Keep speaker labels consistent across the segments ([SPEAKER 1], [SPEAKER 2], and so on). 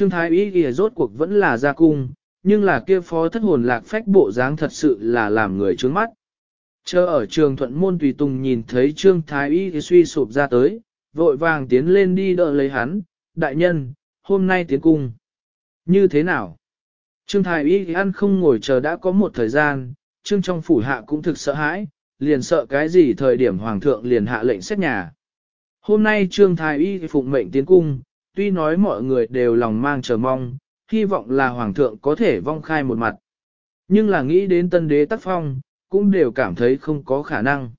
[SPEAKER 1] Trương Thái Ý kìa rốt cuộc vẫn là ra cung, nhưng là kia phó thất hồn lạc phách bộ dáng thật sự là làm người trướng mắt. Chờ ở trường thuận môn tùy tùng nhìn thấy Trương Thái Y suy sụp ra tới, vội vàng tiến lên đi đỡ lấy hắn, đại nhân, hôm nay tiến cung. Như thế nào? Trương Thái Y ăn không ngồi chờ đã có một thời gian, Trương trong phủ hạ cũng thực sợ hãi, liền sợ cái gì thời điểm Hoàng thượng liền hạ lệnh xét nhà. Hôm nay Trương Thái Y phụng mệnh tiến cung, tuy nói mọi người đều lòng mang chờ mong, hy vọng là hoàng thượng có thể vong khai một mặt. Nhưng là nghĩ đến tân đế tác phong, cũng đều cảm thấy không có khả năng.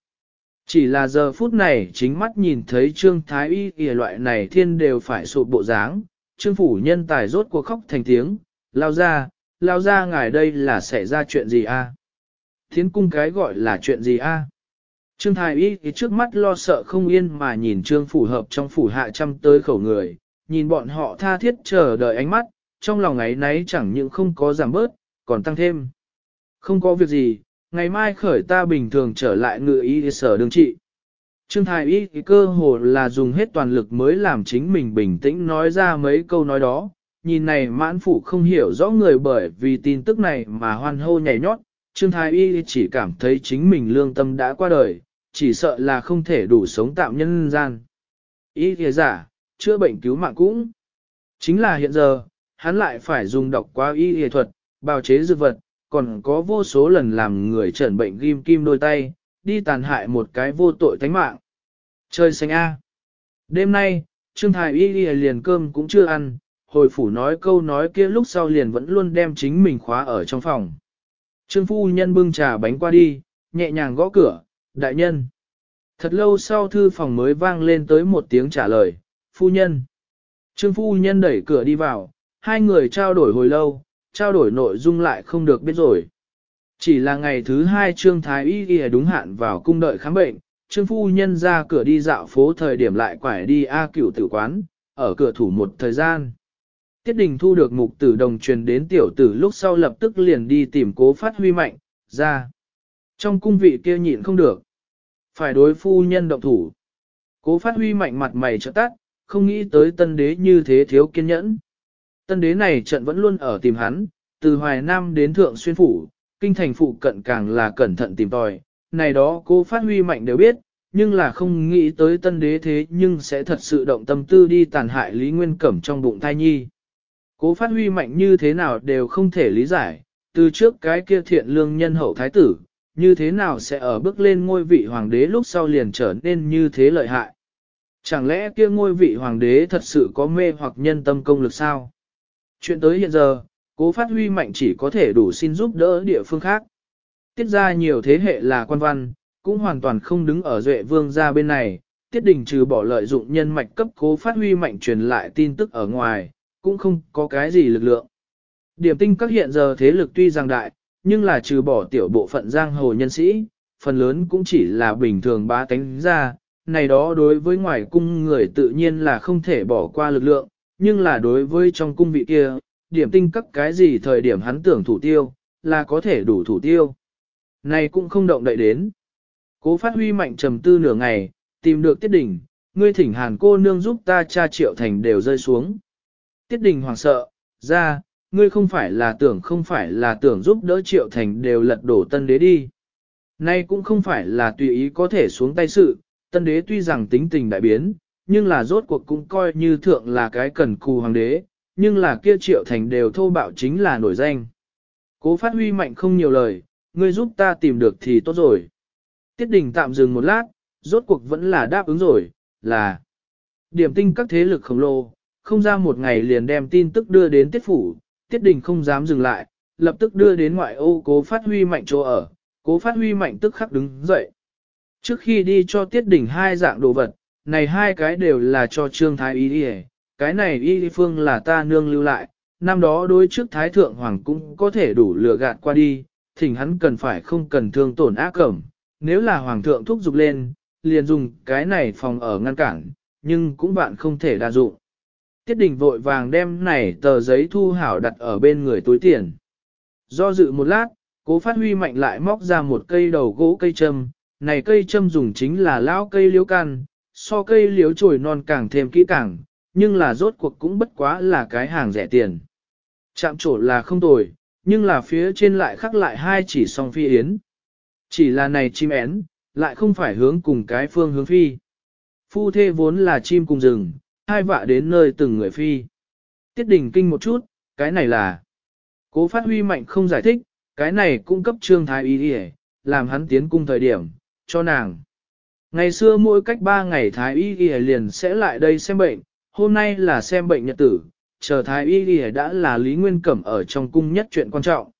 [SPEAKER 1] Chỉ là giờ phút này chính mắt nhìn thấy Trương Thái Y kìa loại này thiên đều phải sụp bộ dáng, Trương Phủ nhân tài rốt cuộc khóc thành tiếng, lao ra, lao ra ngài đây là xảy ra chuyện gì a? À? Thiến cung cái gọi là chuyện gì a? Trương Thái Y trước mắt lo sợ không yên mà nhìn Trương Phủ hợp trong phủ hạ trăm tới khẩu người, nhìn bọn họ tha thiết chờ đợi ánh mắt, trong lòng ấy náy chẳng những không có giảm bớt, còn tăng thêm. Không có việc gì, ngày mai khởi ta bình thường trở lại ngựa y sở đương trị. Trương Thái Y cơ hồ là dùng hết toàn lực mới làm chính mình bình tĩnh nói ra mấy câu nói đó, nhìn này mãn phụ không hiểu rõ người bởi vì tin tức này mà hoan hô nhảy nhót, Trương Thái Y chỉ cảm thấy chính mình lương tâm đã qua đời, chỉ sợ là không thể đủ sống tạm nhân gian. Y thì giả, chữa bệnh cứu mạng cũng. Chính là hiện giờ, hắn lại phải dùng đọc quá y y thuật, bào chế dược vật, còn có vô số lần làm người trần bệnh ghim kim đôi tay, đi tàn hại một cái vô tội thánh mạng. Chơi xanh A. Đêm nay, Trương Thái y y liền cơm cũng chưa ăn, hồi phủ nói câu nói kia lúc sau liền vẫn luôn đem chính mình khóa ở trong phòng. Trương phu nhân bưng trà bánh qua đi, nhẹ nhàng gõ cửa, đại nhân. Thật lâu sau thư phòng mới vang lên tới một tiếng trả lời, phu nhân. Trương phu nhân đẩy cửa đi vào, hai người trao đổi hồi lâu, trao đổi nội dung lại không được biết rồi. Chỉ là ngày thứ hai Trương Thái Y ghi đúng hạn vào cung đợi khám bệnh, Trương phu nhân ra cửa đi dạo phố thời điểm lại quải đi A cửu tử quán, ở cửa thủ một thời gian. Tiết đình thu được mục tử đồng truyền đến tiểu tử lúc sau lập tức liền đi tìm cố phát huy mạnh, ra. Trong cung vị kia nhịn không được. Phải đối phu nhân động thủ. Cố phát huy mạnh mặt mày trợ tắt, không nghĩ tới tân đế như thế thiếu kiên nhẫn. Tân đế này trận vẫn luôn ở tìm hắn, từ Hoài Nam đến Thượng Xuyên Phủ, kinh thành phụ cận càng là cẩn thận tìm tòi, này đó cô phát huy mạnh đều biết, nhưng là không nghĩ tới tân đế thế nhưng sẽ thật sự động tâm tư đi tàn hại Lý Nguyên Cẩm trong bụng thai nhi. Cố phát huy mạnh như thế nào đều không thể lý giải, từ trước cái kia thiện lương nhân hậu thái tử, như thế nào sẽ ở bước lên ngôi vị hoàng đế lúc sau liền trở nên như thế lợi hại. Chẳng lẽ kia ngôi vị hoàng đế thật sự có mê hoặc nhân tâm công lực sao? Chuyện tới hiện giờ, cố phát huy mạnh chỉ có thể đủ xin giúp đỡ địa phương khác. Tiết ra nhiều thế hệ là quan văn, cũng hoàn toàn không đứng ở duệ vương ra bên này, tiết đình trừ bỏ lợi dụng nhân mạch cấp cố phát huy mạnh truyền lại tin tức ở ngoài, cũng không có cái gì lực lượng. Điểm tinh các hiện giờ thế lực tuy rằng đại, nhưng là trừ bỏ tiểu bộ phận giang hồ nhân sĩ, phần lớn cũng chỉ là bình thường bá tánh ra, này đó đối với ngoài cung người tự nhiên là không thể bỏ qua lực lượng, nhưng là đối với trong cung vị kia, điểm tinh cấp cái gì thời điểm hắn tưởng thủ tiêu, là có thể đủ thủ tiêu. Này cũng không động đậy đến. Cố phát huy mạnh trầm tư nửa ngày, tìm được tiết đỉnh, ngươi thỉnh hàn cô nương giúp ta cha triệu thành đều rơi xuống. Tiết đình hoàng sợ, ra, ngươi không phải là tưởng không phải là tưởng giúp đỡ triệu thành đều lật đổ tân đế đi. này cũng không phải là tùy ý có thể xuống tay sự, tân đế tuy rằng tính tình đại biến, nhưng là rốt cuộc cũng coi như thượng là cái cần cù hoàng đế, nhưng là kia triệu thành đều thô bạo chính là nổi danh. Cố phát huy mạnh không nhiều lời, ngươi giúp ta tìm được thì tốt rồi. Tiết đình tạm dừng một lát, rốt cuộc vẫn là đáp ứng rồi, là điểm tinh các thế lực khổng lồ, không ra một ngày liền đem tin tức đưa đến tiết phủ, tiết đình không dám dừng lại, lập tức đưa đến ngoại ô cố phát huy mạnh chỗ ở, cố phát huy mạnh tức khắc đứng dậy. Trước khi đi cho tiết đỉnh hai dạng đồ vật, này hai cái đều là cho trương thái y đi cái này y phương là ta nương lưu lại, năm đó đối trước thái thượng hoàng cũng có thể đủ lừa gạt qua đi, thỉnh hắn cần phải không cần thương tổn ác cẩm, nếu là hoàng thượng thúc giục lên, liền dùng cái này phòng ở ngăn cản, nhưng cũng bạn không thể đa dụng. Tiết Đỉnh vội vàng đem này tờ giấy thu hảo đặt ở bên người túi tiền. Do dự một lát, cố phát huy mạnh lại móc ra một cây đầu gỗ cây châm, này cây châm dùng chính là lão cây liễu can, so cây liễu chồi non càng thêm kỹ càng, nhưng là rốt cuộc cũng bất quá là cái hàng rẻ tiền. Chạm trổ là không tồi, nhưng là phía trên lại khắc lại hai chỉ song phi yến. Chỉ là này chim én, lại không phải hướng cùng cái phương hướng phi. Phu thê vốn là chim cùng rừng, hai vạ đến nơi từng người phi. Tiết đình kinh một chút, cái này là... Cố phát huy mạnh không giải thích, cái này cung cấp trương thái ý đi làm hắn tiến cung thời điểm, cho nàng. Ngày xưa mỗi cách 3 ngày Thái Y Y liền sẽ lại đây xem bệnh, hôm nay là xem bệnh nhật tử, chờ Thái Y Y đã là Lý Nguyên Cẩm ở trong cung nhất chuyện quan trọng.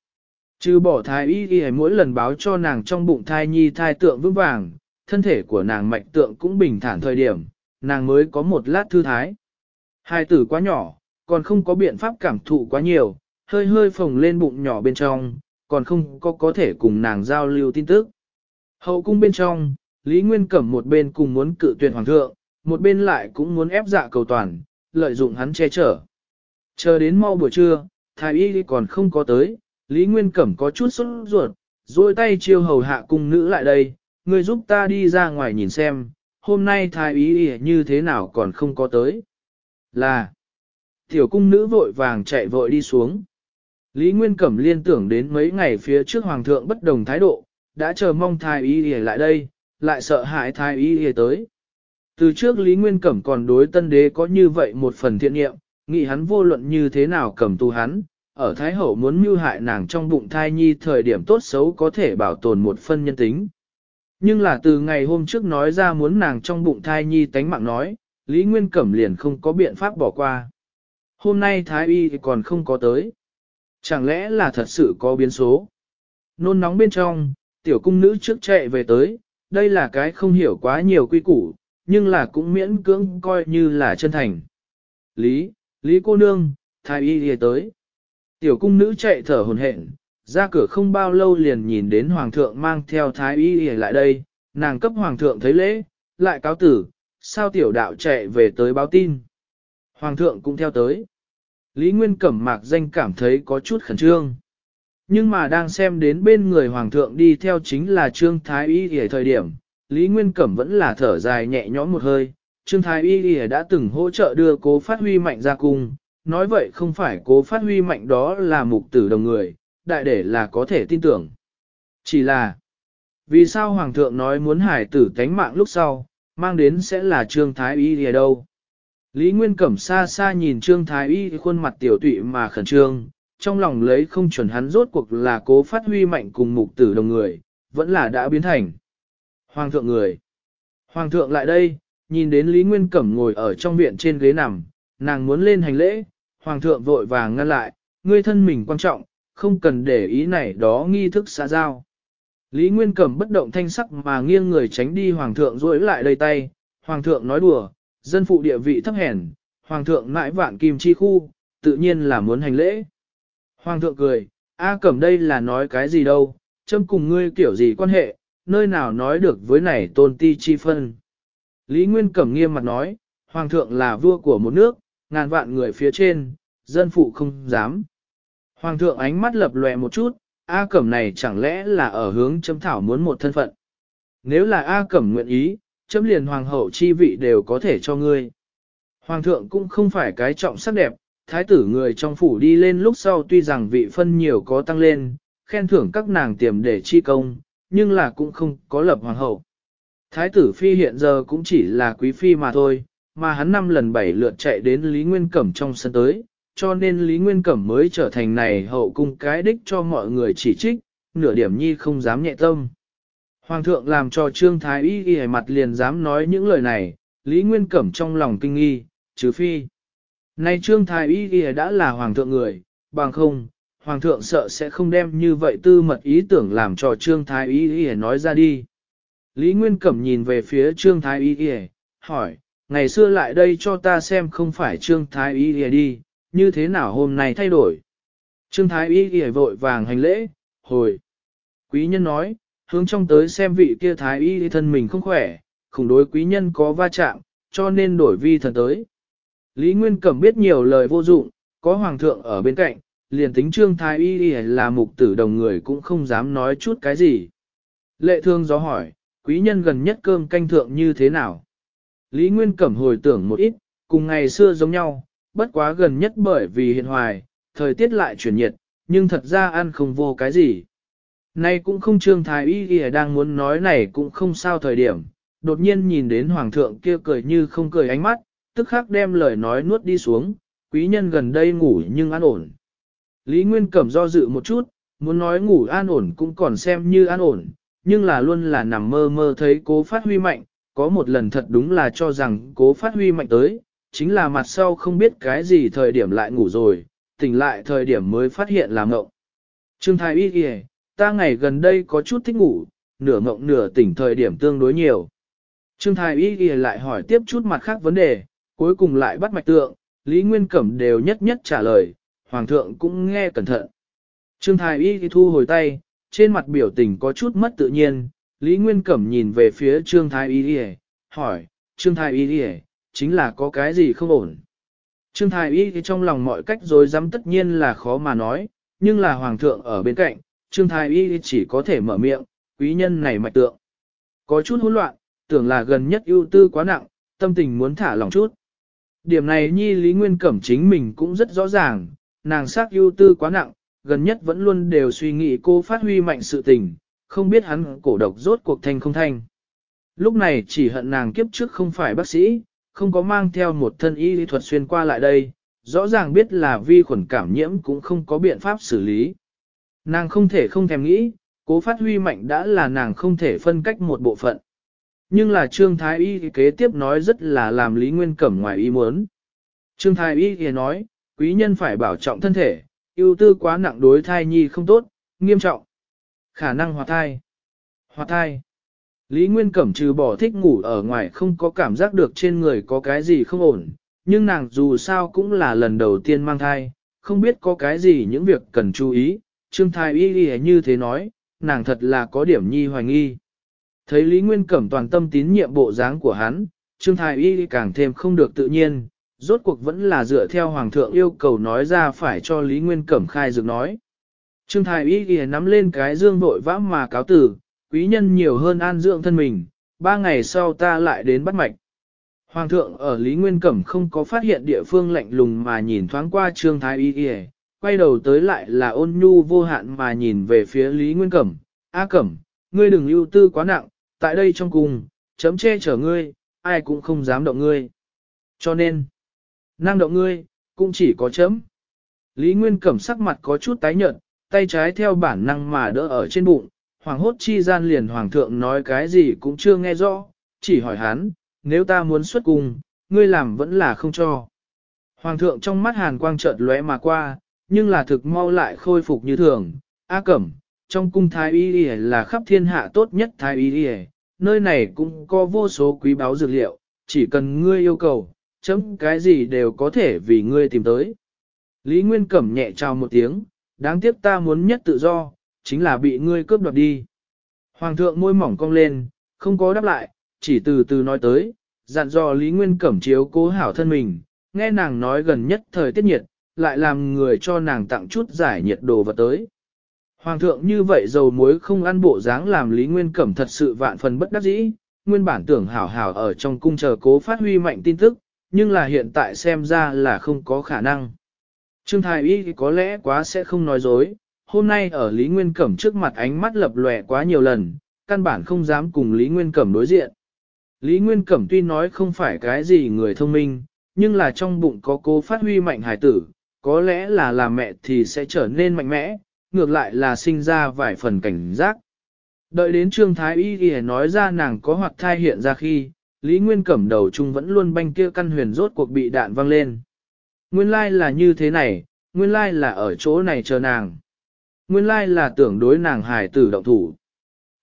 [SPEAKER 1] Chứ bỏ Thái Y Y mỗi lần báo cho nàng trong bụng thai nhi thai tượng vững vàng, thân thể của nàng mạch tượng cũng bình thản thời điểm, nàng mới có một lát thư thái. Hai tử quá nhỏ, còn không có biện pháp cảm thụ quá nhiều, hơi hơi phồng lên bụng nhỏ bên trong, còn không có có thể cùng nàng giao lưu tin tức. Hậu cung bên trong, Lý Nguyên Cẩm một bên cùng muốn cự tuyệt hoàng thượng, một bên lại cũng muốn ép dạ cầu toàn, lợi dụng hắn che chở. Chờ đến mau buổi trưa, thái y còn không có tới, Lý Nguyên Cẩm có chút sốt ruột, dôi tay chiêu hầu hạ cung nữ lại đây, người giúp ta đi ra ngoài nhìn xem, hôm nay thái y như thế nào còn không có tới. Là, tiểu cung nữ vội vàng chạy vội đi xuống. Lý Nguyên Cẩm liên tưởng đến mấy ngày phía trước hoàng thượng bất đồng thái độ, đã chờ mong thái y y lại đây, lại sợ hãi thái y y tới. Từ trước Lý Nguyên Cẩm còn đối tân đế có như vậy một phần thiện nghiệm, nghĩ hắn vô luận như thế nào cầm tu hắn, ở Thái Hậu muốn mưu hại nàng trong bụng thai nhi thời điểm tốt xấu có thể bảo tồn một phân nhân tính. Nhưng là từ ngày hôm trước nói ra muốn nàng trong bụng thai nhi tánh mạng nói, Lý Nguyên Cẩm liền không có biện pháp bỏ qua. Hôm nay Thái Y thì còn không có tới. Chẳng lẽ là thật sự có biến số? Nôn nóng bên trong, tiểu cung nữ trước chạy về tới, đây là cái không hiểu quá nhiều quy củ, nhưng là cũng miễn cưỡng coi như là chân thành. Lý, Lý cô nương, thái y đi tới. Tiểu cung nữ chạy thở hồn hển, ra cửa không bao lâu liền nhìn đến hoàng thượng mang theo thái y đi lại đây, nàng cấp hoàng thượng thấy lễ, lại cáo tử, sao tiểu đạo chạy về tới báo tin. Hoàng thượng cũng theo tới. Lý Nguyên Cẩm Mạc danh cảm thấy có chút khẩn trương. Nhưng mà đang xem đến bên người hoàng thượng đi theo chính là Trương Thái Y ở thời điểm, Lý Nguyên Cẩm vẫn là thở dài nhẹ nhõm một hơi. Trương Thái Y đã từng hỗ trợ đưa cố phát huy mạnh ra cung, nói vậy không phải cố phát huy mạnh đó là mục tử đồng người, đại để là có thể tin tưởng. Chỉ là, vì sao Hoàng thượng nói muốn hải tử cánh mạng lúc sau, mang đến sẽ là Trương Thái Y thì đâu? Lý Nguyên Cẩm xa xa nhìn Trương Thái Y khuôn mặt tiểu tụy mà khẩn trương, trong lòng lấy không chuẩn hắn rốt cuộc là cố phát huy mạnh cùng mục tử đồng người, vẫn là đã biến thành. Hoàng thượng người. Hoàng thượng lại đây, nhìn đến Lý Nguyên Cẩm ngồi ở trong viện trên ghế nằm, nàng muốn lên hành lễ, Hoàng thượng vội vàng ngăn lại, ngươi thân mình quan trọng, không cần để ý này đó nghi thức xã giao. Lý Nguyên Cẩm bất động thanh sắc mà nghiêng người tránh đi Hoàng thượng rối lại đầy tay, Hoàng thượng nói đùa, dân phụ địa vị thấp hèn, Hoàng thượng mãi vạn kim chi khu, tự nhiên là muốn hành lễ. Hoàng thượng cười, A cẩm đây là nói cái gì đâu, châm cùng ngươi kiểu gì quan hệ, nơi nào nói được với này tôn ti chi phân. Lý Nguyên cẩm nghiêm mặt nói, Hoàng thượng là vua của một nước, ngàn vạn người phía trên, dân phụ không dám. Hoàng thượng ánh mắt lập lòe một chút, A cẩm này chẳng lẽ là ở hướng châm thảo muốn một thân phận. Nếu là A cẩm nguyện ý, chấm liền hoàng hậu chi vị đều có thể cho ngươi. Hoàng thượng cũng không phải cái trọng sắc đẹp, thái tử người trong phủ đi lên lúc sau tuy rằng vị phân nhiều có tăng lên, khen thưởng các nàng tiềm để chi công, nhưng là cũng không có lập hoàng hậu. Thái tử phi hiện giờ cũng chỉ là quý phi mà thôi, mà hắn năm lần bảy lượt chạy đến Lý Nguyên Cẩm trong sân tới, cho nên Lý Nguyên Cẩm mới trở thành này hậu cung cái đích cho mọi người chỉ trích, nửa điểm nhi không dám nhẹ tâm. Hoàng thượng làm cho Trương Thái Y ghi mặt liền dám nói những lời này, Lý Nguyên Cẩm trong lòng kinh nghi, chứ phi. Nay Trương Thái Y kìa đã là hoàng thượng người, bằng không, hoàng thượng sợ sẽ không đem như vậy tư mật ý tưởng làm cho Trương Thái Y kìa nói ra đi. Lý Nguyên Cẩm nhìn về phía Trương Thái Y kìa, hỏi, ngày xưa lại đây cho ta xem không phải Trương Thái Y kìa đi, như thế nào hôm nay thay đổi. Trương Thái Y kìa vội vàng hành lễ, hồi. Quý nhân nói, hướng trong tới xem vị kia Thái Y thân mình không khỏe, khủng đối quý nhân có va chạm, cho nên đổi vi thần tới. Lý Nguyên Cẩm biết nhiều lời vô dụng, có hoàng thượng ở bên cạnh, liền tính trương thái y là mục tử đồng người cũng không dám nói chút cái gì. Lệ thương gió hỏi, quý nhân gần nhất cơm canh thượng như thế nào? Lý Nguyên Cẩm hồi tưởng một ít, cùng ngày xưa giống nhau, bất quá gần nhất bởi vì hiện hoài, thời tiết lại chuyển nhiệt, nhưng thật ra ăn không vô cái gì. Nay cũng không trương thái y ghi đang muốn nói này cũng không sao thời điểm, đột nhiên nhìn đến hoàng thượng kia cười như không cười ánh mắt, tức khắc đem lời nói nuốt đi xuống, quý nhân gần đây ngủ nhưng an ổn. Lý Nguyên Cẩm do dự một chút, muốn nói ngủ an ổn cũng còn xem như an ổn, nhưng là luôn là nằm mơ mơ thấy cố phát huy mạnh, có một lần thật đúng là cho rằng cố phát huy mạnh tới, chính là mặt sau không biết cái gì thời điểm lại ngủ rồi, tỉnh lại thời điểm mới phát hiện là ngộng. Trương Thái Y kìa, ta ngày gần đây có chút thích ngủ, nửa ngộng nửa tỉnh thời điểm tương đối nhiều. Trương Thái Y kìa lại hỏi tiếp chút mặt khác vấn đề, cuối cùng lại bắt mạch tượng, Lý Nguyên Cẩm đều nhất nhất trả lời, Hoàng thượng cũng nghe cẩn thận. Trương Thái Y thì thu hồi tay, trên mặt biểu tình có chút mất tự nhiên, Lý Nguyên Cẩm nhìn về phía Trương Thái Y thì hỏi, Trương Thái Y thì chính là có cái gì không ổn. Trương Thái Y thì trong lòng mọi cách rồi dám tất nhiên là khó mà nói, nhưng là Hoàng thượng ở bên cạnh, Trương Thái Y chỉ có thể mở miệng, quý nhân này mạch tượng. Có chút hỗn loạn, tưởng là gần nhất ưu tư quá nặng, tâm tình muốn thả lỏng chút. Điểm này nhi Lý Nguyên Cẩm chính mình cũng rất rõ ràng, nàng sắc ưu tư quá nặng, gần nhất vẫn luôn đều suy nghĩ cô phát huy mạnh sự tình, không biết hắn cổ độc rốt cuộc thanh không thanh. Lúc này chỉ hận nàng kiếp trước không phải bác sĩ, không có mang theo một thân y lý thuật xuyên qua lại đây, rõ ràng biết là vi khuẩn cảm nhiễm cũng không có biện pháp xử lý. Nàng không thể không thèm nghĩ, cố phát huy mạnh đã là nàng không thể phân cách một bộ phận. Nhưng là Trương Thái Y kế tiếp nói rất là làm Lý Nguyên Cẩm ngoài ý muốn. Trương Thái Y thì nói, quý nhân phải bảo trọng thân thể, ưu tư quá nặng đối thai nhi không tốt, nghiêm trọng. Khả năng hòa thai. Hòa thai. Lý Nguyên Cẩm trừ bỏ thích ngủ ở ngoài không có cảm giác được trên người có cái gì không ổn, nhưng nàng dù sao cũng là lần đầu tiên mang thai, không biết có cái gì những việc cần chú ý, Trương Thái Y như thế nói, nàng thật là có điểm nhi hoài nghi. Thấy Lý Nguyên Cẩm toàn tâm tín nhiệm bộ dáng của hắn, Trương Thái Y càng thêm không được tự nhiên, rốt cuộc vẫn là dựa theo Hoàng thượng yêu cầu nói ra phải cho Lý Nguyên Cẩm khai dược nói. Trương Thái Y ghi nắm lên cái dương vội vã mà cáo tử, quý nhân nhiều hơn an dưỡng thân mình, ba ngày sau ta lại đến bắt mạch. Hoàng thượng ở Lý Nguyên Cẩm không có phát hiện địa phương lạnh lùng mà nhìn thoáng qua Trương Thái Y ghi quay đầu tới lại là ôn nhu vô hạn mà nhìn về phía Lý Nguyên Cẩm, A Cẩm, ngươi đừng ưu tư quá nặng, tại đây trong cùng, chấm che chở ngươi, ai cũng không dám động ngươi. Cho nên, năng động ngươi, cũng chỉ có chấm. Lý Nguyên Cẩm sắc mặt có chút tái nhợt, tay trái theo bản năng mà đỡ ở trên bụng, hoàng hốt chi gian liền hoàng thượng nói cái gì cũng chưa nghe rõ, chỉ hỏi hắn, nếu ta muốn xuất cùng, ngươi làm vẫn là không cho. Hoàng thượng trong mắt hàn quang chợt lóe mà qua, nhưng là thực mau lại khôi phục như thường, A Cẩm, trong cung thái y y là khắp thiên hạ tốt nhất thái y y, nơi này cũng có vô số quý báo dược liệu, chỉ cần ngươi yêu cầu, chấm cái gì đều có thể vì ngươi tìm tới. Lý Nguyên Cẩm nhẹ chào một tiếng, đáng tiếc ta muốn nhất tự do, chính là bị ngươi cướp đoạt đi. Hoàng thượng môi mỏng cong lên, không có đáp lại, chỉ từ từ nói tới, dặn dò Lý Nguyên Cẩm chiếu cố hảo thân mình, nghe nàng nói gần nhất thời tiết nhiệt, lại làm người cho nàng tặng chút giải nhiệt đồ vật tới. Hoàng thượng như vậy dầu muối không ăn bộ dáng làm Lý Nguyên Cẩm thật sự vạn phần bất đắc dĩ, nguyên bản tưởng hảo hảo ở trong cung chờ cố phát huy mạnh tin tức, nhưng là hiện tại xem ra là không có khả năng. Trương Thái Y có lẽ quá sẽ không nói dối, hôm nay ở Lý Nguyên Cẩm trước mặt ánh mắt lập lòe quá nhiều lần, căn bản không dám cùng Lý Nguyên Cẩm đối diện. Lý Nguyên Cẩm tuy nói không phải cái gì người thông minh, nhưng là trong bụng có cố phát huy mạnh hài tử, có lẽ là làm mẹ thì sẽ trở nên mạnh mẽ, ngược lại là sinh ra vài phần cảnh giác. Đợi đến Trương Thái Y Y nói ra nàng có hoặc thai hiện ra khi, Lý Nguyên cẩm đầu chung vẫn luôn banh kia căn huyền rốt cuộc bị đạn văng lên. Nguyên lai là như thế này, nguyên lai là ở chỗ này chờ nàng. Nguyên lai là tưởng đối nàng hài tử động thủ.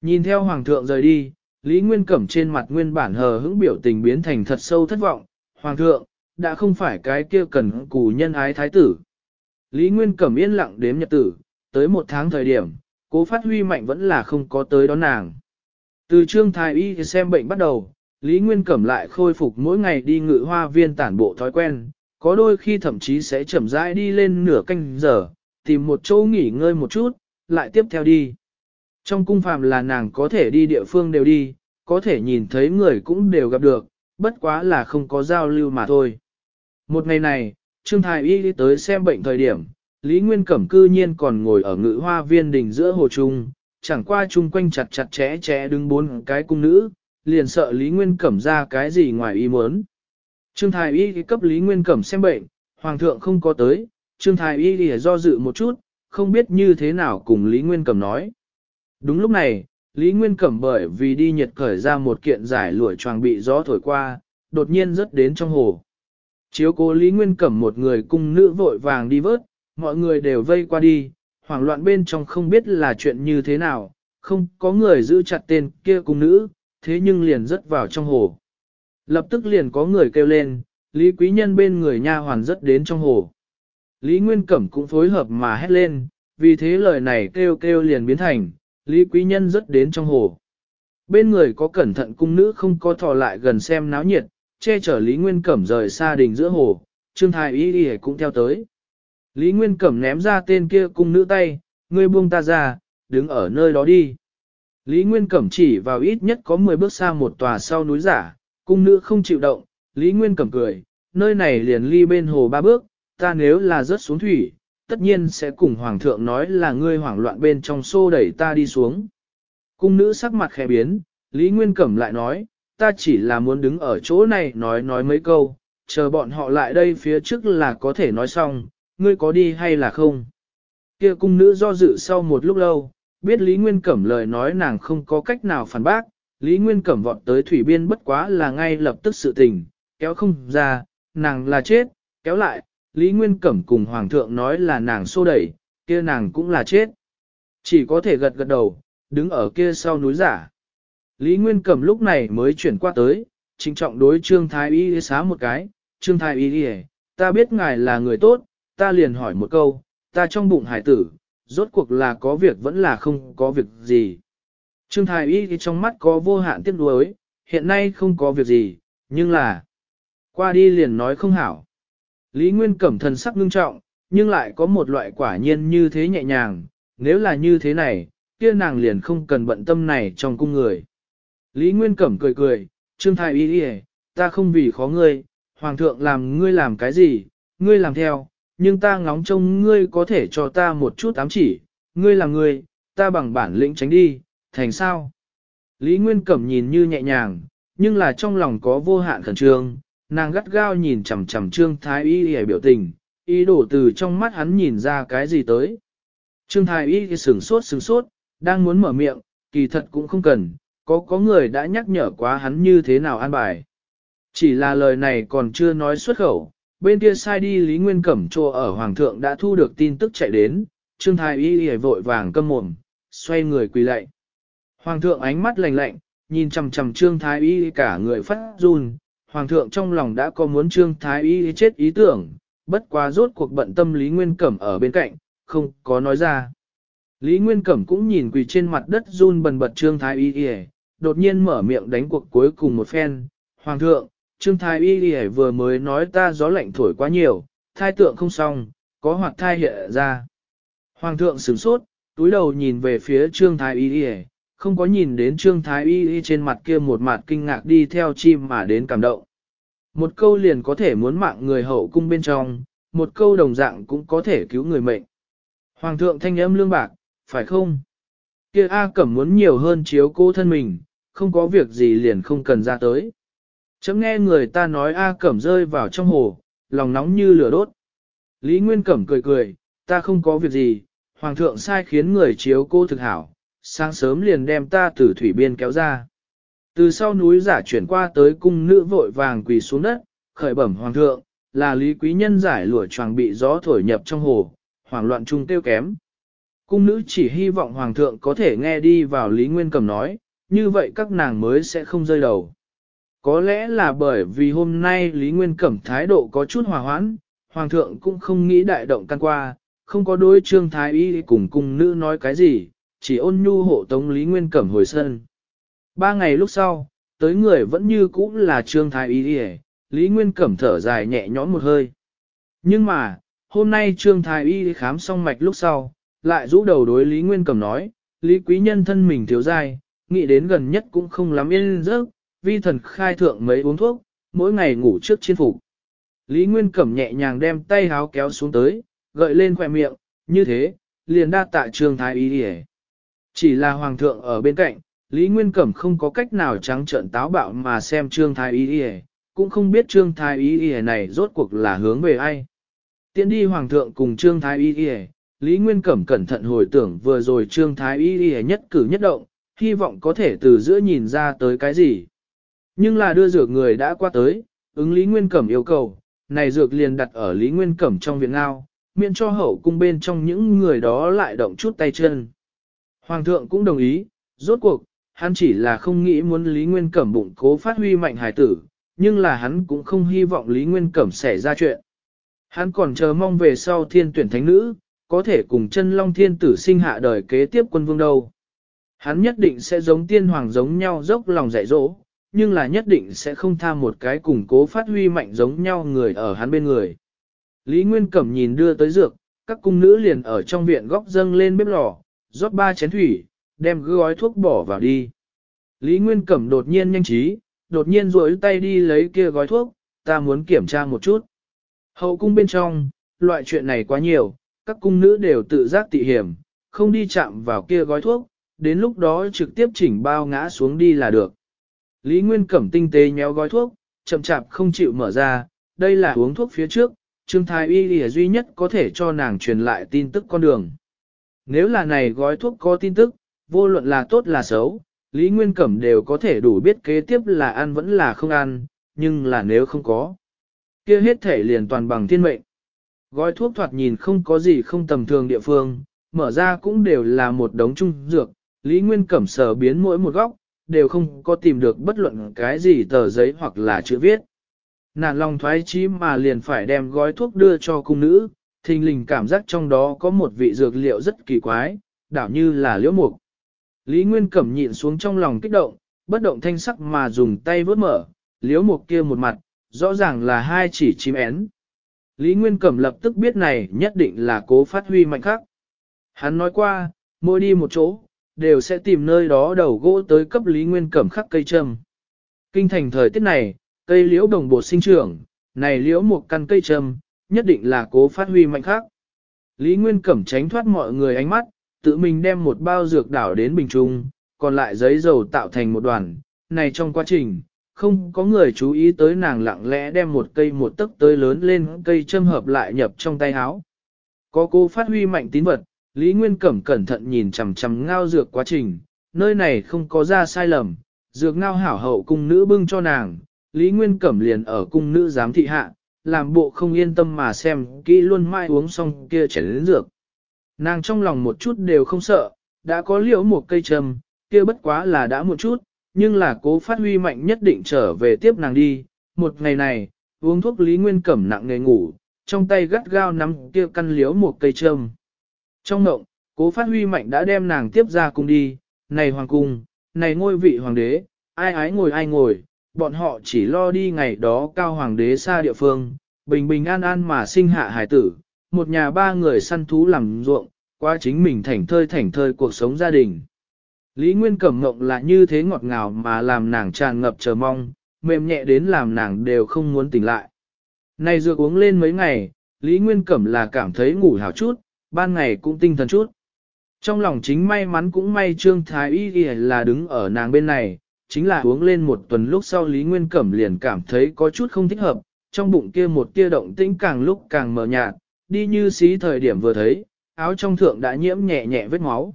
[SPEAKER 1] Nhìn theo Hoàng thượng rời đi, Lý Nguyên cẩm trên mặt nguyên bản hờ hững biểu tình biến thành thật sâu thất vọng. Hoàng thượng, đã không phải cái kia cần cù nhân ái thái tử. Lý Nguyên cẩm yên lặng đếm nhật tử, tới một tháng thời điểm, cố phát huy mạnh vẫn là không có tới đón nàng. Từ trương thái y xem bệnh bắt đầu, Lý Nguyên Cẩm lại khôi phục mỗi ngày đi ngự hoa viên tản bộ thói quen, có đôi khi thậm chí sẽ chậm rãi đi lên nửa canh giờ, tìm một chỗ nghỉ ngơi một chút, lại tiếp theo đi. Trong cung phàm là nàng có thể đi địa phương đều đi, có thể nhìn thấy người cũng đều gặp được, bất quá là không có giao lưu mà thôi. Một ngày này, Trương Thái Y đi tới xem bệnh thời điểm, Lý Nguyên Cẩm cư nhiên còn ngồi ở ngự hoa viên đỉnh giữa hồ trung, chẳng qua chung quanh chặt chặt chẽ chẽ đứng bốn cái cung nữ, liền sợ Lý Nguyên Cẩm ra cái gì ngoài ý muốn. Trương Thái Y cấp Lý Nguyên Cẩm xem bệnh, Hoàng thượng không có tới, Trương Thái Y do dự một chút, không biết như thế nào cùng Lý Nguyên Cẩm nói. Đúng lúc này, Lý Nguyên Cẩm bởi vì đi nhiệt khởi ra một kiện giải lụa choàng bị gió thổi qua, đột nhiên rớt đến trong hồ. Chiếu cố Lý Nguyên Cẩm một người cung nữ vội vàng đi vớt, mọi người đều vây qua đi, hoảng loạn bên trong không biết là chuyện như thế nào, không có người giữ chặt tên kia cung nữ, thế nhưng liền rớt vào trong hồ. Lập tức liền có người kêu lên, Lý Quý Nhân bên người nha hoàn rất đến trong hồ. Lý Nguyên Cẩm cũng phối hợp mà hét lên, vì thế lời này kêu kêu liền biến thành, Lý Quý Nhân rất đến trong hồ. Bên người có cẩn thận cung nữ không có thò lại gần xem náo nhiệt, che chở Lý Nguyên Cẩm rời xa đình giữa hồ, Trương Thái Y cũng theo tới. Lý Nguyên Cẩm ném ra tên kia cung nữ tay, ngươi buông ta ra, đứng ở nơi đó đi. Lý Nguyên Cẩm chỉ vào ít nhất có 10 bước xa một tòa sau núi giả, cung nữ không chịu động, Lý Nguyên Cẩm cười, nơi này liền ly bên hồ ba bước, ta nếu là rớt xuống thủy, tất nhiên sẽ cùng Hoàng thượng nói là ngươi hoảng loạn bên trong xô đẩy ta đi xuống. Cung nữ sắc mặt khẽ biến, Lý Nguyên Cẩm lại nói, ta chỉ là muốn đứng ở chỗ này nói nói mấy câu, chờ bọn họ lại đây phía trước là có thể nói xong, ngươi có đi hay là không? Kia cung nữ do dự sau một lúc lâu, biết Lý Nguyên Cẩm lời nói nàng không có cách nào phản bác, Lý Nguyên Cẩm vọt tới thủy biên bất quá là ngay lập tức sự tình, kéo không ra, nàng là chết, kéo lại, Lý Nguyên Cẩm cùng Hoàng thượng nói là nàng xô đẩy, kia nàng cũng là chết. Chỉ có thể gật gật đầu, đứng ở kia sau núi giả. Lý Nguyên Cẩm lúc này mới chuyển qua tới, trinh trọng đối Trương Thái Y xá một cái, Trương Thái Y ta biết ngài là người tốt, ta liền hỏi một câu, ta trong bụng hải tử, rốt cuộc là có việc vẫn là không có việc gì. Trương Thái Y thì trong mắt có vô hạn tiếc nuối, hiện nay không có việc gì, nhưng là qua đi liền nói không hảo. Lý Nguyên Cẩm thần sắc ngưng trọng, nhưng lại có một loại quả nhiên như thế nhẹ nhàng, nếu là như thế này, kia nàng liền không cần bận tâm này trong cung người. Lý Nguyên Cẩm cười cười, Trương Thái Y Y, ta không vì khó ngươi, Hoàng thượng làm ngươi làm cái gì, ngươi làm theo, nhưng ta ngóng trông ngươi có thể cho ta một chút ám chỉ, ngươi là người, ta bằng bản lĩnh tránh đi, thành sao? Lý Nguyên Cẩm nhìn như nhẹ nhàng, nhưng là trong lòng có vô hạn khẩn trương, nàng gắt gao nhìn chằm chằm Trương Thái Y để biểu tình, ý đổ từ trong mắt hắn nhìn ra cái gì tới. Trương Thái Y thì sốt sửng sốt, đang muốn mở miệng, kỳ thật cũng không cần, có có người đã nhắc nhở quá hắn như thế nào an bài. Chỉ là lời này còn chưa nói xuất khẩu, bên kia sai đi Lý Nguyên Cẩm trô ở Hoàng thượng đã thu được tin tức chạy đến, Trương Thái Y y vội vàng câm mồm, xoay người quỳ lạy. Hoàng thượng ánh mắt lạnh lạnh, nhìn chằm chằm Trương Thái Y cả người phát run, Hoàng thượng trong lòng đã có muốn Trương Thái Y chết ý tưởng, bất quá rốt cuộc bận tâm Lý Nguyên Cẩm ở bên cạnh, không có nói ra. Lý Nguyên Cẩm cũng nhìn quỳ trên mặt đất run bần bật Trương Thái Y y, đột nhiên mở miệng đánh cuộc cuối cùng một phen, Hoàng thượng, Trương Thái Y Y vừa mới nói ta gió lạnh thổi quá nhiều, thai tượng không xong, có hoặc thai hiện ra. Hoàng thượng sửng sốt, túi đầu nhìn về phía Trương Thái Y Y, không có nhìn đến Trương Thái Y Y trên mặt kia một mặt kinh ngạc đi theo chim mà đến cảm động. Một câu liền có thể muốn mạng người hậu cung bên trong, một câu đồng dạng cũng có thể cứu người mệnh. Hoàng thượng thanh âm lương bạc, phải không? Kia A Cẩm muốn nhiều hơn chiếu cô thân mình, không có việc gì liền không cần ra tới. Chấm nghe người ta nói A Cẩm rơi vào trong hồ, lòng nóng như lửa đốt. Lý Nguyên Cẩm cười cười, ta không có việc gì, Hoàng thượng sai khiến người chiếu cô thực hảo, sáng sớm liền đem ta từ thủy biên kéo ra. Từ sau núi giả chuyển qua tới cung nữ vội vàng quỳ xuống đất, khởi bẩm Hoàng thượng, là Lý Quý Nhân giải lụa tràng bị gió thổi nhập trong hồ, hoảng loạn chung tiêu kém. Cung nữ chỉ hy vọng Hoàng thượng có thể nghe đi vào Lý Nguyên Cẩm nói, như vậy các nàng mới sẽ không rơi đầu. Có lẽ là bởi vì hôm nay Lý Nguyên Cẩm thái độ có chút hòa hoãn, Hoàng thượng cũng không nghĩ đại động can qua, không có đối trương thái y cùng cung nữ nói cái gì, chỉ ôn nhu hộ tống Lý Nguyên Cẩm hồi sân. Ba ngày lúc sau, tới người vẫn như cũ là trương thái y Lý Nguyên Cẩm thở dài nhẹ nhõn một hơi. Nhưng mà, hôm nay trương thái y khám xong mạch lúc sau, lại rũ đầu đối Lý Nguyên Cẩm nói, Lý Quý Nhân thân mình thiếu dai, nghĩ đến gần nhất cũng không lắm yên giấc, vi thần khai thượng mấy uống thuốc, mỗi ngày ngủ trước chiên phục. Lý Nguyên Cẩm nhẹ nhàng đem tay háo kéo xuống tới, gợi lên khỏe miệng, như thế, liền đa tạ trường thái ý đi Chỉ là hoàng thượng ở bên cạnh, Lý Nguyên Cẩm không có cách nào trắng trợn táo bạo mà xem trương thái ý đi cũng không biết trương thái ý đi này rốt cuộc là hướng về ai. Tiến đi hoàng thượng cùng trương thái ý đi Lý Nguyên Cẩm cẩn thận hồi tưởng vừa rồi trương thái ý đi nhất cử nhất động, hy vọng có thể từ giữa nhìn ra tới cái gì. Nhưng là đưa dược người đã qua tới, ứng Lý Nguyên Cẩm yêu cầu, này dược liền đặt ở Lý Nguyên Cẩm trong viện ngao, miễn cho hậu cung bên trong những người đó lại động chút tay chân. Hoàng thượng cũng đồng ý, rốt cuộc, hắn chỉ là không nghĩ muốn Lý Nguyên Cẩm bụng cố phát huy mạnh hài tử, nhưng là hắn cũng không hy vọng Lý Nguyên Cẩm xảy ra chuyện. Hắn còn chờ mong về sau thiên tuyển thánh nữ, có thể cùng chân long thiên tử sinh hạ đời kế tiếp quân vương đâu. Hắn nhất định sẽ giống tiên hoàng giống nhau dốc lòng dạy dỗ, nhưng là nhất định sẽ không tha một cái củng cố phát huy mạnh giống nhau người ở hắn bên người. Lý Nguyên Cẩm nhìn đưa tới dược, các cung nữ liền ở trong viện góc dâng lên bếp lò, rót ba chén thủy, đem gói thuốc bỏ vào đi. Lý Nguyên Cẩm đột nhiên nhanh trí, đột nhiên rỗi tay đi lấy kia gói thuốc, ta muốn kiểm tra một chút. Hậu cung bên trong, loại chuyện này quá nhiều, các cung nữ đều tự giác tị hiểm, không đi chạm vào kia gói thuốc, đến lúc đó trực tiếp chỉnh bao ngã xuống đi là được. Lý Nguyên Cẩm tinh tế nhéo gói thuốc, chậm chạp không chịu mở ra, đây là uống thuốc phía trước, Trương Thái Y lìa duy nhất có thể cho nàng truyền lại tin tức con đường. Nếu là này gói thuốc có tin tức, vô luận là tốt là xấu, Lý Nguyên Cẩm đều có thể đủ biết kế tiếp là ăn vẫn là không ăn, nhưng là nếu không có. kia hết thể liền toàn bằng thiên mệnh. Gói thuốc thoạt nhìn không có gì không tầm thường địa phương, mở ra cũng đều là một đống trung dược, Lý Nguyên Cẩm sở biến mỗi một góc, đều không có tìm được bất luận cái gì tờ giấy hoặc là chữ viết. Nản lòng thoái chí mà liền phải đem gói thuốc đưa cho cung nữ, thình lình cảm giác trong đó có một vị dược liệu rất kỳ quái, đảo như là liễu mục. Lý Nguyên Cẩm nhịn xuống trong lòng kích động, bất động thanh sắc mà dùng tay vớt mở, liễu mục kia một mặt, rõ ràng là hai chỉ chim én. Lý Nguyên Cẩm lập tức biết này nhất định là cố phát huy mạnh khắc. Hắn nói qua, môi đi một chỗ, đều sẽ tìm nơi đó đầu gỗ tới cấp Lý Nguyên Cẩm khắc cây trâm. Kinh thành thời tiết này, cây liễu đồng bộ sinh trưởng, này liễu một căn cây trâm, nhất định là cố phát huy mạnh khác. Lý Nguyên Cẩm tránh thoát mọi người ánh mắt, tự mình đem một bao dược đảo đến bình trung, còn lại giấy dầu tạo thành một đoàn. Này trong quá trình, không có người chú ý tới nàng lặng lẽ đem một cây một tấc tới lớn lên cây châm hợp lại nhập trong tay áo. Có cô phát huy mạnh tín vật, Lý Nguyên Cẩm cẩn thận nhìn chằm chằm ngao dược quá trình, nơi này không có ra sai lầm, dược ngao hảo hậu cung nữ bưng cho nàng, Lý Nguyên Cẩm liền ở cung nữ giám thị hạ, làm bộ không yên tâm mà xem kỹ luôn mai uống xong kia chảy đến dược. Nàng trong lòng một chút đều không sợ, đã có liễu một cây trầm, kia bất quá là đã một chút, nhưng là cố phát huy mạnh nhất định trở về tiếp nàng đi. Một ngày này, uống thuốc Lý Nguyên Cẩm nặng nghề ngủ, trong tay gắt gao nắm kia căn liễu một cây trầm. Trong ngộng, cố phát huy mạnh đã đem nàng tiếp ra cung đi, này hoàng cung, này ngôi vị hoàng đế, ai ái ngồi ai ngồi, bọn họ chỉ lo đi ngày đó cao hoàng đế xa địa phương, bình bình an an mà sinh hạ hải tử, một nhà ba người săn thú làm ruộng, qua chính mình thảnh thơi thảnh thơi cuộc sống gia đình. Lý Nguyên Cẩm ngộng là như thế ngọt ngào mà làm nàng tràn ngập chờ mong, mềm nhẹ đến làm nàng đều không muốn tỉnh lại. Này dược uống lên mấy ngày, Lý Nguyên Cẩm là cảm thấy ngủ hào chút, ban ngày cũng tinh thần chút. Trong lòng chính may mắn cũng may Trương Thái Y là đứng ở nàng bên này, chính là uống lên một tuần lúc sau Lý Nguyên Cẩm liền cảm thấy có chút không thích hợp, trong bụng kia một tia động tĩnh càng lúc càng mờ nhạt, đi như xí thời điểm vừa thấy, áo trong thượng đã nhiễm nhẹ nhẹ vết máu.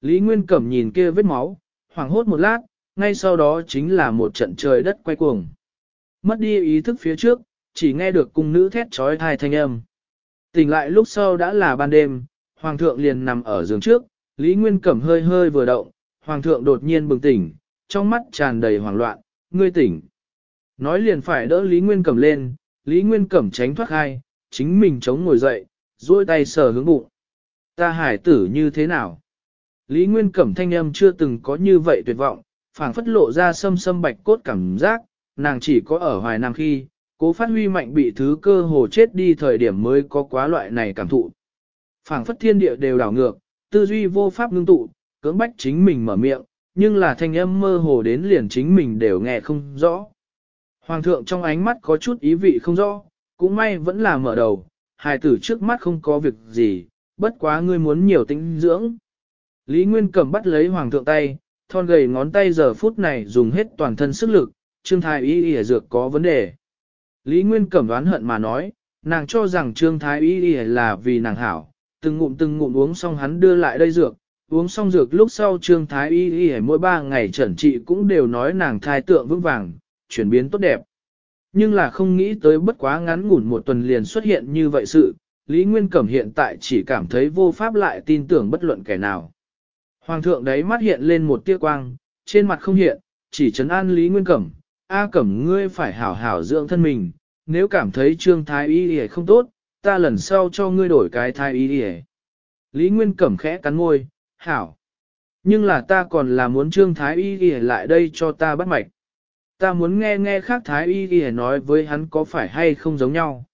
[SPEAKER 1] Lý Nguyên Cẩm nhìn kia vết máu, hoảng hốt một lát, ngay sau đó chính là một trận trời đất quay cuồng. Mất đi ý thức phía trước, chỉ nghe được cung nữ thét trói thai thanh âm. Tỉnh lại lúc sau đã là ban đêm, hoàng thượng liền nằm ở giường trước, Lý Nguyên Cẩm hơi hơi vừa động, hoàng thượng đột nhiên bừng tỉnh, trong mắt tràn đầy hoảng loạn, ngươi tỉnh. Nói liền phải đỡ Lý Nguyên Cẩm lên, Lý Nguyên Cẩm tránh thoát hai, chính mình chống ngồi dậy, duỗi tay sờ hướng bụng. Ta hải tử như thế nào? Lý Nguyên Cẩm thanh âm chưa từng có như vậy tuyệt vọng, phảng phất lộ ra sâm sâm bạch cốt cảm giác, nàng chỉ có ở hoài nam khi, Cố phát huy mạnh bị thứ cơ hồ chết đi thời điểm mới có quá loại này cảm thụ. Phảng phất thiên địa đều đảo ngược, tư duy vô pháp ngưng tụ, cưỡng bách chính mình mở miệng, nhưng là thanh âm mơ hồ đến liền chính mình đều nghe không rõ. Hoàng thượng trong ánh mắt có chút ý vị không rõ, cũng may vẫn là mở đầu, hài tử trước mắt không có việc gì, bất quá ngươi muốn nhiều tính dưỡng. Lý Nguyên cầm bắt lấy hoàng thượng tay, thon gầy ngón tay giờ phút này dùng hết toàn thân sức lực, trương thái y y dược có vấn đề. Lý Nguyên Cẩm đoán hận mà nói, nàng cho rằng Trương Thái Y Y là vì nàng hảo, từng ngụm từng ngụm uống xong hắn đưa lại đây dược, uống xong dược lúc sau Trương Thái Y Y mỗi ba ngày trần trị cũng đều nói nàng thai tượng vững vàng, chuyển biến tốt đẹp. Nhưng là không nghĩ tới bất quá ngắn ngủn một tuần liền xuất hiện như vậy sự, Lý Nguyên Cẩm hiện tại chỉ cảm thấy vô pháp lại tin tưởng bất luận kẻ nào. Hoàng thượng đấy mắt hiện lên một tia quang, trên mặt không hiện, chỉ trấn an Lý Nguyên Cẩm, A Cẩm ngươi phải hảo hảo dưỡng thân mình, nếu cảm thấy trương thái y y không tốt, ta lần sau cho ngươi đổi cái thái y y. Lý Nguyên cẩm khẽ cắn ngôi, hảo. Nhưng là ta còn là muốn trương thái y y lại đây cho ta bắt mạch. Ta muốn nghe nghe khác thái y y nói với hắn có phải hay không giống nhau.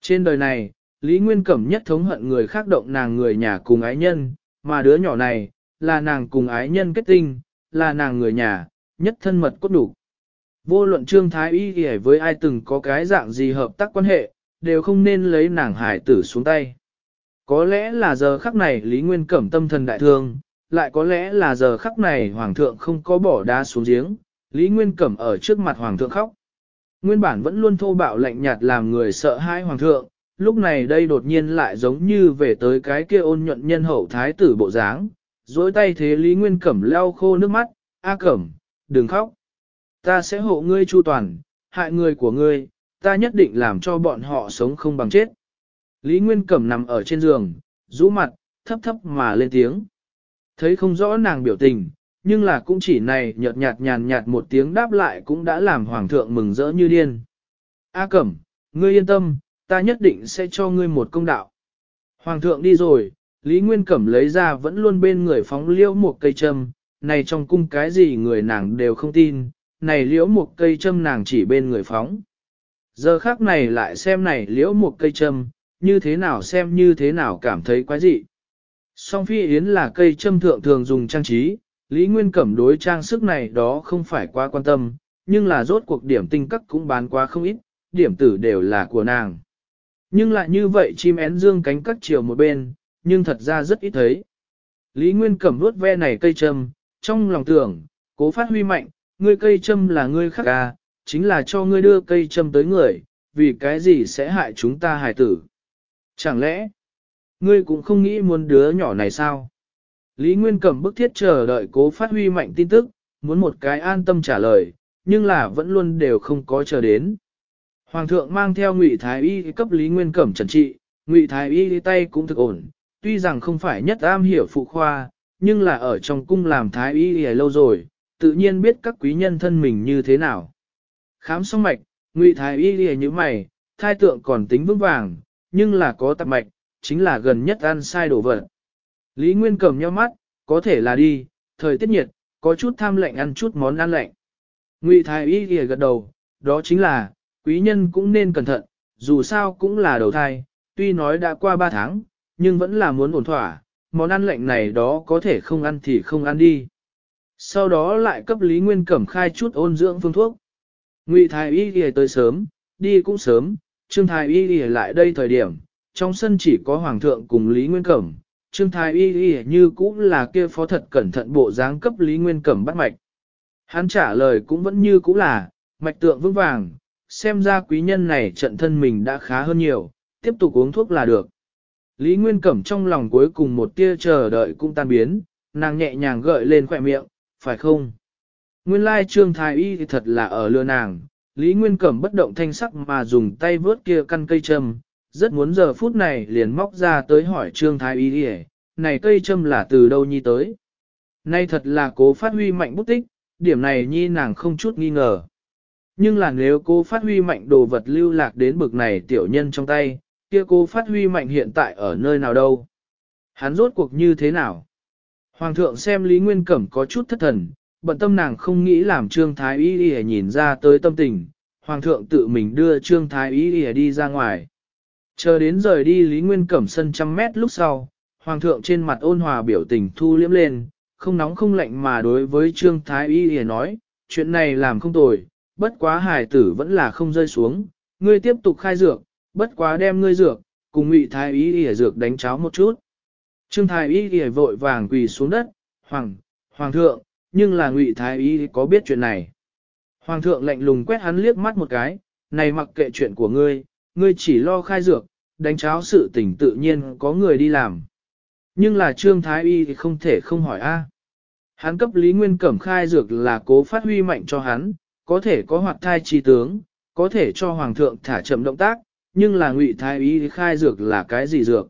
[SPEAKER 1] Trên đời này, Lý Nguyên cẩm nhất thống hận người khác động nàng người nhà cùng ái nhân, mà đứa nhỏ này, là nàng cùng ái nhân kết tinh, là nàng người nhà, nhất thân mật cốt đủ. Vô luận Trương Thái Y Y với ai từng có cái dạng gì hợp tác quan hệ, đều không nên lấy nàng hải tử xuống tay. Có lẽ là giờ khắc này Lý Nguyên Cẩm tâm thần đại thương, lại có lẽ là giờ khắc này Hoàng thượng không có bỏ đá xuống giếng, Lý Nguyên Cẩm ở trước mặt Hoàng thượng khóc. Nguyên bản vẫn luôn thô bạo lạnh nhạt làm người sợ hãi Hoàng thượng, lúc này đây đột nhiên lại giống như về tới cái kia ôn nhuận nhân hậu thái tử bộ dáng, dối tay thế Lý Nguyên Cẩm leo khô nước mắt, A Cẩm, đừng khóc ta sẽ hộ ngươi chu toàn, hại người của ngươi, ta nhất định làm cho bọn họ sống không bằng chết. Lý Nguyên Cẩm nằm ở trên giường, rũ mặt, thấp thấp mà lên tiếng. Thấy không rõ nàng biểu tình, nhưng là cũng chỉ này nhợt nhạt nhàn nhạt một tiếng đáp lại cũng đã làm hoàng thượng mừng rỡ như điên. A Cẩm, ngươi yên tâm, ta nhất định sẽ cho ngươi một công đạo. Hoàng thượng đi rồi, Lý Nguyên Cẩm lấy ra vẫn luôn bên người phóng liêu một cây châm, này trong cung cái gì người nàng đều không tin, này liễu một cây châm nàng chỉ bên người phóng. Giờ khác này lại xem này liễu một cây châm, như thế nào xem như thế nào cảm thấy quái dị. Song phi yến là cây châm thượng thường dùng trang trí, Lý Nguyên Cẩm đối trang sức này đó không phải quá quan tâm, nhưng là rốt cuộc điểm tinh cắt cũng bán quá không ít, điểm tử đều là của nàng. Nhưng lại như vậy chim én dương cánh cắt chiều một bên, nhưng thật ra rất ít thấy. Lý Nguyên Cẩm vuốt ve này cây châm, trong lòng tưởng, cố phát huy mạnh, ngươi cây châm là ngươi khác à, chính là cho ngươi đưa cây châm tới người, vì cái gì sẽ hại chúng ta hài tử. Chẳng lẽ, ngươi cũng không nghĩ muốn đứa nhỏ này sao? Lý Nguyên Cẩm bức thiết chờ đợi cố phát huy mạnh tin tức, muốn một cái an tâm trả lời, nhưng là vẫn luôn đều không có chờ đến. Hoàng thượng mang theo Ngụy Thái Y cấp Lý Nguyên Cẩm trần trị, Ngụy Thái Y tay cũng thực ổn, tuy rằng không phải nhất am hiểu phụ khoa, nhưng là ở trong cung làm Thái Y lâu rồi, tự nhiên biết các quý nhân thân mình như thế nào. Khám xong mạch, ngụy thái y lìa như mày, thai tượng còn tính vững vàng, nhưng là có tạp mạch, chính là gần nhất ăn sai đổ vật. Lý Nguyên cầm nhau mắt, có thể là đi, thời tiết nhiệt, có chút tham lạnh ăn chút món ăn lạnh. Ngụy thái y lìa gật đầu, đó chính là, quý nhân cũng nên cẩn thận, dù sao cũng là đầu thai, tuy nói đã qua 3 tháng, nhưng vẫn là muốn ổn thỏa, món ăn lạnh này đó có thể không ăn thì không ăn đi sau đó lại cấp Lý Nguyên Cẩm khai chút ôn dưỡng phương thuốc. Ngụy Thái Y thì tới sớm, đi cũng sớm, Trương Thái Y thì lại đây thời điểm, trong sân chỉ có Hoàng thượng cùng Lý Nguyên Cẩm, Trương Thái Y thì như cũng là kia phó thật cẩn thận bộ dáng cấp Lý Nguyên Cẩm bắt mạch. Hắn trả lời cũng vẫn như cũng là, mạch tượng vững vàng, xem ra quý nhân này trận thân mình đã khá hơn nhiều, tiếp tục uống thuốc là được. Lý Nguyên Cẩm trong lòng cuối cùng một tia chờ đợi cũng tan biến, nàng nhẹ nhàng gợi lên khỏe miệng, phải không? Nguyên lai trương thái y thì thật là ở lừa nàng, Lý Nguyên Cẩm bất động thanh sắc mà dùng tay vớt kia căn cây châm, rất muốn giờ phút này liền móc ra tới hỏi trương thái y thì này cây châm là từ đâu nhi tới? Nay thật là cố phát huy mạnh bút tích, điểm này nhi nàng không chút nghi ngờ. Nhưng là nếu cô phát huy mạnh đồ vật lưu lạc đến bực này tiểu nhân trong tay, kia cô phát huy mạnh hiện tại ở nơi nào đâu? Hắn rốt cuộc như thế nào? Hoàng thượng xem Lý Nguyên Cẩm có chút thất thần, bận tâm nàng không nghĩ làm Trương Thái Y Y nhìn ra tới tâm tình, Hoàng thượng tự mình đưa Trương Thái Y Y đi ra ngoài. Chờ đến rời đi Lý Nguyên Cẩm sân trăm mét lúc sau, Hoàng thượng trên mặt ôn hòa biểu tình thu liếm lên, không nóng không lạnh mà đối với Trương Thái Y Y nói, chuyện này làm không tồi, bất quá hài tử vẫn là không rơi xuống, ngươi tiếp tục khai dược, bất quá đem ngươi dược, cùng ngụy Thái Y Y dược đánh cháo một chút. Trương Thái Y thì vội vàng quỳ xuống đất, Hoàng, Hoàng thượng, nhưng là Ngụy Thái Y có biết chuyện này. Hoàng thượng lạnh lùng quét hắn liếc mắt một cái, này mặc kệ chuyện của ngươi, ngươi chỉ lo khai dược, đánh cháo sự tình tự nhiên có người đi làm. Nhưng là Trương Thái Y thì không thể không hỏi a. Hắn cấp Lý Nguyên Cẩm khai dược là cố phát huy mạnh cho hắn, có thể có hoạt thai trí tướng, có thể cho Hoàng thượng thả chậm động tác, nhưng là Ngụy Thái Y khai dược là cái gì dược?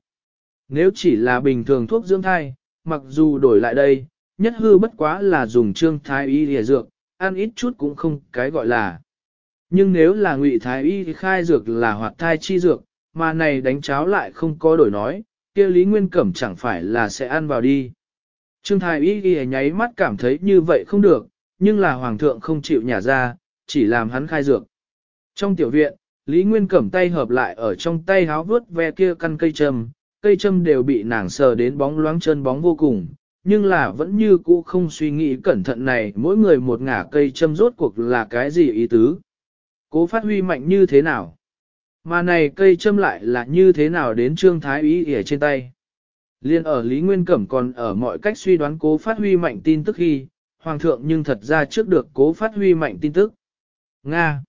[SPEAKER 1] nếu chỉ là bình thường thuốc dưỡng thai, mặc dù đổi lại đây, nhất hư bất quá là dùng trương thái y lìa dược, ăn ít chút cũng không cái gọi là. Nhưng nếu là ngụy thái y khai dược là hoạt thai chi dược, mà này đánh cháo lại không có đổi nói, kia Lý Nguyên Cẩm chẳng phải là sẽ ăn vào đi. Trương thái y thì nháy mắt cảm thấy như vậy không được, nhưng là hoàng thượng không chịu nhả ra, chỉ làm hắn khai dược. Trong tiểu viện, Lý Nguyên Cẩm tay hợp lại ở trong tay háo vướt ve kia căn cây trầm, cây châm đều bị nàng sờ đến bóng loáng chân bóng vô cùng, nhưng là vẫn như cũ không suy nghĩ cẩn thận này mỗi người một ngả cây châm rốt cuộc là cái gì ý tứ. Cố phát huy mạnh như thế nào? Mà này cây châm lại là như thế nào đến trương thái ý ở trên tay? Liên ở Lý Nguyên Cẩm còn ở mọi cách suy đoán cố phát huy mạnh tin tức khi, Hoàng thượng nhưng thật ra trước được cố phát huy mạnh tin tức. Nga.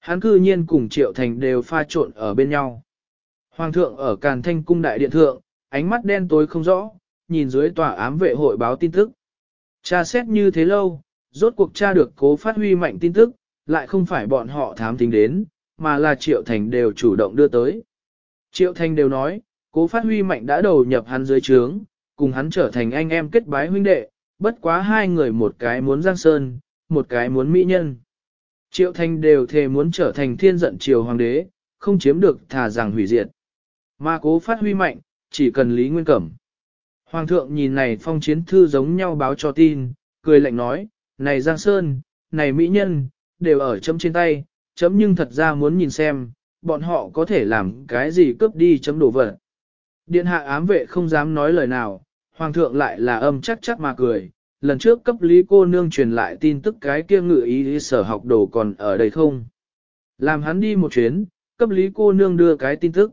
[SPEAKER 1] Hắn cư nhiên cùng Triệu Thành đều pha trộn ở bên nhau. Hoàng thượng ở Càn Thanh cung đại điện thượng, ánh mắt đen tối không rõ, nhìn dưới tòa ám vệ hội báo tin tức. Tra xét như thế lâu, rốt cuộc tra được cố phát huy mạnh tin tức, lại không phải bọn họ thám tính đến, mà là Triệu Thành đều chủ động đưa tới. Triệu Thành đều nói, cố phát huy mạnh đã đầu nhập hắn dưới trướng, cùng hắn trở thành anh em kết bái huynh đệ, bất quá hai người một cái muốn Giang Sơn, một cái muốn Mỹ Nhân. Triệu Thành đều thề muốn trở thành thiên giận triều hoàng đế, không chiếm được thà rằng hủy diệt. Mà cố phát huy mạnh, chỉ cần Lý Nguyên Cẩm. Hoàng thượng nhìn này phong chiến thư giống nhau báo cho tin, cười lạnh nói, này Giang Sơn, này Mỹ Nhân, đều ở chấm trên tay, chấm nhưng thật ra muốn nhìn xem, bọn họ có thể làm cái gì cướp đi chấm đổ vật. Điện hạ ám vệ không dám nói lời nào, hoàng thượng lại là âm chắc chắc mà cười, lần trước cấp lý cô nương truyền lại tin tức cái kia ngự ý sở học đồ còn ở đây không. Làm hắn đi một chuyến, cấp lý cô nương đưa cái tin tức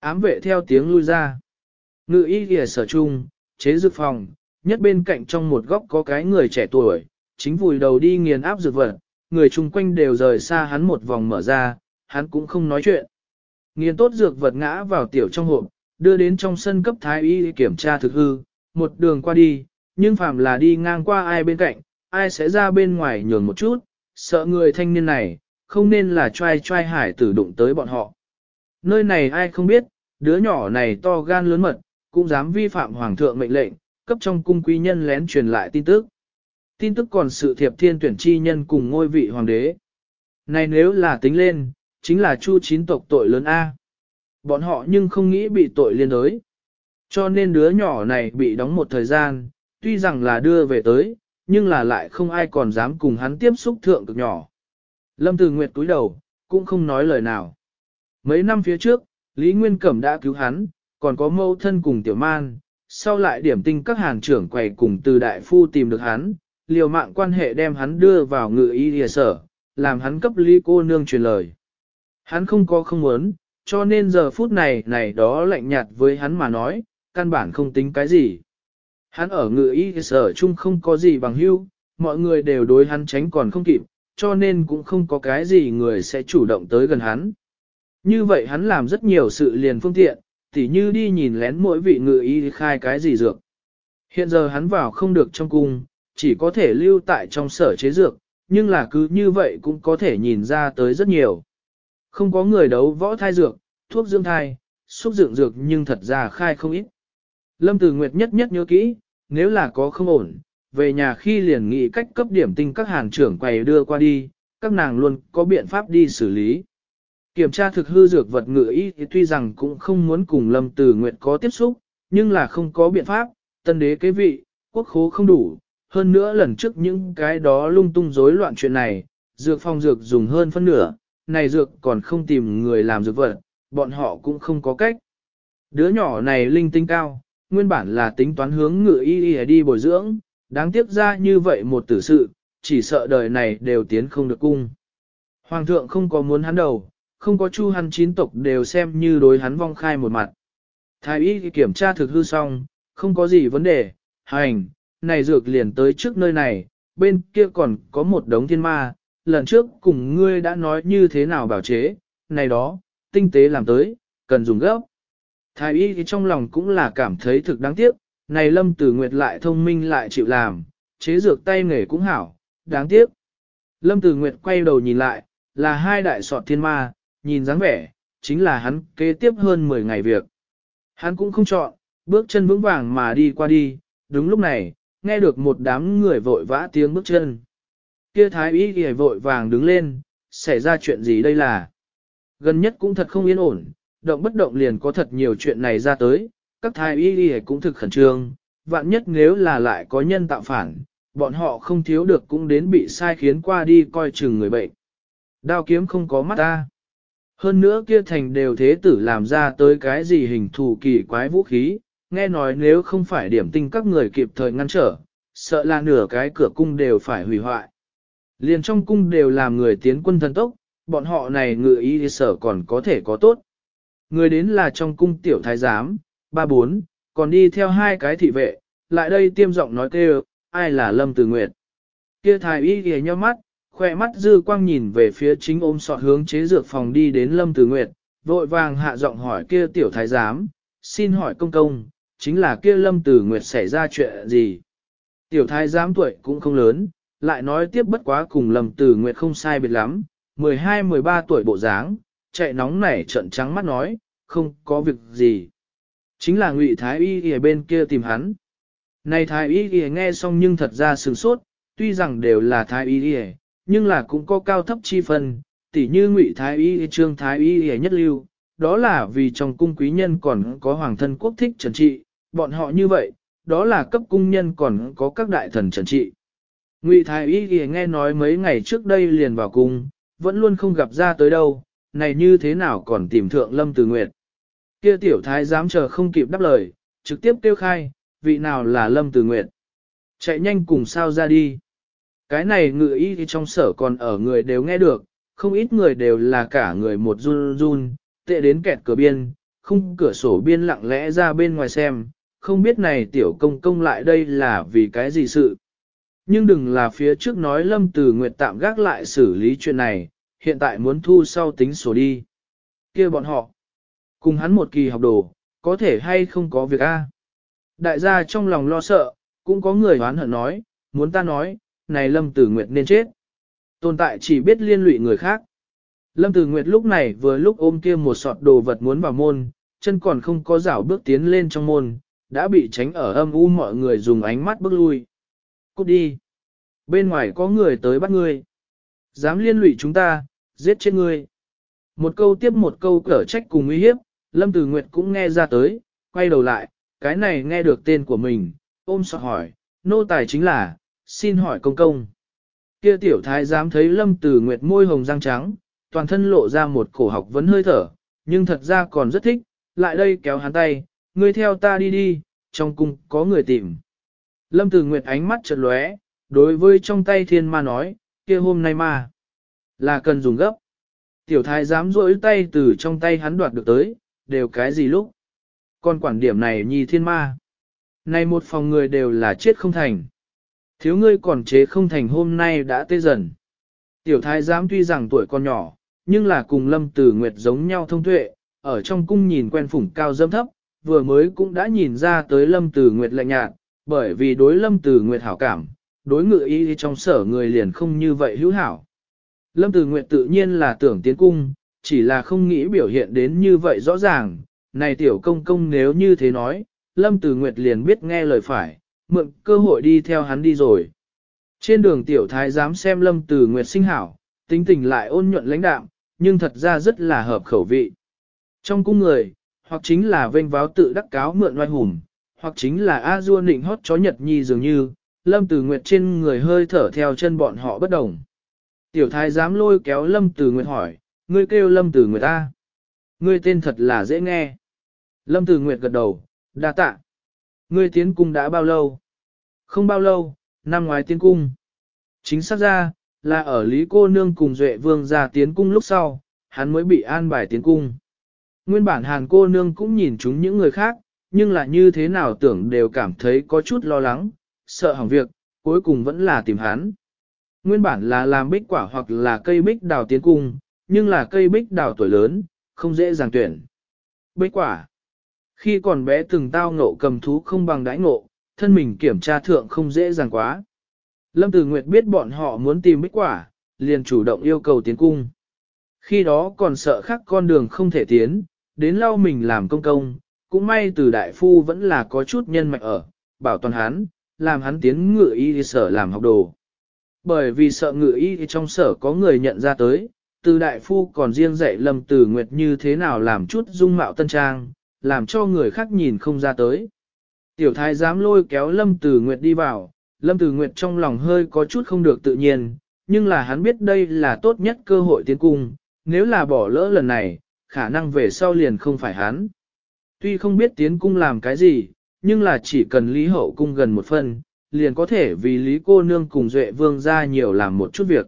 [SPEAKER 1] ám vệ theo tiếng lui ra. Ngự y kìa sở trung, chế dược phòng, nhất bên cạnh trong một góc có cái người trẻ tuổi, chính vùi đầu đi nghiền áp dược vật, người chung quanh đều rời xa hắn một vòng mở ra, hắn cũng không nói chuyện. Nghiền tốt dược vật ngã vào tiểu trong hộp, đưa đến trong sân cấp thái y kiểm tra thực hư, một đường qua đi, nhưng phàm là đi ngang qua ai bên cạnh, ai sẽ ra bên ngoài nhường một chút, sợ người thanh niên này, không nên là trai trai hải tử đụng tới bọn họ. Nơi này ai không biết, đứa nhỏ này to gan lớn mật, cũng dám vi phạm hoàng thượng mệnh lệnh, cấp trong cung quý nhân lén truyền lại tin tức. Tin tức còn sự thiệp thiên tuyển chi nhân cùng ngôi vị hoàng đế. Này nếu là tính lên, chính là chu chín tộc tội lớn A. Bọn họ nhưng không nghĩ bị tội liên đới. Cho nên đứa nhỏ này bị đóng một thời gian, tuy rằng là đưa về tới, nhưng là lại không ai còn dám cùng hắn tiếp xúc thượng cực nhỏ. Lâm Từ Nguyệt cúi đầu, cũng không nói lời nào. Mấy năm phía trước, Lý Nguyên Cẩm đã cứu hắn, còn có mâu thân cùng tiểu man, sau lại điểm tinh các hàng trưởng quầy cùng từ đại phu tìm được hắn, liều mạng quan hệ đem hắn đưa vào ngự y địa sở, làm hắn cấp Lý cô nương truyền lời. Hắn không có không muốn, cho nên giờ phút này này đó lạnh nhạt với hắn mà nói, căn bản không tính cái gì. Hắn ở ngự y sở chung không có gì bằng hưu, mọi người đều đối hắn tránh còn không kịp, cho nên cũng không có cái gì người sẽ chủ động tới gần hắn. Như vậy hắn làm rất nhiều sự liền phương tiện, tỉ như đi nhìn lén mỗi vị ngự y khai cái gì dược. Hiện giờ hắn vào không được trong cung, chỉ có thể lưu tại trong sở chế dược, nhưng là cứ như vậy cũng có thể nhìn ra tới rất nhiều. Không có người đấu võ thai dược, thuốc dưỡng thai, xúc dưỡng dược nhưng thật ra khai không ít. Lâm Tử Nguyệt nhất nhất nhớ kỹ, nếu là có không ổn, về nhà khi liền nghị cách cấp điểm tinh các hàng trưởng quầy đưa qua đi, các nàng luôn có biện pháp đi xử lý. Kiểm tra thực hư dược vật ngự y thì tuy rằng cũng không muốn cùng Lâm Tử Nguyệt có tiếp xúc, nhưng là không có biện pháp, tân đế kế vị, quốc khố không đủ, hơn nữa lần trước những cái đó lung tung rối loạn chuyện này, dược phong dược dùng hơn phân nửa, này dược còn không tìm người làm dược vật, bọn họ cũng không có cách. Đứa nhỏ này linh tinh cao, nguyên bản là tính toán hướng ngự y y đi bồi dưỡng, đáng tiếc ra như vậy một tử sự, chỉ sợ đời này đều tiến không được cung. Hoàng thượng không có muốn hắn đầu, không có chu hắn chín tộc đều xem như đối hắn vong khai một mặt. Thái y kiểm tra thực hư xong, không có gì vấn đề, hành, này dược liền tới trước nơi này, bên kia còn có một đống thiên ma, lần trước cùng ngươi đã nói như thế nào bảo chế, này đó, tinh tế làm tới, cần dùng gấp. Thái y thì trong lòng cũng là cảm thấy thực đáng tiếc, này lâm tử nguyệt lại thông minh lại chịu làm, chế dược tay nghề cũng hảo, đáng tiếc. Lâm tử nguyệt quay đầu nhìn lại, là hai đại sọt thiên ma, nhìn dáng vẻ, chính là hắn kế tiếp hơn 10 ngày việc. Hắn cũng không chọn, bước chân vững vàng mà đi qua đi, đúng lúc này, nghe được một đám người vội vã tiếng bước chân. Kia thái y ghi vội vàng đứng lên, xảy ra chuyện gì đây là? Gần nhất cũng thật không yên ổn, động bất động liền có thật nhiều chuyện này ra tới, các thái y ghi cũng thực khẩn trương, vạn nhất nếu là lại có nhân tạo phản, bọn họ không thiếu được cũng đến bị sai khiến qua đi coi chừng người bệnh. Đao kiếm không có mắt ta. Hơn nữa kia thành đều thế tử làm ra tới cái gì hình thù kỳ quái vũ khí, nghe nói nếu không phải điểm tinh các người kịp thời ngăn trở, sợ là nửa cái cửa cung đều phải hủy hoại. Liền trong cung đều làm người tiến quân thần tốc, bọn họ này ngự ý thì sở còn có thể có tốt. Người đến là trong cung tiểu thái giám, ba bốn, còn đi theo hai cái thị vệ, lại đây tiêm giọng nói kêu, ai là Lâm từ Nguyệt. Kia thái y ghề nhau mắt, Khoe mắt dư quang nhìn về phía chính ôm sọt hướng chế dược phòng đi đến Lâm Tử Nguyệt, vội vàng hạ giọng hỏi kia tiểu thái giám, xin hỏi công công, chính là kia Lâm Tử Nguyệt xảy ra chuyện gì? Tiểu thái giám tuổi cũng không lớn, lại nói tiếp bất quá cùng Lâm Tử Nguyệt không sai biệt lắm, 12-13 tuổi bộ dáng, chạy nóng nảy trận trắng mắt nói, không có việc gì. Chính là ngụy thái y ở bên kia tìm hắn. Này thái y nghe xong nhưng thật ra sừng sốt, tuy rằng đều là thái y nhưng là cũng có cao thấp chi phần, tỉ như Ngụy Thái Y Trương Thái Y nhất lưu, đó là vì trong cung quý nhân còn có hoàng thân quốc thích trần trị, bọn họ như vậy, đó là cấp cung nhân còn có các đại thần trần trị. Ngụy Thái Y nghe nói mấy ngày trước đây liền vào cung, vẫn luôn không gặp ra tới đâu, này như thế nào còn tìm thượng Lâm Từ Nguyệt. Kia tiểu thái dám chờ không kịp đáp lời, trực tiếp kêu khai, vị nào là Lâm Từ Nguyệt. Chạy nhanh cùng sao ra đi. Cái này ngự y thì trong sở còn ở người đều nghe được, không ít người đều là cả người một run run, tệ đến kẹt cửa biên, không cửa sổ biên lặng lẽ ra bên ngoài xem, không biết này tiểu công công lại đây là vì cái gì sự. Nhưng đừng là phía trước nói lâm từ nguyệt tạm gác lại xử lý chuyện này, hiện tại muốn thu sau tính sổ đi. kia bọn họ, cùng hắn một kỳ học đồ, có thể hay không có việc a? Đại gia trong lòng lo sợ, cũng có người hoán hận nói, muốn ta nói, này Lâm Tử Nguyệt nên chết. Tồn tại chỉ biết liên lụy người khác. Lâm Tử Nguyệt lúc này vừa lúc ôm kia một sọt đồ vật muốn vào môn, chân còn không có rảo bước tiến lên trong môn, đã bị tránh ở âm u mọi người dùng ánh mắt bước lui. Cút đi. Bên ngoài có người tới bắt ngươi. Dám liên lụy chúng ta, giết chết ngươi. Một câu tiếp một câu cở trách cùng uy hiếp, Lâm Tử Nguyệt cũng nghe ra tới, quay đầu lại, cái này nghe được tên của mình, ôm sợ hỏi, nô tài chính là, xin hỏi công công. Kia tiểu thái dám thấy lâm tử nguyệt môi hồng răng trắng, toàn thân lộ ra một cổ học vấn hơi thở, nhưng thật ra còn rất thích, lại đây kéo hắn tay, ngươi theo ta đi đi, trong cung có người tìm. Lâm tử nguyệt ánh mắt chợt lóe, đối với trong tay thiên ma nói, kia hôm nay mà là cần dùng gấp. Tiểu thái dám rỗi tay từ trong tay hắn đoạt được tới, đều cái gì lúc. Còn quản điểm này nhì thiên ma. Này một phòng người đều là chết không thành. Thiếu ngươi còn chế không thành hôm nay đã tê dần. Tiểu thái giám tuy rằng tuổi còn nhỏ, nhưng là cùng lâm tử nguyệt giống nhau thông tuệ, ở trong cung nhìn quen phủng cao dâm thấp, vừa mới cũng đã nhìn ra tới lâm tử nguyệt lạnh nhạt, bởi vì đối lâm tử nguyệt hảo cảm, đối ngự y trong sở người liền không như vậy hữu hảo. Lâm tử nguyệt tự nhiên là tưởng tiến cung, chỉ là không nghĩ biểu hiện đến như vậy rõ ràng, này tiểu công công nếu như thế nói, lâm tử nguyệt liền biết nghe lời phải, mượn cơ hội đi theo hắn đi rồi. Trên đường tiểu thái dám xem lâm từ nguyệt sinh hảo, tính tình lại ôn nhuận lãnh đạm, nhưng thật ra rất là hợp khẩu vị. Trong cung người, hoặc chính là vênh váo tự đắc cáo mượn oai hùng, hoặc chính là a dua nịnh hót chó nhật nhi dường như, lâm từ nguyệt trên người hơi thở theo chân bọn họ bất đồng. Tiểu thái dám lôi kéo lâm từ nguyệt hỏi, ngươi kêu lâm từ nguyệt ta. Ngươi tên thật là dễ nghe. Lâm từ nguyệt gật đầu, đa tạ. Ngươi tiến cung đã bao lâu? Không bao lâu, năm ngoái tiến cung. Chính xác ra, là ở Lý Cô Nương cùng Duệ Vương ra tiến cung lúc sau, hắn mới bị an bài tiến cung. Nguyên bản Hàn Cô Nương cũng nhìn chúng những người khác, nhưng là như thế nào tưởng đều cảm thấy có chút lo lắng, sợ hỏng việc, cuối cùng vẫn là tìm hắn. Nguyên bản là làm bích quả hoặc là cây bích đào tiến cung, nhưng là cây bích đào tuổi lớn, không dễ dàng tuyển. Bích quả. Khi còn bé từng tao ngộ cầm thú không bằng đãi ngộ, thân mình kiểm tra thượng không dễ dàng quá. Lâm Tử Nguyệt biết bọn họ muốn tìm bích quả, liền chủ động yêu cầu tiến cung. Khi đó còn sợ khác con đường không thể tiến, đến lau mình làm công công, cũng may từ đại phu vẫn là có chút nhân mạch ở, bảo toàn hắn, làm hắn tiến ngự y sở làm học đồ. Bởi vì sợ ngự y trong sở có người nhận ra tới, từ đại phu còn riêng dạy Lâm Tử Nguyệt như thế nào làm chút dung mạo tân trang, làm cho người khác nhìn không ra tới. Tiểu thái dám lôi kéo Lâm Tử Nguyệt đi vào, Lâm Tử Nguyệt trong lòng hơi có chút không được tự nhiên, nhưng là hắn biết đây là tốt nhất cơ hội tiến cung, nếu là bỏ lỡ lần này, khả năng về sau liền không phải hắn. Tuy không biết tiến cung làm cái gì, nhưng là chỉ cần Lý Hậu cung gần một phần, liền có thể vì Lý cô nương cùng Duệ Vương ra nhiều làm một chút việc.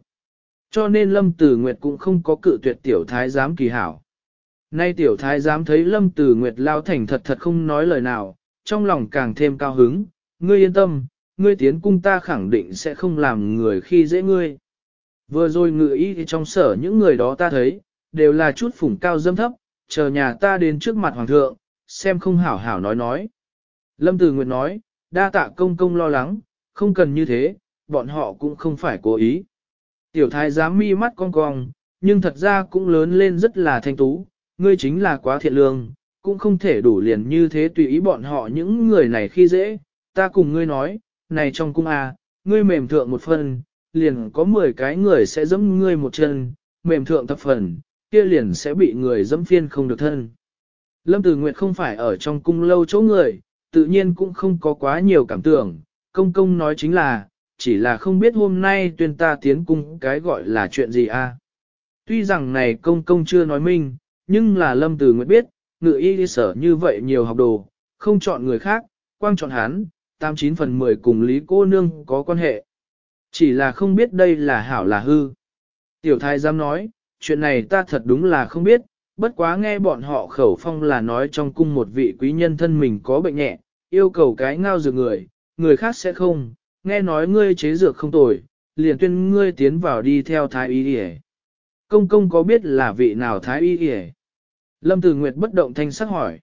[SPEAKER 1] Cho nên Lâm Tử Nguyệt cũng không có cự tuyệt tiểu thái giám kỳ hảo. Nay tiểu thái dám thấy lâm tử nguyệt lao thành thật thật không nói lời nào, trong lòng càng thêm cao hứng, ngươi yên tâm, ngươi tiến cung ta khẳng định sẽ không làm người khi dễ ngươi. Vừa rồi ngự ý trong sở những người đó ta thấy, đều là chút phủng cao dâm thấp, chờ nhà ta đến trước mặt hoàng thượng, xem không hảo hảo nói nói. Lâm Tử Nguyệt nói, đa tạ công công lo lắng, không cần như thế, bọn họ cũng không phải cố ý. Tiểu thái giám mi mắt cong cong, nhưng thật ra cũng lớn lên rất là thanh tú, ngươi chính là quá thiện lương, cũng không thể đủ liền như thế tùy ý bọn họ những người này khi dễ, ta cùng ngươi nói, này trong cung à, ngươi mềm thượng một phần, liền có 10 cái người sẽ giẫm ngươi một chân, mềm thượng thập phần, kia liền sẽ bị người giẫm phiên không được thân. Lâm Tử Nguyệt không phải ở trong cung lâu chỗ người, tự nhiên cũng không có quá nhiều cảm tưởng, công công nói chính là, chỉ là không biết hôm nay tuyên ta tiến cung cái gọi là chuyện gì a. À. Tuy rằng này công công chưa nói minh, nhưng là Lâm Từ Nguyệt biết, ngự y sở như vậy nhiều học đồ, không chọn người khác, quang chọn hắn, 89 phần 10 cùng Lý cô nương có quan hệ. Chỉ là không biết đây là hảo là hư. Tiểu thái dám nói, chuyện này ta thật đúng là không biết, bất quá nghe bọn họ khẩu phong là nói trong cung một vị quý nhân thân mình có bệnh nhẹ, yêu cầu cái ngao dược người, người khác sẽ không, nghe nói ngươi chế dược không tồi, liền tuyên ngươi tiến vào đi theo thái y đi Công công có biết là vị nào thái y đi Lâm Tử Nguyệt bất động thanh sắc hỏi.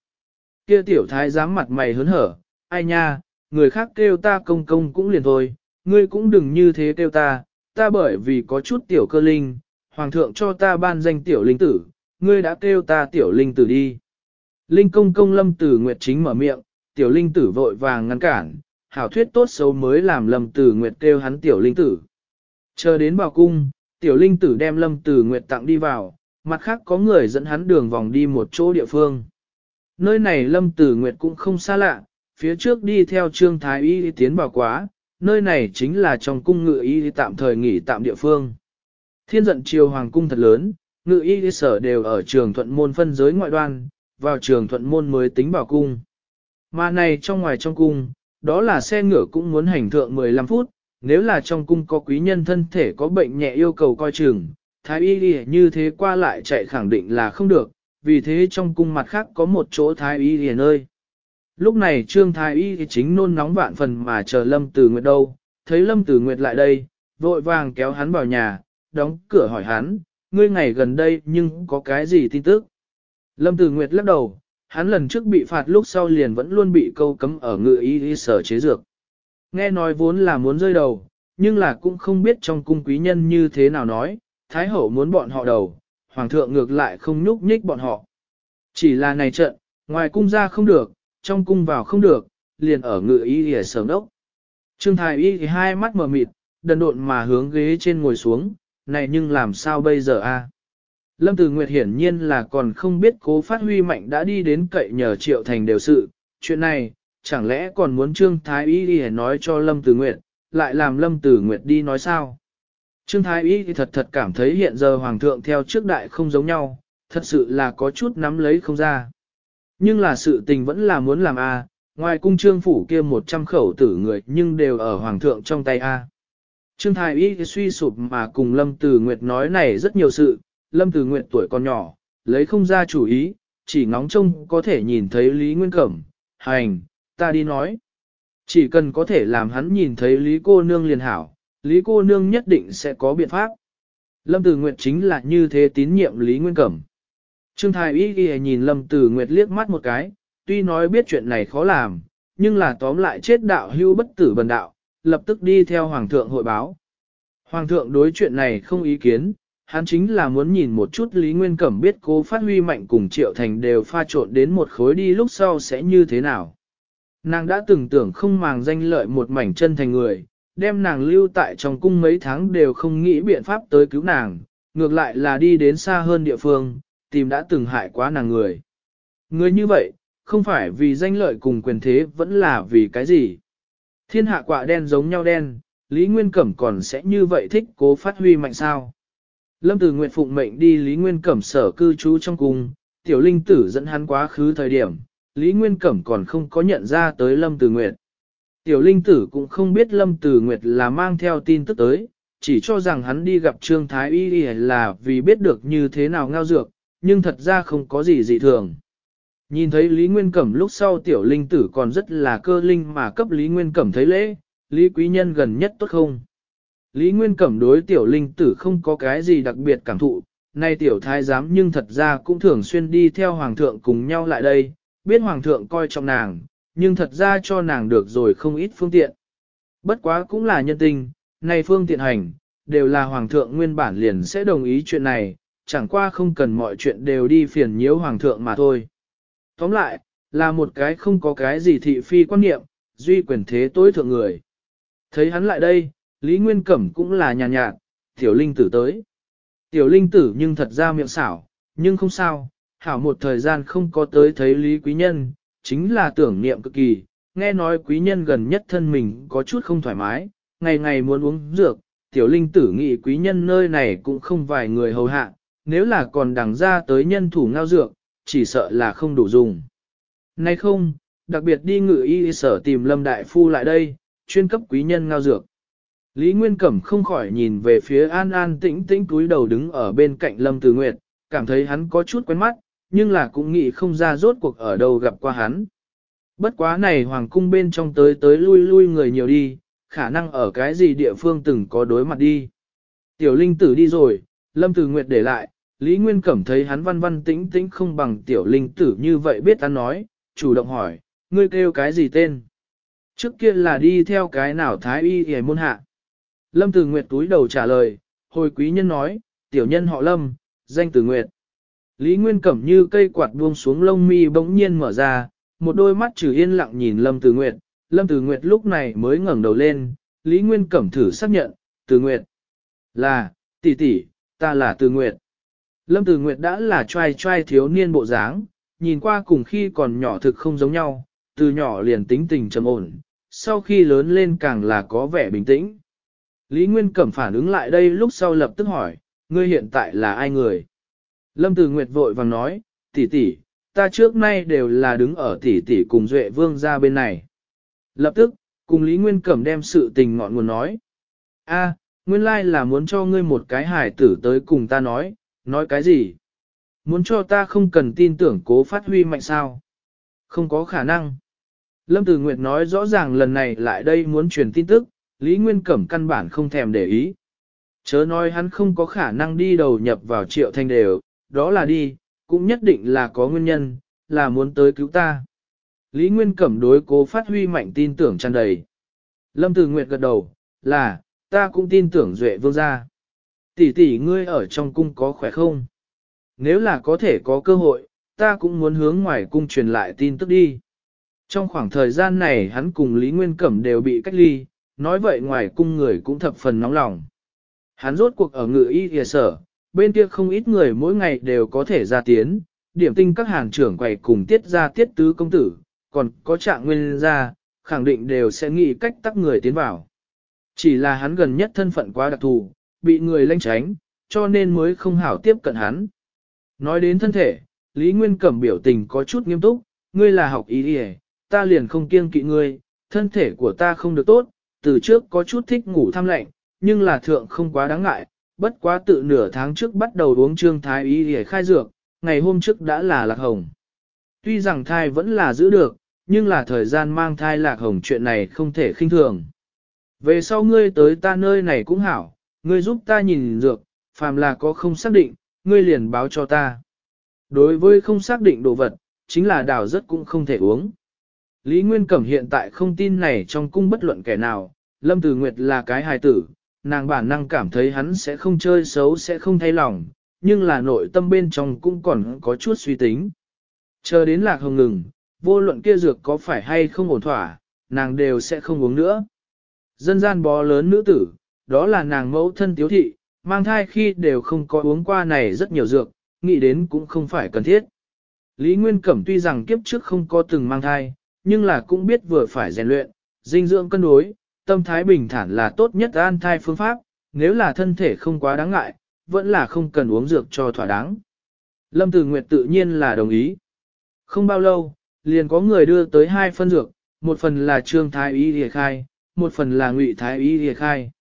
[SPEAKER 1] Kia tiểu thái dám mặt mày hớn hở, ai nha, người khác kêu ta công công cũng liền thôi, ngươi cũng đừng như thế kêu ta, ta bởi vì có chút tiểu cơ linh, hoàng thượng cho ta ban danh tiểu linh tử, ngươi đã kêu ta tiểu linh tử đi. Linh công công Lâm Tử Nguyệt chính mở miệng, tiểu linh tử vội vàng ngăn cản, hảo thuyết tốt xấu mới làm Lâm Tử Nguyệt kêu hắn tiểu linh tử. Chờ đến bảo cung, tiểu linh tử đem Lâm Tử Nguyệt tặng đi vào, mặt khác có người dẫn hắn đường vòng đi một chỗ địa phương. Nơi này Lâm Tử Nguyệt cũng không xa lạ, phía trước đi theo Trương Thái Y tiến vào quá, nơi này chính là trong cung ngự y tạm thời nghỉ tạm địa phương. Thiên giận triều hoàng cung thật lớn, ngự y sở đều ở trường thuận môn phân giới ngoại đoan, vào trường thuận môn mới tính vào cung. Mà này trong ngoài trong cung, đó là xe ngựa cũng muốn hành thượng 15 phút, nếu là trong cung có quý nhân thân thể có bệnh nhẹ yêu cầu coi chừng, thái y y như thế qua lại chạy khẳng định là không được, vì thế trong cung mặt khác có một chỗ thái y y nơi. Lúc này trương thái y thì chính nôn nóng vạn phần mà chờ Lâm Tử Nguyệt đâu, thấy Lâm Tử Nguyệt lại đây, vội vàng kéo hắn vào nhà, đóng cửa hỏi hắn, ngươi ngày gần đây nhưng có cái gì tin tức? Lâm Tử Nguyệt lắc đầu, hắn lần trước bị phạt lúc sau liền vẫn luôn bị câu cấm ở ngự y y sở chế dược. Nghe nói vốn là muốn rơi đầu, nhưng là cũng không biết trong cung quý nhân như thế nào nói, Thái hậu muốn bọn họ đầu, hoàng thượng ngược lại không nhúc nhích bọn họ. Chỉ là này trận, ngoài cung ra không được, trong cung vào không được, liền ở ngự y hề sớm đốc. Trương thái y thì hai mắt mở mịt, đần độn mà hướng ghế trên ngồi xuống, này nhưng làm sao bây giờ a? Lâm Từ Nguyệt hiển nhiên là còn không biết cố phát huy mạnh đã đi đến cậy nhờ triệu thành đều sự, chuyện này, chẳng lẽ còn muốn Trương Thái Y đi nói cho Lâm Từ Nguyệt, lại làm Lâm Từ Nguyệt đi nói sao? Trương Thái Y thì thật thật cảm thấy hiện giờ Hoàng thượng theo trước đại không giống nhau, thật sự là có chút nắm lấy không ra. Nhưng là sự tình vẫn là muốn làm a ngoài cung trương phủ kia một trăm khẩu tử người nhưng đều ở Hoàng thượng trong tay a. Trương Thái Y suy sụp mà cùng Lâm Tử Nguyệt nói này rất nhiều sự, Lâm Tử Nguyệt tuổi còn nhỏ, lấy không ra chủ ý, chỉ ngóng trông có thể nhìn thấy Lý Nguyên Cẩm, hành, ta đi nói. Chỉ cần có thể làm hắn nhìn thấy Lý cô nương liền hảo, Lý cô nương nhất định sẽ có biện pháp. Lâm Tử Nguyệt chính là như thế tín nhiệm Lý Nguyên Cẩm. Trương Thái Y ghi nhìn Lâm Tử Nguyệt liếc mắt một cái, tuy nói biết chuyện này khó làm, nhưng là tóm lại chết đạo hưu bất tử bần đạo, lập tức đi theo Hoàng thượng hội báo. Hoàng thượng đối chuyện này không ý kiến, hắn chính là muốn nhìn một chút Lý Nguyên Cẩm biết cô phát huy mạnh cùng Triệu Thành đều pha trộn đến một khối đi lúc sau sẽ như thế nào. Nàng đã từng tưởng không màng danh lợi một mảnh chân thành người, đem nàng lưu tại trong cung mấy tháng đều không nghĩ biện pháp tới cứu nàng, ngược lại là đi đến xa hơn địa phương, tìm đã từng hại quá nàng người. Người như vậy, không phải vì danh lợi cùng quyền thế vẫn là vì cái gì. Thiên hạ quả đen giống nhau đen, Lý Nguyên Cẩm còn sẽ như vậy thích cố phát huy mạnh sao. Lâm Tử Nguyệt phụng mệnh đi Lý Nguyên Cẩm sở cư trú trong cung, tiểu linh tử dẫn hắn quá khứ thời điểm, Lý Nguyên Cẩm còn không có nhận ra tới Lâm Tử Nguyệt. Tiểu linh tử cũng không biết Lâm Tử Nguyệt là mang theo tin tức tới, chỉ cho rằng hắn đi gặp Trương Thái Y là vì biết được như thế nào ngao dược, nhưng thật ra không có gì dị thường. Nhìn thấy Lý Nguyên Cẩm lúc sau tiểu linh tử còn rất là cơ linh mà cấp Lý Nguyên Cẩm thấy lễ, Lý Quý Nhân gần nhất tốt không? Lý Nguyên Cẩm đối tiểu linh tử không có cái gì đặc biệt cảm thụ, nay tiểu thái giám nhưng thật ra cũng thường xuyên đi theo Hoàng thượng cùng nhau lại đây, biết Hoàng thượng coi trọng nàng, nhưng thật ra cho nàng được rồi không ít phương tiện. Bất quá cũng là nhân tình, này phương tiện hành, đều là hoàng thượng nguyên bản liền sẽ đồng ý chuyện này, chẳng qua không cần mọi chuyện đều đi phiền nhiễu hoàng thượng mà thôi. Tóm lại, là một cái không có cái gì thị phi quan niệm, duy quyền thế tối thượng người. Thấy hắn lại đây, Lý Nguyên Cẩm cũng là nhàn nhạt, tiểu linh tử tới. Tiểu linh tử nhưng thật ra miệng xảo, nhưng không sao, hảo một thời gian không có tới thấy Lý Quý Nhân, chính là tưởng niệm cực kỳ, nghe nói quý nhân gần nhất thân mình có chút không thoải mái, ngày ngày muốn uống dược, tiểu linh tử nghị quý nhân nơi này cũng không vài người hầu hạ, nếu là còn đằng ra tới nhân thủ ngao dược, chỉ sợ là không đủ dùng. Nay không, đặc biệt đi ngự y sở tìm lâm đại phu lại đây, chuyên cấp quý nhân ngao dược. Lý Nguyên Cẩm không khỏi nhìn về phía an an tĩnh tĩnh cúi đầu đứng ở bên cạnh lâm từ nguyệt, cảm thấy hắn có chút quen mắt, nhưng là cũng nghĩ không ra rốt cuộc ở đâu gặp qua hắn. Bất quá này hoàng cung bên trong tới tới lui lui người nhiều đi, khả năng ở cái gì địa phương từng có đối mặt đi. Tiểu linh tử đi rồi, lâm tử nguyệt để lại, Lý Nguyên Cẩm thấy hắn văn văn tĩnh tĩnh không bằng tiểu linh tử như vậy biết ăn nói, chủ động hỏi, ngươi kêu cái gì tên? Trước kia là đi theo cái nào thái y hề môn hạ? Lâm Tử Nguyệt túi đầu trả lời, hồi quý nhân nói, tiểu nhân họ Lâm, danh Tử Nguyệt. Lý Nguyên Cẩm như cây quạt buông xuống lông mi bỗng nhiên mở ra, một đôi mắt trừ yên lặng nhìn Lâm Tử Nguyệt, Lâm Tử Nguyệt lúc này mới ngẩng đầu lên, Lý Nguyên Cẩm thử xác nhận, Tử Nguyệt là, tỷ tỷ, ta là Tử Nguyệt. Lâm Tử Nguyệt đã là trai trai thiếu niên bộ dáng, nhìn qua cùng khi còn nhỏ thực không giống nhau, từ nhỏ liền tính tình trầm ổn, sau khi lớn lên càng là có vẻ bình tĩnh. Lý Nguyên Cẩm phản ứng lại đây lúc sau lập tức hỏi, ngươi hiện tại là ai người? Lâm Từ Nguyệt vội vàng nói, tỷ tỷ, ta trước nay đều là đứng ở tỷ tỷ cùng Duệ Vương ra bên này. Lập tức, cùng Lý Nguyên Cẩm đem sự tình ngọn nguồn nói. a nguyên lai là muốn cho ngươi một cái hải tử tới cùng ta nói, nói cái gì? Muốn cho ta không cần tin tưởng cố phát huy mạnh sao? Không có khả năng. Lâm Từ Nguyệt nói rõ ràng lần này lại đây muốn truyền tin tức, Lý Nguyên Cẩm căn bản không thèm để ý. Chớ nói hắn không có khả năng đi đầu nhập vào triệu thanh đều, đó là đi, cũng nhất định là có nguyên nhân, là muốn tới cứu ta. Lý Nguyên Cẩm đối cố phát huy mạnh tin tưởng tràn đầy. Lâm Từ Nguyệt gật đầu, là, ta cũng tin tưởng Duệ Vương gia. Tỷ tỷ ngươi ở trong cung có khỏe không? Nếu là có thể có cơ hội, ta cũng muốn hướng ngoài cung truyền lại tin tức đi. Trong khoảng thời gian này hắn cùng Lý Nguyên Cẩm đều bị cách ly, nói vậy ngoài cung người cũng thập phần nóng lòng. Hắn rốt cuộc ở ngự y thìa sở, bên kia không ít người mỗi ngày đều có thể ra tiến, điểm tinh các hàng trưởng quầy cùng tiết ra tiết tứ công tử, còn có trạng nguyên ra, khẳng định đều sẽ nghĩ cách tắc người tiến vào. Chỉ là hắn gần nhất thân phận quá đặc thù, bị người lanh tránh, cho nên mới không hảo tiếp cận hắn. Nói đến thân thể, Lý Nguyên Cẩm biểu tình có chút nghiêm túc, ngươi là học ý đi ta liền không kiêng kỵ ngươi, thân thể của ta không được tốt, từ trước có chút thích ngủ tham lạnh, nhưng là thượng không quá đáng ngại, bất quá tự nửa tháng trước bắt đầu uống trương thái y để khai dược, ngày hôm trước đã là lạc hồng. Tuy rằng thai vẫn là giữ được, nhưng là thời gian mang thai lạc hồng chuyện này không thể khinh thường. Về sau ngươi tới ta nơi này cũng hảo, ngươi giúp ta nhìn dược, phàm là có không xác định, ngươi liền báo cho ta. Đối với không xác định đồ vật, chính là đào rất cũng không thể uống. Lý Nguyên Cẩm hiện tại không tin này trong cung bất luận kẻ nào, Lâm Tử Nguyệt là cái hài tử, nàng bản năng cảm thấy hắn sẽ không chơi xấu sẽ không thay lòng, nhưng là nội tâm bên trong cũng còn có chút suy tính. Chờ đến lạc hồng ngừng, vô luận kia dược có phải hay không ổn thỏa, nàng đều sẽ không uống nữa. Dân gian bó lớn nữ tử, đó là nàng mẫu thân tiếu thị, mang thai khi đều không có uống qua này rất nhiều dược, nghĩ đến cũng không phải cần thiết. Lý Nguyên Cẩm tuy rằng kiếp trước không có từng mang thai, nhưng là cũng biết vừa phải rèn luyện, dinh dưỡng cân đối, tâm thái bình thản là tốt nhất an thai phương pháp, nếu là thân thể không quá đáng ngại, vẫn là không cần uống dược cho thỏa đáng. Lâm Tử Nguyệt tự nhiên là đồng ý. Không bao lâu, liền có người đưa tới hai phân dược, một phần là Trương Thái Y Lìa Khai, một phần là Ngụy Thái Y Lìa Khai.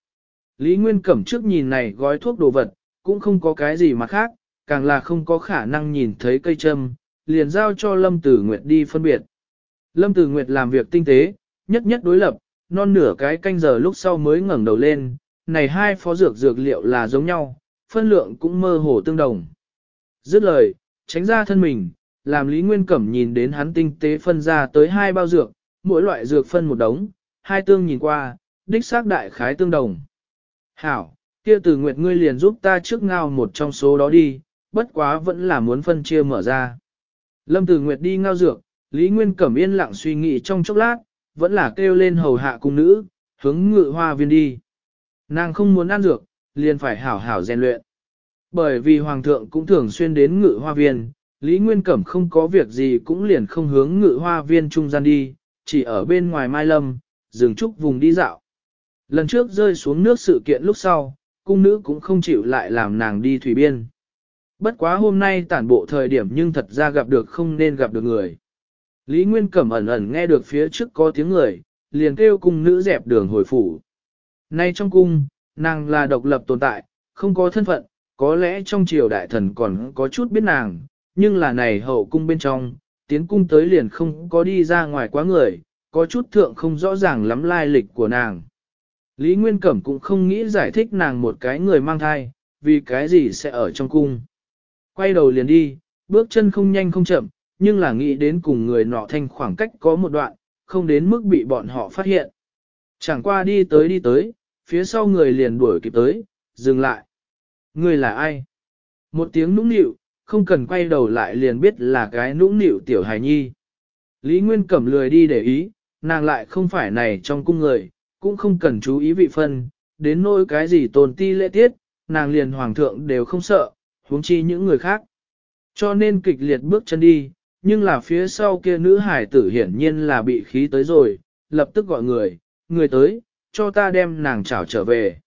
[SPEAKER 1] Lý Nguyên Cẩm trước nhìn này gói thuốc đồ vật, cũng không có cái gì mà khác, càng là không có khả năng nhìn thấy cây châm, liền giao cho Lâm Tử Nguyệt đi phân biệt. Lâm Tử Nguyệt làm việc tinh tế, nhất nhất đối lập, non nửa cái canh giờ lúc sau mới ngẩng đầu lên, này hai phó dược dược liệu là giống nhau, phân lượng cũng mơ hồ tương đồng. Dứt lời, tránh ra thân mình, làm Lý Nguyên Cẩm nhìn đến hắn tinh tế phân ra tới hai bao dược, mỗi loại dược phân một đống, hai tương nhìn qua, đích xác đại khái tương đồng. Hảo, kia từ nguyệt ngươi liền giúp ta trước ngao một trong số đó đi, bất quá vẫn là muốn phân chia mở ra. Lâm từ nguyệt đi ngao dược, Lý Nguyên Cẩm yên lặng suy nghĩ trong chốc lát, vẫn là kêu lên hầu hạ cung nữ, hướng ngự hoa viên đi. Nàng không muốn ăn dược, liền phải hảo hảo rèn luyện. Bởi vì hoàng thượng cũng thường xuyên đến ngự hoa viên, Lý Nguyên Cẩm không có việc gì cũng liền không hướng ngự hoa viên trung gian đi, chỉ ở bên ngoài Mai Lâm, rừng trúc vùng đi dạo. Lần trước rơi xuống nước sự kiện lúc sau, cung nữ cũng không chịu lại làm nàng đi thủy biên. Bất quá hôm nay tản bộ thời điểm nhưng thật ra gặp được không nên gặp được người. Lý Nguyên Cẩm ẩn ẩn nghe được phía trước có tiếng người, liền kêu cung nữ dẹp đường hồi phủ. Nay trong cung, nàng là độc lập tồn tại, không có thân phận, có lẽ trong triều đại thần còn có chút biết nàng, nhưng là này hậu cung bên trong, tiến cung tới liền không có đi ra ngoài quá người, có chút thượng không rõ ràng lắm lai lịch của nàng. Lý Nguyên Cẩm cũng không nghĩ giải thích nàng một cái người mang thai, vì cái gì sẽ ở trong cung. Quay đầu liền đi, bước chân không nhanh không chậm, nhưng là nghĩ đến cùng người nọ thanh khoảng cách có một đoạn, không đến mức bị bọn họ phát hiện. Chẳng qua đi tới đi tới, phía sau người liền đuổi kịp tới, dừng lại. Người là ai? Một tiếng nũng nịu, không cần quay đầu lại liền biết là cái nũng nịu tiểu hài nhi. Lý Nguyên Cẩm lười đi để ý, nàng lại không phải này trong cung người, cũng không cần chú ý vị phân, đến nỗi cái gì tồn ti lễ tiết, nàng liền hoàng thượng đều không sợ, huống chi những người khác. Cho nên kịch liệt bước chân đi, nhưng là phía sau kia nữ hải tử hiển nhiên là bị khí tới rồi, lập tức gọi người, người tới, cho ta đem nàng trảo trở về.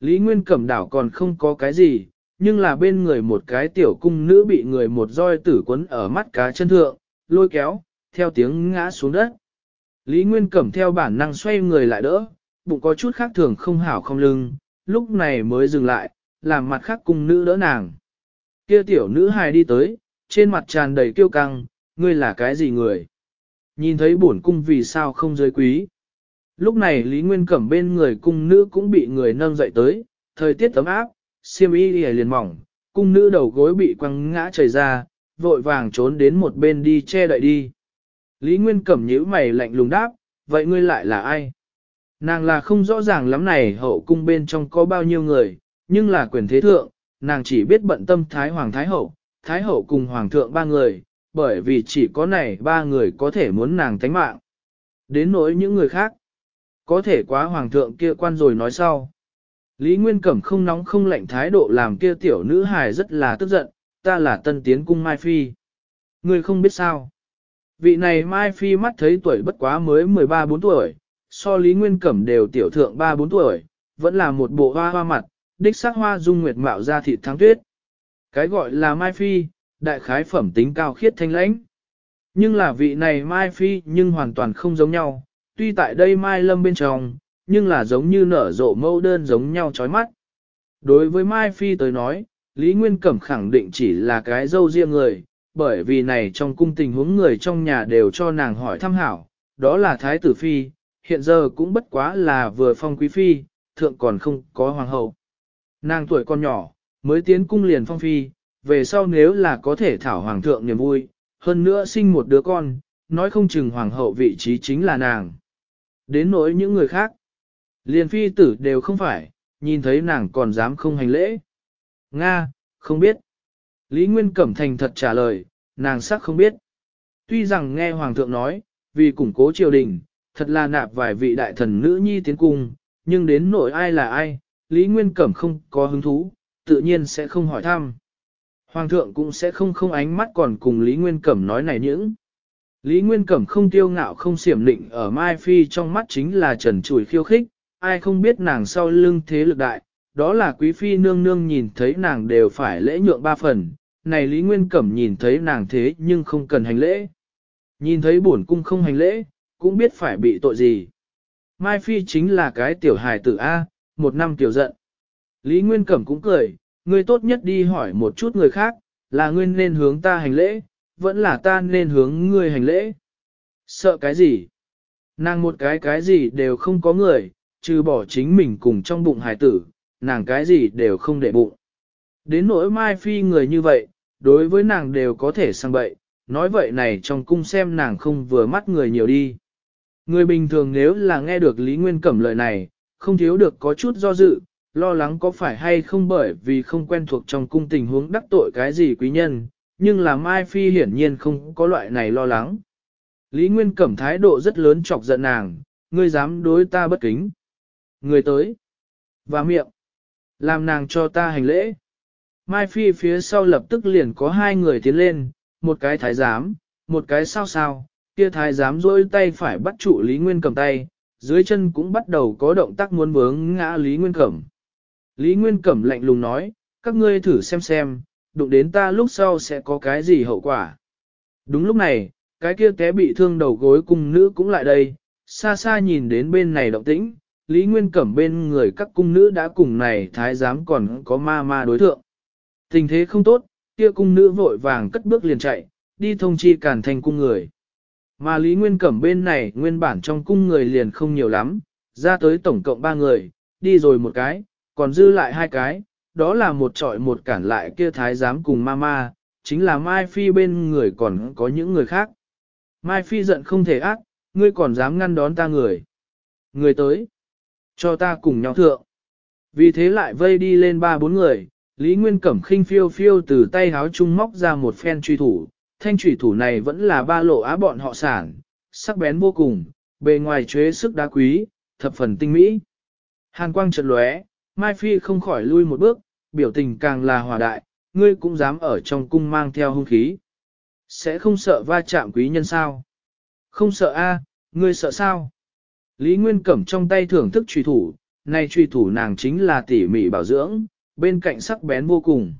[SPEAKER 1] Lý Nguyên cẩm đảo còn không có cái gì, nhưng là bên người một cái tiểu cung nữ bị người một roi tử quấn ở mắt cá chân thượng, lôi kéo, theo tiếng ngã xuống đất. Lý Nguyên cẩm theo bản năng xoay người lại đỡ, bụng có chút khác thường không hảo không lưng, lúc này mới dừng lại, làm mặt khác cung nữ đỡ nàng. Kia tiểu nữ hài đi tới, trên mặt tràn đầy kiêu căng, ngươi là cái gì người? Nhìn thấy bổn cung vì sao không giới quý? Lúc này Lý Nguyên Cẩm bên người cung nữ cũng bị người nâng dậy tới, thời tiết tấm áp, siêm y liền mỏng, cung nữ đầu gối bị quăng ngã trời ra, vội vàng trốn đến một bên đi che đậy đi. Lý Nguyên Cẩm nhíu mày lạnh lùng đáp, vậy ngươi lại là ai? Nàng là không rõ ràng lắm này hậu cung bên trong có bao nhiêu người, nhưng là quyền thế thượng, nàng chỉ biết bận tâm Thái Hoàng Thái Hậu, Thái hậu cùng Hoàng thượng ba người, bởi vì chỉ có này ba người có thể muốn nàng tánh mạng. Đến nỗi những người khác, có thể quá Hoàng thượng kia quan rồi nói sau. Lý Nguyên Cẩm không nóng không lạnh thái độ làm kia tiểu nữ hài rất là tức giận, ta là tân tiến cung Mai Phi. Người không biết sao. Vị này Mai Phi mắt thấy tuổi bất quá mới 13-4 tuổi, so Lý Nguyên Cẩm đều tiểu thượng 3-4 tuổi, vẫn là một bộ hoa hoa mặt, đích sắc hoa dung nguyệt mạo ra thịt tháng tuyết. Cái gọi là Mai Phi, đại khái phẩm tính cao khiết thanh lãnh. Nhưng là vị này Mai Phi nhưng hoàn toàn không giống nhau, tuy tại đây Mai Lâm bên trong, nhưng là giống như nở rộ mâu đơn giống nhau chói mắt. Đối với Mai Phi tới nói, Lý Nguyên Cẩm khẳng định chỉ là cái dâu riêng người, bởi vì này trong cung tình huống người trong nhà đều cho nàng hỏi thăm hảo, đó là Thái tử Phi, hiện giờ cũng bất quá là vừa phong quý Phi, thượng còn không có hoàng hậu. Nàng tuổi còn nhỏ, mới tiến cung liền phong phi, về sau nếu là có thể thảo hoàng thượng niềm vui, hơn nữa sinh một đứa con, nói không chừng hoàng hậu vị trí chính là nàng. Đến nỗi những người khác, liền phi tử đều không phải, nhìn thấy nàng còn dám không hành lễ. Nga, không biết. Lý Nguyên Cẩm Thành thật trả lời, nàng sắc không biết. Tuy rằng nghe Hoàng thượng nói, vì củng cố triều đình, thật là nạp vài vị đại thần nữ nhi tiến cung, nhưng đến nỗi ai là ai, Lý Nguyên Cẩm không có hứng thú, tự nhiên sẽ không hỏi thăm. Hoàng thượng cũng sẽ không không ánh mắt còn cùng Lý Nguyên Cẩm nói này những. Lý Nguyên Cẩm không tiêu ngạo không siểm nịnh ở Mai Phi trong mắt chính là trần chùi khiêu khích, ai không biết nàng sau lưng thế lực đại, đó là quý phi nương nương nhìn thấy nàng đều phải lễ nhượng ba phần, này Lý Nguyên Cẩm nhìn thấy nàng thế nhưng không cần hành lễ. Nhìn thấy bổn cung không hành lễ, cũng biết phải bị tội gì. Mai Phi chính là cái tiểu hài tử A, một năm tiểu giận. Lý Nguyên Cẩm cũng cười, ngươi tốt nhất đi hỏi một chút người khác, là ngươi nên hướng ta hành lễ, vẫn là ta nên hướng ngươi hành lễ. Sợ cái gì? Nàng một cái cái gì đều không có người, trừ bỏ chính mình cùng trong bụng hài tử, nàng cái gì đều không để bụng. Đến nỗi mai phi người như vậy, đối với nàng đều có thể sang bậy, nói vậy này trong cung xem nàng không vừa mắt người nhiều đi. Người bình thường nếu là nghe được Lý Nguyên Cẩm lời này, không thiếu được có chút do dự, lo lắng có phải hay không bởi vì không quen thuộc trong cung tình huống đắc tội cái gì quý nhân, nhưng là Mai Phi hiển nhiên không có loại này lo lắng. Lý Nguyên Cẩm thái độ rất lớn chọc giận nàng, ngươi dám đối ta bất kính. Người tới. Và miệng. Làm nàng cho ta hành lễ. Mai Phi phía sau lập tức liền có hai người tiến lên, một cái thái giám, một cái sao sao, kia thái giám rôi tay phải bắt trụ Lý Nguyên Cẩm tay, dưới chân cũng bắt đầu có động tác muốn bướng ngã Lý Nguyên Cẩm. Lý Nguyên Cẩm lạnh lùng nói, các ngươi thử xem xem, đụng đến ta lúc sau sẽ có cái gì hậu quả. Đúng lúc này, cái kia té bị thương đầu gối cung nữ cũng lại đây, xa xa nhìn đến bên này động tĩnh, Lý Nguyên Cẩm bên người các cung nữ đã cùng này thái giám còn có ma ma đối thượng. Tình thế không tốt, kia cung nữ vội vàng cất bước liền chạy, đi thông chi cản thành cung người. Mà Lý Nguyên Cẩm bên này nguyên bản trong cung người liền không nhiều lắm, ra tới tổng cộng 3 người, đi rồi một cái, còn dư lại hai cái, đó là một trọi một cản lại kia thái giám cùng ma ma, chính là Mai Phi bên người còn có những người khác. Mai Phi giận không thể ác, ngươi còn dám ngăn đón ta người. Người tới, cho ta cùng nhau thượng. Vì thế lại vây đi lên ba bốn người, Lý Nguyên Cẩm khinh phiêu phiêu từ tay háo trung móc ra một phen truy thủ, thanh truy thủ này vẫn là ba lộ á bọn họ sản, sắc bén vô cùng, bề ngoài chế sức đá quý, thập phần tinh mỹ. hàng quang trật lóe, Mai Phi không khỏi lui một bước, biểu tình càng là hòa đại, ngươi cũng dám ở trong cung mang theo hung khí. Sẽ không sợ va chạm quý nhân sao? Không sợ a, ngươi sợ sao? Lý Nguyên Cẩm trong tay thưởng thức truy thủ, này truy thủ nàng chính là tỉ mỉ bảo dưỡng, bên cạnh sắc bén vô cùng.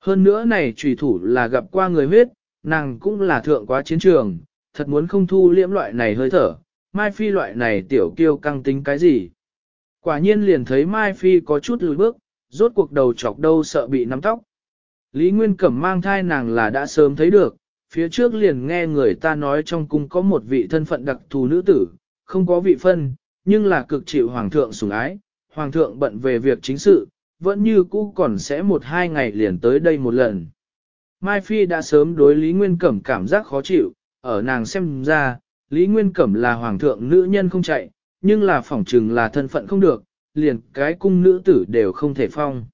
[SPEAKER 1] Hơn nữa này truy thủ là gặp qua người huyết, nàng cũng là thượng quá chiến trường, thật muốn không thu liễm loại này hơi thở, mai phi loại này tiểu kiêu căng tính cái gì. Quả nhiên liền thấy Mai Phi có chút lùi bước, rốt cuộc đầu chọc đâu sợ bị nắm tóc. Lý Nguyên Cẩm mang thai nàng là đã sớm thấy được, phía trước liền nghe người ta nói trong cung có một vị thân phận đặc thù nữ tử, không có vị phân, nhưng là cực chịu hoàng thượng sủng ái, hoàng thượng bận về việc chính sự, vẫn như cũ còn sẽ một hai ngày liền tới đây một lần. Mai Phi đã sớm đối Lý Nguyên Cẩm cảm giác khó chịu, ở nàng xem ra, Lý Nguyên Cẩm là hoàng thượng nữ nhân không chạy, nhưng là phỏng chừng là thân phận không được, liền cái cung nữ tử đều không thể phong.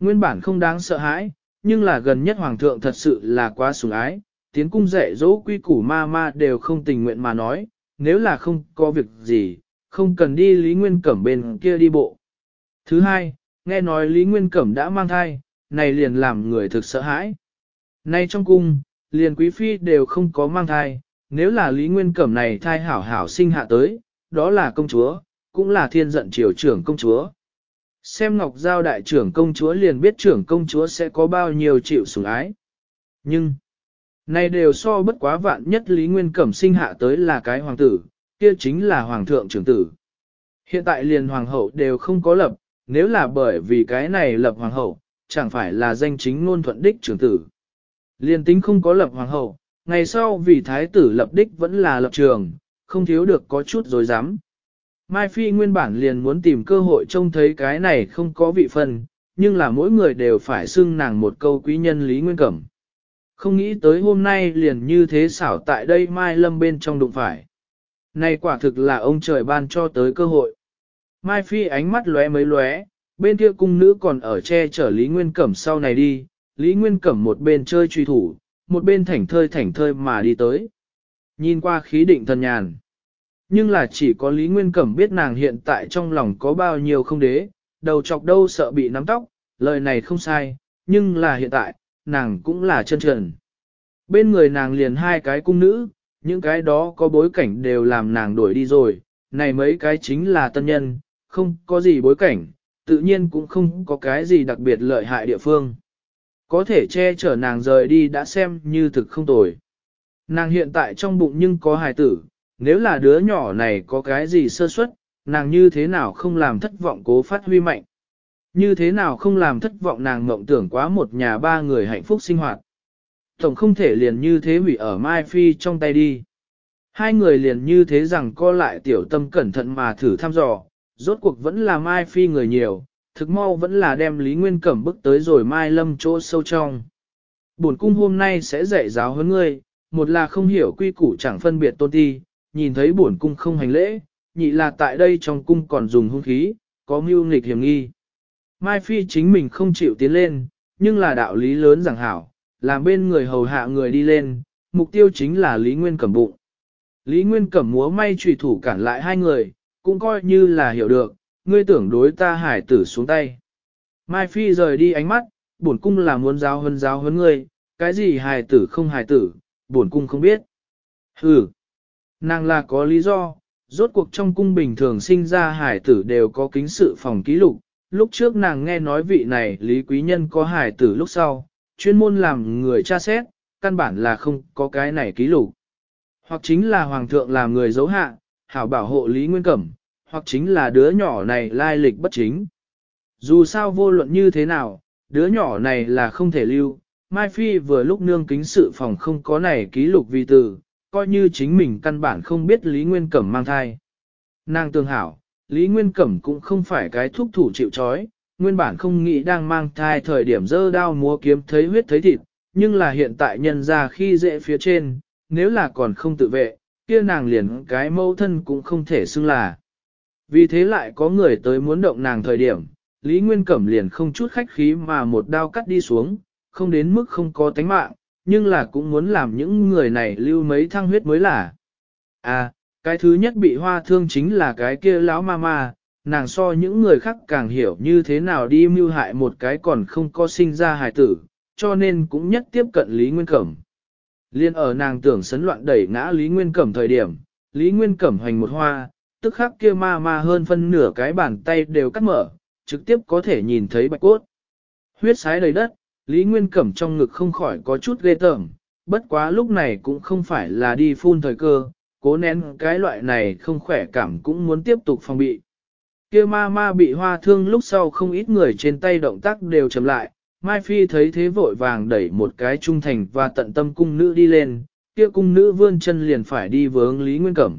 [SPEAKER 1] Nguyên bản không đáng sợ hãi, nhưng là gần nhất hoàng thượng thật sự là quá sủng ái, tiến cung dạy dỗ quy củ ma ma đều không tình nguyện mà nói, nếu là không có việc gì, không cần đi Lý Nguyên Cẩm bên kia đi bộ. Thứ hai, nghe nói Lý Nguyên Cẩm đã mang thai, này liền làm người thực sợ hãi. Nay trong cung, liền quý phi đều không có mang thai, nếu là Lý Nguyên Cẩm này thai hảo hảo sinh hạ tới, đó là công chúa, cũng là thiên giận triều trưởng công chúa. Xem Ngọc Giao đại trưởng công chúa liền biết trưởng công chúa sẽ có bao nhiêu chịu sủng ái. Nhưng, này đều so bất quá vạn nhất Lý Nguyên Cẩm sinh hạ tới là cái hoàng tử, kia chính là hoàng thượng trưởng tử. Hiện tại liền hoàng hậu đều không có lập, nếu là bởi vì cái này lập hoàng hậu, chẳng phải là danh chính ngôn thuận đích trưởng tử. Liên tính không có lập hoàng hậu, ngày sau vì thái tử lập đích vẫn là lập trường, không thiếu được có chút dối rắm Mai Phi nguyên bản liền muốn tìm cơ hội trông thấy cái này không có vị phần, nhưng là mỗi người đều phải xưng nàng một câu quý nhân Lý Nguyên Cẩm. Không nghĩ tới hôm nay liền như thế xảo tại đây Mai Lâm bên trong đụng phải. Này quả thực là ông trời ban cho tới cơ hội. Mai Phi ánh mắt lóe mới lóe, bên kia cung nữ còn ở che chở Lý Nguyên Cẩm sau này đi, Lý Nguyên Cẩm một bên chơi truy thủ, một bên thảnh thơi thảnh thơi mà đi tới. Nhìn qua khí định thần nhàn. Nhưng là chỉ có Lý Nguyên Cẩm biết nàng hiện tại trong lòng có bao nhiêu không đế, đầu chọc đâu sợ bị nắm tóc, lời này không sai, nhưng là hiện tại, nàng cũng là chân trần. Bên người nàng liền hai cái cung nữ, những cái đó có bối cảnh đều làm nàng đuổi đi rồi, này mấy cái chính là tân nhân, không có gì bối cảnh, tự nhiên cũng không có cái gì đặc biệt lợi hại địa phương. Có thể che chở nàng rời đi đã xem như thực không tồi. Nàng hiện tại trong bụng nhưng có hài tử, nếu là đứa nhỏ này có cái gì sơ suất, nàng như thế nào không làm thất vọng cố phát huy mạnh. Như thế nào không làm thất vọng nàng mộng tưởng quá một nhà ba người hạnh phúc sinh hoạt. Tổng không thể liền như thế hủy ở Mai Phi trong tay đi. Hai người liền như thế rằng co lại tiểu tâm cẩn thận mà thử thăm dò, rốt cuộc vẫn là Mai Phi người nhiều, thực mau vẫn là đem Lý Nguyên Cẩm bức tới rồi Mai Lâm chỗ sâu trong. Buồn cung hôm nay sẽ dạy giáo hơn ngươi, một là không hiểu quy củ chẳng phân biệt tôn ti, nhìn thấy bổn cung không hành lễ, nhị là tại đây trong cung còn dùng hung khí, có mưu nghịch hiểm nghi. Mai Phi chính mình không chịu tiến lên, nhưng là đạo lý lớn rằng hảo, làm bên người hầu hạ người đi lên, mục tiêu chính là Lý Nguyên Cẩm bụng. Lý Nguyên Cẩm múa may trùy thủ cản lại hai người, cũng coi như là hiểu được, ngươi tưởng đối ta hải tử xuống tay. Mai Phi rời đi ánh mắt, bổn cung là muốn giáo hơn giáo hơn ngươi, cái gì hài tử không hài tử, bổn cung không biết. Hừ, Nàng là có lý do, rốt cuộc trong cung bình thường sinh ra hải tử đều có kính sự phòng ký lục, lúc trước nàng nghe nói vị này lý quý nhân có hải tử lúc sau, chuyên môn làm người tra xét, căn bản là không có cái này ký lục. Hoặc chính là hoàng thượng làm người giấu hạ, hảo bảo hộ lý nguyên cẩm, hoặc chính là đứa nhỏ này lai lịch bất chính. Dù sao vô luận như thế nào, đứa nhỏ này là không thể lưu, Mai Phi vừa lúc nương kính sự phòng không có này ký lục vì từ, coi như chính mình căn bản không biết Lý Nguyên Cẩm mang thai. Nàng tương hảo, Lý Nguyên Cẩm cũng không phải cái thúc thủ chịu chói, nguyên bản không nghĩ đang mang thai thời điểm dơ đao múa kiếm thấy huyết thấy thịt, nhưng là hiện tại nhân ra khi dễ phía trên, nếu là còn không tự vệ, kia nàng liền cái mâu thân cũng không thể xưng là. Vì thế lại có người tới muốn động nàng thời điểm, Lý Nguyên Cẩm liền không chút khách khí mà một đao cắt đi xuống, không đến mức không có tánh mạng, nhưng là cũng muốn làm những người này lưu mấy thăng huyết mới là. À, cái thứ nhất bị hoa thương chính là cái kia lão ma ma, nàng so những người khác càng hiểu như thế nào đi mưu hại một cái còn không có sinh ra hài tử, cho nên cũng nhất tiếp cận Lý Nguyên Cẩm. Liên ở nàng tưởng sấn loạn đẩy ngã Lý Nguyên Cẩm thời điểm, Lý Nguyên Cẩm hoành một hoa, tức khắc kia ma ma hơn phân nửa cái bàn tay đều cắt mở, trực tiếp có thể nhìn thấy bạch cốt. Huyết sái đầy đất, Lý Nguyên Cẩm trong ngực không khỏi có chút ghê tởm, bất quá lúc này cũng không phải là đi phun thời cơ, cố nén cái loại này không khỏe cảm cũng muốn tiếp tục phòng bị. kia ma ma bị hoa thương lúc sau không ít người trên tay động tác đều chậm lại, Mai Phi thấy thế vội vàng đẩy một cái trung thành và tận tâm cung nữ đi lên, kia cung nữ vươn chân liền phải đi vướng Lý Nguyên Cẩm.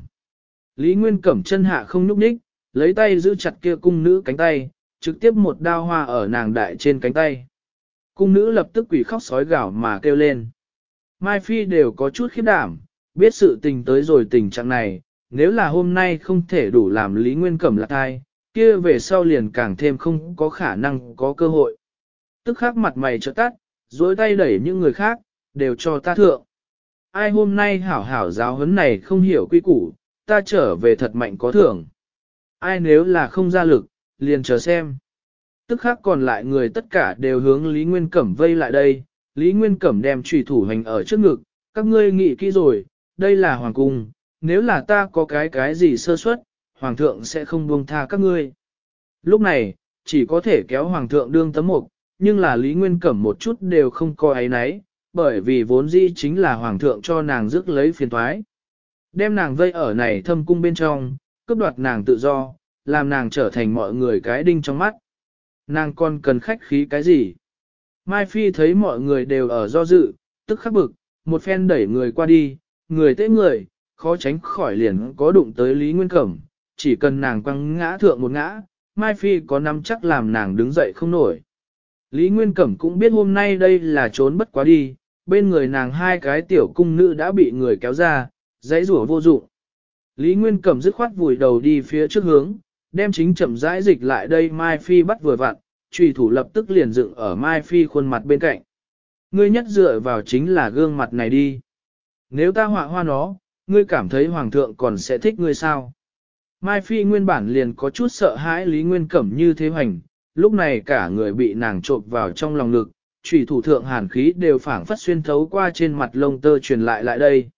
[SPEAKER 1] Lý Nguyên Cẩm chân hạ không nhúc nhích, lấy tay giữ chặt kia cung nữ cánh tay, trực tiếp một đao hoa ở nàng đại trên cánh tay. Cung nữ lập tức quỷ khóc sói gào mà kêu lên. Mai Phi đều có chút khiếp đảm, biết sự tình tới rồi tình trạng này, nếu là hôm nay không thể đủ làm Lý Nguyên Cẩm lạc thai, kia về sau liền càng thêm không có khả năng có cơ hội. Tức khắc mặt mày trợ tắt, dối tay đẩy những người khác, đều cho ta thượng. Ai hôm nay hảo hảo giáo hấn này không hiểu quy củ, ta trở về thật mạnh có thưởng. Ai nếu là không ra lực, liền chờ xem. Tức khác còn lại người tất cả đều hướng Lý Nguyên Cẩm vây lại đây, Lý Nguyên Cẩm đem trùy thủ hành ở trước ngực, các ngươi nghĩ kỹ rồi, đây là hoàng cung, nếu là ta có cái cái gì sơ suất, hoàng thượng sẽ không buông tha các ngươi. Lúc này, chỉ có thể kéo hoàng thượng đương tấm mục, nhưng là Lý Nguyên Cẩm một chút đều không coi ấy nấy, bởi vì vốn dĩ chính là hoàng thượng cho nàng rước lấy phiền thoái. Đem nàng vây ở này thâm cung bên trong, cướp đoạt nàng tự do, làm nàng trở thành mọi người cái đinh trong mắt. Nàng còn cần khách khí cái gì? Mai Phi thấy mọi người đều ở do dự, tức khắc bực, một phen đẩy người qua đi, người tế người, khó tránh khỏi liền có đụng tới Lý Nguyên Cẩm, chỉ cần nàng quăng ngã thượng một ngã, Mai Phi có nắm chắc làm nàng đứng dậy không nổi. Lý Nguyên Cẩm cũng biết hôm nay đây là trốn bất quá đi, bên người nàng hai cái tiểu cung nữ đã bị người kéo ra, dãy rủa vô dụng. Lý Nguyên Cẩm dứt khoát vùi đầu đi phía trước hướng, đem chính chậm rãi dịch lại đây Mai Phi bắt vừa vặn, trùy thủ lập tức liền dựng ở Mai Phi khuôn mặt bên cạnh. Ngươi nhất dựa vào chính là gương mặt này đi. Nếu ta họa hoa nó, ngươi cảm thấy hoàng thượng còn sẽ thích ngươi sao? Mai Phi nguyên bản liền có chút sợ hãi Lý Nguyên Cẩm như thế hoành, lúc này cả người bị nàng trộm vào trong lòng lực, trùy thủ thượng hàn khí đều phản phất xuyên thấu qua trên mặt lông tơ truyền lại lại đây.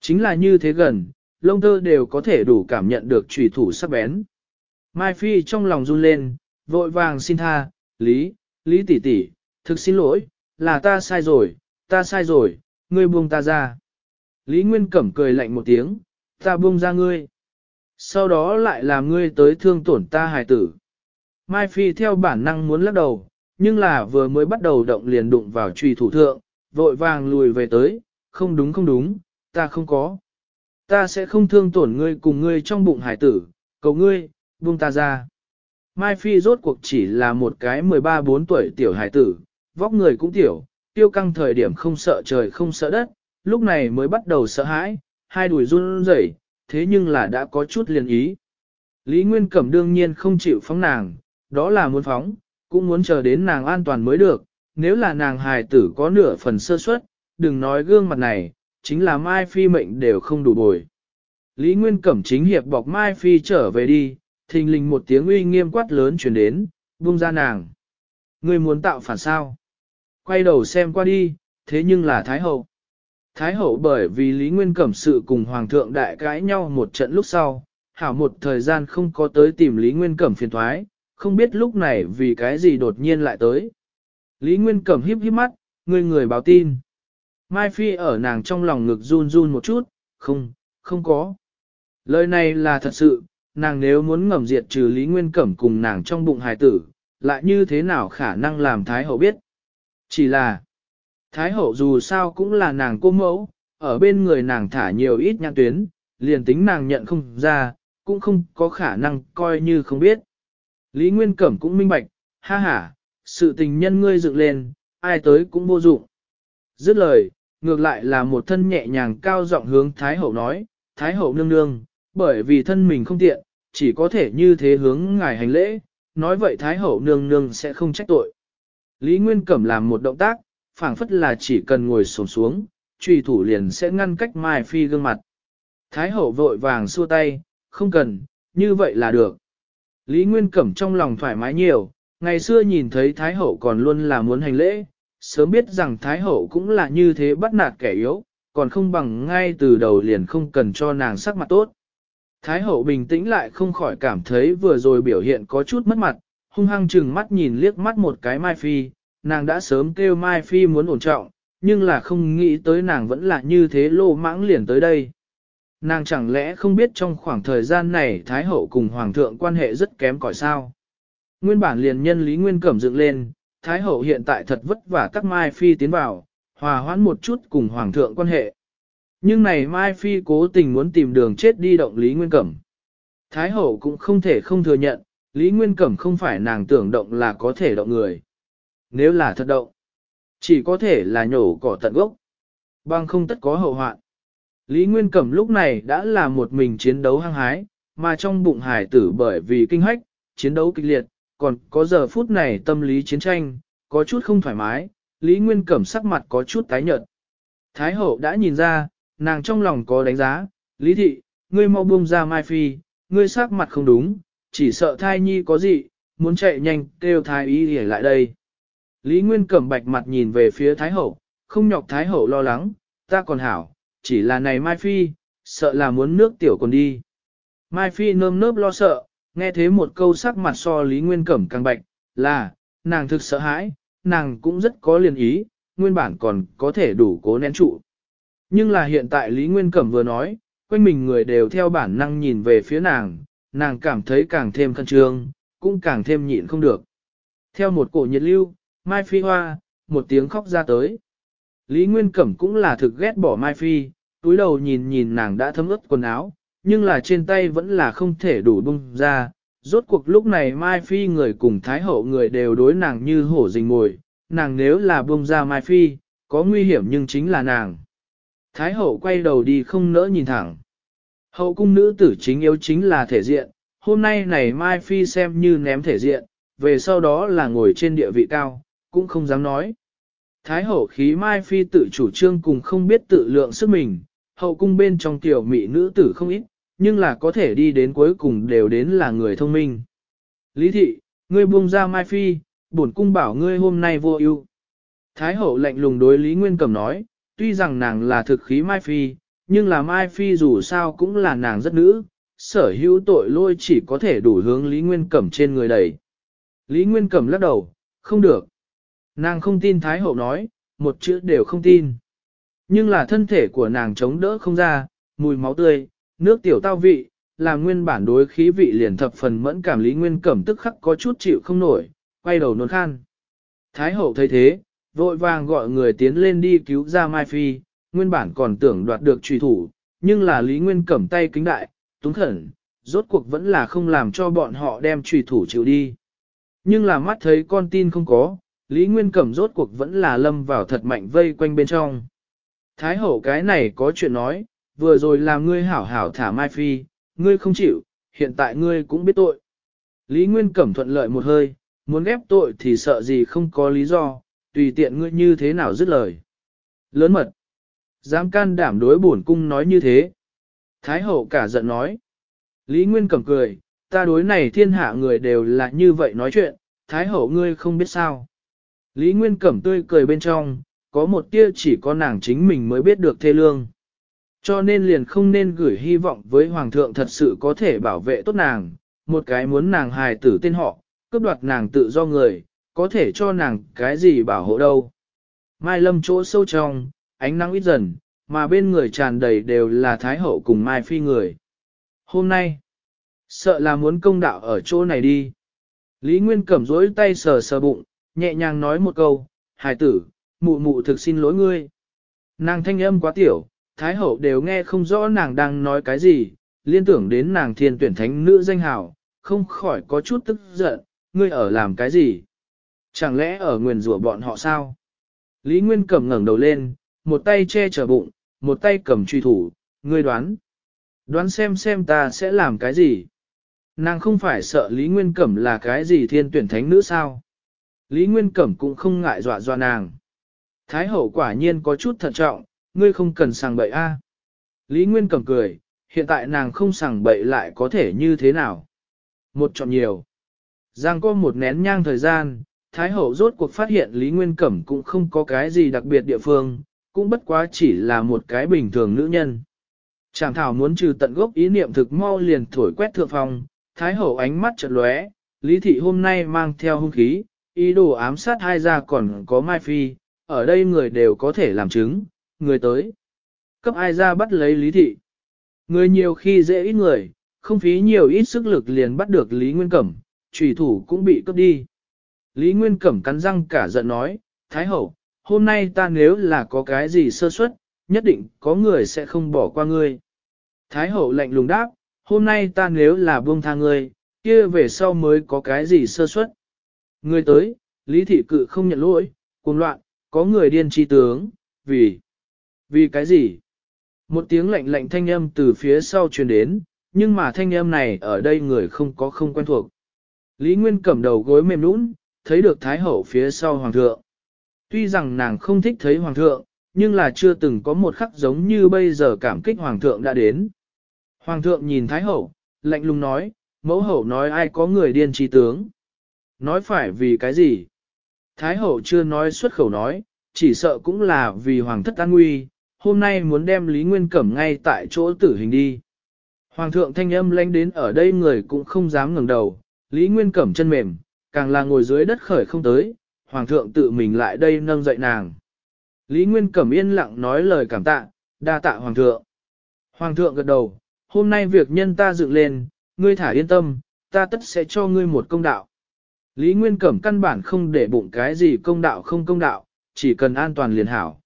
[SPEAKER 1] Chính là như thế gần, lông tơ đều có thể đủ cảm nhận được trùy thủ sắc bén. Mai Phi trong lòng run lên, vội vàng xin tha, Lý, Lý tỷ tỷ, thực xin lỗi, là ta sai rồi, ta sai rồi, ngươi buông ta ra. Lý Nguyên Cẩm cười lạnh một tiếng, ta buông ra ngươi. Sau đó lại làm ngươi tới thương tổn ta hài tử. Mai Phi theo bản năng muốn lắc đầu, nhưng là vừa mới bắt đầu động liền đụng vào trùy thủ thượng, vội vàng lùi về tới, không đúng không đúng, ta không có. Ta sẽ không thương tổn ngươi cùng ngươi trong bụng hải tử, cầu ngươi, buông ta ra. Mai Phi rốt cuộc chỉ là một cái 13-4 tuổi tiểu hải tử, vóc người cũng tiểu, tiêu căng thời điểm không sợ trời không sợ đất, lúc này mới bắt đầu sợ hãi, hai đùi run rẩy, thế nhưng là đã có chút liền ý. Lý Nguyên Cẩm đương nhiên không chịu phóng nàng, đó là muốn phóng, cũng muốn chờ đến nàng an toàn mới được, nếu là nàng hài tử có nửa phần sơ suất, đừng nói gương mặt này, chính là Mai Phi mệnh đều không đủ bồi. Lý Nguyên Cẩm chính hiệp bọc Mai Phi trở về đi, thình lình một tiếng uy nghiêm quát lớn truyền đến, buông ra nàng. Ngươi muốn tạo phản sao? Quay đầu xem qua đi, thế nhưng là Thái Hậu. Thái Hậu bởi vì Lý Nguyên Cẩm sự cùng Hoàng thượng đại cãi nhau một trận lúc sau, hảo một thời gian không có tới tìm Lý Nguyên Cẩm phiền thoái, không biết lúc này vì cái gì đột nhiên lại tới. Lý Nguyên Cẩm híp híp mắt, người người báo tin. Mai Phi ở nàng trong lòng ngực run run một chút, không, không có. Lời này là thật sự, nàng nếu muốn ngầm diệt trừ Lý Nguyên Cẩm cùng nàng trong bụng hài tử, lại như thế nào khả năng làm Thái Hậu biết. Chỉ là, Thái Hậu dù sao cũng là nàng cô mẫu, ở bên người nàng thả nhiều ít nhãn tuyến, liền tính nàng nhận không ra, cũng không có khả năng coi như không biết. Lý Nguyên Cẩm cũng minh bạch, ha ha, sự tình nhân ngươi dựng lên, ai tới cũng vô dụng. Dứt lời, ngược lại là một thân nhẹ nhàng cao giọng hướng Thái Hậu nói, Thái Hậu nương nương, bởi vì thân mình không tiện, chỉ có thể như thế hướng ngài hành lễ, nói vậy Thái Hậu nương nương sẽ không trách tội. Lý Nguyên Cẩm làm một động tác, phản phất là chỉ cần ngồi sổm xuống, trùy thủ liền sẽ ngăn cách Mai Phi gương mặt. Thái Hậu vội vàng xua tay, không cần, như vậy là được. Lý Nguyên Cẩm trong lòng thoải mái nhiều, ngày xưa nhìn thấy Thái Hậu còn luôn là muốn hành lễ, sớm biết rằng Thái Hậu cũng là như thế bắt nạt kẻ yếu, còn không bằng ngay từ đầu liền không cần cho nàng sắc mặt tốt. Thái hậu bình tĩnh lại không khỏi cảm thấy vừa rồi biểu hiện có chút mất mặt, hung hăng chừng mắt nhìn liếc mắt một cái Mai Phi, nàng đã sớm kêu Mai Phi muốn ổn trọng, nhưng là không nghĩ tới nàng vẫn là như thế lô mãng liền tới đây. Nàng chẳng lẽ không biết trong khoảng thời gian này Thái hậu cùng Hoàng thượng quan hệ rất kém cỏi sao. Nguyên bản liền nhân Lý Nguyên Cẩm dựng lên, Thái hậu hiện tại thật vất vả tắc Mai Phi tiến vào, hòa hoãn một chút cùng Hoàng thượng quan hệ. Nhưng này Mai Phi cố tình muốn tìm đường chết đi động Lý Nguyên Cẩm. Thái hậu cũng không thể không thừa nhận, Lý Nguyên Cẩm không phải nàng tưởng động là có thể động người. Nếu là thật động, chỉ có thể là nhổ cỏ tận gốc. Bằng không tất có hậu hoạn. Lý Nguyên Cẩm lúc này đã là một mình chiến đấu hăng hái, mà trong bụng hải tử bởi vì kinh hách, chiến đấu kịch liệt, còn có giờ phút này tâm lý chiến tranh, có chút không thoải mái, Lý Nguyên Cẩm sắc mặt có chút tái nhợt. Thái hậu đã nhìn ra, nàng trong lòng có đánh giá, lý thị, ngươi mau buông ra Mai Phi, ngươi sắc mặt không đúng, chỉ sợ thai nhi có gì, muốn chạy nhanh, kêu thái y để lại đây. Lý Nguyên cẩm bạch mặt nhìn về phía Thái Hậu, không nhọc Thái Hậu lo lắng, ta còn hảo, chỉ là này Mai Phi, sợ là muốn nước tiểu còn đi. Mai Phi nơm nớp lo sợ, nghe thế một câu sắc mặt so Lý Nguyên cẩm càng bạch, là, nàng thực sợ hãi, nàng cũng rất có liền ý, nguyên bản còn có thể đủ cố nén trụ. Nhưng là hiện tại Lý Nguyên Cẩm vừa nói, quanh mình người đều theo bản năng nhìn về phía nàng, nàng cảm thấy càng thêm khăn trương, cũng càng thêm nhịn không được. Theo một cổ nhiệt lưu, Mai Phi Hoa, một tiếng khóc ra tới. Lý Nguyên Cẩm cũng là thực ghét bỏ Mai Phi, túi đầu nhìn nhìn nàng đã thấm ướt quần áo, nhưng là trên tay vẫn là không thể đủ bung ra. Rốt cuộc lúc này Mai Phi người cùng Thái Hậu người đều đối nàng như hổ rình mồi, nàng nếu là bung ra Mai Phi, có nguy hiểm nhưng chính là nàng. Thái hậu quay đầu đi không nỡ nhìn thẳng. Hậu cung nữ tử chính yếu chính là thể diện, hôm nay này Mai Phi xem như ném thể diện, về sau đó là ngồi trên địa vị cao, cũng không dám nói. Thái hậu khí Mai Phi tự chủ trương cùng không biết tự lượng sức mình, hậu cung bên trong tiểu mỹ nữ tử không ít, nhưng là có thể đi đến cuối cùng đều đến là người thông minh. Lý thị, ngươi buông ra Mai Phi, bổn cung bảo ngươi hôm nay vô ưu. Thái hậu lạnh lùng đối Lý Nguyên Cẩm nói, tuy rằng nàng là thực khí Mai Phi, nhưng là Mai Phi dù sao cũng là nàng rất nữ, sở hữu tội lôi chỉ có thể đủ hướng Lý Nguyên Cẩm trên người đầy. Lý Nguyên Cẩm lắc đầu, không được. Nàng không tin Thái Hậu nói, một chữ đều không tin. Nhưng là thân thể của nàng chống đỡ không ra, mùi máu tươi, nước tiểu tao vị, là nguyên bản đối khí vị liền thập phần mẫn cảm Lý Nguyên Cẩm tức khắc có chút chịu không nổi, quay đầu nôn khan. Thái Hậu thấy thế, vội vàng gọi người tiến lên đi cứu ra Mai Phi, nguyên bản còn tưởng đoạt được trùy thủ, nhưng là Lý Nguyên cầm tay kính đại, túng khẩn, rốt cuộc vẫn là không làm cho bọn họ đem trùy thủ chịu đi. Nhưng là mắt thấy con tin không có, Lý Nguyên Cẩm rốt cuộc vẫn là lâm vào thật mạnh vây quanh bên trong. Thái hậu cái này có chuyện nói, vừa rồi là ngươi hảo hảo thả Mai Phi, ngươi không chịu, hiện tại ngươi cũng biết tội. Lý Nguyên Cẩm thuận lợi một hơi, muốn ghép tội thì sợ gì không có lý do, tùy tiện ngươi như thế nào dứt lời. Lớn mật, dám can đảm đối bổn cung nói như thế. Thái hậu cả giận nói. Lý Nguyên cầm cười, ta đối này thiên hạ người đều là như vậy nói chuyện, thái hậu ngươi không biết sao. Lý Nguyên cẩm tươi cười bên trong, có một tia chỉ có nàng chính mình mới biết được thê lương. Cho nên liền không nên gửi hy vọng với Hoàng thượng thật sự có thể bảo vệ tốt nàng, một cái muốn nàng hài tử tên họ, cướp đoạt nàng tự do người, có thể cho nàng cái gì bảo hộ đâu. Mai Lâm chỗ sâu trong, ánh nắng ít dần, mà bên người tràn đầy đều là Thái Hậu cùng Mai Phi người. Hôm nay, sợ là muốn công đạo ở chỗ này đi. Lý Nguyên cầm rối tay sờ sờ bụng, nhẹ nhàng nói một câu, hài tử, mụ mụ thực xin lỗi ngươi. Nàng thanh âm quá tiểu, Thái Hậu đều nghe không rõ nàng đang nói cái gì, liên tưởng đến nàng thiên tuyển thánh nữ danh hào, không khỏi có chút tức giận, ngươi ở làm cái gì. Chẳng lẽ ở nguyền rủa bọn họ sao? Lý Nguyên Cẩm ngẩng đầu lên, một tay che chở bụng, một tay cầm truy thủ, ngươi đoán. Đoán xem xem ta sẽ làm cái gì. Nàng không phải sợ Lý Nguyên Cẩm là cái gì thiên tuyển thánh nữ sao? Lý Nguyên Cẩm cũng không ngại dọa dọa nàng. Thái hậu quả nhiên có chút thận trọng, ngươi không cần sàng bậy a. Lý Nguyên Cẩm cười, hiện tại nàng không sàng bậy lại có thể như thế nào? Một chọn nhiều. Giang có một nén nhang thời gian, Thái hậu rốt cuộc phát hiện Lý Nguyên Cẩm cũng không có cái gì đặc biệt địa phương, cũng bất quá chỉ là một cái bình thường nữ nhân. Chẳng thảo muốn trừ tận gốc ý niệm thực mau liền thổi quét thượng phòng, Thái hậu ánh mắt chợt lóe, Lý thị hôm nay mang theo hung khí, ý đồ ám sát hai gia còn có Mai Phi, ở đây người đều có thể làm chứng, người tới. Cấp ai ra bắt lấy Lý thị. Người nhiều khi dễ ít người, không phí nhiều ít sức lực liền bắt được Lý Nguyên Cẩm, trùy thủ cũng bị cấp đi. Lý Nguyên Cẩm cắn răng cả giận nói, Thái Hậu, hôm nay ta nếu là có cái gì sơ suất, nhất định có người sẽ không bỏ qua ngươi. Thái Hậu lạnh lùng đáp, hôm nay ta nếu là buông tha ngươi, kia về sau mới có cái gì sơ suất. Ngươi tới, Lý Thị Cự không nhận lỗi, cuồng loạn, có người điên trí tướng, vì... Vì cái gì? Một tiếng lạnh lạnh thanh âm từ phía sau truyền đến, nhưng mà thanh âm này ở đây người không có không quen thuộc. Lý Nguyên cẩm đầu gối mềm nũng, thấy được Thái Hậu phía sau Hoàng thượng. Tuy rằng nàng không thích thấy Hoàng thượng, nhưng là chưa từng có một khắc giống như bây giờ cảm kích Hoàng thượng đã đến. Hoàng thượng nhìn Thái Hậu, lạnh lùng nói, mẫu hậu nói ai có người điên trí tướng. Nói phải vì cái gì? Thái Hậu chưa nói xuất khẩu nói, chỉ sợ cũng là vì Hoàng thất an nguy, hôm nay muốn đem Lý Nguyên Cẩm ngay tại chỗ tử hình đi. Hoàng thượng thanh âm lanh đến ở đây người cũng không dám ngừng đầu, Lý Nguyên Cẩm chân mềm, càng là ngồi dưới đất khởi không tới, hoàng thượng tự mình lại đây nâng dậy nàng. Lý Nguyên Cẩm yên lặng nói lời cảm tạ, đa tạ hoàng thượng. Hoàng thượng gật đầu, hôm nay việc nhân ta dựng lên, ngươi thả yên tâm, ta tất sẽ cho ngươi một công đạo. Lý Nguyên Cẩm căn bản không để bụng cái gì công đạo không công đạo, chỉ cần an toàn liền hảo.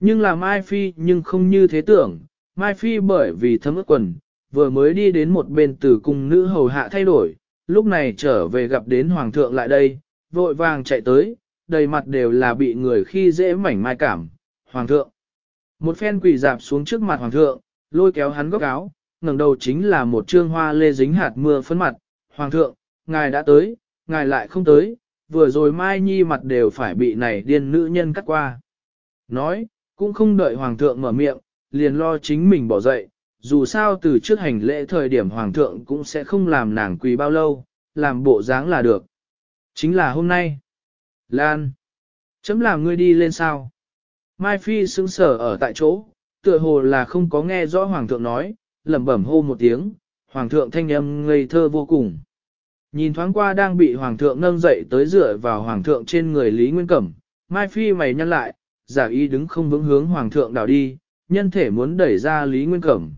[SPEAKER 1] Nhưng là Mai Phi nhưng không như thế tưởng, Mai Phi bởi vì thấm ức quần, vừa mới đi đến một bên tử cung nữ hầu hạ thay đổi, lúc này trở về gặp đến hoàng thượng lại đây, vội vàng chạy tới, đầy mặt đều là bị người khi dễ mảnh mai cảm, hoàng thượng. Một phen quỳ dạp xuống trước mặt hoàng thượng, lôi kéo hắn góc áo, ngẩng đầu chính là một trương hoa lê dính hạt mưa phấn mặt, hoàng thượng, ngài đã tới, ngài lại không tới, vừa rồi mai nhi mặt đều phải bị này điên nữ nhân cắt qua. Nói, cũng không đợi hoàng thượng mở miệng, liền lo chính mình bỏ dậy, dù sao từ trước hành lễ thời điểm hoàng thượng cũng sẽ không làm nàng quỳ bao lâu, làm bộ dáng là được. Chính là hôm nay. Lan. Chấm làm ngươi đi lên sao. Mai Phi sững sở ở tại chỗ, tựa hồ là không có nghe rõ hoàng thượng nói, lẩm bẩm hô một tiếng, hoàng thượng thanh âm ngây thơ vô cùng. Nhìn thoáng qua đang bị hoàng thượng nâng dậy tới dựa vào hoàng thượng trên người Lý Nguyên Cẩm, Mai Phi mày nhăn lại, giả y đứng không vững hướng hoàng thượng đảo đi, nhân thể muốn đẩy ra Lý Nguyên Cẩm.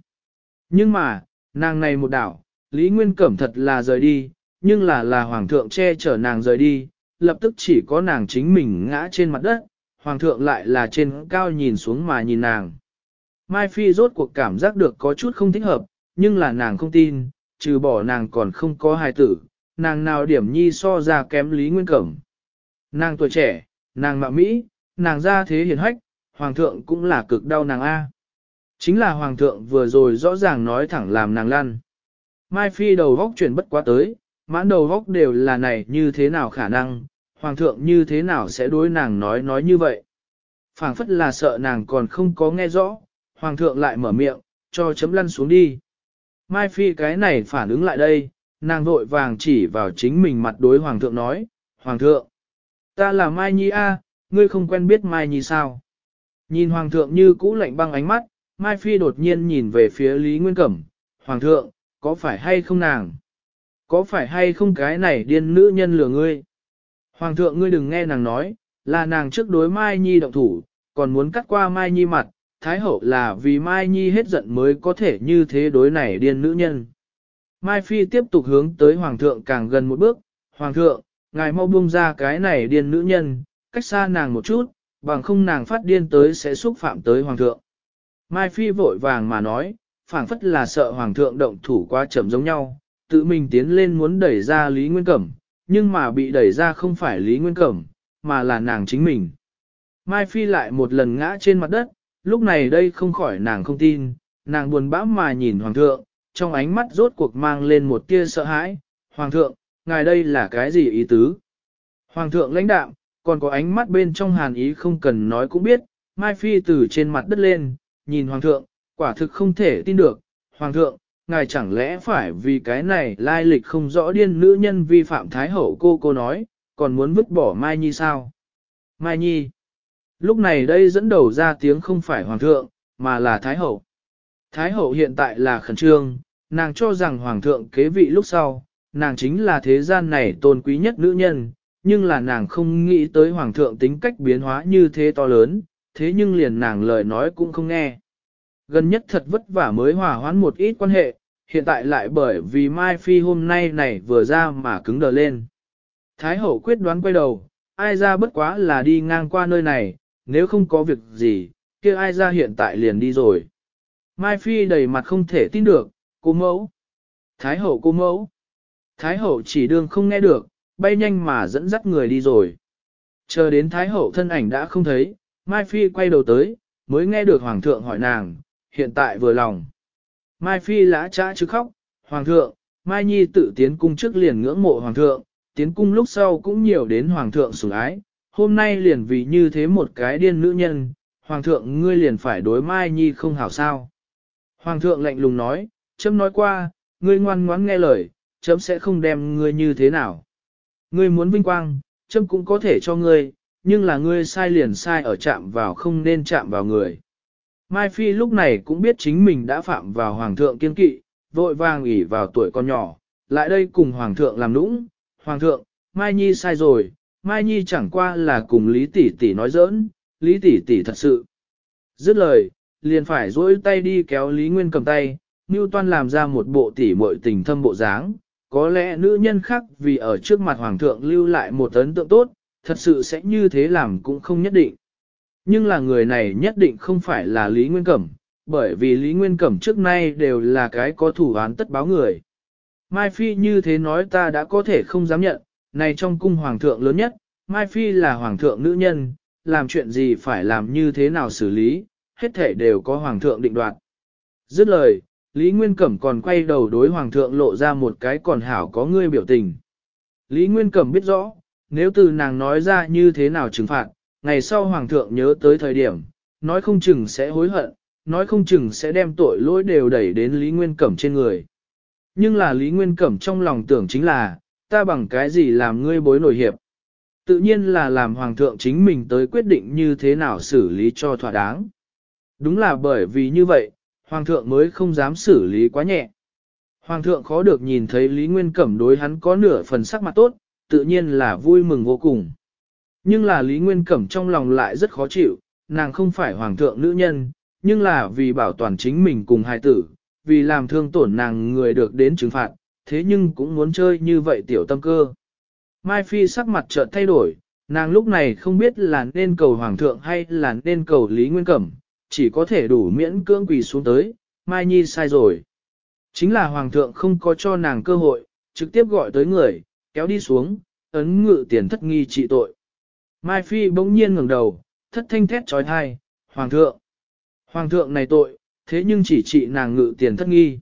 [SPEAKER 1] Nhưng mà, nàng này một đảo, Lý Nguyên Cẩm thật là rời đi, nhưng là là Hoàng thượng che chở nàng rời đi, lập tức chỉ có nàng chính mình ngã trên mặt đất, Hoàng thượng lại là trên cao nhìn xuống mà nhìn nàng. Mai Phi rốt cuộc cảm giác được có chút không thích hợp, nhưng là nàng không tin, trừ bỏ nàng còn không có hài tử, nàng nào điểm nhi so ra kém Lý Nguyên Cẩm. Nàng tuổi trẻ, nàng mạo Mỹ, nàng ra thế hiền hách, Hoàng thượng cũng là cực đau nàng A. Chính là hoàng thượng vừa rồi rõ ràng nói thẳng làm nàng lăn. Mai Phi đầu góc chuyển bất quá tới, mãn đầu góc đều là này như thế nào khả năng, hoàng thượng như thế nào sẽ đối nàng nói nói như vậy. phảng phất là sợ nàng còn không có nghe rõ, hoàng thượng lại mở miệng, cho chấm lăn xuống đi. Mai Phi cái này phản ứng lại đây, nàng vội vàng chỉ vào chính mình mặt đối hoàng thượng nói, hoàng thượng, ta là Mai Nhi A, ngươi không quen biết Mai Nhi sao. Nhìn hoàng thượng như cũ lạnh băng ánh mắt, Mai Phi đột nhiên nhìn về phía Lý Nguyên Cẩm, Hoàng thượng, có phải hay không nàng? Có phải hay không cái này điên nữ nhân lừa ngươi? Hoàng thượng ngươi đừng nghe nàng nói, là nàng trước đối Mai Nhi động thủ, còn muốn cắt qua Mai Nhi mặt, Thái hậu là vì Mai Nhi hết giận mới có thể như thế đối này điên nữ nhân. Mai Phi tiếp tục hướng tới Hoàng thượng càng gần một bước, Hoàng thượng, ngài mau buông ra cái này điên nữ nhân, cách xa nàng một chút, bằng không nàng phát điên tới sẽ xúc phạm tới Hoàng thượng. Mai Phi vội vàng mà nói, phảng phất là sợ hoàng thượng động thủ quá chậm giống nhau, tự mình tiến lên muốn đẩy ra Lý Nguyên Cẩm, nhưng mà bị đẩy ra không phải Lý Nguyên Cẩm, mà là nàng chính mình. Mai Phi lại một lần ngã trên mặt đất, lúc này đây không khỏi nàng không tin, nàng buồn bã mà nhìn hoàng thượng, trong ánh mắt rốt cuộc mang lên một tia sợ hãi, hoàng thượng, ngài đây là cái gì ý tứ? Hoàng thượng lãnh đạm, còn có ánh mắt bên trong hàn ý không cần nói cũng biết, Mai Phi từ trên mặt đất lên, nhìn hoàng thượng, quả thực không thể tin được, hoàng thượng, ngài chẳng lẽ phải vì cái này lai lịch không rõ điên nữ nhân vi phạm thái hậu cô cô nói, còn muốn vứt bỏ Mai Nhi sao? Mai Nhi, lúc này đây dẫn đầu ra tiếng không phải hoàng thượng, mà là thái hậu. Thái hậu hiện tại là khẩn trương, nàng cho rằng hoàng thượng kế vị lúc sau, nàng chính là thế gian này tôn quý nhất nữ nhân, nhưng là nàng không nghĩ tới hoàng thượng tính cách biến hóa như thế to lớn, thế nhưng liền nàng lời nói cũng không nghe. Gần nhất thật vất vả mới hòa hoãn một ít quan hệ, hiện tại lại bởi vì Mai Phi hôm nay này vừa ra mà cứng đờ lên. Thái hậu quyết đoán quay đầu, ai ra bất quá là đi ngang qua nơi này, nếu không có việc gì, kia ai ra hiện tại liền đi rồi. Mai Phi đầy mặt không thể tin được, cô mẫu. Thái hậu cô mẫu. Thái hậu chỉ đương không nghe được, bay nhanh mà dẫn dắt người đi rồi. Chờ đến Thái hậu thân ảnh đã không thấy, Mai Phi quay đầu tới, mới nghe được Hoàng thượng hỏi nàng, hiện tại vừa lòng. Mai Phi lã trã chứ khóc, Hoàng thượng, Mai Nhi tự tiến cung trước liền ngưỡng mộ Hoàng thượng, tiến cung lúc sau cũng nhiều đến Hoàng thượng sủng ái, hôm nay liền vì như thế một cái điên nữ nhân, Hoàng thượng ngươi liền phải đối Mai Nhi không hảo sao. Hoàng thượng lạnh lùng nói, chấm nói qua, ngươi ngoan ngoãn nghe lời, chấm sẽ không đem ngươi như thế nào. Ngươi muốn vinh quang, chấm cũng có thể cho ngươi, nhưng là ngươi sai liền sai ở chạm vào không nên chạm vào người. Mai Phi lúc này cũng biết chính mình đã phạm vào hoàng thượng kiên kỵ, vội vàng ủy vào tuổi con nhỏ, lại đây cùng hoàng thượng làm nũng, hoàng thượng, Mai Nhi sai rồi, Mai Nhi chẳng qua là cùng Lý Tỷ Tỷ nói giỡn, Lý Tỷ Tỷ thật sự. Dứt lời, liền phải dỗi tay đi kéo Lý Nguyên cầm tay, Ngưu Toan làm ra một bộ tỷ muội tình thâm bộ dáng, có lẽ nữ nhân khác vì ở trước mặt hoàng thượng lưu lại một ấn tượng tốt, thật sự sẽ như thế làm cũng không nhất định. Nhưng là người này nhất định không phải là Lý Nguyên Cẩm, bởi vì Lý Nguyên Cẩm trước nay đều là cái có thủ án tất báo người. Mai Phi như thế nói ta đã có thể không dám nhận, này trong cung hoàng thượng lớn nhất, Mai Phi là hoàng thượng nữ nhân, làm chuyện gì phải làm như thế nào xử lý, hết thể đều có hoàng thượng định đoạt. Dứt lời, Lý Nguyên Cẩm còn quay đầu đối hoàng thượng lộ ra một cái còn hảo có ngươi biểu tình. Lý Nguyên Cẩm biết rõ, nếu từ nàng nói ra như thế nào trừng phạt, ngày sau hoàng thượng nhớ tới thời điểm, nói không chừng sẽ hối hận, nói không chừng sẽ đem tội lỗi đều đẩy đến Lý Nguyên Cẩm trên người. Nhưng là Lý Nguyên Cẩm trong lòng tưởng chính là, ta bằng cái gì làm ngươi bối nổi hiệp. Tự nhiên là làm hoàng thượng chính mình tới quyết định như thế nào xử lý cho thỏa đáng. Đúng là bởi vì như vậy, hoàng thượng mới không dám xử lý quá nhẹ. Hoàng thượng khó được nhìn thấy Lý Nguyên Cẩm đối hắn có nửa phần sắc mặt tốt, tự nhiên là vui mừng vô cùng. Nhưng là Lý Nguyên Cẩm trong lòng lại rất khó chịu, nàng không phải hoàng thượng nữ nhân, nhưng là vì bảo toàn chính mình cùng hai tử, vì làm thương tổn nàng người được đến trừng phạt, thế nhưng cũng muốn chơi như vậy tiểu tâm cơ. Mai Phi sắc mặt chợt thay đổi, nàng lúc này không biết là nên cầu hoàng thượng hay là nên cầu Lý Nguyên Cẩm, chỉ có thể đủ miễn cưỡng quỳ xuống tới, Mai Nhi sai rồi. Chính là hoàng thượng không có cho nàng cơ hội, trực tiếp gọi tới người, kéo đi xuống, ấn ngự tiền thất nghi trị tội. Mai Phi bỗng nhiên ngẩng đầu, thất thanh thét trói thai, Hoàng thượng. Hoàng thượng này tội, thế nhưng chỉ trị nàng ngự tiền thất nghi.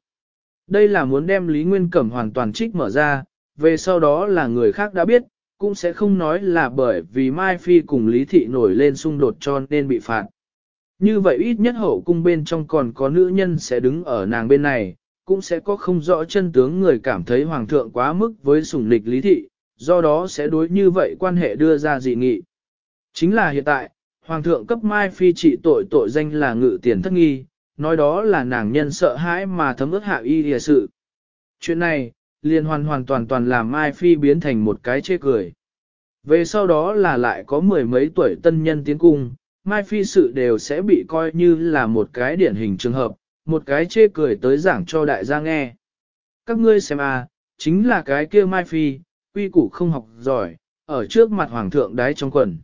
[SPEAKER 1] Đây là muốn đem Lý Nguyên Cẩm hoàn toàn trích mở ra, về sau đó là người khác đã biết, cũng sẽ không nói là bởi vì Mai Phi cùng Lý Thị nổi lên xung đột cho nên bị phạt. Như vậy ít nhất hậu cung bên trong còn có nữ nhân sẽ đứng ở nàng bên này, cũng sẽ có không rõ chân tướng người cảm thấy hoàng thượng quá mức với sủng lịch lý thị, do đó sẽ đối như vậy quan hệ đưa ra dị nghị. Chính là hiện tại, hoàng thượng cấp Mai Phi trị tội tội danh là ngự tiền thất nghi, nói đó là nàng nhân sợ hãi mà thấm ước hạ y địa sự. Chuyện này, liền hoàn hoàn toàn toàn làm Mai Phi biến thành một cái chê cười. Về sau đó là lại có mười mấy tuổi tân nhân tiến cung, Mai Phi sự đều sẽ bị coi như là một cái điển hình trường hợp, một cái chê cười tới giảng cho đại gia nghe. Các ngươi xem à, chính là cái kia Mai Phi, quy củ không học giỏi, ở trước mặt hoàng thượng đái trong quần.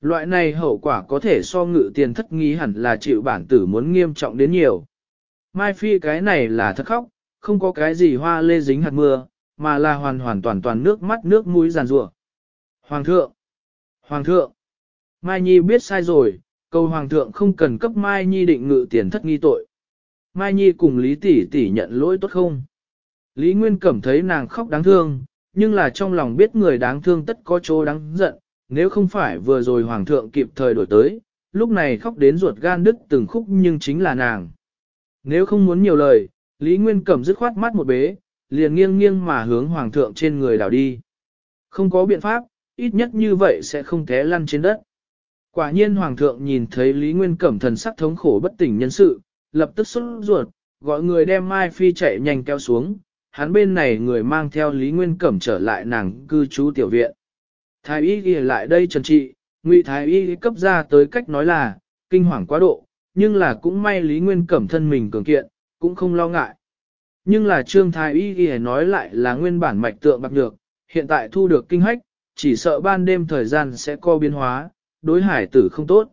[SPEAKER 1] Loại này hậu quả có thể so ngự tiền thất nghi hẳn là chịu bản tử muốn nghiêm trọng đến nhiều. Mai Phi cái này là thật khóc, không có cái gì hoa lê dính hạt mưa, mà là hoàn hoàn toàn toàn nước mắt nước mũi giàn rủa. Hoàng thượng! Hoàng thượng! Mai Nhi biết sai rồi, cầu Hoàng thượng không cần cấp Mai Nhi định ngự tiền thất nghi tội. Mai Nhi cùng Lý Tỷ Tỷ nhận lỗi tốt không? Lý Nguyên Cẩm thấy nàng khóc đáng thương, nhưng là trong lòng biết người đáng thương tất có chỗ đáng giận, nếu không phải vừa rồi Hoàng thượng kịp thời đổi tới, lúc này khóc đến ruột gan đứt từng khúc nhưng chính là nàng. Nếu không muốn nhiều lời, Lý Nguyên Cẩm dứt khoát mắt một bế, liền nghiêng nghiêng mà hướng Hoàng thượng trên người đảo đi. Không có biện pháp, ít nhất như vậy sẽ không té lăn trên đất. Quả nhiên Hoàng thượng nhìn thấy Lý Nguyên Cẩm thần sắc thống khổ bất tỉnh nhân sự, lập tức xuất ruột, gọi người đem Mai Phi chạy nhanh kéo xuống, hắn bên này người mang theo Lý Nguyên Cẩm trở lại nàng cư trú tiểu viện. Thái y ghi lại đây trần trị, ngụy Thái y cấp ra tới cách nói là, kinh hoàng quá độ, nhưng là cũng may Lý Nguyên Cẩm thân mình cường kiện, cũng không lo ngại. Nhưng là Trương Thái y ghi nói lại là nguyên bản mạch tượng bạc được, hiện tại thu được kinh hách, chỉ sợ ban đêm thời gian sẽ co biến hóa, đối hải tử không tốt.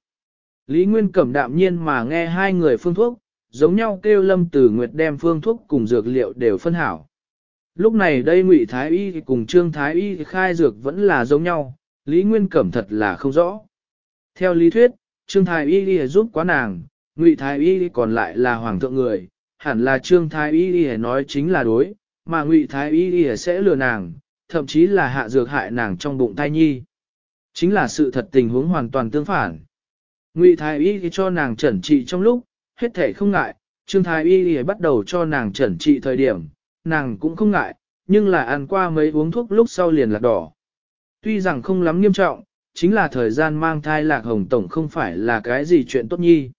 [SPEAKER 1] Lý Nguyên Cẩm đạm nhiên mà nghe hai người phương thuốc, giống nhau kêu Lâm Tử Nguyệt đem phương thuốc cùng dược liệu đều phân hảo. Lúc này đây Ngụy Thái Y cùng Trương Thái Y khai dược vẫn là giống nhau, Lý Nguyên Cẩm thật là không rõ. Theo lý thuyết, Trương Thái Y giúp quá nàng, Ngụy Thái Y còn lại là hoàng thượng người, hẳn là Trương Thái Y nói chính là đối, mà Ngụy Thái Y sẽ lừa nàng, thậm chí là hạ dược hại nàng trong bụng thai nhi. Chính là sự thật tình huống hoàn toàn tương phản. Ngụy Thái Y cho nàng chẩn trị trong lúc, hết thể không ngại, Trương Thái Y Y bắt đầu cho nàng chẩn trị thời điểm, nàng cũng không ngại, nhưng là ăn qua mấy uống thuốc lúc sau liền lạc đỏ. Tuy rằng không lắm nghiêm trọng, chính là thời gian mang thai lạc hồng tổng không phải là cái gì chuyện tốt nhi.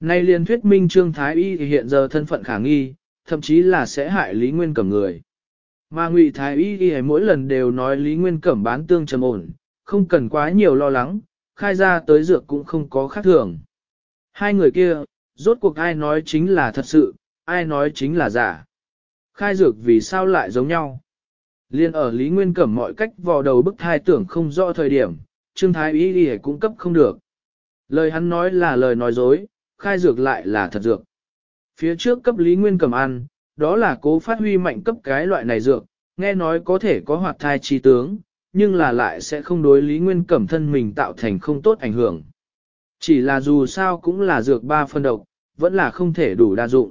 [SPEAKER 1] Nay liền thuyết minh Trương Thái Y thì hiện giờ thân phận khả nghi, thậm chí là sẽ hại Lý Nguyên Cẩm người. Mà Ngụy Thái Y thì mỗi lần đều nói Lý Nguyên Cẩm bán tương trầm ổn, không cần quá nhiều lo lắng, khai ra tới dược cũng không có khác thường. Hai người kia, rốt cuộc ai nói chính là thật sự, ai nói chính là giả. Khai dược vì sao lại giống nhau. Liên ở Lý Nguyên Cẩm mọi cách vò đầu bức thai tưởng không rõ thời điểm, Trương Thái Ý đi cũng cấp không được. Lời hắn nói là lời nói dối, khai dược lại là thật dược. Phía trước cấp Lý Nguyên Cẩm ăn, đó là cố phát huy mạnh cấp cái loại này dược, nghe nói có thể có hoạt thai chi tướng, nhưng là lại sẽ không đối Lý Nguyên Cẩm thân mình tạo thành không tốt ảnh hưởng. Chỉ là dù sao cũng là dược ba phân độc, vẫn là không thể đủ đa dụng.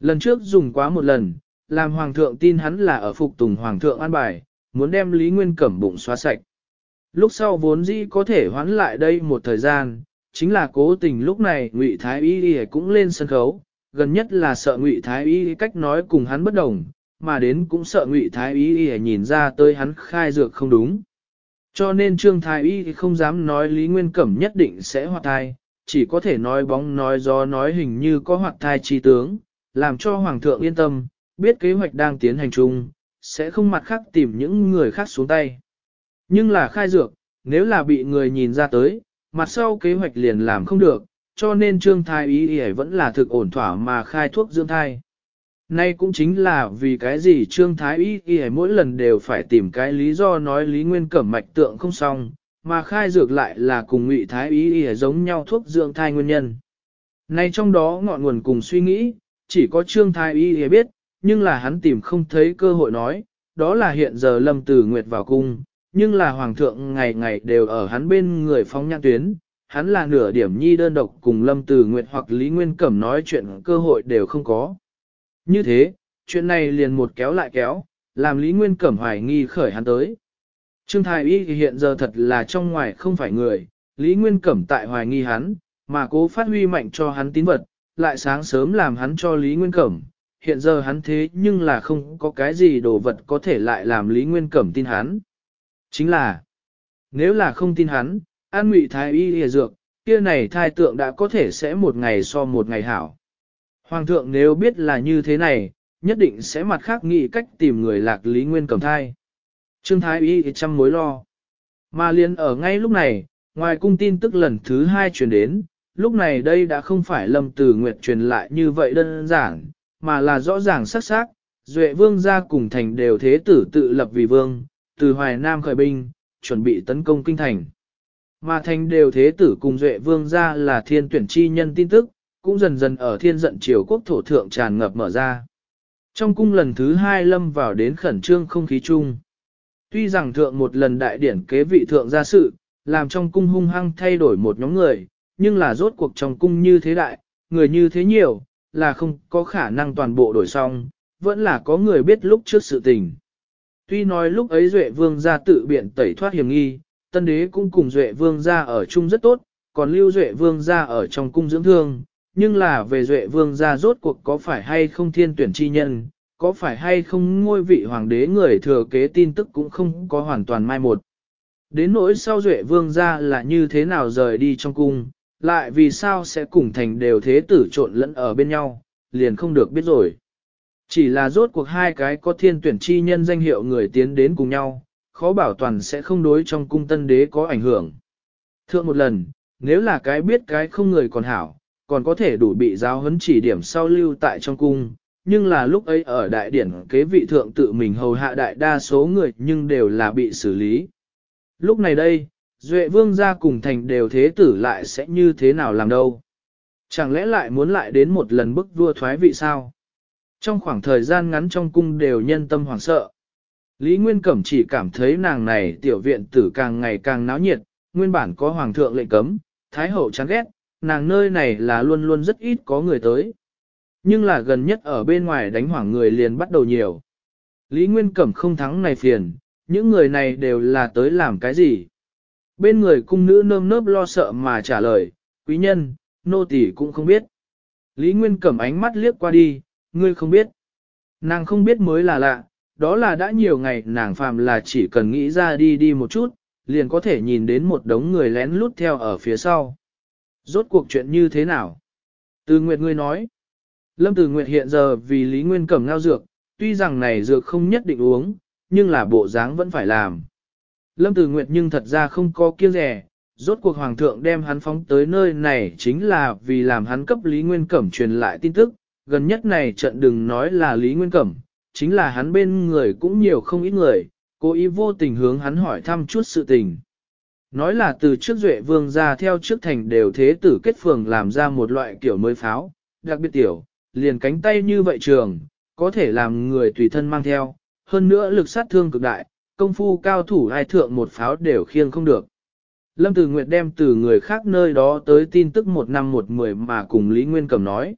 [SPEAKER 1] Lần trước dùng quá một lần, làm hoàng thượng tin hắn là ở phục tùng hoàng thượng an bài, muốn đem Lý Nguyên Cẩm bụng xóa sạch. Lúc sau vốn dĩ có thể hoãn lại đây một thời gian, chính là cố tình lúc này Ngụy Thái Y cũng lên sân khấu, gần nhất là sợ Ngụy Thái Y cách nói cùng hắn bất đồng, mà đến cũng sợ Ngụy Thái Y nhìn ra tới hắn khai dược không đúng. Cho nên Trương Thái Y không dám nói Lý Nguyên Cẩm nhất định sẽ hoạt thai, chỉ có thể nói bóng nói gió nói hình như có hoạt thai chi tướng, làm cho Hoàng thượng yên tâm, biết kế hoạch đang tiến hành chung, sẽ không mặt khác tìm những người khác xuống tay. Nhưng là khai dược, nếu là bị người nhìn ra tới, mặt sau kế hoạch liền làm không được, cho nên trương thai ý ý vẫn là thực ổn thỏa mà khai thuốc dưỡng thai. Nay cũng chính là vì cái gì Trương Thái Y Y mỗi lần đều phải tìm cái lý do nói Lý Nguyên Cẩm mạch tượng không xong, mà khai dược lại là cùng ngụy thái ý y giống nhau thuốc dưỡng thai nguyên nhân. Này trong đó ngọn nguồn cùng suy nghĩ, chỉ có trương thái y y biết, nhưng là hắn tìm không thấy cơ hội nói, đó là hiện giờ lâm tử nguyệt vào cung, nhưng là hoàng thượng ngày ngày đều ở hắn bên người phóng nhãn tuyến, hắn là nửa điểm nhi đơn độc cùng lâm tử nguyệt hoặc lý nguyên cẩm nói chuyện cơ hội đều không có. Như thế, chuyện này liền một kéo lại kéo, làm lý nguyên cẩm hoài nghi khởi hắn tới. Trương Thái Y hiện giờ thật là trong ngoài không phải người, Lý Nguyên Cẩm tại hoài nghi hắn, mà cố phát huy mạnh cho hắn tín vật, lại sáng sớm làm hắn cho Lý Nguyên Cẩm. Hiện giờ hắn thế nhưng là không có cái gì đồ vật có thể lại làm Lý Nguyên Cẩm tin hắn. Chính là, nếu là không tin hắn, an ngụy thái y lìa dược, kia này thai tượng đã có thể sẽ một ngày so một ngày hảo. Hoàng thượng nếu biết là như thế này, nhất định sẽ mặt khác nghĩ cách tìm người lạc Lý Nguyên Cẩm thai. Trương Thái Y trăm mối lo. Mà liền ở ngay lúc này, ngoài cung tin tức lần thứ hai truyền đến, lúc này đây đã không phải Lâm Tử Nguyệt truyền lại như vậy đơn giản, mà là rõ ràng sắc sắc, Duệ Vương gia cùng thành đều thế tử tự lập vì vương, từ Hoài Nam khởi binh, chuẩn bị tấn công kinh thành. Mà thành đều thế tử cùng Duệ Vương gia là thiên tuyển chi nhân tin tức, cũng dần dần ở thiên giận triều quốc thổ thượng tràn ngập mở ra. Trong cung lần thứ hai lâm vào đến khẩn trương không khí chung. Tuy rằng thượng một lần đại điển kế vị thượng ra sự, làm trong cung hung hăng thay đổi một nhóm người, nhưng là rốt cuộc trong cung như thế đại, người như thế nhiều, là không có khả năng toàn bộ đổi xong, vẫn là có người biết lúc trước sự tình. Tuy nói lúc ấy Duệ Vương gia tự biện tẩy thoát hiểm nghi, tân đế cũng cùng Duệ Vương gia ở chung rất tốt, còn lưu Duệ Vương gia ở trong cung dưỡng thương, nhưng là về Duệ Vương gia rốt cuộc có phải hay không thiên tuyển chi nhân, có phải hay không ngôi vị hoàng đế người thừa kế tin tức cũng không có hoàn toàn mai một. Đến nỗi sau duệ vương ra là như thế nào rời đi trong cung, lại vì sao sẽ cùng thành đều thế tử trộn lẫn ở bên nhau, liền không được biết rồi. Chỉ là rốt cuộc hai cái có thiên tuyển chi nhân danh hiệu người tiến đến cùng nhau, khó bảo toàn sẽ không đối trong cung tân đế có ảnh hưởng. Thượng một lần, nếu là cái biết cái không người còn hảo, còn có thể đủ bị giáo huấn chỉ điểm sau lưu tại trong cung, nhưng là lúc ấy ở đại điển kế vị thượng tự mình hầu hạ đại đa số người nhưng đều là bị xử lý. Lúc này đây, Duệ Vương gia cùng thành đều thế tử lại sẽ như thế nào làm đâu? Chẳng lẽ lại muốn lại đến một lần bức vua thoái vị sao? Trong khoảng thời gian ngắn trong cung đều nhân tâm hoảng sợ. Lý Nguyên Cẩm chỉ cảm thấy nàng này tiểu viện tử càng ngày càng náo nhiệt, nguyên bản có hoàng thượng lệnh cấm, thái hậu chán ghét, nàng nơi này là luôn luôn rất ít có người tới. Nhưng là gần nhất ở bên ngoài đánh hoảng người liền bắt đầu nhiều. Lý Nguyên Cẩm không thắng này phiền, những người này đều là tới làm cái gì? Bên người cung nữ nơm nớp lo sợ mà trả lời, quý nhân, nô tỷ cũng không biết. Lý Nguyên Cẩm ánh mắt liếc qua đi, ngươi không biết. Nàng không biết mới là lạ, đó là đã nhiều ngày nàng phàm là chỉ cần nghĩ ra đi đi một chút, liền có thể nhìn đến một đống người lén lút theo ở phía sau. Rốt cuộc chuyện như thế nào? Từ Nguyệt ngươi nói. Lâm Tử Nguyệt hiện giờ vì Lý Nguyên Cẩm ngao dược, tuy rằng này dược không nhất định uống, nhưng là bộ dáng vẫn phải làm. Lâm Tử Nguyệt nhưng thật ra không có kiêng rẻ, rốt cuộc Hoàng thượng đem hắn phóng tới nơi này chính là vì làm hắn cấp Lý Nguyên Cẩm truyền lại tin tức, gần nhất này trận đừng nói là Lý Nguyên Cẩm, chính là hắn bên người cũng nhiều không ít người, cố ý vô tình hướng hắn hỏi thăm chút sự tình. Nói là từ trước Duệ Vương ra theo trước thành đều thế tử kết phường làm ra một loại kiểu mới pháo, đặc biệt tiểu, liền cánh tay như vậy trường, có thể làm người tùy thân mang theo, hơn nữa lực sát thương cực đại, công phu cao thủ ai thượng một pháo đều khiêng không được. Lâm Tử Nguyệt đem từ người khác nơi đó tới tin tức một năm một mười mà cùng Lý Nguyên Cẩm nói.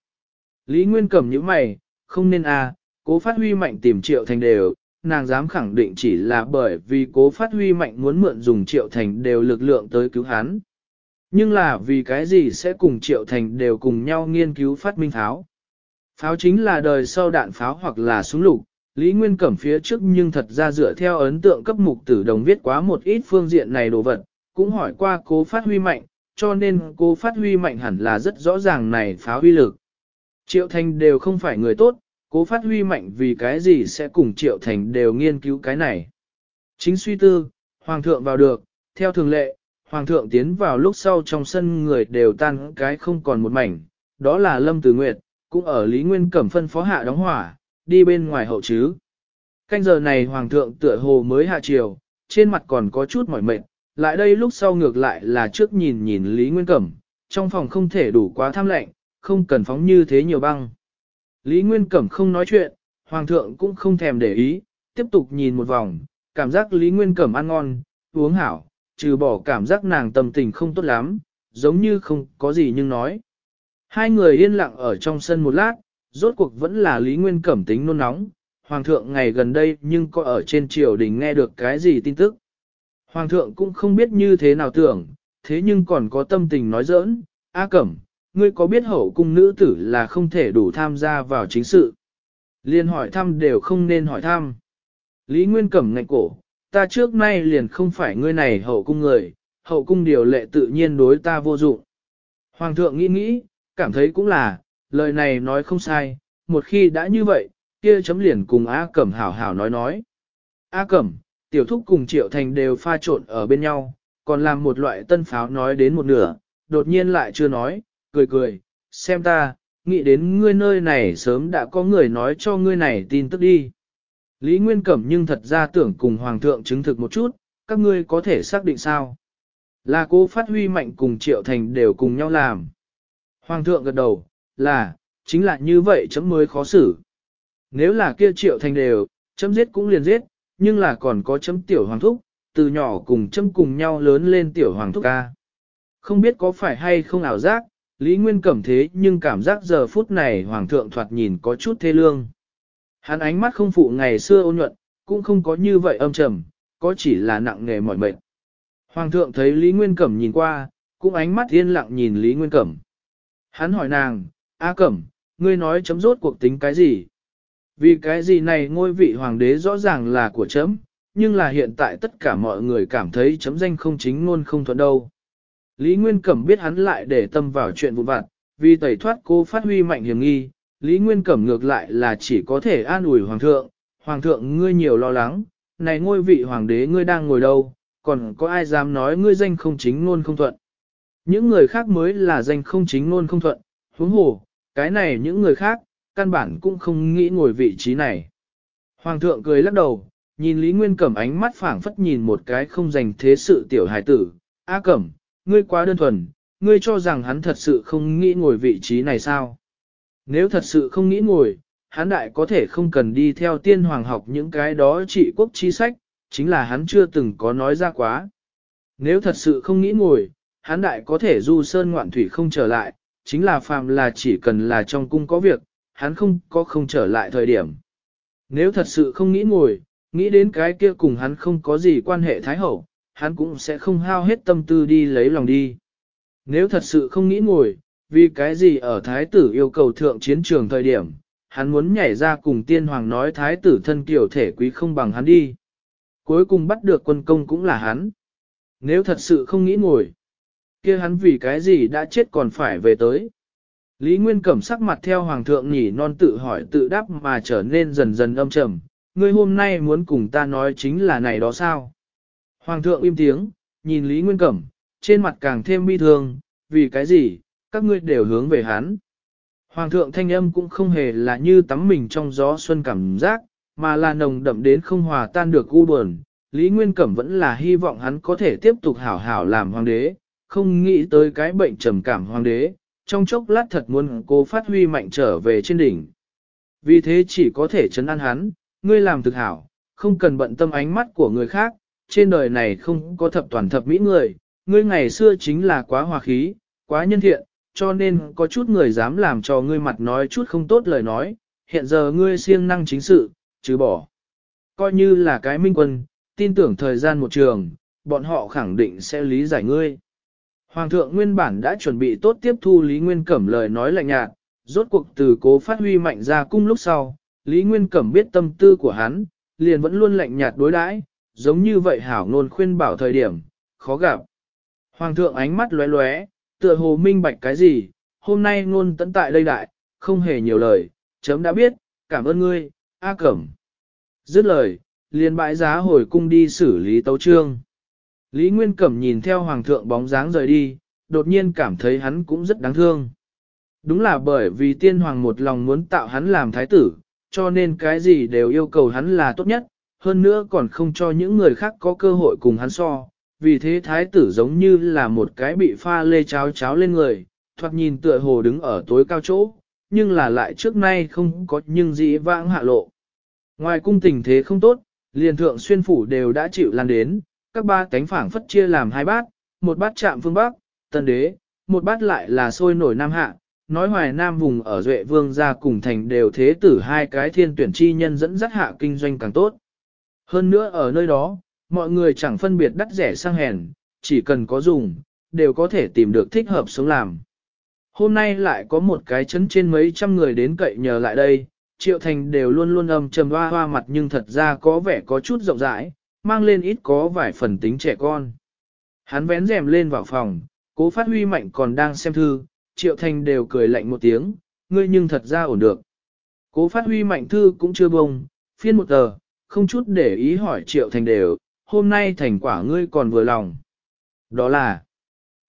[SPEAKER 1] Lý Nguyên Cẩm như mày, không nên à, cố phát huy mạnh tìm triệu thành đều, nàng dám khẳng định chỉ là bởi vì cố phát huy mạnh muốn mượn dùng triệu thành đều lực lượng tới cứu hắn. Nhưng là vì cái gì sẽ cùng triệu thành đều cùng nhau nghiên cứu phát minh tháo? Pháo chính là đời sau đạn pháo hoặc là súng lục, Lý Nguyên Cẩm phía trước nhưng thật ra dựa theo ấn tượng cấp mục tử đồng viết quá một ít phương diện này đồ vật, cũng hỏi qua cố phát huy mạnh, cho nên cố phát huy mạnh hẳn là rất rõ ràng này pháo huy lực. Triệu Thành đều không phải người tốt, cố phát huy mạnh vì cái gì sẽ cùng Triệu Thành đều nghiên cứu cái này. Chính suy tư, Hoàng thượng vào được, theo thường lệ, Hoàng thượng tiến vào lúc sau trong sân người đều tan cái không còn một mảnh, đó là Lâm Tử Nguyệt, cũng ở Lý Nguyên Cẩm phân phó hạ đóng hỏa, đi bên ngoài hậu chứ. Canh giờ này hoàng thượng tựa hồ mới hạ chiều, trên mặt còn có chút mỏi mệt, lại đây lúc sau ngược lại là trước nhìn nhìn Lý Nguyên Cẩm, trong phòng không thể đủ quá tham lệnh không cần phóng như thế nhiều băng. Lý Nguyên Cẩm không nói chuyện, hoàng thượng cũng không thèm để ý, tiếp tục nhìn một vòng, cảm giác Lý Nguyên Cẩm ăn ngon, uống hảo, trừ bỏ cảm giác nàng tâm tình không tốt lắm, giống như không có gì nhưng nói. Hai người yên lặng ở trong sân một lát, rốt cuộc vẫn là Lý Nguyên Cẩm tính nôn nóng, Hoàng thượng ngày gần đây nhưng có ở trên triều đình nghe được cái gì tin tức. Hoàng thượng cũng không biết như thế nào tưởng, thế nhưng còn có tâm tình nói giỡn, A Cẩm, ngươi có biết hậu cung nữ tử là không thể đủ tham gia vào chính sự. Liên hỏi thăm đều không nên hỏi thăm. Lý Nguyên Cẩm ngạch cổ, ta trước nay liền không phải ngươi này hậu cung người, hậu cung điều lệ tự nhiên đối ta vô dụng. Hoàng thượng nghĩ nghĩ, cảm thấy cũng là, lời này nói không sai, một khi đã như vậy, kia chấm liền cùng A Cẩm hảo hảo nói nói. A Cẩm, tiểu thúc cùng Triệu Thành đều pha trộn ở bên nhau, còn làm một loại tân pháo nói đến một nửa, đột nhiên lại chưa nói, cười cười, xem ta, nghĩ đến ngươi nơi này sớm đã có người nói cho ngươi này tin tức đi. Lý Nguyên Cẩm nhưng thật ra tưởng cùng Hoàng thượng chứng thực một chút, các ngươi có thể xác định sao? Là cô phát huy mạnh cùng Triệu Thành đều cùng nhau làm. Hoàng thượng gật đầu, là, chính là như vậy chấm mới khó xử. Nếu là kia triệu thành đều, chấm giết cũng liền giết, nhưng là còn có chấm tiểu hoàng thúc, từ nhỏ cùng chấm cùng nhau lớn lên tiểu hoàng thúc ca. Không biết có phải hay không ảo giác, Lý Nguyên cẩm thế nhưng cảm giác giờ phút này hoàng thượng thoạt nhìn có chút thê lương. Hắn ánh mắt không phụ ngày xưa ôn nhuận, cũng không có như vậy âm trầm, có chỉ là nặng nghề mỏi mệt. Hoàng thượng thấy Lý Nguyên cẩm nhìn qua, cũng ánh mắt yên lặng nhìn Lý Nguyên cẩm. Hắn hỏi nàng, A Cẩm, ngươi nói chấm rốt cuộc tính cái gì? Vì cái gì này ngôi vị hoàng đế rõ ràng là của chấm, nhưng là hiện tại tất cả mọi người cảm thấy chấm danh không chính ngôn không thuận đâu. Lý Nguyên Cẩm biết hắn lại để tâm vào chuyện vụ vặt, vì tẩy thoát cô phát huy mạnh hiểm nghi, Lý Nguyên Cẩm ngược lại là chỉ có thể an ủi hoàng thượng, hoàng thượng ngươi nhiều lo lắng, này ngôi vị hoàng đế ngươi đang ngồi đâu, còn có ai dám nói ngươi danh không chính ngôn không thuận. Những người khác mới là danh không chính ngôn không thuận, huống hồ, cái này những người khác, căn bản cũng không nghĩ ngồi vị trí này. Hoàng thượng cười lắc đầu, nhìn Lý Nguyên Cẩm ánh mắt phảng phất nhìn một cái không dành thế sự tiểu hài tử. A Cẩm, ngươi quá đơn thuần, ngươi cho rằng hắn thật sự không nghĩ ngồi vị trí này sao? Nếu thật sự không nghĩ ngồi, hắn đại có thể không cần đi theo tiên hoàng học những cái đó trị quốc chi sách, chính là hắn chưa từng có nói ra quá. Nếu thật sự không nghĩ ngồi, hắn đại có thể du sơn ngoạn thủy không trở lại, chính là phàm là chỉ cần là trong cung có việc, hắn không có không trở lại thời điểm. Nếu thật sự không nghĩ ngồi, nghĩ đến cái kia cùng hắn không có gì quan hệ thái hậu, hắn cũng sẽ không hao hết tâm tư đi lấy lòng đi. Nếu thật sự không nghĩ ngồi, vì cái gì ở thái tử yêu cầu thượng chiến trường thời điểm, hắn muốn nhảy ra cùng tiên hoàng nói thái tử thân kiểu thể quý không bằng hắn đi. Cuối cùng bắt được quân công cũng là hắn. Nếu thật sự không nghĩ ngồi, kia hắn vì cái gì đã chết còn phải về tới. Lý Nguyên Cẩm sắc mặt theo Hoàng thượng nhỉ non tự hỏi tự đáp mà trở nên dần dần âm trầm, ngươi hôm nay muốn cùng ta nói chính là này đó sao. Hoàng thượng im tiếng, nhìn Lý Nguyên Cẩm, trên mặt càng thêm bi thương, vì cái gì, các ngươi đều hướng về hắn. Hoàng thượng thanh âm cũng không hề là như tắm mình trong gió xuân cảm giác, mà là nồng đậm đến không hòa tan được u buồn. Lý Nguyên Cẩm vẫn là hy vọng hắn có thể tiếp tục hảo hảo làm hoàng đế, không nghĩ tới cái bệnh trầm cảm hoàng đế, trong chốc lát thật muốn cô phát huy mạnh trở về trên đỉnh. Vì thế chỉ có thể chấn an hắn, ngươi làm thực hảo, không cần bận tâm ánh mắt của người khác, trên đời này không có thập toàn thập mỹ người, ngươi ngày xưa chính là quá hòa khí, quá nhân thiện, cho nên có chút người dám làm cho ngươi mặt nói chút không tốt lời nói, hiện giờ ngươi siêng năng chính sự, chứ bỏ. Coi như là cái minh quân, tin tưởng thời gian một trường, bọn họ khẳng định sẽ lý giải ngươi. Hoàng thượng nguyên bản đã chuẩn bị tốt tiếp thu Lý Nguyên Cẩm lời nói lạnh nhạt, rốt cuộc từ cố phát huy mạnh ra cung lúc sau, Lý Nguyên Cẩm biết tâm tư của hắn, liền vẫn luôn lạnh nhạt đối đãi giống như vậy hảo nôn khuyên bảo thời điểm, khó gặp. Hoàng thượng ánh mắt lóe lóe, tựa hồ minh bạch cái gì, hôm nay ngôn tấn tại đây đại, không hề nhiều lời, chấm đã biết, cảm ơn ngươi, A Cẩm. Dứt lời, liền bãi giá hồi cung đi xử lý tấu trương. Lý Nguyên Cẩm nhìn theo hoàng thượng bóng dáng rời đi, đột nhiên cảm thấy hắn cũng rất đáng thương. Đúng là bởi vì tiên hoàng một lòng muốn tạo hắn làm thái tử, cho nên cái gì đều yêu cầu hắn là tốt nhất, hơn nữa còn không cho những người khác có cơ hội cùng hắn so. Vì thế thái tử giống như là một cái bị pha lê cháo cháo lên người, thoạt nhìn tựa hồ đứng ở tối cao chỗ, nhưng là lại trước nay không có nhưng dĩ vãng hạ lộ. Ngoài cung tình thế không tốt, liền thượng xuyên phủ đều đã chịu lan đến, các ba cánh phảng phất chia làm hai bát, một bát chạm phương Bắc, tân đế, một bát lại là sôi nổi Nam Hạ, nói hoài Nam vùng ở Duệ Vương gia cùng thành đều thế tử hai cái thiên tuyển chi nhân dẫn dắt hạ kinh doanh càng tốt. Hơn nữa ở nơi đó, mọi người chẳng phân biệt đắt rẻ sang hèn, chỉ cần có dùng, đều có thể tìm được thích hợp sống làm. Hôm nay lại có một cái chấn trên mấy trăm người đến cậy nhờ lại đây, triệu thành đều luôn luôn âm trầm hoa hoa mặt nhưng thật ra có vẻ có chút rộng rãi, mang lên ít có vài phần tính trẻ con. Hắn vén rèm lên vào phòng, cố phát huy mạnh còn đang xem thư, triệu thành đều cười lạnh một tiếng, ngươi nhưng thật ra ổn được. Cố phát huy mạnh thư cũng chưa bông, phiên một tờ, không chút để ý hỏi triệu thành đều, hôm nay thành quả ngươi còn vừa lòng. Đó là,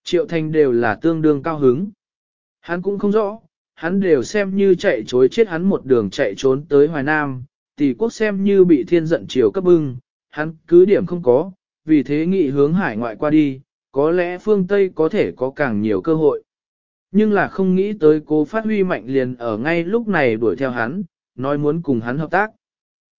[SPEAKER 1] triệu thành đều là tương đương cao hứng. Hắn cũng không rõ, hắn đều xem như chạy chối chết hắn một đường chạy trốn tới Hoài Nam, tỷ quốc xem như bị thiên giận chiều cấp bưng, hắn cứ điểm không có, vì thế nghị hướng hải ngoại qua đi, có lẽ phương Tây có thể có càng nhiều cơ hội. Nhưng là không nghĩ tới cố phát huy mạnh liền ở ngay lúc này đuổi theo hắn, nói muốn cùng hắn hợp tác.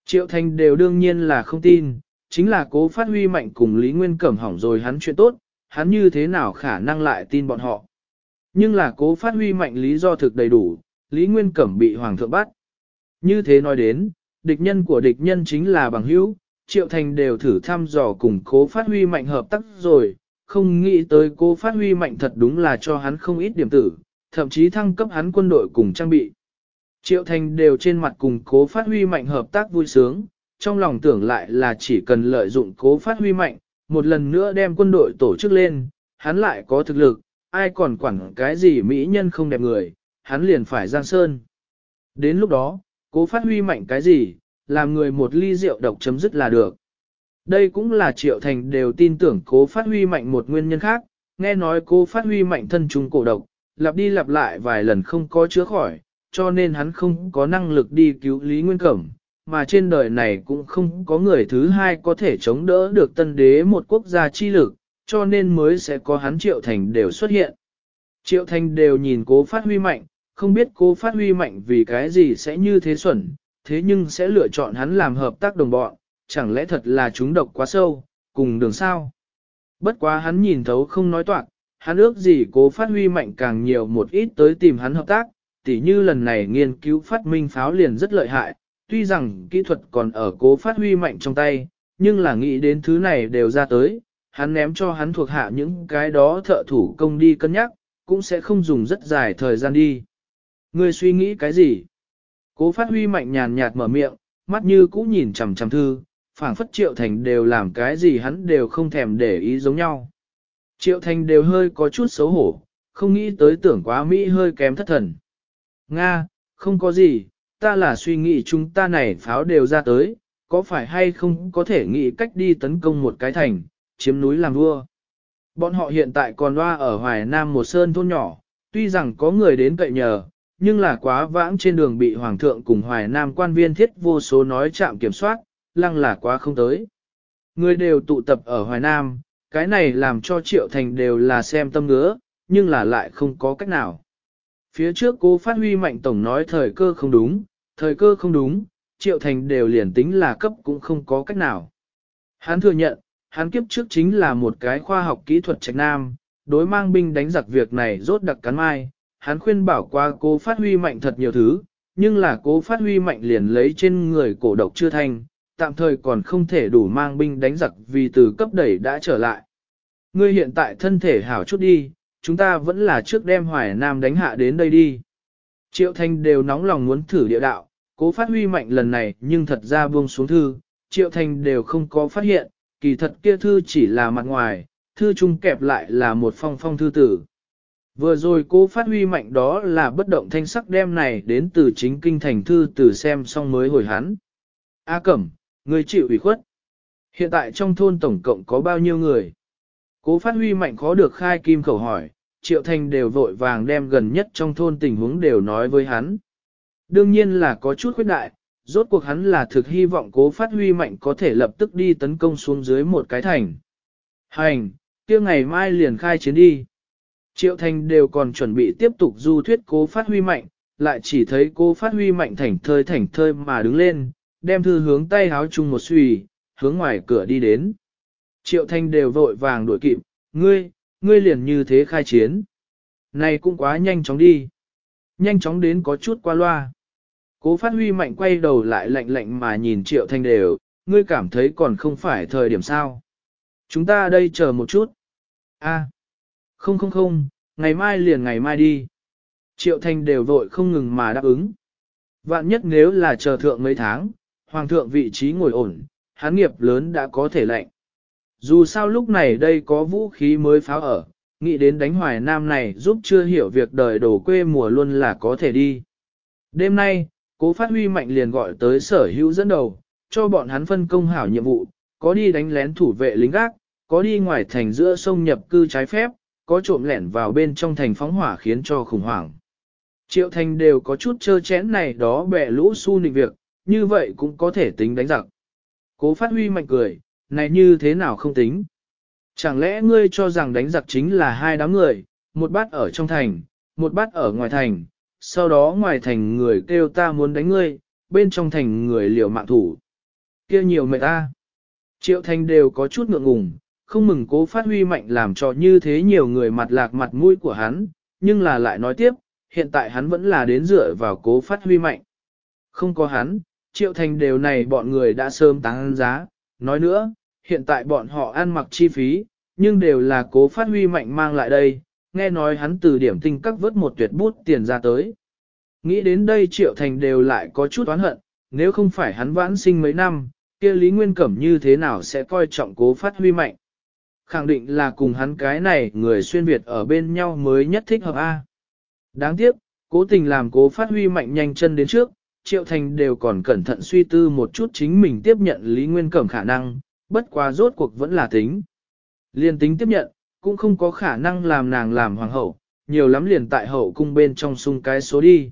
[SPEAKER 1] Triệu Thành đều đương nhiên là không tin, chính là cố phát huy mạnh cùng Lý Nguyên Cẩm hỏng rồi hắn chuyện tốt, hắn như thế nào khả năng lại tin bọn họ. Nhưng là cố phát huy mạnh lý do thực đầy đủ, Lý Nguyên Cẩm bị Hoàng thượng bắt. Như thế nói đến, địch nhân của địch nhân chính là bằng hữu, Triệu Thành đều thử thăm dò cùng cố phát huy mạnh hợp tác rồi, không nghĩ tới cố phát huy mạnh thật đúng là cho hắn không ít điểm tử, thậm chí thăng cấp hắn quân đội cùng trang bị. Triệu Thành đều trên mặt cùng cố phát huy mạnh hợp tác vui sướng, trong lòng tưởng lại là chỉ cần lợi dụng cố phát huy mạnh, một lần nữa đem quân đội tổ chức lên, hắn lại có thực lực, ai còn quản cái gì mỹ nhân không đẹp người, hắn liền phải giang sơn. Đến lúc đó, cố phát huy mạnh cái gì, làm người một ly rượu độc chấm dứt là được. Đây cũng là Triệu Thành đều tin tưởng cố phát huy mạnh một nguyên nhân khác, nghe nói cố phát huy mạnh thân trùng cổ độc, lặp đi lặp lại vài lần không có chữa khỏi, cho nên hắn không có năng lực đi cứu Lý Nguyên Cẩm, mà trên đời này cũng không có người thứ hai có thể chống đỡ được tân đế một quốc gia chi lực, cho nên mới sẽ có hắn Triệu Thành đều xuất hiện. Triệu Thành đều nhìn cố phát huy mạnh, không biết cố phát huy mạnh vì cái gì sẽ như thế xuẩn, thế nhưng sẽ lựa chọn hắn làm hợp tác đồng bọn, chẳng lẽ thật là chúng độc quá sâu, cùng đường sao. Bất quá hắn nhìn thấu không nói toạc, hắn ước gì cố phát huy mạnh càng nhiều một ít tới tìm hắn hợp tác, tỉ như lần này nghiên cứu phát minh pháo liền rất lợi hại, tuy rằng kỹ thuật còn ở cố phát huy mạnh trong tay, nhưng là nghĩ đến thứ này đều ra tới, hắn ném cho hắn thuộc hạ những cái đó thợ thủ công đi cân nhắc, cũng sẽ không dùng rất dài thời gian đi. Ngươi suy nghĩ cái gì? Cố phát huy mạnh nhàn nhạt mở miệng, mắt như cũ nhìn chằm chằm thư, Phản phất Triệu Thành đều làm cái gì hắn đều không thèm để ý giống nhau. Triệu Thành đều hơi có chút xấu hổ, không nghĩ tới tưởng quá Mỹ hơi kém thất thần. Nga, không có gì, ta là suy nghĩ chúng ta này pháo đều ra tới, có phải hay không có thể nghĩ cách đi tấn công một cái thành, chiếm núi làm vua. Bọn họ hiện tại còn loa ở Hoài Nam một sơn thôn nhỏ, tuy rằng có người đến cậy nhờ, nhưng là quá vãng trên đường bị Hoàng thượng cùng Hoài Nam quan viên thiết vô số nói chạm kiểm soát, lăng là quá không tới. Người đều tụ tập ở Hoài Nam, cái này làm cho Triệu Thành đều là xem tâm ngứa, nhưng là lại không có cách nào. Phía trước cô phát huy mạnh tổng nói thời cơ không đúng, thời cơ không đúng, Triệu Thành đều liền tính là cấp cũng không có cách nào. Hắn thừa nhận, hắn kiếp trước chính là một cái khoa học kỹ thuật trạch nam, đối mang binh đánh giặc việc này rốt đặc cắn mai, hắn khuyên bảo qua cố phát huy mạnh thật nhiều thứ, nhưng là cố phát huy mạnh liền lấy trên người cổ độc chưa thành, tạm thời còn không thể đủ mang binh đánh giặc vì từ cấp đẩy đã trở lại. Ngươi hiện tại thân thể hảo chút đi, chúng ta vẫn là trước đem Hoài Nam đánh hạ đến đây đi. Triệu Thanh đều nóng lòng muốn thử địa đạo, cố phát huy mạnh lần này nhưng thật ra buông xuống thư, Triệu Thanh đều không có phát hiện, kỳ thật kia thư chỉ là mặt ngoài, thư chung kẹp lại là một phong phong thư tử. Vừa rồi cô phát huy mạnh đó là bất động thanh sắc đem này đến từ chính kinh thành thư từ xem xong mới hồi hắn. A Cẩm, người chịu ủy khuất. Hiện tại trong thôn tổng cộng có bao nhiêu người? Cố phát huy mạnh khó được khai kim khẩu hỏi, triệu thành đều vội vàng đem gần nhất trong thôn tình huống đều nói với hắn. Đương nhiên là có chút khuyết đại, rốt cuộc hắn là thực hy vọng cố phát huy mạnh có thể lập tức đi tấn công xuống dưới một cái thành. Hành, kia ngày mai liền khai chiến đi. Triệu Thành đều còn chuẩn bị tiếp tục du thuyết cố phát huy mạnh, lại chỉ thấy cô phát huy mạnh thảnh thơi thảnh thơi mà đứng lên, đem thư hướng tay háo chung một suy, hướng ngoài cửa đi đến. Triệu Thanh đều vội vàng đuổi kịp, ngươi, ngươi liền như thế khai chiến. Này cũng quá nhanh chóng đi. Nhanh chóng đến có chút qua loa. Cố phát huy mạnh quay đầu lại lạnh lạnh mà nhìn Triệu Thanh đều, ngươi cảm thấy còn không phải thời điểm sao. Chúng ta đây chờ một chút. a. Không không không, ngày mai liền ngày mai đi. Triệu Thành đều vội không ngừng mà đáp ứng. Vạn nhất nếu là chờ thượng mấy tháng, hoàng thượng vị trí ngồi ổn, hán nghiệp lớn đã có thể lạnh. Dù sao lúc này đây có vũ khí mới pháo ở, nghĩ đến đánh hoài nam này giúp chưa hiểu việc đời đổ quê mùa luôn là có thể đi. Đêm nay, cố phát huy mạnh liền gọi tới sở hữu dẫn đầu, cho bọn hắn phân công hảo nhiệm vụ, có đi đánh lén thủ vệ lính gác, có đi ngoài thành giữa sông nhập cư trái phép, có trộm lẻn vào bên trong thành phóng hỏa khiến cho khủng hoảng. Triệu thành đều có chút chơ chén này đó bẻ lũ su nịnh việc, như vậy cũng có thể tính đánh giặc. Cố phát huy mạnh cười, này như thế nào không tính. Chẳng lẽ ngươi cho rằng đánh giặc chính là hai đám người, một bát ở trong thành, một bát ở ngoài thành, sau đó ngoài thành người kêu ta muốn đánh ngươi, bên trong thành người liều mạng thủ. kia nhiều mệt ta. Triệu thành đều có chút ngượng ngùng, không mừng cố phát huy mạnh làm cho như thế nhiều người mặt lạc mặt mũi của hắn, nhưng là lại nói tiếp, hiện tại hắn vẫn là đến dựa vào cố phát huy mạnh. Không có hắn, triệu thành đều này bọn người đã sớm tăng giá, nói nữa, hiện tại bọn họ ăn mặc chi phí, nhưng đều là cố phát huy mạnh mang lại đây, nghe nói hắn từ điểm tinh các vớt một tuyệt bút tiền ra tới. Nghĩ đến đây triệu thành đều lại có chút oán hận, nếu không phải hắn vãn sinh mấy năm, kia Lý Nguyên Cẩm như thế nào sẽ coi trọng cố phát huy mạnh khẳng định là cùng hắn cái này người xuyên Việt ở bên nhau mới nhất thích hợp A. Đáng tiếc, cố tình làm cố phát huy mạnh nhanh chân đến trước, Triệu Thành đều còn cẩn thận suy tư một chút chính mình tiếp nhận Lý Nguyên Cẩm khả năng, bất quá rốt cuộc vẫn là tính. Liên tính tiếp nhận, cũng không có khả năng làm nàng làm hoàng hậu, nhiều lắm liền tại hậu cung bên trong sung cái số đi.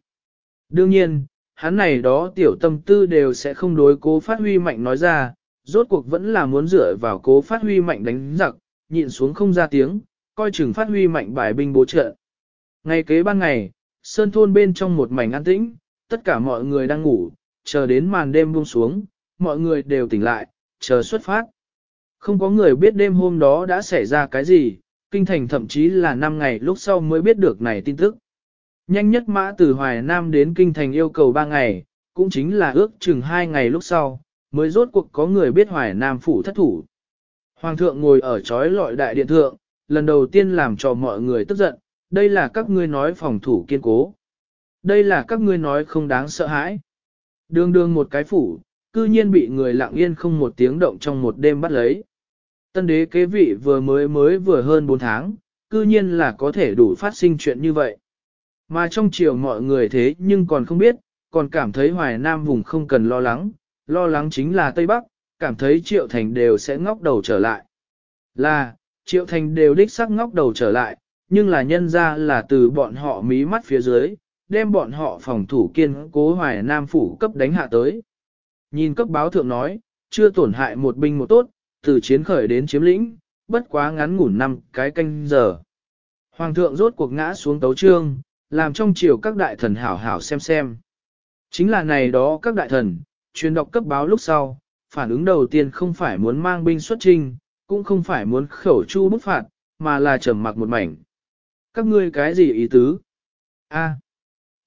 [SPEAKER 1] Đương nhiên, hắn này đó tiểu tâm tư đều sẽ không đối cố phát huy mạnh nói ra, rốt cuộc vẫn là muốn dựa vào cố phát huy mạnh đánh giặc, nhịn xuống không ra tiếng, coi chừng phát huy mạnh bài binh bố trợ. Ngày kế ban ngày, sơn thôn bên trong một mảnh an tĩnh, tất cả mọi người đang ngủ, chờ đến màn đêm buông xuống, mọi người đều tỉnh lại, chờ xuất phát. Không có người biết đêm hôm đó đã xảy ra cái gì, kinh thành thậm chí là 5 ngày lúc sau mới biết được này tin tức. Nhanh nhất mã từ Hoài Nam đến kinh thành yêu cầu 3 ngày, cũng chính là ước chừng 2 ngày lúc sau, mới rốt cuộc có người biết Hoài Nam phủ thất thủ. Hoàng thượng ngồi ở trói lọi đại điện thượng, lần đầu tiên làm cho mọi người tức giận, đây là các ngươi nói phòng thủ kiên cố. Đây là các ngươi nói không đáng sợ hãi. Đường đường một cái phủ, cư nhiên bị người lặng yên không một tiếng động trong một đêm bắt lấy. Tân đế kế vị vừa mới mới vừa hơn 4 tháng, cư nhiên là có thể đủ phát sinh chuyện như vậy. Mà trong chiều mọi người thế nhưng còn không biết, còn cảm thấy Hoài Nam vùng không cần lo lắng, lo lắng chính là Tây Bắc, cảm thấy Triệu Thành đều sẽ ngóc đầu trở lại. Là, Triệu Thành đều đích xác ngóc đầu trở lại, nhưng là nhân ra là từ bọn họ mí mắt phía dưới, đem bọn họ phòng thủ kiên cố hoài nam phủ cấp đánh hạ tới. Nhìn cấp báo thượng nói, chưa tổn hại một binh một tốt, từ chiến khởi đến chiếm lĩnh, bất quá ngắn ngủn năm cái canh giờ. Hoàng thượng rốt cuộc ngã xuống tấu trương, làm trong triều các đại thần hảo hảo xem xem. Chính là này đó các đại thần, truyền đọc cấp báo lúc sau, phản ứng đầu tiên không phải muốn mang binh xuất trinh, cũng không phải muốn khẩu chu bút phạt, mà là trầm mặc một mảnh. Các ngươi cái gì ý tứ? A,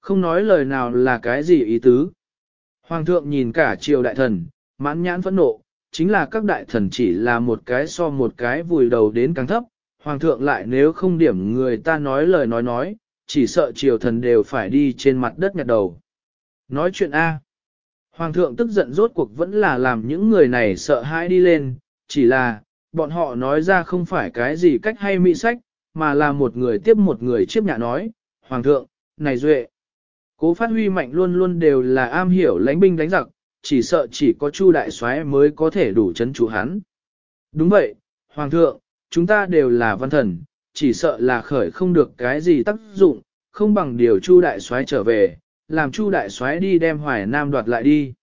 [SPEAKER 1] không nói lời nào là cái gì ý tứ? Hoàng thượng nhìn cả triều đại thần, mãn nhãn phẫn nộ, chính là các đại thần chỉ là một cái so một cái vùi đầu đến càng thấp, hoàng thượng lại nếu không điểm người ta nói lời nói nói, chỉ sợ triều thần đều phải đi trên mặt đất nhặt đầu. Nói chuyện A. Hoàng thượng tức giận rốt cuộc vẫn là làm những người này sợ hãi đi lên, chỉ là, bọn họ nói ra không phải cái gì cách hay mỹ sách, mà là một người tiếp một người chiếp nhạ nói, Hoàng thượng, này duệ. Cố phát huy mạnh luôn luôn đều là am hiểu lãnh binh đánh giặc, chỉ sợ chỉ có Chu đại soái mới có thể đủ chấn chủ hắn. Đúng vậy, Hoàng thượng, chúng ta đều là văn thần, chỉ sợ là khởi không được cái gì tác dụng, không bằng điều Chu đại soái trở về, làm Chu đại soái đi đem Hoài Nam đoạt lại đi.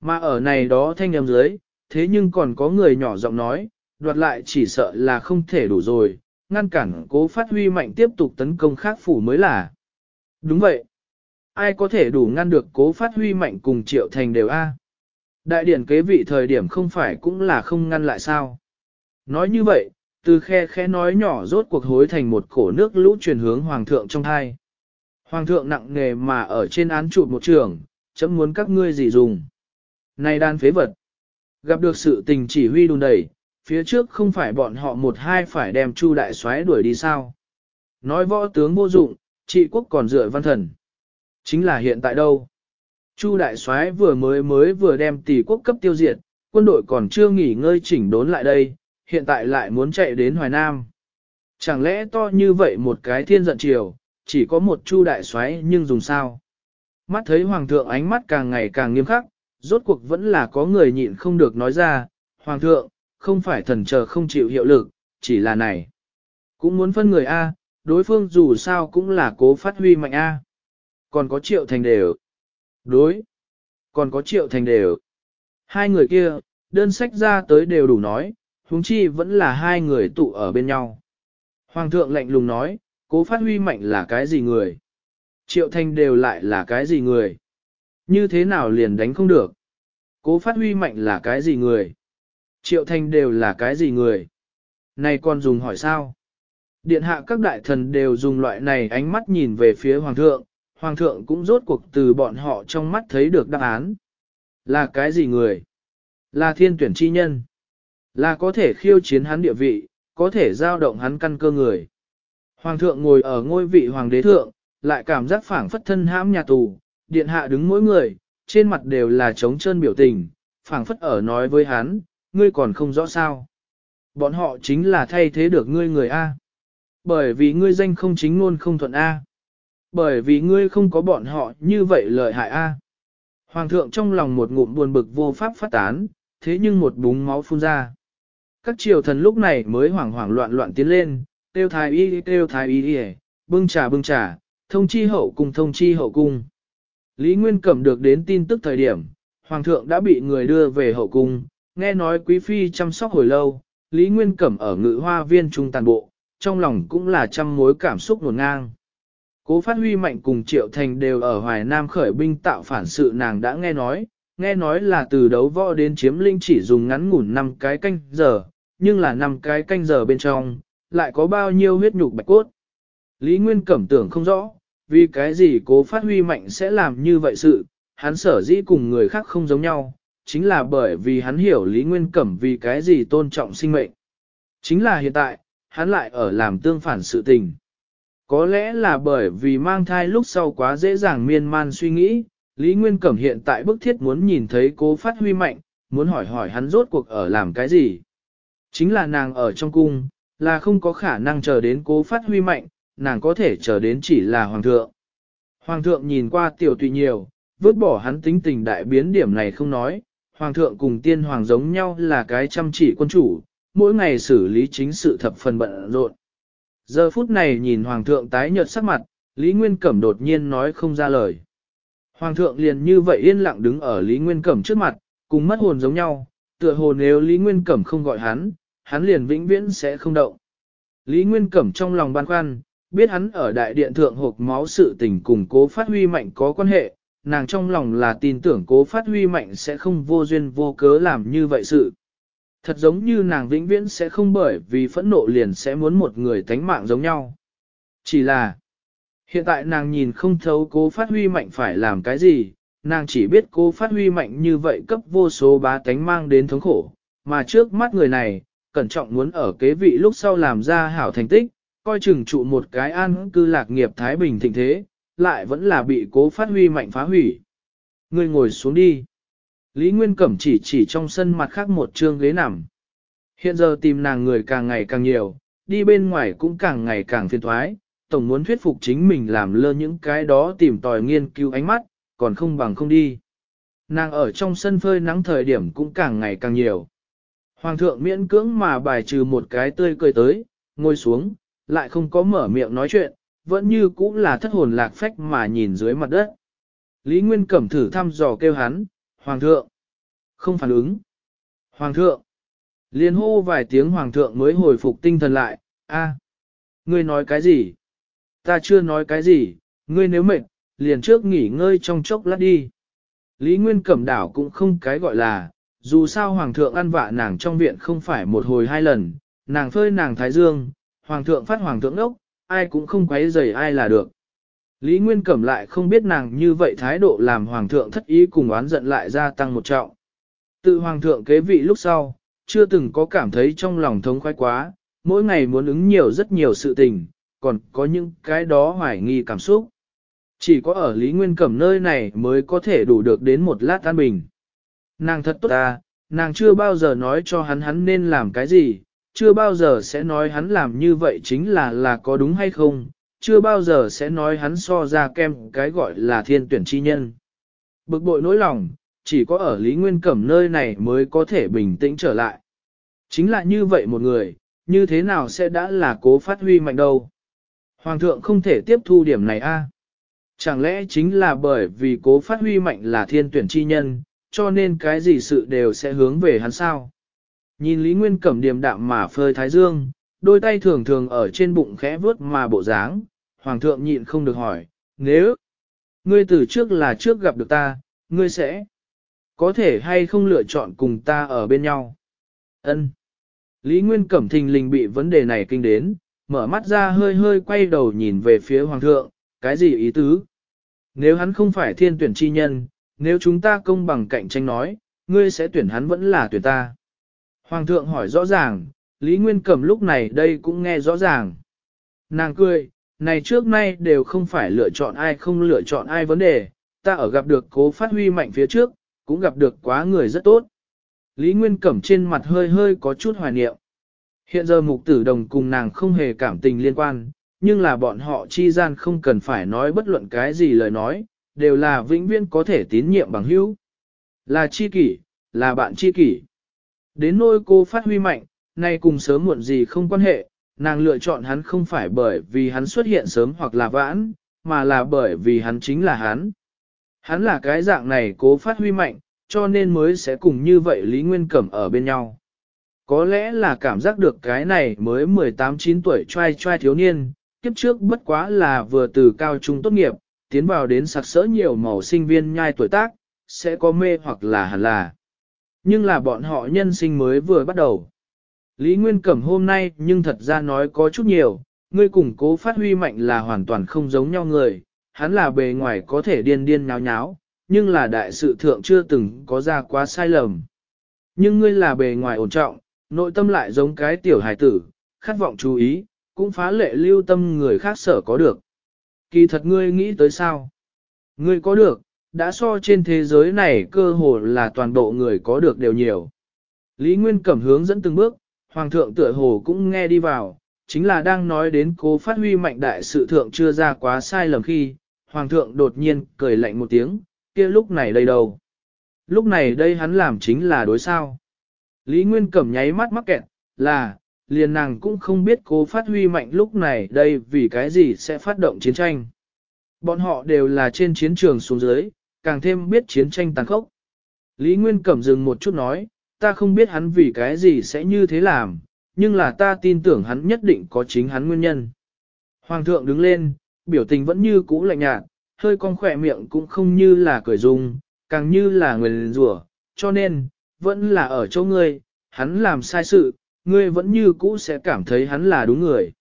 [SPEAKER 1] Mà ở này đó thanh âm dưới, thế nhưng còn có người nhỏ giọng nói, đoạt lại chỉ sợ là không thể đủ rồi, ngăn cản cố phát huy mạnh tiếp tục tấn công khác phủ mới là. Đúng vậy. Ai có thể đủ ngăn được cố phát huy mạnh cùng triệu thành đều A. Đại điển kế vị thời điểm không phải cũng là không ngăn lại sao. Nói như vậy, từ khe khe nói nhỏ rốt cuộc hối thành một cổ nước lũ truyền hướng hoàng thượng trong thai. Hoàng thượng nặng nghề mà ở trên án chụp một trường, chấm muốn các ngươi gì dùng. Này đan phế vật. Gặp được sự tình chỉ huy đùn đẩy, phía trước không phải bọn họ một hai phải đem Chu đại soái đuổi đi sao? Nói võ tướng vô dụng, trị quốc còn dựa văn thần. Chính là hiện tại đâu? Chu đại soái vừa mới mới vừa đem tỷ quốc cấp tiêu diệt, quân đội còn chưa nghỉ ngơi chỉnh đốn lại đây, hiện tại lại muốn chạy đến Hoài Nam. Chẳng lẽ to như vậy một cái thiên giận triều, chỉ có một chu đại xoáy nhưng dùng sao. Mắt thấy hoàng thượng ánh mắt càng ngày càng nghiêm khắc, rốt cuộc vẫn là có người nhịn không được nói ra, hoàng thượng, không phải thần chờ không chịu hiệu lực, chỉ là này. Cũng muốn phân người A, đối phương dù sao cũng là cố phát huy mạnh A. Còn có triệu thành đều. Đối. Còn có triệu thành đều. Hai người kia, đơn sách ra tới đều đủ nói, huống chi vẫn là hai người tụ ở bên nhau. Hoàng thượng lạnh lùng nói, Cố phát huy mạnh là cái gì người? Triệu thanh đều lại là cái gì người? Như thế nào liền đánh không được? Cố phát huy mạnh là cái gì người? Triệu thanh đều là cái gì người? Này con dùng hỏi sao? Điện hạ các đại thần đều dùng loại này ánh mắt nhìn về phía hoàng thượng, hoàng thượng cũng rốt cuộc từ bọn họ trong mắt thấy được đáp án. Là cái gì người? Là thiên tuyển chi nhân. Là có thể khiêu chiến hắn địa vị, có thể giao động hắn căn cơ người. Hoàng thượng ngồi ở ngôi vị hoàng đế thượng, lại cảm giác phảng phất thân hãm nhà tù, điện hạ đứng mỗi người, trên mặt đều là trống trơn biểu tình, phảng phất ở nói với hắn, ngươi còn không rõ sao. Bọn họ chính là thay thế được ngươi người A. Bởi vì ngươi danh không chính luôn không thuận A. Bởi vì ngươi không có bọn họ như vậy lợi hại A. Hoàng thượng trong lòng một ngụm buồn bực vô pháp phát tán, thế nhưng một búng máu phun ra. Các triều thần lúc này mới hoảng hoảng loạn loạn tiến lên, tiêu thái y tiêu thái y y bưng trà bưng trà, thông chi hậu cung thông chi hậu cung. Lý Nguyên Cẩm được đến tin tức thời điểm, Hoàng thượng đã bị người đưa về hậu cung, nghe nói Quý Phi chăm sóc hồi lâu, Lý Nguyên Cẩm ở ngự hoa viên trung tàn bộ, trong lòng cũng là trăm mối cảm xúc nổn ngang. Cố phát huy mạnh cùng Triệu Thành đều ở Hoài Nam khởi binh tạo phản sự nàng đã nghe nói, nghe nói là từ đấu võ đến chiếm linh chỉ dùng ngắn ngủn 5 cái canh giờ, nhưng là 5 cái canh giờ bên trong, lại có bao nhiêu huyết nhục bạch cốt. Lý Nguyên Cẩm tưởng không rõ, vì cái gì cố phát huy mạnh sẽ làm như vậy sự, hắn sở dĩ cùng người khác không giống nhau, chính là bởi vì hắn hiểu Lý Nguyên Cẩm vì cái gì tôn trọng sinh mệnh. Chính là hiện tại, hắn lại ở làm tương phản sự tình. Có lẽ là bởi vì mang thai lúc sau quá dễ dàng miên man suy nghĩ, Lý Nguyên Cẩm hiện tại bức thiết muốn nhìn thấy cố phát huy mạnh, muốn hỏi hỏi hắn rốt cuộc ở làm cái gì. Chính là nàng ở trong cung, là không có khả năng chờ đến cố phát huy mạnh, nàng có thể chờ đến chỉ là hoàng thượng. Hoàng thượng nhìn qua tiểu tùy nhiều, vứt bỏ hắn tính tình đại biến điểm này không nói, hoàng thượng cùng tiên hoàng giống nhau là cái chăm chỉ quân chủ, mỗi ngày xử lý chính sự thập phần bận rộn. Giờ phút này nhìn hoàng thượng tái nhợt sắc mặt, Lý Nguyên Cẩm đột nhiên nói không ra lời. Hoàng thượng liền như vậy yên lặng đứng ở Lý Nguyên Cẩm trước mặt, cùng mất hồn giống nhau, tựa hồ nếu Lý Nguyên Cẩm không gọi hắn, hắn liền vĩnh viễn sẽ không động. Lý Nguyên Cẩm trong lòng băn khoăn, biết hắn ở đại điện thượng hộp máu sự tình cùng cố phát huy mạnh có quan hệ, nàng trong lòng là tin tưởng cố phát huy mạnh sẽ không vô duyên vô cớ làm như vậy sự. Thật giống như nàng vĩnh viễn sẽ không bởi vì phẫn nộ liền sẽ muốn một người tánh mạng giống nhau. Chỉ là, hiện tại nàng nhìn không thấu cố phát huy mạnh phải làm cái gì, nàng chỉ biết cố phát huy mạnh như vậy cấp vô số bá tánh mang đến thống khổ, mà trước mắt người này, cẩn trọng muốn ở kế vị lúc sau làm ra hảo thành tích, coi chừng trụ một cái an cư lạc nghiệp Thái Bình thịnh thế, lại vẫn là bị cố phát huy mạnh phá hủy. Người ngồi xuống đi. Lý Nguyên Cẩm chỉ chỉ trong sân mặt khác một trường ghế nằm. Hiện giờ tìm nàng người càng ngày càng nhiều, đi bên ngoài cũng càng ngày càng phiền thoái, tổng muốn thuyết phục chính mình làm lơ những cái đó tìm tòi nghiên cứu ánh mắt, còn không bằng không đi. Nàng ở trong sân phơi nắng thời điểm cũng càng ngày càng nhiều. Hoàng thượng miễn cưỡng mà bài trừ một cái tươi cười tới, ngồi xuống, lại không có mở miệng nói chuyện, vẫn như cũng là thất hồn lạc phách mà nhìn dưới mặt đất. Lý Nguyên Cẩm thử thăm dò kêu hắn, Hoàng thượng, không phản ứng. Hoàng thượng, liền hô vài tiếng Hoàng thượng mới hồi phục tinh thần lại, a ngươi nói cái gì? Ta chưa nói cái gì, ngươi nếu mệt, liền trước nghỉ ngơi trong chốc lát đi. Lý Nguyên Cẩm đảo cũng không cái gọi là, dù sao hoàng thượng ăn vạ nàng trong viện không phải một hồi hai lần, nàng phơi nàng thái dương, hoàng thượng phát hoàng thượng ốc, ai cũng không quấy rầy ai là được. Lý Nguyên Cẩm lại không biết nàng như vậy thái độ làm hoàng thượng thất ý cùng oán giận lại gia tăng một trọng. Tự hoàng thượng kế vị lúc sau, chưa từng có cảm thấy trong lòng thống khoái quá, mỗi ngày muốn ứng nhiều rất nhiều sự tình, còn có những cái đó hoài nghi cảm xúc. Chỉ có ở Lý Nguyên Cẩm nơi này mới có thể đủ được đến một lát an bình. Nàng thật tốt à, nàng chưa bao giờ nói cho hắn hắn nên làm cái gì, chưa bao giờ sẽ nói hắn làm như vậy chính là là có đúng hay không, chưa bao giờ sẽ nói hắn so ra kem cái gọi là thiên tuyển chi nhân. Bực bội nỗi lòng, chỉ có ở Lý Nguyên Cẩm nơi này mới có thể bình tĩnh trở lại. Chính là như vậy một người, như thế nào sẽ đã là cố phát huy mạnh đâu. Hoàng thượng không thể tiếp thu điểm này a? Chẳng lẽ chính là bởi vì cố phát huy mạnh là thiên tuyển chi nhân, cho nên cái gì sự đều sẽ hướng về hắn sao. Nhìn Lý Nguyên Cẩm điềm đạm mà phơi thái dương, đôi tay thường thường ở trên bụng khẽ vướt mà bộ dáng, hoàng thượng nhịn không được hỏi, nếu ngươi từ trước là trước gặp được ta, ngươi sẽ có thể hay không lựa chọn cùng ta ở bên nhau. ân Lý Nguyên Cẩm thình lình bị vấn đề này kinh đến, mở mắt ra hơi hơi quay đầu nhìn về phía hoàng thượng, cái gì ý tứ? Nếu hắn không phải thiên tuyển chi nhân, nếu chúng ta công bằng cạnh tranh nói, ngươi sẽ tuyển hắn vẫn là tuyển ta. Hoàng thượng hỏi rõ ràng, Lý Nguyên Cẩm lúc này đây cũng nghe rõ ràng. Nàng cười, này trước nay đều không phải lựa chọn ai không lựa chọn ai vấn đề, ta ở gặp được cố phát huy mạnh phía trước, cũng gặp được quá người rất tốt. Lý Nguyên Cẩm trên mặt hơi hơi có chút hoài niệm. Hiện giờ mục tử đồng cùng nàng không hề cảm tình liên quan, nhưng là bọn họ chi gian không cần phải nói bất luận cái gì lời nói, đều là vĩnh viên có thể tín nhiệm bằng hữu. Là chi kỷ, là bạn chi kỷ. Đến nôi cô phát huy mạnh, nay cùng sớm muộn gì không quan hệ, nàng lựa chọn hắn không phải bởi vì hắn xuất hiện sớm hoặc là vãn, mà là bởi vì hắn chính là hắn. Hắn là cái dạng này cố phát huy mạnh, cho nên mới sẽ cùng như vậy Lý Nguyên Cẩm ở bên nhau. Có lẽ là cảm giác được cái này mới 18-9 tuổi trai trai thiếu niên, kiếp trước bất quá là vừa từ cao trung tốt nghiệp, tiến vào đến sặc sỡ nhiều màu sinh viên nhai tuổi tác, sẽ có mê hoặc là hẳn là. Nhưng là bọn họ nhân sinh mới vừa bắt đầu. Lý Nguyên Cẩm hôm nay nhưng thật ra nói có chút nhiều, ngươi củng cố phát huy mạnh là hoàn toàn không giống nhau người, hắn là bề ngoài có thể điên điên nháo nháo, nhưng là đại sự thượng chưa từng có ra quá sai lầm. Nhưng ngươi là bề ngoài ổn trọng, nội tâm lại giống cái tiểu hài tử, khát vọng chú ý, cũng phá lệ lưu tâm người khác sở có được kỳ thật ngươi nghĩ tới sao? Ngươi có được, đã so trên thế giới này cơ hồ là toàn bộ người có được đều nhiều. Lý Nguyên Cẩm hướng dẫn từng bước, Hoàng thượng tựa hồ cũng nghe đi vào, chính là đang nói đến cố phát huy mạnh đại sự thượng chưa ra quá sai lầm khi, Hoàng thượng đột nhiên cười lạnh một tiếng, kia lúc này đây đâu. Lúc này đây hắn làm chính là đối sao. Lý Nguyên Cẩm nháy mắt mắc kẹt, là, liền nàng cũng không biết cố phát huy mạnh lúc này đây vì cái gì sẽ phát động chiến tranh. Bọn họ đều là trên chiến trường xuống dưới, càng thêm biết chiến tranh tàn khốc. Lý Nguyên Cẩm dừng một chút nói, ta không biết hắn vì cái gì sẽ như thế làm, nhưng là ta tin tưởng hắn nhất định có chính hắn nguyên nhân. Hoàng thượng đứng lên, biểu tình vẫn như cũ lạnh nhạt, hơi con khỏe miệng cũng không như là cười dung, càng như là người rủa cho nên, vẫn là ở chỗ ngươi, hắn làm sai sự, ngươi vẫn như cũ sẽ cảm thấy hắn là đúng người.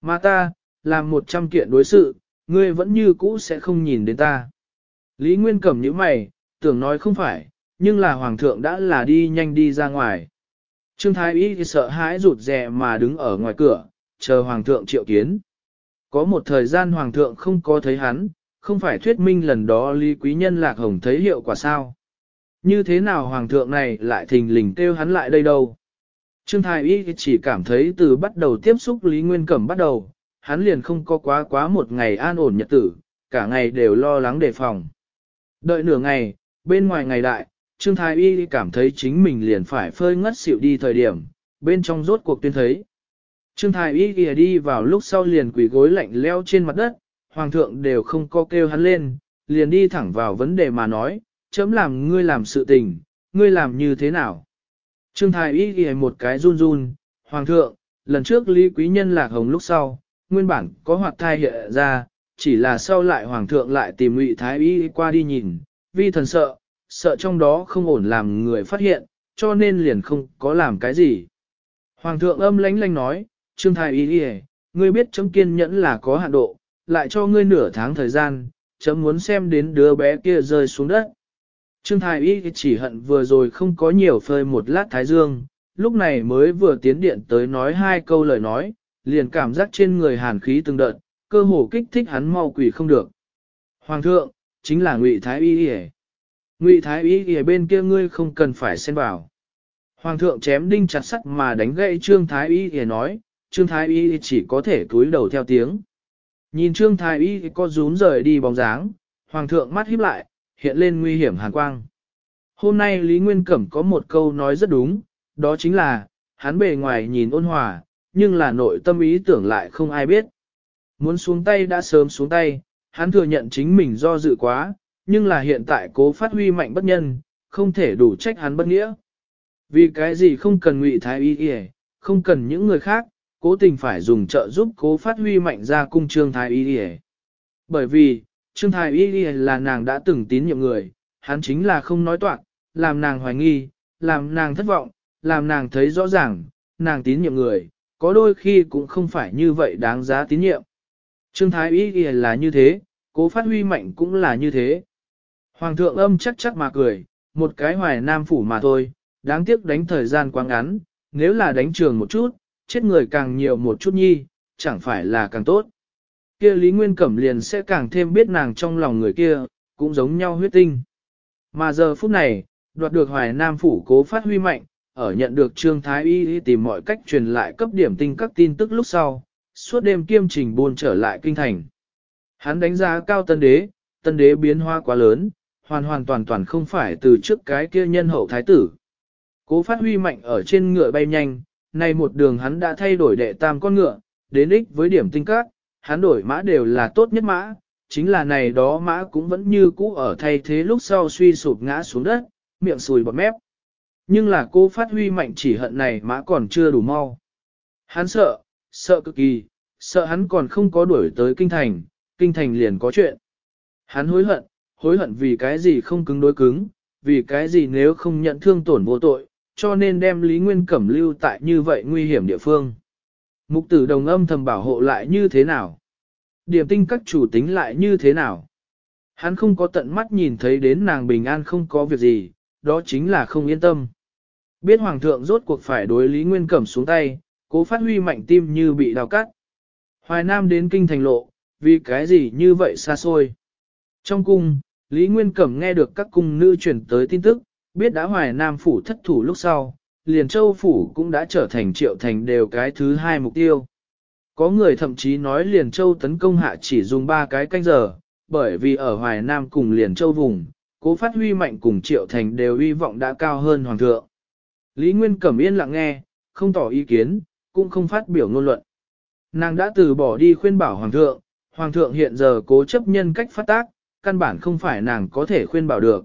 [SPEAKER 1] Mà ta, làm một trăm kiện đối sự, ngươi vẫn như cũ sẽ không nhìn đến ta. Lý Nguyên Cẩm như mày, tưởng nói không phải, nhưng là Hoàng thượng đã là đi nhanh đi ra ngoài. Trương Thái Ý thì sợ hãi rụt rè mà đứng ở ngoài cửa, chờ Hoàng thượng triệu kiến. Có một thời gian Hoàng thượng không có thấy hắn, không phải thuyết minh lần đó Lý Quý Nhân Lạc Hồng thấy hiệu quả sao. Như thế nào Hoàng thượng này lại thình lình kêu hắn lại đây đâu? Trương Thái Y chỉ cảm thấy từ bắt đầu tiếp xúc Lý Nguyên Cẩm bắt đầu, hắn liền không có quá quá một ngày an ổn nhật tử, cả ngày đều lo lắng đề phòng. Đợi nửa ngày, bên ngoài ngày đại, Trương Thái Y cảm thấy chính mình liền phải phơi ngất xỉu đi thời điểm, bên trong rốt cuộc tuyên thấy. Trương Thái Y đi vào lúc sau liền quỷ gối lạnh leo trên mặt đất, Hoàng thượng đều không có kêu hắn lên, liền đi thẳng vào vấn đề mà nói, chấm làm ngươi làm sự tình, ngươi làm như thế nào. Trương Thái Y ghi một cái run run, Hoàng thượng, lần trước Lý Quý Nhân lạc hồng lúc sau, nguyên bản có hoạt thai hiện ra, chỉ là sau lại Hoàng thượng lại tìm ngụy Thái Y qua đi nhìn, vi thần sợ, sợ trong đó không ổn làm người phát hiện, cho nên liền không có làm cái gì. Hoàng thượng âm lánh lánh nói, Trương Thái Y ghi ngươi biết chấm kiên nhẫn là có hạn độ, lại cho ngươi nửa tháng thời gian, chấm muốn xem đến đứa bé kia rơi xuống đất. Trương Thái Y chỉ hận vừa rồi không có nhiều phơi một lát thái dương, lúc này mới vừa tiến điện tới nói hai câu lời nói, liền cảm giác trên người hàn khí từng đợt, cơ hồ kích thích hắn mau quỷ không được. Hoàng thượng, chính là Ngụy Thái Y Y. Ngụy Thái Y Y bên kia ngươi không cần phải xen vào. Hoàng thượng chém đinh chặt sắt mà đánh gậy Trương Thái Y Y nói, Trương Thái Y chỉ có thể cúi đầu theo tiếng. Nhìn Trương Thái Y có rún rời đi bóng dáng, Hoàng thượng mắt híp lại, hiện lên nguy hiểm hàn quang. Hôm nay Lý Nguyên Cẩm có một câu nói rất đúng, đó chính là, hắn bề ngoài nhìn ôn hòa, nhưng là nội tâm ý tưởng lại không ai biết. Muốn xuống tay đã sớm xuống tay, hắn thừa nhận chính mình do dự quá, nhưng là hiện tại cố phát huy mạnh bất nhân, không thể đủ trách hắn bất nghĩa. Vì cái gì không cần ngụy thái y y, không cần những người khác, cố tình phải dùng trợ giúp cố phát huy mạnh ra cung trương thái y y. Bởi vì, Trương Thái Y là nàng đã từng tín nhiệm người, hắn chính là không nói toạc, làm nàng hoài nghi, làm nàng thất vọng, làm nàng thấy rõ ràng, nàng tín nhiệm người, có đôi khi cũng không phải như vậy đáng giá tín nhiệm. Trương Thái Y là như thế, cố phát huy mạnh cũng là như thế. Hoàng thượng âm chắc chắc mà cười, một cái hoài nam phủ mà thôi, đáng tiếc đánh thời gian quá ngắn, nếu là đánh trường một chút, chết người càng nhiều một chút nhi, chẳng phải là càng tốt kia Lý Nguyên Cẩm liền sẽ càng thêm biết nàng trong lòng người kia, cũng giống nhau huyết tinh. Mà giờ phút này, đoạt được Hoài Nam phủ cố phát huy mạnh, ở nhận được Trương Thái Y tìm mọi cách truyền lại cấp điểm tinh các tin tức lúc sau, suốt đêm kiêm trình buôn trở lại kinh thành. Hắn đánh giá cao tân đế, tân đế biến hoa quá lớn, hoàn hoàn toàn toàn không phải từ trước cái kia nhân hậu thái tử. Cố phát huy mạnh ở trên ngựa bay nhanh, nay một đường hắn đã thay đổi đệ tam con ngựa, đến ích với điểm tinh các, hắn đổi mã đều là tốt nhất mã, chính là này đó mã cũng vẫn như cũ ở thay thế lúc sau suy sụp ngã xuống đất, miệng sùi bọt mép. Nhưng là cô phát huy mạnh chỉ hận này mã còn chưa đủ mau. Hắn sợ, sợ cực kỳ, sợ hắn còn không có đuổi tới kinh thành, kinh thành liền có chuyện. Hắn hối hận, hối hận vì cái gì không cứng đối cứng, vì cái gì nếu không nhận thương tổn vô tội, cho nên đem Lý Nguyên Cẩm lưu tại như vậy nguy hiểm địa phương. Mục tử đồng âm thầm bảo hộ lại như thế nào? Điểm tinh các chủ tính lại như thế nào? Hắn không có tận mắt nhìn thấy đến nàng bình an không có việc gì, đó chính là không yên tâm. Biết hoàng thượng rốt cuộc phải đối Lý Nguyên Cẩm xuống tay, cố phát huy mạnh tim như bị đào cắt. Hoài Nam đến kinh thành lộ, vì cái gì như vậy xa xôi. Trong cung, Lý Nguyên Cẩm nghe được các cung nữ chuyển tới tin tức, biết đã Hoài Nam phủ thất thủ lúc sau, liền châu phủ cũng đã trở thành triệu thành đều cái thứ hai mục tiêu. Có người thậm chí nói liền châu tấn công hạ chỉ dùng ba cái canh giờ, bởi vì ở Hoài Nam cùng liền châu vùng, cố phát huy mạnh cùng triệu thành đều hy vọng đã cao hơn hoàng thượng. Lý Nguyên Cẩm yên lặng nghe, không tỏ ý kiến, cũng không phát biểu ngôn luận. Nàng đã từ bỏ đi khuyên bảo hoàng thượng, hoàng thượng hiện giờ cố chấp nhân cách phát tác, căn bản không phải nàng có thể khuyên bảo được.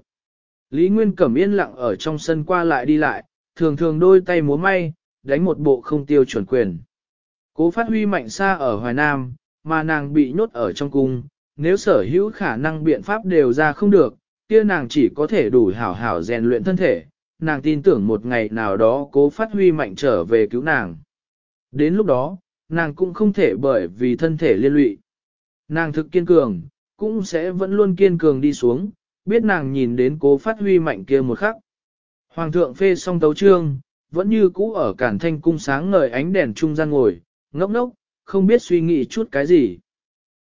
[SPEAKER 1] Lý Nguyên Cẩm yên lặng ở trong sân qua lại đi lại, thường thường đôi tay múa may, đánh một bộ không tiêu chuẩn quyền. Cố phát huy mạnh xa ở Hoài Nam, mà nàng bị nhốt ở trong cung, nếu sở hữu khả năng biện pháp đều ra không được, kia nàng chỉ có thể đủ hảo hảo rèn luyện thân thể, nàng tin tưởng một ngày nào đó cố phát huy mạnh trở về cứu nàng. Đến lúc đó, nàng cũng không thể bởi vì thân thể liên lụy. Nàng thực kiên cường, cũng sẽ vẫn luôn kiên cường đi xuống, biết nàng nhìn đến cố phát huy mạnh kia một khắc. Hoàng thượng phê xong tấu trương, vẫn như cũ ở cản thanh cung sáng ngời ánh đèn trung gian ngồi, ngốc ngốc, không biết suy nghĩ chút cái gì.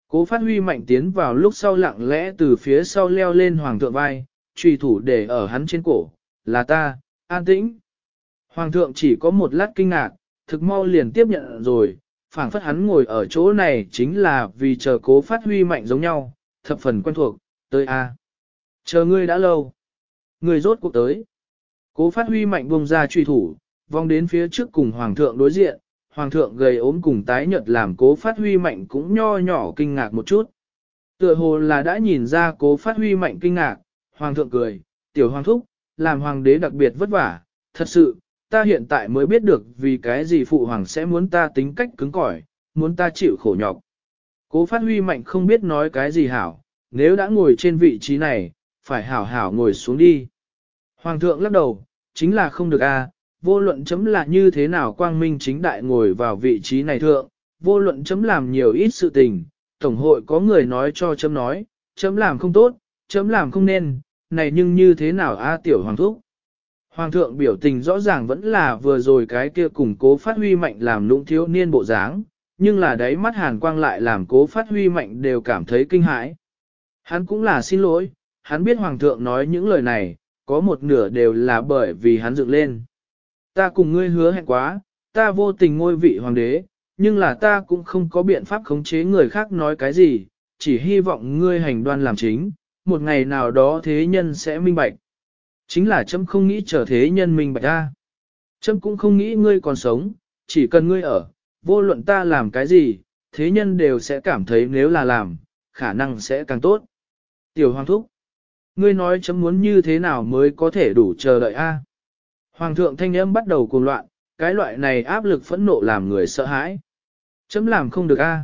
[SPEAKER 1] Cố phát huy mạnh tiến vào lúc sau lặng lẽ từ phía sau leo lên hoàng thượng vai, trùy thủ để ở hắn trên cổ, là ta, an tĩnh. Hoàng thượng chỉ có một lát kinh ngạc, thực mau liền tiếp nhận rồi, phản phất hắn ngồi ở chỗ này chính là vì chờ cố phát huy mạnh giống nhau, thập phần quen thuộc, tới a. Chờ ngươi đã lâu. Ngươi rốt cuộc tới. Cố phát huy mạnh bông ra truy thủ, vong đến phía trước cùng hoàng thượng đối diện, hoàng thượng gầy ốm cùng tái nhợt làm cố phát huy mạnh cũng nho nhỏ kinh ngạc một chút. Tựa hồ là đã nhìn ra cố phát huy mạnh kinh ngạc, hoàng thượng cười, tiểu hoàng thúc, làm hoàng đế đặc biệt vất vả, thật sự, ta hiện tại mới biết được vì cái gì phụ hoàng sẽ muốn ta tính cách cứng cỏi, muốn ta chịu khổ nhọc. Cố phát huy mạnh không biết nói cái gì hảo, nếu đã ngồi trên vị trí này, phải hảo hảo ngồi xuống đi. Hoàng thượng lắc đầu, chính là không được a. Vô luận chấm là như thế nào quang minh chính đại ngồi vào vị trí này thượng, vô luận chấm làm nhiều ít sự tình, tổng hội có người nói cho chấm nói, chấm làm không tốt, chấm làm không nên, này nhưng như thế nào a tiểu hoàng thúc. Hoàng thượng biểu tình rõ ràng vẫn là vừa rồi cái kia củng cố phát huy mạnh làm lũng thiếu niên bộ dáng, nhưng là đấy mắt hàn quang lại làm cố phát huy mạnh đều cảm thấy kinh hãi. Hắn cũng là xin lỗi, hắn biết hoàng thượng nói những lời này, có một nửa đều là bởi vì hắn dựng lên. Ta cùng ngươi hứa hẹn quá, ta vô tình ngôi vị hoàng đế, nhưng là ta cũng không có biện pháp khống chế người khác nói cái gì, chỉ hy vọng ngươi hành đoan làm chính, một ngày nào đó thế nhân sẽ minh bạch. Chính là chấm không nghĩ trở thế nhân minh bạch ta. Chấm cũng không nghĩ ngươi còn sống, chỉ cần ngươi ở, vô luận ta làm cái gì, thế nhân đều sẽ cảm thấy nếu là làm, khả năng sẽ càng tốt. Tiểu Hoàng Thúc ngươi nói chấm muốn như thế nào mới có thể đủ chờ đợi a? Hoàng thượng thanh âm bắt đầu cuồng loạn, cái loại này áp lực phẫn nộ làm người sợ hãi. Chấm làm không được a.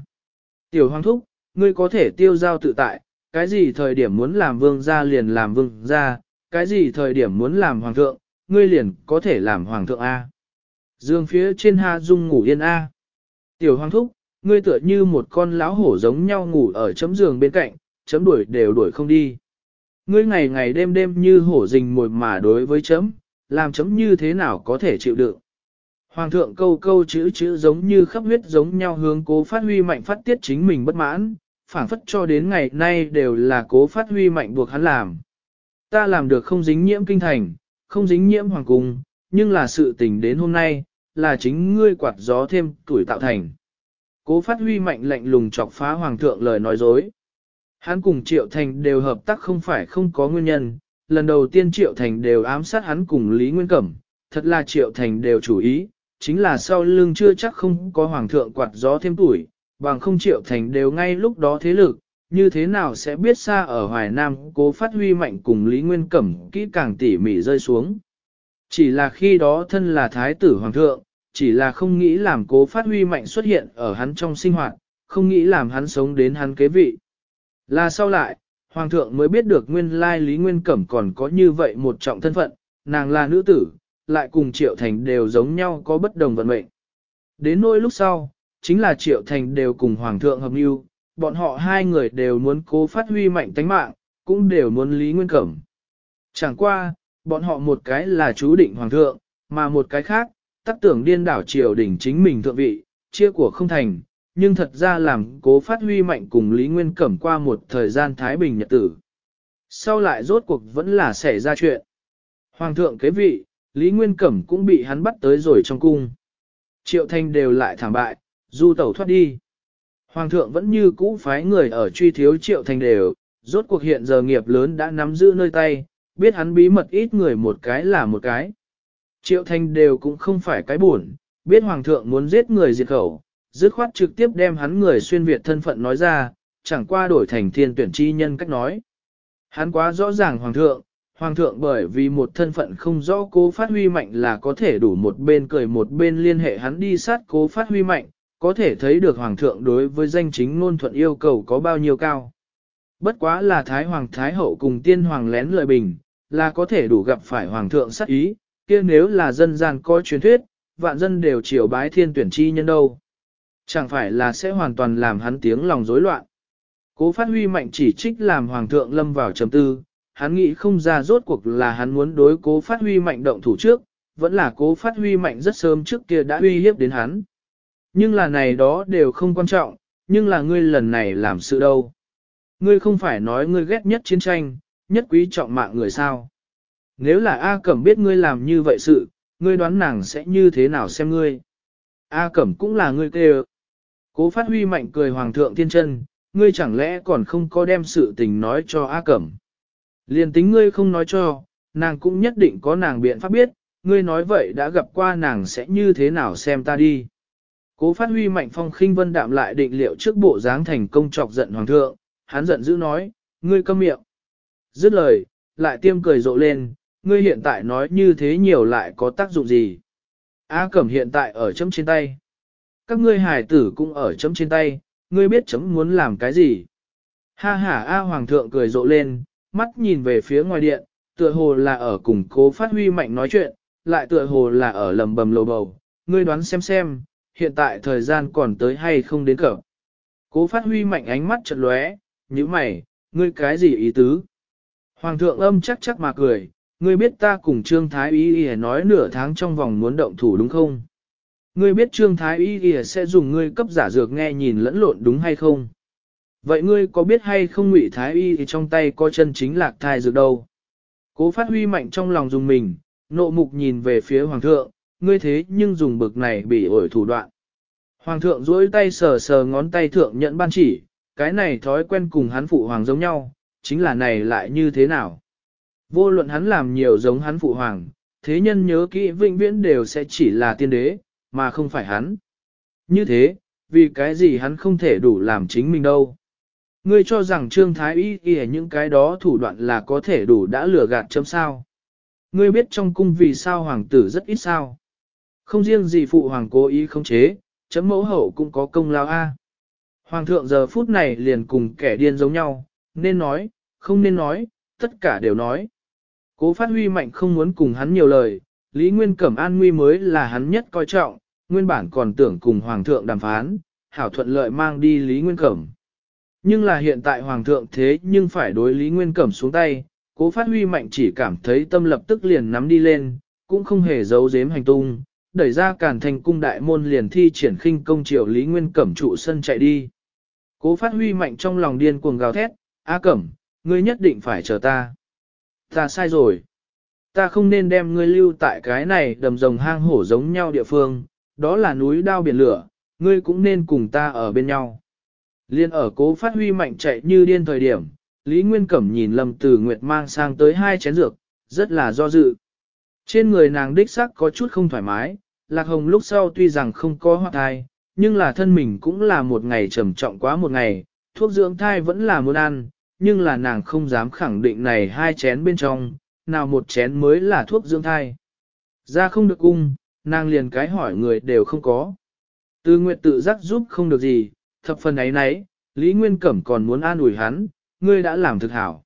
[SPEAKER 1] Tiểu hoàng thúc, ngươi có thể tiêu giao tự tại, cái gì thời điểm muốn làm vương gia liền làm vương gia, cái gì thời điểm muốn làm hoàng thượng, ngươi liền có thể làm hoàng thượng a. Dương phía trên ha dung ngủ yên a. Tiểu hoàng thúc, ngươi tựa như một con lão hổ giống nhau ngủ ở chấm giường bên cạnh, chấm đuổi đều đuổi không đi. Ngươi ngày ngày đêm đêm như hổ rình mồi mà đối với chấm, làm chấm như thế nào có thể chịu đựng. Hoàng thượng câu câu chữ chữ giống như khắp huyết giống nhau hướng cố phát huy mạnh phát tiết chính mình bất mãn, phản phất cho đến ngày nay đều là cố phát huy mạnh buộc hắn làm. Ta làm được không dính nhiễm kinh thành, không dính nhiễm hoàng cung, nhưng là sự tình đến hôm nay, là chính ngươi quạt gió thêm tuổi tạo thành. Cố phát huy mạnh lạnh lùng chọc phá hoàng thượng lời nói dối. Hắn cùng Triệu Thành đều hợp tác không phải không có nguyên nhân, lần đầu tiên Triệu Thành đều ám sát hắn cùng Lý Nguyên Cẩm, thật là Triệu Thành đều chủ ý, chính là sau lưng chưa chắc không có Hoàng thượng quạt gió thêm tuổi, bằng không Triệu Thành đều ngay lúc đó thế lực, như thế nào sẽ biết xa ở Hoài Nam cố phát huy mạnh cùng Lý Nguyên Cẩm kỹ càng tỉ mỉ rơi xuống. Chỉ là khi đó thân là Thái tử Hoàng thượng, chỉ là không nghĩ làm cố phát huy mạnh xuất hiện ở hắn trong sinh hoạt, không nghĩ làm hắn sống đến hắn kế vị. Là sau lại, Hoàng thượng mới biết được nguyên lai Lý Nguyên Cẩm còn có như vậy một trọng thân phận, nàng là nữ tử, lại cùng Triệu Thành đều giống nhau có bất đồng vận mệnh. Đến nỗi lúc sau, chính là Triệu Thành đều cùng Hoàng thượng hợp mưu, bọn họ hai người đều muốn cố phát huy mạnh tánh mạng, cũng đều muốn Lý Nguyên Cẩm. Chẳng qua, bọn họ một cái là chú định Hoàng thượng, mà một cái khác, tác tưởng điên đảo triều đỉnh chính mình thượng vị, chia của không thành, nhưng thật ra làm cố phát huy mạnh cùng Lý Nguyên Cẩm qua một thời gian Thái Bình nhật tử. Sau lại rốt cuộc vẫn là xảy ra chuyện. Hoàng thượng kế vị, Lý Nguyên Cẩm cũng bị hắn bắt tới rồi trong cung. Triệu Thanh đều lại thảm bại, du tẩu thoát đi. Hoàng thượng vẫn như cũ phái người ở truy thiếu Triệu Thanh đều, rốt cuộc hiện giờ nghiệp lớn đã nắm giữ nơi tay, biết hắn bí mật ít người một cái là một cái. Triệu Thanh đều cũng không phải cái buồn, biết Hoàng thượng muốn giết người diệt khẩu, dứt khoát trực tiếp đem hắn người xuyên Việt thân phận nói ra, chẳng qua đổi thành thiên tuyển chi nhân cách nói. Hắn quá rõ ràng hoàng thượng, hoàng thượng bởi vì một thân phận không rõ cố phát huy mạnh là có thể đủ một bên cười một bên liên hệ hắn đi sát cố phát huy mạnh, có thể thấy được hoàng thượng đối với danh chính ngôn thuận yêu cầu có bao nhiêu cao. Bất quá là thái hoàng thái hậu cùng tiên hoàng lén lợi bình, là có thể đủ gặp phải hoàng thượng sát ý, kia nếu là dân gian có truyền thuyết, vạn dân đều triều bái thiên tuyển chi nhân đâu. Chẳng phải là sẽ hoàn toàn làm hắn tiếng lòng rối loạn. Cố phát huy mạnh chỉ trích làm hoàng thượng lâm vào trầm tư, hắn nghĩ không ra rốt cuộc là hắn muốn đối cố phát huy mạnh động thủ trước, vẫn là cố phát huy mạnh rất sớm trước kia đã uy hiếp đến hắn. Nhưng là này đó đều không quan trọng, nhưng là ngươi lần này làm sự đâu. Ngươi không phải nói ngươi ghét nhất chiến tranh, nhất quý trọng mạng người sao. Nếu là A Cẩm biết ngươi làm như vậy sự, ngươi đoán nàng sẽ như thế nào xem ngươi. A Cẩm cũng là ngươi kêu, Cố phát huy mạnh cười hoàng thượng thiên chân, ngươi chẳng lẽ còn không có đem sự tình nói cho A Cẩm. Liền tính ngươi không nói cho, nàng cũng nhất định có nàng biện pháp biết, ngươi nói vậy đã gặp qua nàng sẽ như thế nào xem ta đi. Cố phát huy mạnh phong khinh vân đạm lại định liệu trước bộ dáng thành công trọc giận hoàng thượng, hắn giận dữ nói, ngươi câm miệng. Dứt lời, lại tiêm cười rộ lên, ngươi hiện tại nói như thế nhiều lại có tác dụng gì. A Cẩm hiện tại ở chấm trên tay. Các ngươi hải tử cũng ở chấm trên tay, ngươi biết chấm muốn làm cái gì. Ha ha A Hoàng thượng cười rộ lên, mắt nhìn về phía ngoài điện, tựa hồ là ở cùng cố phát huy mạnh nói chuyện, lại tựa hồ là ở lầm bầm lầu bầu, ngươi đoán xem xem, hiện tại thời gian còn tới hay không đến cỡ. Cố phát huy mạnh ánh mắt chật lóe, như mày, ngươi cái gì ý tứ? Hoàng thượng âm chắc chắc mà cười, ngươi biết ta cùng Trương Thái Ý ý nói nửa tháng trong vòng muốn động thủ đúng không? Ngươi biết Trương Thái Y ỉa sẽ dùng ngươi cấp giả dược nghe nhìn lẫn lộn đúng hay không? Vậy ngươi có biết hay không ngụy Thái Y thì trong tay có chân chính lạc thai dược đâu? Cố phát huy mạnh trong lòng dùng mình, nộ mục nhìn về phía Hoàng thượng, ngươi thế nhưng dùng bực này bị ổi thủ đoạn. Hoàng thượng duỗi tay sờ sờ ngón tay thượng nhận ban chỉ, cái này thói quen cùng hắn phụ hoàng giống nhau, chính là này lại như thế nào? Vô luận hắn làm nhiều giống hắn phụ hoàng, thế nhân nhớ kỹ vĩnh viễn đều sẽ chỉ là tiên đế, mà không phải hắn. Như thế, vì cái gì hắn không thể đủ làm chính mình đâu. Ngươi cho rằng Trương Thái Y y những cái đó thủ đoạn là có thể đủ đã lừa gạt chấm sao. Ngươi biết trong cung vì sao hoàng tử rất ít sao. Không riêng gì phụ hoàng cố ý không chế, chấm mẫu hậu cũng có công lao a. Hoàng thượng giờ phút này liền cùng kẻ điên giống nhau, nên nói, không nên nói, tất cả đều nói. Cố phát huy mạnh không muốn cùng hắn nhiều lời, Lý Nguyên Cẩm An Nguy mới là hắn nhất coi trọng, nguyên bản còn tưởng cùng Hoàng thượng đàm phán, hảo thuận lợi mang đi Lý Nguyên Cẩm. Nhưng là hiện tại Hoàng thượng thế nhưng phải đối Lý Nguyên Cẩm xuống tay, cố phát huy mạnh chỉ cảm thấy tâm lập tức liền nắm đi lên, cũng không hề giấu giếm hành tung, đẩy ra càn thành cung đại môn liền thi triển khinh công triệu Lý Nguyên Cẩm trụ sân chạy đi. Cố phát huy mạnh trong lòng điên cuồng gào thét, A Cẩm, ngươi nhất định phải chờ ta. Ta sai rồi. Ta không nên đem ngươi lưu tại cái này đầm rồng hang hổ giống nhau địa phương, đó là núi đao biển lửa, ngươi cũng nên cùng ta ở bên nhau. Liên ở cố phát huy mạnh chạy như điên thời điểm, Lý Nguyên Cẩm nhìn Lâm Tử Nguyệt mang sang tới hai chén dược, rất là do dự. Trên người nàng đích sắc có chút không thoải mái, Lạc Hồng lúc sau tuy rằng không có hoa thai, nhưng là thân mình cũng là một ngày trầm trọng quá một ngày, thuốc dưỡng thai vẫn là muốn ăn, nhưng là nàng không dám khẳng định này hai chén bên trong, nào một chén mới là thuốc dưỡng thai. Ra không được cung, nàng liền cái hỏi người đều không có. Tư Nguyệt tự giác giúp không được gì, thập phần ấy nấy, Lý Nguyên Cẩm còn muốn an ủi hắn, ngươi đã làm thực hảo.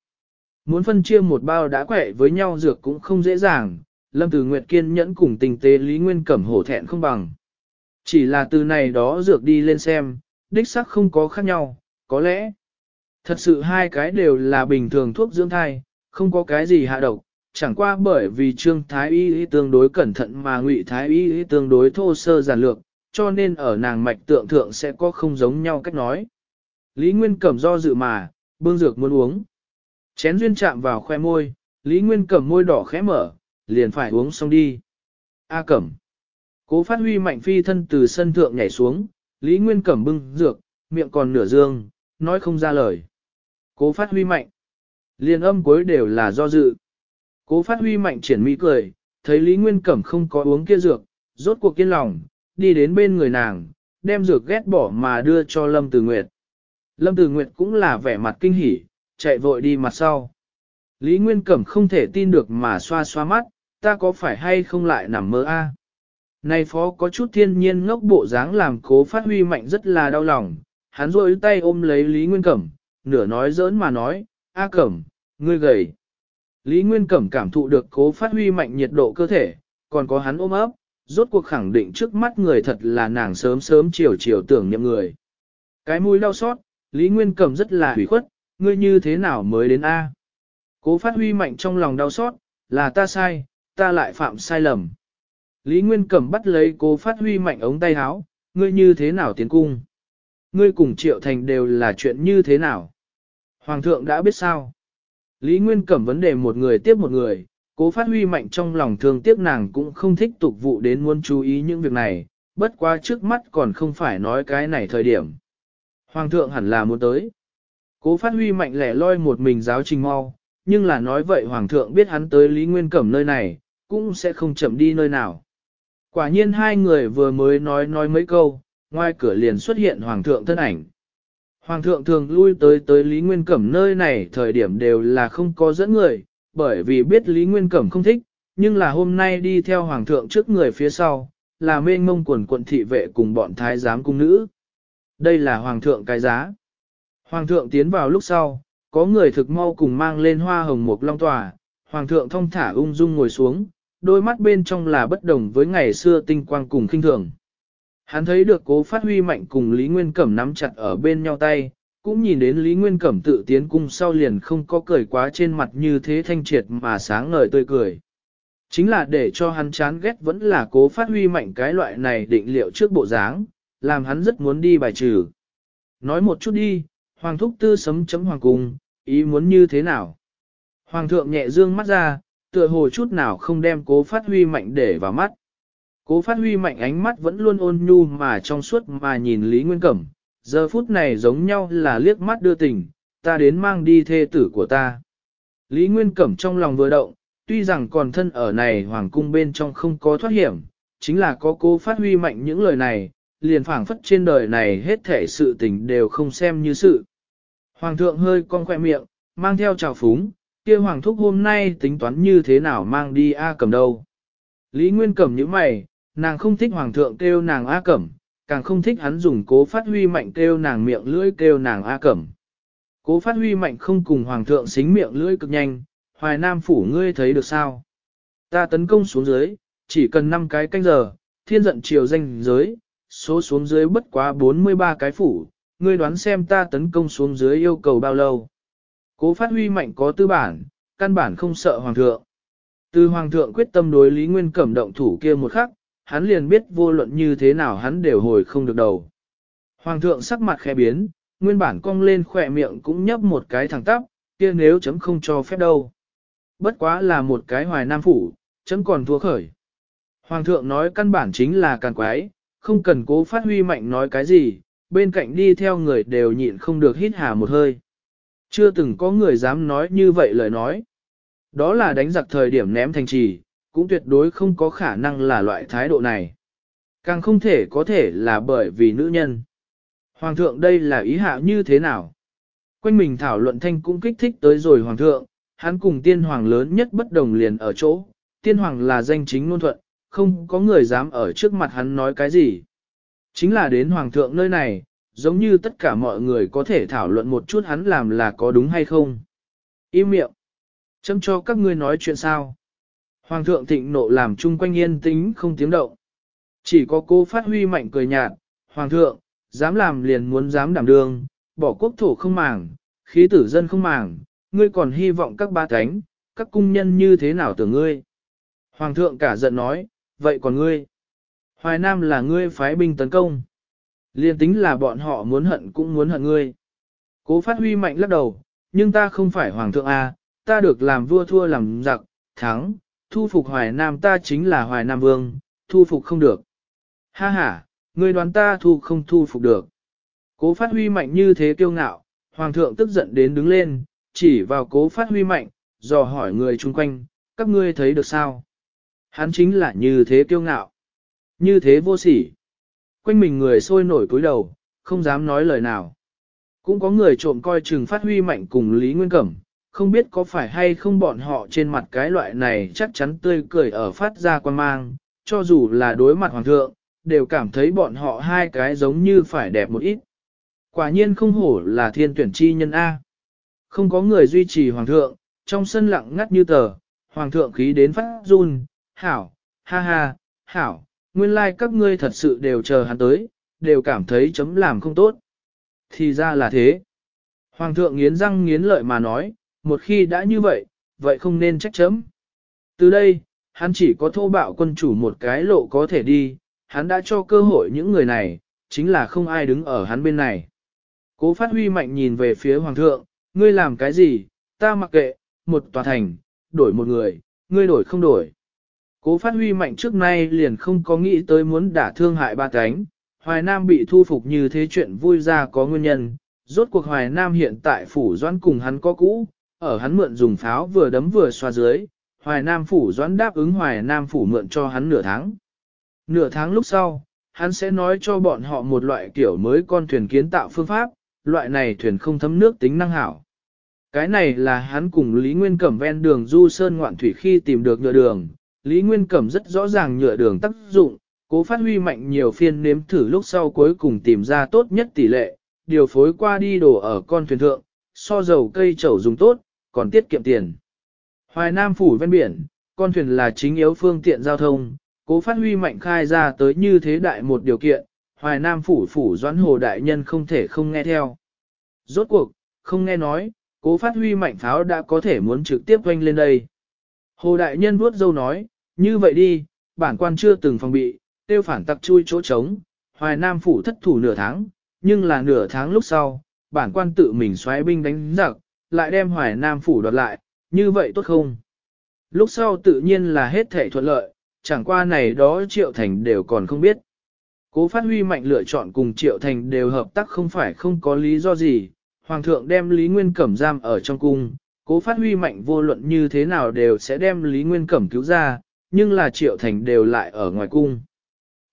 [SPEAKER 1] Muốn phân chia một bao đã quẹ với nhau dược cũng không dễ dàng, Lâm Từ Nguyệt kiên nhẫn cùng tình tế Lý Nguyên Cẩm hổ thẹn không bằng. Chỉ là từ này đó dược đi lên xem, đích sắc không có khác nhau, có lẽ. Thật sự hai cái đều là bình thường thuốc dưỡng thai, không có cái gì hạ độc, chẳng qua bởi vì Trương Thái Y tương đối cẩn thận mà Ngụy Thái Y tương đối thô sơ giản lược, cho nên ở nàng mạch tượng thượng sẽ có không giống nhau cách nói. Lý Nguyên Cẩm do dự mà, bưng dược muốn uống. Chén duyên chạm vào khoe môi, Lý Nguyên Cẩm môi đỏ khẽ mở, liền phải uống xong đi. A Cẩm. Cố phát huy mạnh phi thân từ sân thượng nhảy xuống, Lý Nguyên Cẩm bưng dược, miệng còn nửa dương, nói không ra lời. Cố phát huy mạnh. Liền âm cuối đều là do dự. Cố phát huy mạnh triển mỹ cười, thấy Lý Nguyên Cẩm không có uống kia dược, rốt cuộc kiên lòng, đi đến bên người nàng, đem dược ghét bỏ mà đưa cho Lâm Tử Nguyệt. Lâm Tử Nguyệt cũng là vẻ mặt kinh hỉ, chạy vội đi mặt sau. Lý Nguyên Cẩm không thể tin được mà xoa xoa mắt, ta có phải hay không lại nằm mơ a à? Này phó có chút thiên nhiên ngốc bộ dáng làm cố phát huy mạnh rất là đau lòng, hắn rôi tay ôm lấy Lý Nguyên Cẩm, nửa nói giỡn mà nói, A Cẩm, ngươi gầy. Lý Nguyên Cẩm cảm thụ được cố phát huy mạnh nhiệt độ cơ thể, còn có hắn ôm ấp, rốt cuộc khẳng định trước mắt người thật là nàng sớm sớm chiều chiều tưởng niệm người. Cái mũi đau xót, Lý Nguyên Cẩm rất là hủy khuất, ngươi như thế nào mới đến A. Cố phát huy mạnh trong lòng đau xót, là ta sai, ta lại phạm sai lầm. Lý Nguyên Cẩm bắt lấy cố phát huy mạnh ống tay háo, ngươi như thế nào tiến cung. Ngươi cùng Triệu Thành đều là chuyện như thế nào. Hoàng thượng đã biết sao. Lý Nguyên Cẩm vấn đề một người tiếp một người, cố phát huy mạnh trong lòng thương tiếc nàng cũng không thích tục vụ đến muốn chú ý những việc này, bất quá trước mắt còn không phải nói cái này thời điểm. Hoàng thượng hẳn là muốn tới. Cố phát huy mạnh lẻ loi một mình giáo trình mau, nhưng là nói vậy Hoàng thượng biết hắn tới Lý Nguyên Cẩm nơi này, cũng sẽ không chậm đi nơi nào. Quả nhiên hai người vừa mới nói nói mấy câu, ngoài cửa liền xuất hiện Hoàng thượng thân ảnh. Hoàng thượng thường lui tới tới Lý Nguyên Cẩm nơi này thời điểm đều là không có dẫn người, bởi vì biết Lý Nguyên Cẩm không thích, nhưng là hôm nay đi theo Hoàng thượng trước người phía sau, là mê ngông quần quận thị vệ cùng bọn thái giám cung nữ. Đây là Hoàng thượng cái giá. Hoàng thượng tiến vào lúc sau, có người thực mau cùng mang lên hoa hồng mục long tòa, Hoàng thượng thong thả ung dung ngồi xuống, đôi mắt bên trong là bất đồng với ngày xưa tinh quang cùng kinh thường. Hắn thấy được cố phát huy mạnh cùng Lý Nguyên Cẩm nắm chặt ở bên nhau tay, cũng nhìn đến Lý Nguyên Cẩm tự tiến cung sau liền không có cười quá trên mặt như thế thanh triệt mà sáng ngời tươi cười. Chính là để cho hắn chán ghét vẫn là cố phát huy mạnh cái loại này định liệu trước bộ dáng, làm hắn rất muốn đi bài trừ. Nói một chút đi, Hoàng Thúc Tư sấm chấm Hoàng Cung, ý muốn như thế nào? Hoàng thượng nhẹ dương mắt ra, tựa hồ chút nào không đem cố phát huy mạnh để vào mắt. Cố phát huy mạnh ánh mắt vẫn luôn ôn nhu mà trong suốt mà nhìn Lý Nguyên Cẩm, giờ phút này giống nhau là liếc mắt đưa tình, ta đến mang đi thê tử của ta. Lý Nguyên Cẩm trong lòng vừa động, tuy rằng còn thân ở này hoàng cung bên trong không có thoát hiểm, chính là có cố phát huy mạnh những lời này, liền phảng phất trên đời này hết thể sự tình đều không xem như sự. Hoàng thượng hơi con khoe miệng, mang theo trào phúng, kia hoàng thúc hôm nay tính toán như thế nào mang đi A cầm đâu. Lý Nguyên Cẩm những mày, Nàng không thích hoàng thượng kêu nàng A Cẩm, càng không thích hắn dùng cố phát huy mạnh kêu nàng miệng lưỡi kêu nàng A Cẩm. Cố phát huy mạnh không cùng hoàng thượng xính miệng lưỡi cực nhanh, hoài nam phủ ngươi thấy được sao? Ta tấn công xuống dưới, chỉ cần 5 cái canh giờ, thiên giận chiều danh giới, số xuống dưới bất quá 43 cái phủ, ngươi đoán xem ta tấn công xuống dưới yêu cầu bao lâu. Cố phát huy mạnh có tư bản, căn bản không sợ hoàng thượng. Từ hoàng thượng quyết tâm đối Lý Nguyên Cẩm động thủ kia một khắc, hắn liền biết vô luận như thế nào hắn đều hồi không được đầu. Hoàng thượng sắc mặt khẽ biến, nguyên bản cong lên khỏe miệng cũng nhấp một cái thẳng tắp, kia nếu chấm không cho phép đâu. Bất quá là một cái hoài nam phủ, chấm còn thua khởi. Hoàng thượng nói căn bản chính là càn quái, không cần cố phát huy mạnh nói cái gì, bên cạnh đi theo người đều nhịn không được hít hà một hơi. Chưa từng có người dám nói như vậy lời nói. Đó là đánh giặc thời điểm ném thành trì, cũng tuyệt đối không có khả năng là loại thái độ này. Càng không thể có thể là bởi vì nữ nhân. Hoàng thượng đây là ý hạ như thế nào? Quanh mình thảo luận thanh cũng kích thích tới rồi hoàng thượng, hắn cùng tiên hoàng lớn nhất bất đồng liền ở chỗ, tiên hoàng là danh chính ngôn thuận, không có người dám ở trước mặt hắn nói cái gì. Chính là đến hoàng thượng nơi này, giống như tất cả mọi người có thể thảo luận một chút hắn làm là có đúng hay không. Im miệng. Châm cho các ngươi nói chuyện sao. Hoàng thượng thịnh nộ làm chung quanh yên tĩnh không tiếng động. Chỉ có cô phát huy mạnh cười nhạt, Hoàng thượng, dám làm liền muốn dám đảm đương, bỏ quốc thổ không màng, khí tử dân không màng, ngươi còn hy vọng các ba thánh, các cung nhân như thế nào tưởng ngươi. Hoàng thượng cả giận nói, vậy còn ngươi? Hoài Nam là ngươi phái binh tấn công. Liên tính là bọn họ muốn hận cũng muốn hận ngươi. Cố phát huy mạnh lắc đầu, nhưng ta không phải hoàng thượng A, ta được làm vua thua làm giặc, thắng, thu phục hoài nam ta chính là hoài nam vương, thu phục không được. Ha ha, ngươi đoán ta thu không thu phục được. Cố phát huy mạnh như thế kiêu ngạo, hoàng thượng tức giận đến đứng lên, chỉ vào cố phát huy mạnh, dò hỏi người chung quanh, các ngươi thấy được sao? Hắn chính là như thế kiêu ngạo, như thế vô sỉ. Quanh mình người sôi nổi cúi đầu, không dám nói lời nào. Cũng có người trộm coi chừng phát huy mạnh cùng Lý Nguyên Cẩm, không biết có phải hay không bọn họ trên mặt cái loại này chắc chắn tươi cười ở phát ra quan mang, cho dù là đối mặt hoàng thượng, đều cảm thấy bọn họ hai cái giống như phải đẹp một ít. Quả nhiên không hổ là thiên tuyển chi nhân A. Không có người duy trì hoàng thượng, trong sân lặng ngắt như tờ, hoàng thượng khí đến phát run, hảo, ha ha, hảo, nguyên lai like các ngươi thật sự đều chờ hắn tới, đều cảm thấy chấm làm không tốt. Thì ra là thế. Hoàng thượng nghiến răng nghiến lợi mà nói, một khi đã như vậy, vậy không nên trách chấm. Từ đây, hắn chỉ có thô bạo quân chủ một cái lộ có thể đi, hắn đã cho cơ hội những người này, chính là không ai đứng ở hắn bên này. Cố phát huy mạnh nhìn về phía hoàng thượng, ngươi làm cái gì, ta mặc kệ, một tòa thành, đổi một người, ngươi đổi không đổi. Cố phát huy mạnh trước nay liền không có nghĩ tới muốn đả thương hại ba cánh, Hoài Nam bị thu phục như thế chuyện vui ra có nguyên nhân, rốt cuộc Hoài Nam hiện tại phủ doãn cùng hắn có cũ, ở hắn mượn dùng pháo vừa đấm vừa xoa dưới, Hoài Nam Phủ doãn đáp ứng Hoài Nam Phủ mượn cho hắn nửa tháng. Nửa tháng lúc sau, hắn sẽ nói cho bọn họ một loại kiểu mới con thuyền kiến tạo phương pháp, loại này thuyền không thấm nước tính năng hảo. Cái này là hắn cùng Lý Nguyên Cẩm ven đường Du Sơn Ngoạn Thủy khi tìm được nhựa đường. Lý Nguyên Cẩm rất rõ ràng nhựa đường tác dụng, cố phát huy mạnh nhiều phiên nếm thử lúc sau cuối cùng tìm ra tốt nhất tỷ lệ, điều phối qua đi đổ ở con thuyền thượng, so dầu cây chẩu dùng tốt, còn tiết kiệm tiền. Hoài Nam phủ ven biển, con thuyền là chính yếu phương tiện giao thông, cố phát huy mạnh khai ra tới như thế đại một điều kiện, Hoài Nam phủ phủ doãn hồ đại nhân không thể không nghe theo. Rốt cuộc, không nghe nói, cố phát huy mạnh pháo đã có thể muốn trực tiếp quanh lên đây. Hồ đại nhân vuốt dâu nói, như vậy đi, bản quan chưa từng phòng bị, tiêu phản tặc chui chỗ trống, Hoài Nam phủ thất thủ nửa tháng, nhưng là nửa tháng lúc sau, bản quan tự mình xoáy binh đánh giặc, lại đem hoài nam phủ đoạt lại, như vậy tốt không? Lúc sau tự nhiên là hết thể thuận lợi, chẳng qua này đó Triệu Thành đều còn không biết. Cố phát huy mạnh lựa chọn cùng Triệu Thành đều hợp tác không phải không có lý do gì, Hoàng thượng đem Lý Nguyên Cẩm giam ở trong cung, cố phát huy mạnh vô luận như thế nào đều sẽ đem Lý Nguyên Cẩm cứu ra, nhưng là Triệu Thành đều lại ở ngoài cung.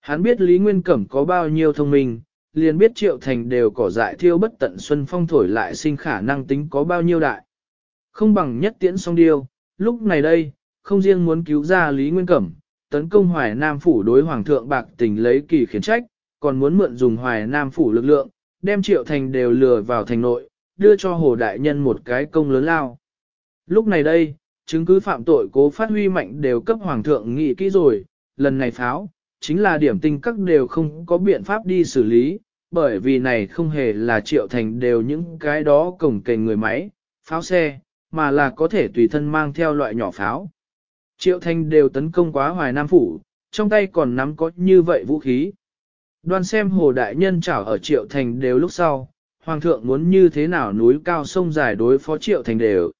[SPEAKER 1] Hắn biết Lý Nguyên Cẩm có bao nhiêu thông minh, liền biết triệu thành đều cỏ dại thiêu bất tận xuân phong thổi lại sinh khả năng tính có bao nhiêu đại. Không bằng nhất tiễn song điêu, lúc này đây, không riêng muốn cứu ra Lý Nguyên Cẩm, tấn công Hoài Nam Phủ đối Hoàng thượng bạc tình lấy kỳ khiển trách, còn muốn mượn dùng Hoài Nam Phủ lực lượng, đem triệu thành đều lừa vào thành nội, đưa cho Hồ Đại Nhân một cái công lớn lao. Lúc này đây, chứng cứ phạm tội cố phát huy mạnh đều cấp Hoàng thượng nghị kỹ rồi, lần này pháo, chính là điểm tinh các đều không có biện pháp đi xử lý, bởi vì này không hề là triệu thành đều những cái đó cổng kềnh người máy, pháo xe, mà là có thể tùy thân mang theo loại nhỏ pháo. Triệu thành đều tấn công quá hoài nam phủ, trong tay còn nắm có như vậy vũ khí. đoàn xem hồ đại nhân chảo ở triệu thành đều lúc sau, hoàng thượng muốn như thế nào núi cao sông dài đối phó triệu thành đều.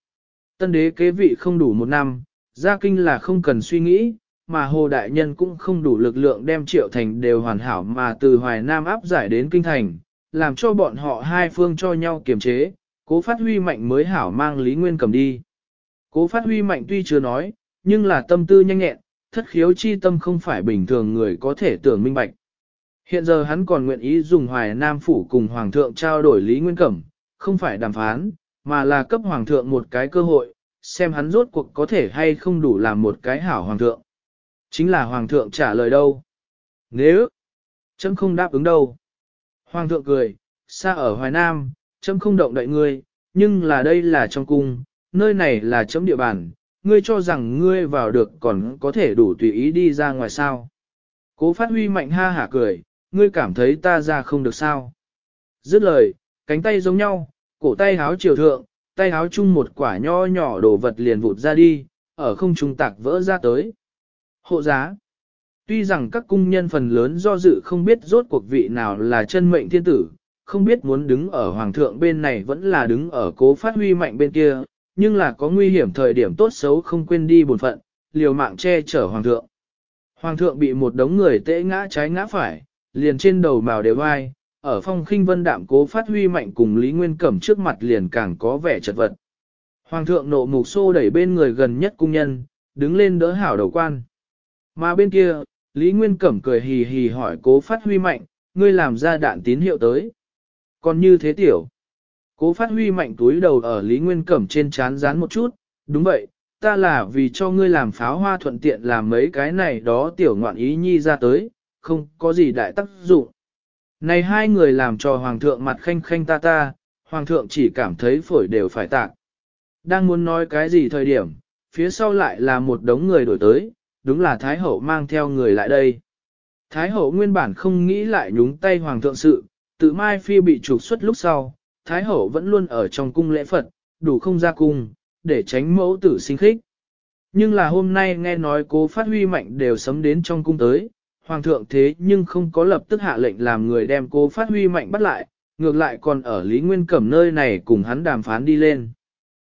[SPEAKER 1] Tân đế kế vị không đủ một năm, gia kinh là không cần suy nghĩ, mà Hồ Đại Nhân cũng không đủ lực lượng đem Triệu Thành đều hoàn hảo mà từ Hoài Nam áp giải đến Kinh Thành, làm cho bọn họ hai phương cho nhau kiềm chế, cố phát huy mạnh mới hảo mang Lý Nguyên cầm đi. Cố phát huy mạnh tuy chưa nói, nhưng là tâm tư nhanh nhẹn, thất khiếu chi tâm không phải bình thường người có thể tưởng minh bạch. Hiện giờ hắn còn nguyện ý dùng Hoài Nam Phủ cùng Hoàng thượng trao đổi Lý Nguyên Cẩm, không phải đàm phán, mà là cấp Hoàng thượng một cái cơ hội, xem hắn rốt cuộc có thể hay không đủ làm một cái hảo Hoàng thượng. Chính là hoàng thượng trả lời đâu. Nếu, chấm không đáp ứng đâu. Hoàng thượng cười, xa ở Hoài Nam, chấm không động đậy ngươi, nhưng là đây là trong cung, nơi này là chấm địa bàn, ngươi cho rằng ngươi vào được còn có thể đủ tùy ý đi ra ngoài sao. Cố phát huy mạnh ha hả cười, ngươi cảm thấy ta ra không được sao. Dứt lời, cánh tay giống nhau, cổ tay háo chiều thượng, tay háo chung một quả nho nhỏ đồ vật liền vụt ra đi, ở không trung tạc vỡ ra tới. Hộ giá Tuy rằng các cung nhân phần lớn do dự không biết rốt cuộc vị nào là chân mệnh thiên tử, không biết muốn đứng ở hoàng thượng bên này vẫn là đứng ở cố phát huy mạnh bên kia, nhưng là có nguy hiểm thời điểm tốt xấu không quên đi buồn phận, liều mạng che chở hoàng thượng. Hoàng thượng bị một đống người tễ ngã trái ngã phải, liền trên đầu màu đều vai, ở phong khinh vân đạm cố phát huy mạnh cùng Lý Nguyên Cẩm trước mặt liền càng có vẻ chật vật. Hoàng thượng nộ mục xô đẩy bên người gần nhất cung nhân, đứng lên đỡ hảo đầu quan. Mà bên kia, Lý Nguyên Cẩm cười hì hì hỏi cố phát huy mạnh, ngươi làm ra đạn tín hiệu tới. Còn như thế tiểu. Cố phát huy mạnh túi đầu ở Lý Nguyên Cẩm trên chán rán một chút, đúng vậy, ta là vì cho ngươi làm pháo hoa thuận tiện làm mấy cái này đó tiểu ngoạn ý nhi ra tới, không có gì đại tác dụng. Này hai người làm cho Hoàng thượng mặt khanh khanh ta ta, Hoàng thượng chỉ cảm thấy phổi đều phải tạc. Đang muốn nói cái gì thời điểm, phía sau lại là một đống người đổi tới, đúng là Thái Hậu mang theo người lại đây. Thái Hậu nguyên bản không nghĩ lại nhúng tay Hoàng thượng sự, tự Mai Phi bị trục xuất lúc sau, Thái Hậu vẫn luôn ở trong cung lễ Phật, đủ không ra cung, để tránh mẫu tử sinh khích. Nhưng là hôm nay nghe nói cố phát huy mạnh đều sấm đến trong cung tới, Hoàng thượng thế nhưng không có lập tức hạ lệnh làm người đem cố phát huy mạnh bắt lại, ngược lại còn ở Lý Nguyên Cẩm nơi này cùng hắn đàm phán đi lên.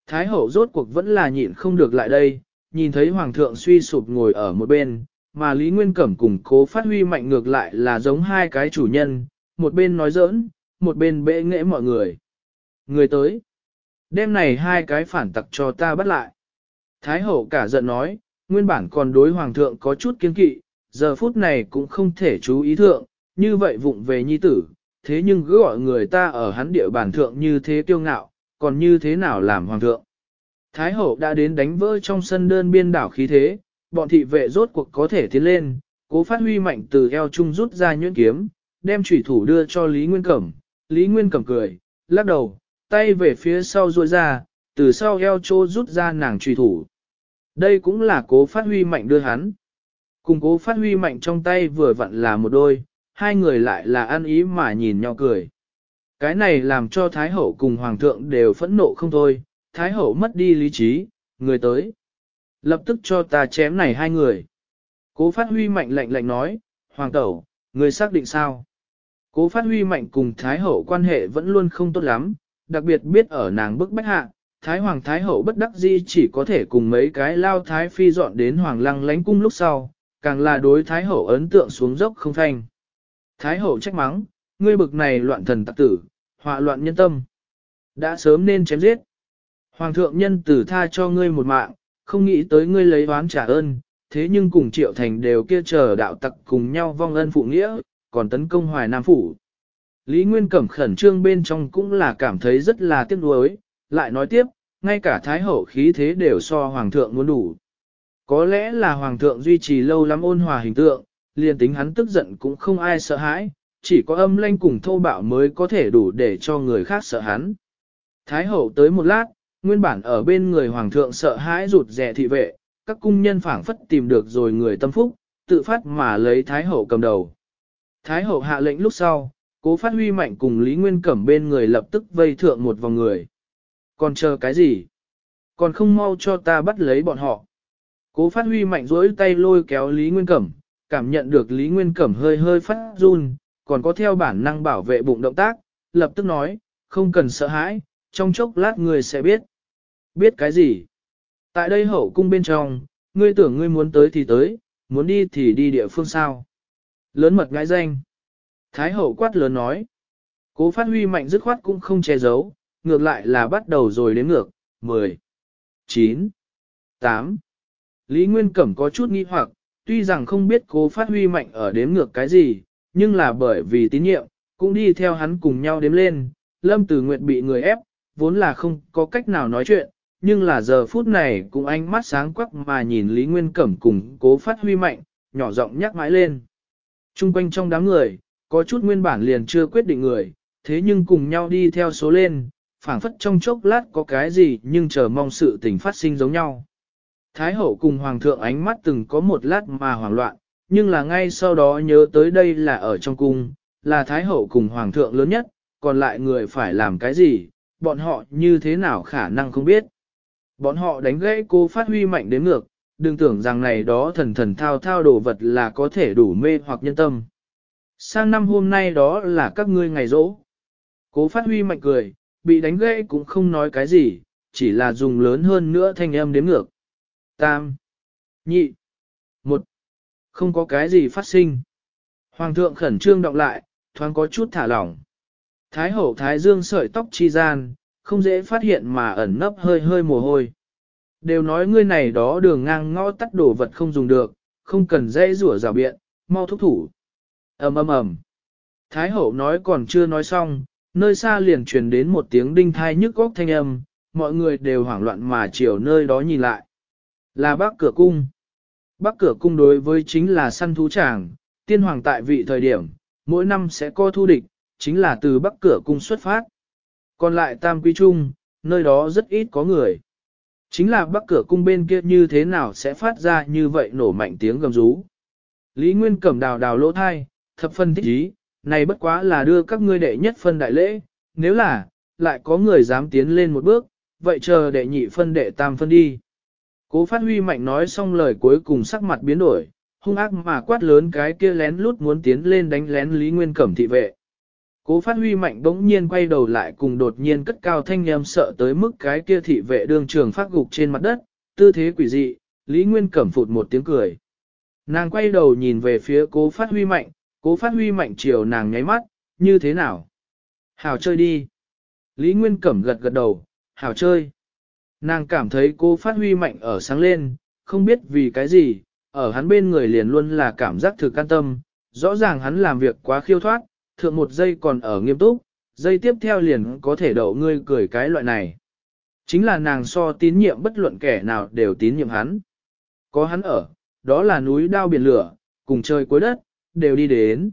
[SPEAKER 1] Thái Hậu rốt cuộc vẫn là nhịn không được lại đây, nhìn thấy hoàng thượng suy sụp ngồi ở một bên, mà Lý Nguyên Cẩm cùng cố phát huy mạnh ngược lại là giống hai cái chủ nhân, một bên nói giỡn, một bên bệ nghệ mọi người. Người tới, đêm này hai cái phản tặc cho ta bắt lại. Thái hậu cả giận nói, nguyên bản còn đối hoàng thượng có chút kiên kỵ, giờ phút này cũng không thể chú ý thượng, như vậy vụng về nhi tử, thế nhưng cứ gọi người ta ở hắn địa bản thượng như thế kiêu ngạo, còn như thế nào làm hoàng thượng. Thái hậu đã đến đánh vỡ trong sân đơn biên đảo khí thế, bọn thị vệ rốt cuộc có thể tiến lên, cố phát huy mạnh từ eo trung rút ra nhuyễn kiếm, đem chủy thủ đưa cho Lý Nguyên Cẩm. Lý Nguyên Cẩm cười, lắc đầu, tay về phía sau ruôi ra, từ sau eo chô rút ra nàng chủy thủ. Đây cũng là cố phát huy mạnh đưa hắn. Cùng cố phát huy mạnh trong tay vừa vặn là một đôi, hai người lại là ăn ý mà nhìn nhau cười. Cái này làm cho Thái Hậu cùng Hoàng thượng đều phẫn nộ không thôi, Thái Hậu mất đi lý trí, người tới. Lập tức cho ta chém này hai người. Cố Phát Huy mạnh lạnh lạnh nói, Hoàng Tẩu, người xác định sao? Cố Phát Huy mạnh cùng Thái Hậu quan hệ vẫn luôn không tốt lắm, đặc biệt biết ở nàng bức bách hạ, Thái Hoàng Thái Hậu bất đắc di chỉ có thể cùng mấy cái lao Thái Phi dọn đến Hoàng Lăng lánh cung lúc sau, càng là đối Thái Hậu ấn tượng xuống dốc không thanh. Thái Hậu trách mắng, ngươi bực này loạn thần tặc tử, họa loạn nhân tâm. Đã sớm nên chém giết. Hoàng thượng nhân tử tha cho ngươi một mạng, không nghĩ tới ngươi lấy oán trả ơn, thế nhưng cùng triệu thành đều kia chờ đạo tặc cùng nhau vong ân phụ nghĩa, còn tấn công hoài nam phủ. Lý Nguyên Cẩm khẩn trương bên trong cũng là cảm thấy rất là tiếc nuối, lại nói tiếp, ngay cả thái hậu khí thế đều so hoàng thượng muốn đủ. Có lẽ là hoàng thượng duy trì lâu lắm ôn hòa hình tượng, liền tính hắn tức giận cũng không ai sợ hãi, chỉ có âm lanh cùng thô bạo mới có thể đủ để cho người khác sợ hắn. Thái hậu tới một lát, nguyên bản ở bên người hoàng thượng sợ hãi rụt rè thị vệ, các cung nhân phảng phất tìm được rồi người tâm phúc, tự phát mà lấy thái hậu cầm đầu. Thái hậu hạ lệnh lúc sau, cố phát huy mạnh cùng Lý Nguyên Cẩm bên người lập tức vây thượng một vòng người. Còn chờ cái gì? Còn không mau cho ta bắt lấy bọn họ. Cố phát huy mạnh rỗi tay lôi kéo Lý Nguyên Cẩm, cảm nhận được Lý Nguyên Cẩm hơi hơi phát run, còn có theo bản năng bảo vệ bụng động tác, lập tức nói, không cần sợ hãi, trong chốc lát ngươi sẽ biết. Biết cái gì? Tại đây hậu cung bên trong, ngươi tưởng ngươi muốn tới thì tới, muốn đi thì đi địa phương sao? Lớn mật ngãi danh. Thái hậu quát lớn nói. Cố phát huy mạnh dứt khoát cũng không che giấu, ngược lại là bắt đầu rồi đến ngược. 10, 9, 8. Lý Nguyên Cẩm có chút nghi hoặc, tuy rằng không biết cố phát huy mạnh ở đến ngược cái gì, nhưng là bởi vì tín nhiệm, cũng đi theo hắn cùng nhau đếm lên. Lâm Tử Nguyệt bị người ép, vốn là không có cách nào nói chuyện, nhưng là giờ phút này cũng ánh mắt sáng quắc mà nhìn Lý Nguyên Cẩm cùng cố phát huy mạnh, nhỏ giọng nhắc mãi lên. Trung quanh trong đám người, có chút nguyên bản liền chưa quyết định người, thế nhưng cùng nhau đi theo số lên, phản phất trong chốc lát có cái gì nhưng chờ mong sự tình phát sinh giống nhau. Thái hậu cùng hoàng thượng ánh mắt từng có một lát mà hoảng loạn, nhưng là ngay sau đó nhớ tới đây là ở trong cung, là thái hậu cùng hoàng thượng lớn nhất, còn lại người phải làm cái gì, bọn họ như thế nào khả năng không biết. Bọn họ đánh gãy cô phát huy mạnh đến ngược, đừng tưởng rằng này đó thần thần thao thao đồ vật là có thể đủ mê hoặc nhân tâm. Sang năm hôm nay đó là các ngươi ngày rỗ. Cố phát huy mạnh cười, bị đánh gãy cũng không nói cái gì, chỉ là dùng lớn hơn nữa thanh âm đếm ngược. Tam, nhị, một, không có cái gì phát sinh. Hoàng thượng khẩn trương đọc lại, thoáng có chút thả lỏng. Thái hậu thái dương sợi tóc chi gian, không dễ phát hiện mà ẩn nấp hơi hơi mồ hôi. Đều nói ngươi này đó đường ngang ngõ tắt đồ vật không dùng được, không cần dễ rửa rào biện, mau thúc thủ. ầm ầm ầm. Thái hậu nói còn chưa nói xong, nơi xa liền truyền đến một tiếng đinh thai nhức góc thanh âm, mọi người đều hoảng loạn mà chiều nơi đó nhìn lại. Là bác cửa cung. Bác cửa cung đối với chính là săn thú tràng, tiên hoàng tại vị thời điểm, mỗi năm sẽ có thu địch, chính là từ bắc cửa cung xuất phát. Còn lại Tam quy Trung, nơi đó rất ít có người. Chính là bắc cửa cung bên kia như thế nào sẽ phát ra như vậy nổ mạnh tiếng gầm rú. Lý Nguyên cẩm đào đào lỗ thai, thập phân thích ý, này bất quá là đưa các ngươi đệ nhất phân đại lễ, nếu là, lại có người dám tiến lên một bước, vậy chờ đệ nhị phân đệ tam phân đi. Cố phát huy mạnh nói xong lời cuối cùng sắc mặt biến đổi, hung ác mà quát lớn cái kia lén lút muốn tiến lên đánh lén Lý Nguyên Cẩm thị vệ. Cố phát huy mạnh bỗng nhiên quay đầu lại cùng đột nhiên cất cao thanh nhầm sợ tới mức cái kia thị vệ đương trường phát gục trên mặt đất, tư thế quỷ dị, Lý Nguyên cẩm phụt một tiếng cười. Nàng quay đầu nhìn về phía cố phát huy mạnh, cố phát huy mạnh chiều nàng nháy mắt, như thế nào? hào chơi đi. Lý Nguyên cẩm gật gật đầu, hào chơi. Nàng cảm thấy cô phát huy mạnh ở sáng lên, không biết vì cái gì, ở hắn bên người liền luôn là cảm giác thực an tâm, rõ ràng hắn làm việc quá khiêu thoát, thượng một giây còn ở nghiêm túc, giây tiếp theo liền có thể đậu ngươi cười cái loại này. Chính là nàng so tín nhiệm bất luận kẻ nào đều tín nhiệm hắn. Có hắn ở, đó là núi đao biển lửa, cùng trời cuối đất, đều đi đến.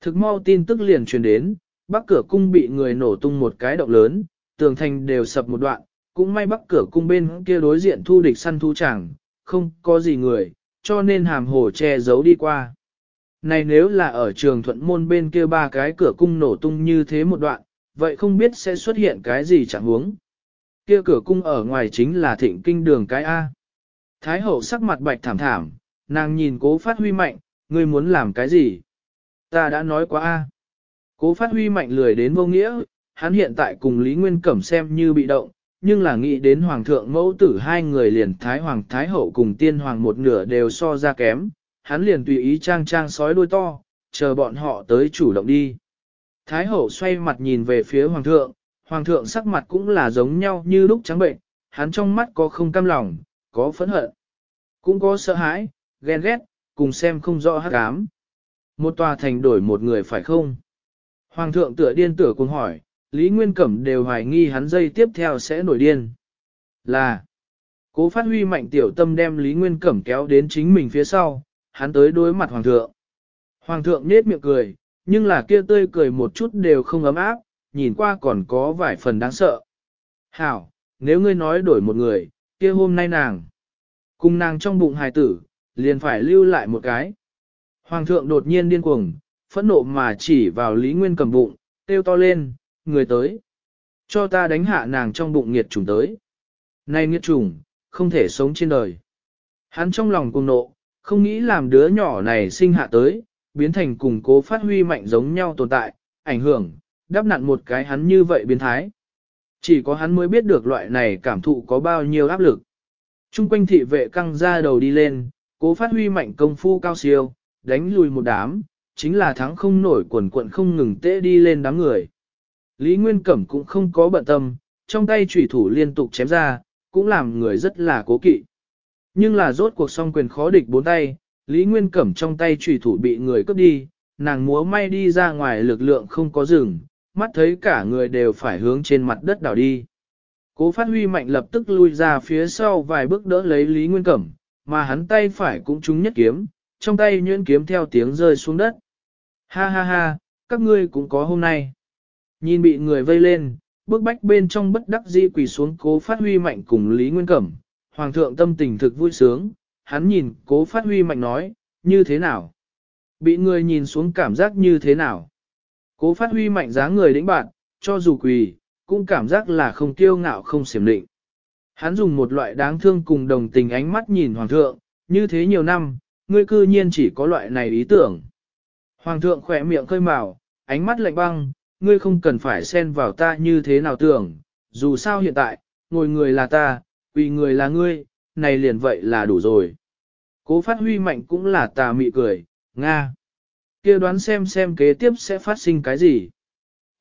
[SPEAKER 1] Thực mau tin tức liền truyền đến, bắc cửa cung bị người nổ tung một cái động lớn, tường thành đều sập một đoạn, cũng may bắc cửa cung bên kia đối diện thu địch săn thu chẳng, không có gì người, cho nên hàm hồ che giấu đi qua. Này nếu là ở trường thuận môn bên kia ba cái cửa cung nổ tung như thế một đoạn, vậy không biết sẽ xuất hiện cái gì chẳng huống. Kia cửa cung ở ngoài chính là thịnh kinh đường cái A. Thái hậu sắc mặt bạch thảm thảm, nàng nhìn cố phát huy mạnh, ngươi muốn làm cái gì? Ta đã nói quá A. Cố phát huy mạnh lười đến vô nghĩa, hắn hiện tại cùng Lý Nguyên Cẩm xem như bị động, nhưng là nghĩ đến hoàng thượng mẫu tử hai người liền thái hoàng thái hậu cùng tiên hoàng một nửa đều so ra kém, hắn liền tùy ý trang trang sói đuôi to, chờ bọn họ tới chủ động đi. Thái hậu xoay mặt nhìn về phía hoàng thượng, hoàng thượng sắc mặt cũng là giống nhau như lúc trắng bệnh, hắn trong mắt có không cam lòng, có phẫn hận, cũng có sợ hãi, ghen ghét, cùng xem không rõ hát cám. Một tòa thành đổi một người phải không? Hoàng thượng tựa điên tửa cùng hỏi, Lý Nguyên Cẩm đều hoài nghi hắn dây tiếp theo sẽ nổi điên. Là, cố phát huy mạnh tiểu tâm đem Lý Nguyên Cẩm kéo đến chính mình phía sau, hắn tới đối mặt hoàng thượng. Hoàng thượng nết miệng cười, nhưng là kia tươi cười một chút đều không ấm áp, nhìn qua còn có vài phần đáng sợ. Hảo, nếu ngươi nói đổi một người, kia hôm nay nàng, cùng nàng trong bụng hài tử, liền phải lưu lại một cái. Hoàng thượng đột nhiên điên cuồng, phẫn nộ mà chỉ vào Lý Nguyên cầm bụng, têu to lên, người tới. Cho ta đánh hạ nàng trong bụng nghiệt trùng tới. nay nghiệt trùng, không thể sống trên đời. Hắn trong lòng cuồng nộ, không nghĩ làm đứa nhỏ này sinh hạ tới, biến thành cùng cố phát huy mạnh giống nhau tồn tại, ảnh hưởng, đáp nặn một cái hắn như vậy biến thái. Chỉ có hắn mới biết được loại này cảm thụ có bao nhiêu áp lực. Trung quanh thị vệ căng ra đầu đi lên, cố phát huy mạnh công phu cao siêu, đánh lùi một đám, chính là thắng không nổi quần quận không ngừng tễ đi lên đám người. Lý Nguyên Cẩm cũng không có bận tâm, trong tay chủy thủ liên tục chém ra, cũng làm người rất là cố kỵ. Nhưng là rốt cuộc song quyền khó địch bốn tay, Lý Nguyên Cẩm trong tay trùy thủ bị người cướp đi, nàng múa may đi ra ngoài lực lượng không có rừng, mắt thấy cả người đều phải hướng trên mặt đất đảo đi. Cố phát huy mạnh lập tức lui ra phía sau vài bước đỡ lấy Lý Nguyên Cẩm, mà hắn tay phải cũng trúng nhất kiếm, trong tay nhuyễn kiếm theo tiếng rơi xuống đất. Ha ha ha, các ngươi cũng có hôm nay. Nhìn bị người vây lên, bước bách bên trong bất đắc di quỷ xuống cố phát huy mạnh cùng Lý Nguyên Cẩm, hoàng thượng tâm tình thực vui sướng, hắn nhìn cố phát huy mạnh nói, như thế nào? Bị người nhìn xuống cảm giác như thế nào? Cố phát huy mạnh giá người đĩnh bạn, cho dù quỳ, cũng cảm giác là không kiêu ngạo không xiểm định. Hắn dùng một loại đáng thương cùng đồng tình ánh mắt nhìn hoàng thượng, như thế nhiều năm, ngươi cư nhiên chỉ có loại này ý tưởng. Hoàng thượng khỏe miệng khơi mào, ánh mắt lạnh băng, ngươi không cần phải xen vào ta như thế nào tưởng, dù sao hiện tại, ngồi người là ta, vì người là ngươi, này liền vậy là đủ rồi. Cố phát huy mạnh cũng là tà mị cười, Nga. kia đoán xem xem kế tiếp sẽ phát sinh cái gì.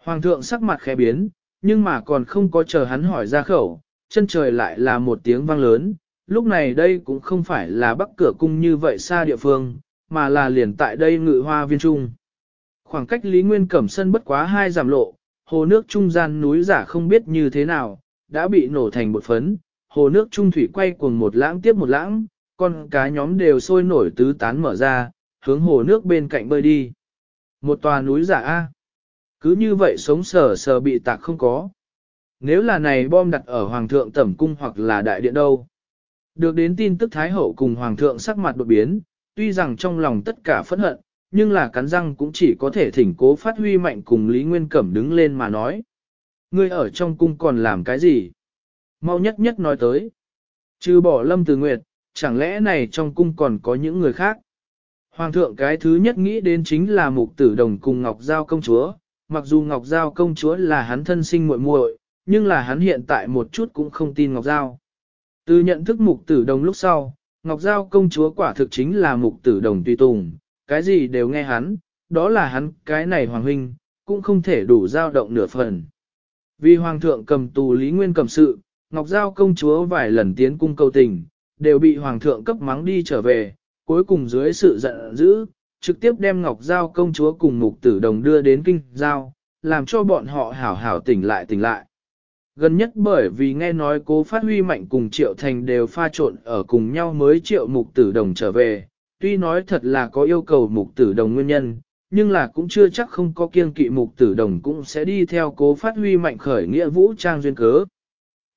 [SPEAKER 1] Hoàng thượng sắc mặt khẽ biến, nhưng mà còn không có chờ hắn hỏi ra khẩu, chân trời lại là một tiếng vang lớn, lúc này đây cũng không phải là bắc cửa cung như vậy xa địa phương, mà là liền tại đây ngự hoa viên trung. Khoảng cách Lý Nguyên Cẩm Sân bất quá hai giảm lộ, hồ nước trung gian núi giả không biết như thế nào, đã bị nổ thành bột phấn, hồ nước trung thủy quay cuồng một lãng tiếp một lãng, con cá nhóm đều sôi nổi tứ tán mở ra, hướng hồ nước bên cạnh bơi đi. Một tòa núi giả A. Cứ như vậy sống sờ sờ bị tạc không có. Nếu là này bom đặt ở Hoàng thượng Tẩm Cung hoặc là Đại Điện đâu. Được đến tin tức Thái Hậu cùng Hoàng thượng sắc mặt đột biến, tuy rằng trong lòng tất cả phẫn hận, nhưng là cắn răng cũng chỉ có thể thỉnh cố phát huy mạnh cùng Lý Nguyên Cẩm đứng lên mà nói. Ngươi ở trong cung còn làm cái gì? mau nhất nhất nói tới. Trừ bỏ lâm từ nguyệt, chẳng lẽ này trong cung còn có những người khác? Hoàng thượng cái thứ nhất nghĩ đến chính là mục tử đồng cùng Ngọc Giao công chúa, mặc dù Ngọc Giao công chúa là hắn thân sinh muội muội, nhưng là hắn hiện tại một chút cũng không tin Ngọc Giao. Từ nhận thức mục tử đồng lúc sau, Ngọc Giao công chúa quả thực chính là mục tử đồng tùy tùng, cái gì đều nghe hắn, đó là hắn cái này hoàng huynh, cũng không thể đủ dao động nửa phần. Vì hoàng thượng cầm tù Lý Nguyên cầm sự, Ngọc Giao công chúa vài lần tiến cung cầu tình, đều bị hoàng thượng cấp mắng đi trở về, cuối cùng dưới sự giận dữ, trực tiếp đem Ngọc Giao công chúa cùng mục tử đồng đưa đến kinh giao, làm cho bọn họ hảo hảo tỉnh lại tỉnh lại. Gần nhất bởi vì nghe nói cố phát huy mạnh cùng triệu thành đều pha trộn ở cùng nhau mới triệu mục tử đồng trở về, tuy nói thật là có yêu cầu mục tử đồng nguyên nhân, nhưng là cũng chưa chắc không có kiên kỵ mục tử đồng cũng sẽ đi theo cố phát huy mạnh khởi nghĩa vũ trang duyên cớ.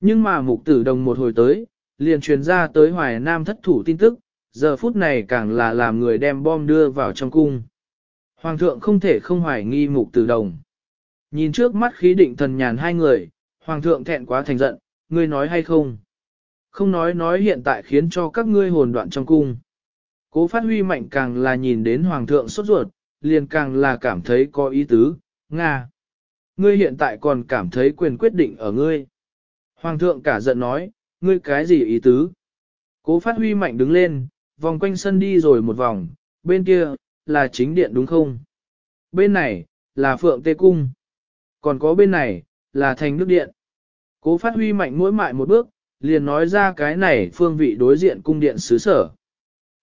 [SPEAKER 1] Nhưng mà mục tử đồng một hồi tới, liền truyền ra tới Hoài Nam thất thủ tin tức, giờ phút này càng là làm người đem bom đưa vào trong cung. Hoàng thượng không thể không hoài nghi mục tử đồng. Nhìn trước mắt khí định thần nhàn hai người, Hoàng thượng thẹn quá thành giận, ngươi nói hay không? Không nói nói hiện tại khiến cho các ngươi hồn đoạn trong cung. Cố phát huy mạnh càng là nhìn đến Hoàng thượng sốt ruột, liền càng là cảm thấy có ý tứ, Nga. Ngươi hiện tại còn cảm thấy quyền quyết định ở ngươi. Hoàng thượng cả giận nói, ngươi cái gì ý tứ? Cố phát huy mạnh đứng lên, vòng quanh sân đi rồi một vòng, bên kia, là chính điện đúng không? Bên này, là phượng tê cung. Còn có bên này, là thành đức điện. Cố phát huy mạnh mỗi mại một bước, liền nói ra cái này phương vị đối diện cung điện xứ sở.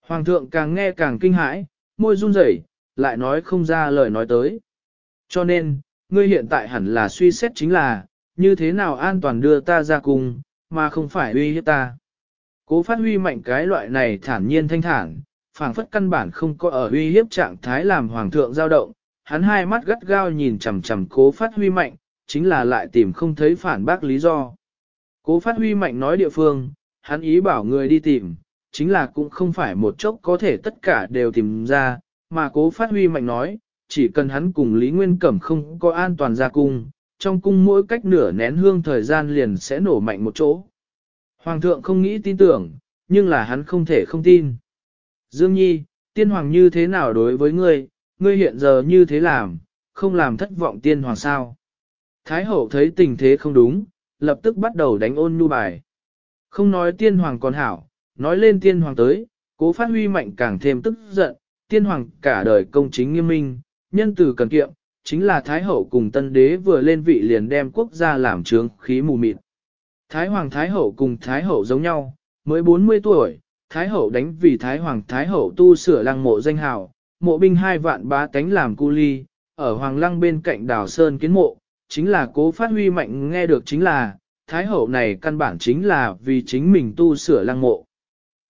[SPEAKER 1] Hoàng thượng càng nghe càng kinh hãi, môi run rẩy lại nói không ra lời nói tới. Cho nên, ngươi hiện tại hẳn là suy xét chính là, như thế nào an toàn đưa ta ra cùng, mà không phải uy hiếp ta. Cố phát huy mạnh cái loại này thản nhiên thanh thản, phản phất căn bản không có ở uy hiếp trạng thái làm hoàng thượng dao động, hắn hai mắt gắt gao nhìn chằm chằm cố phát huy mạnh, chính là lại tìm không thấy phản bác lý do. Cố phát huy mạnh nói địa phương, hắn ý bảo người đi tìm, chính là cũng không phải một chốc có thể tất cả đều tìm ra, mà cố phát huy mạnh nói, chỉ cần hắn cùng Lý Nguyên Cẩm không có an toàn ra cung, trong cung mỗi cách nửa nén hương thời gian liền sẽ nổ mạnh một chỗ. Hoàng thượng không nghĩ tin tưởng, nhưng là hắn không thể không tin. Dương Nhi, tiên hoàng như thế nào đối với ngươi, ngươi hiện giờ như thế làm, không làm thất vọng tiên hoàng sao. Thái hậu thấy tình thế không đúng, lập tức bắt đầu đánh ôn nhu bài. Không nói tiên hoàng còn hảo, nói lên tiên hoàng tới, cố phát huy mạnh càng thêm tức giận, tiên hoàng cả đời công chính nghiêm minh, nhân từ cần kiệm, chính là Thái Hậu cùng Tân Đế vừa lên vị liền đem quốc gia làm trướng khí mù mịt. Thái Hoàng Thái Hậu cùng Thái Hậu giống nhau, mới 40 tuổi, Thái Hậu đánh vì Thái Hoàng Thái Hậu tu sửa lăng mộ danh hào, mộ binh hai vạn bá tánh làm cu ly, ở Hoàng Lăng bên cạnh đảo Sơn kiến mộ, chính là cố phát huy mạnh nghe được chính là, Thái Hậu này căn bản chính là vì chính mình tu sửa lăng mộ.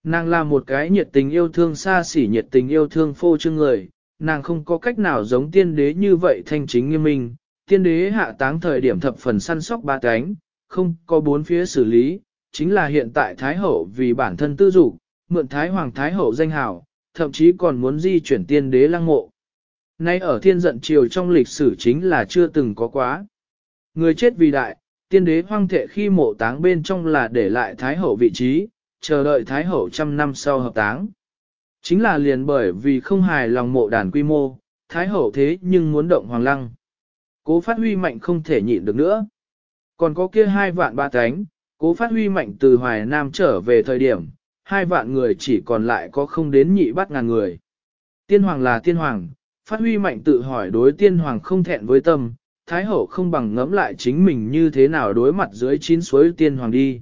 [SPEAKER 1] Nàng là một cái nhiệt tình yêu thương xa xỉ nhiệt tình yêu thương phô trương người, nàng không có cách nào giống tiên đế như vậy thanh chính nghiêm minh, tiên đế hạ táng thời điểm thập phần săn sóc ba cánh, không có bốn phía xử lý, chính là hiện tại Thái Hậu vì bản thân tư dục mượn Thái Hoàng Thái Hậu danh hào, thậm chí còn muốn di chuyển tiên đế lăng mộ. Nay ở thiên giận triều trong lịch sử chính là chưa từng có quá. Người chết vì đại, tiên đế hoang thệ khi mộ táng bên trong là để lại Thái Hậu vị trí, chờ đợi Thái Hậu trăm năm sau hợp táng. Chính là liền bởi vì không hài lòng mộ đàn quy mô, Thái Hậu thế nhưng muốn động Hoàng Lăng. Cố phát huy mạnh không thể nhịn được nữa. Còn có kia hai vạn ba thánh, cố phát huy mạnh từ Hoài Nam trở về thời điểm, hai vạn người chỉ còn lại có không đến nhị bắt ngàn người. Tiên Hoàng là Tiên Hoàng, phát huy mạnh tự hỏi đối Tiên Hoàng không thẹn với tâm, Thái Hậu không bằng ngẫm lại chính mình như thế nào đối mặt dưới chín suối Tiên Hoàng đi.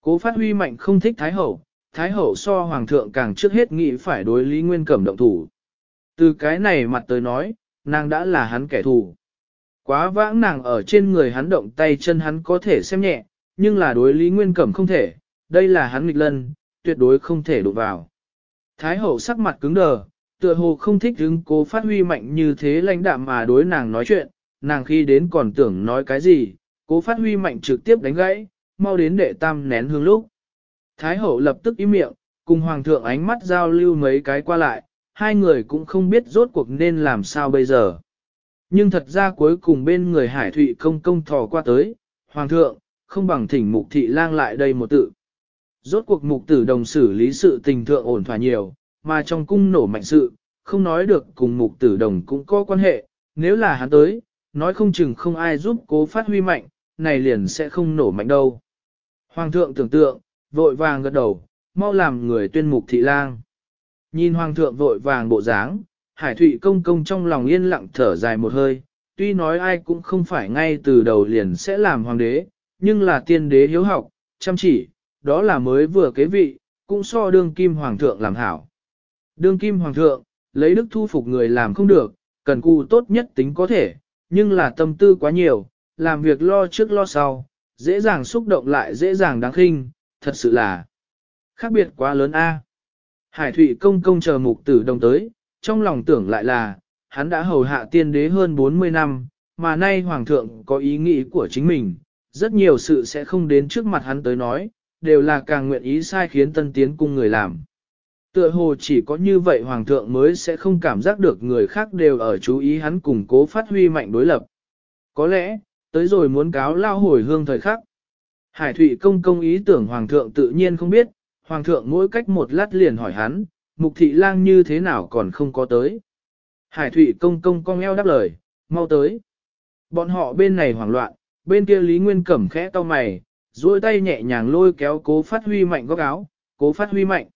[SPEAKER 1] Cố phát huy mạnh không thích Thái Hậu, Thái hậu so hoàng thượng càng trước hết nghĩ phải đối Lý Nguyên Cẩm động thủ. Từ cái này mặt tới nói, nàng đã là hắn kẻ thù. Quá vãng nàng ở trên người hắn động tay chân hắn có thể xem nhẹ, nhưng là đối Lý Nguyên Cẩm không thể, đây là hắn nghịch lân, tuyệt đối không thể đụng vào. Thái hậu sắc mặt cứng đờ, tựa hồ không thích đứng cố phát huy mạnh như thế lãnh đạm mà đối nàng nói chuyện, nàng khi đến còn tưởng nói cái gì, cố phát huy mạnh trực tiếp đánh gãy, mau đến để tam nén hương lúc. Thái hậu lập tức im miệng, cùng hoàng thượng ánh mắt giao lưu mấy cái qua lại, hai người cũng không biết rốt cuộc nên làm sao bây giờ. Nhưng thật ra cuối cùng bên người hải thụy công công thò qua tới, hoàng thượng, không bằng thỉnh mục thị lang lại đây một tự. Rốt cuộc mục tử đồng xử lý sự tình thượng ổn thỏa nhiều, mà trong cung nổ mạnh sự, không nói được cùng mục tử đồng cũng có quan hệ, nếu là hắn tới, nói không chừng không ai giúp cố phát huy mạnh, này liền sẽ không nổ mạnh đâu. Hoàng thượng tưởng tượng, vội vàng gật đầu, mau làm người tuyên mục thị lang. Nhìn hoàng thượng vội vàng bộ dáng, hải thụy công công trong lòng yên lặng thở dài một hơi, tuy nói ai cũng không phải ngay từ đầu liền sẽ làm hoàng đế, nhưng là tiên đế hiếu học, chăm chỉ, đó là mới vừa kế vị, cũng so đương kim hoàng thượng làm hảo. Đương kim hoàng thượng, lấy đức thu phục người làm không được, cần cù tốt nhất tính có thể, nhưng là tâm tư quá nhiều, làm việc lo trước lo sau, dễ dàng xúc động lại dễ dàng đáng khinh, thật sự là khác biệt quá lớn a. Hải Thụy công công chờ mục tử đồng tới, trong lòng tưởng lại là, hắn đã hầu hạ tiên đế hơn 40 năm, mà nay hoàng thượng có ý nghĩ của chính mình, rất nhiều sự sẽ không đến trước mặt hắn tới nói, đều là càng nguyện ý sai khiến tân tiến cung người làm. Tựa hồ chỉ có như vậy hoàng thượng mới sẽ không cảm giác được người khác đều ở chú ý hắn củng cố phát huy mạnh đối lập. Có lẽ, tới rồi muốn cáo lao hồi hương thời khắc, Hải Thụy công công ý tưởng Hoàng thượng tự nhiên không biết, Hoàng thượng mỗi cách một lát liền hỏi hắn, Mục Thị Lang như thế nào còn không có tới. Hải Thụy công công cong eo đáp lời, mau tới. Bọn họ bên này hoảng loạn, bên kia Lý Nguyên cẩm khẽ to mày, duỗi tay nhẹ nhàng lôi kéo cố phát huy mạnh góc áo, cố phát huy mạnh.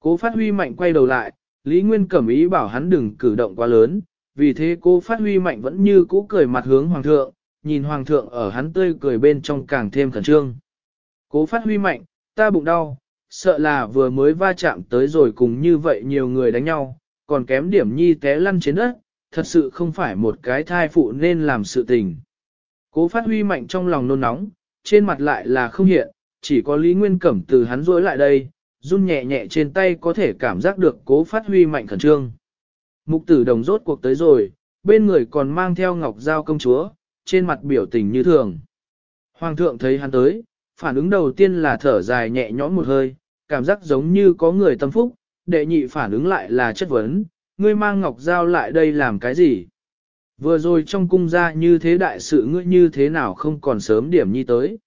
[SPEAKER 1] Cố phát huy mạnh quay đầu lại, Lý Nguyên cẩm ý bảo hắn đừng cử động quá lớn, vì thế cố phát huy mạnh vẫn như cũ cười mặt hướng Hoàng thượng, nhìn hoàng thượng ở hắn tươi cười bên trong càng thêm khẩn trương. Cố phát huy mạnh, ta bụng đau, sợ là vừa mới va chạm tới rồi cùng như vậy nhiều người đánh nhau, còn kém điểm nhi té lăn trên đất, thật sự không phải một cái thai phụ nên làm sự tình. Cố phát huy mạnh trong lòng nôn nóng, trên mặt lại là không hiện, chỉ có Lý Nguyên Cẩm từ hắn rối lại đây, run nhẹ nhẹ trên tay có thể cảm giác được cố phát huy mạnh khẩn trương. Mục tử đồng rốt cuộc tới rồi, bên người còn mang theo ngọc dao công chúa, trên mặt biểu tình như thường. Hoàng thượng thấy hắn tới, phản ứng đầu tiên là thở dài nhẹ nhõm một hơi, cảm giác giống như có người tâm phúc, đệ nhị phản ứng lại là chất vấn, ngươi mang ngọc dao lại đây làm cái gì? Vừa rồi trong cung ra như thế đại sự ngươi như thế nào không còn sớm điểm nhi tới.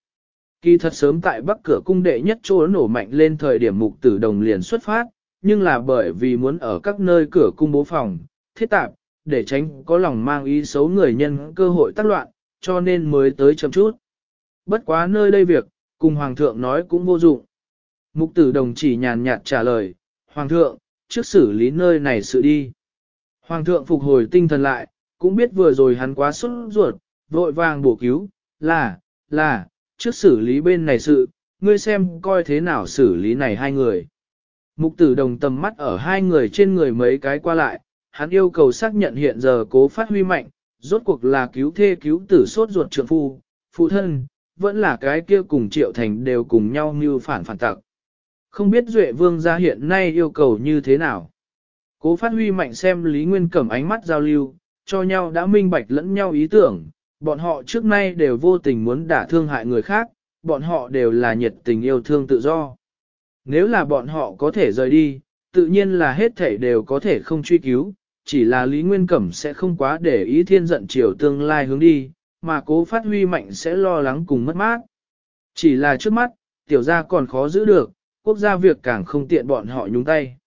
[SPEAKER 1] Kỳ thật sớm tại bắc cửa cung đệ nhất chỗ nổ mạnh lên thời điểm mục tử đồng liền xuất phát, nhưng là bởi vì muốn ở các nơi cửa cung bố phòng, thiết tạp, để tránh có lòng mang ý xấu người nhân cơ hội tác loạn, cho nên mới tới chậm chút. Bất quá nơi đây việc, cùng Hoàng thượng nói cũng vô dụng. Mục tử đồng chỉ nhàn nhạt trả lời, Hoàng thượng, trước xử lý nơi này sự đi. Hoàng thượng phục hồi tinh thần lại, cũng biết vừa rồi hắn quá sốt ruột, vội vàng bổ cứu, là, là, trước xử lý bên này sự, ngươi xem coi thế nào xử lý này hai người. Mục tử đồng tầm mắt ở hai người trên người mấy cái qua lại, hắn yêu cầu xác nhận hiện giờ cố phát huy mạnh, rốt cuộc là cứu thê cứu tử sốt ruột trượng phu, phụ thân, vẫn là cái kia cùng triệu thành đều cùng nhau như phản phản tặc. Không biết Duệ Vương gia hiện nay yêu cầu như thế nào. Cố phát huy mạnh xem Lý Nguyên Cẩm ánh mắt giao lưu, cho nhau đã minh bạch lẫn nhau ý tưởng, bọn họ trước nay đều vô tình muốn đả thương hại người khác, bọn họ đều là nhiệt tình yêu thương tự do. Nếu là bọn họ có thể rời đi, tự nhiên là hết thảy đều có thể không truy cứu, chỉ là Lý Nguyên Cẩm sẽ không quá để ý thiên giận chiều tương lai hướng đi, mà cố phát huy mạnh sẽ lo lắng cùng mất mát. Chỉ là trước mắt, tiểu gia còn khó giữ được, quốc gia việc càng không tiện bọn họ nhúng tay.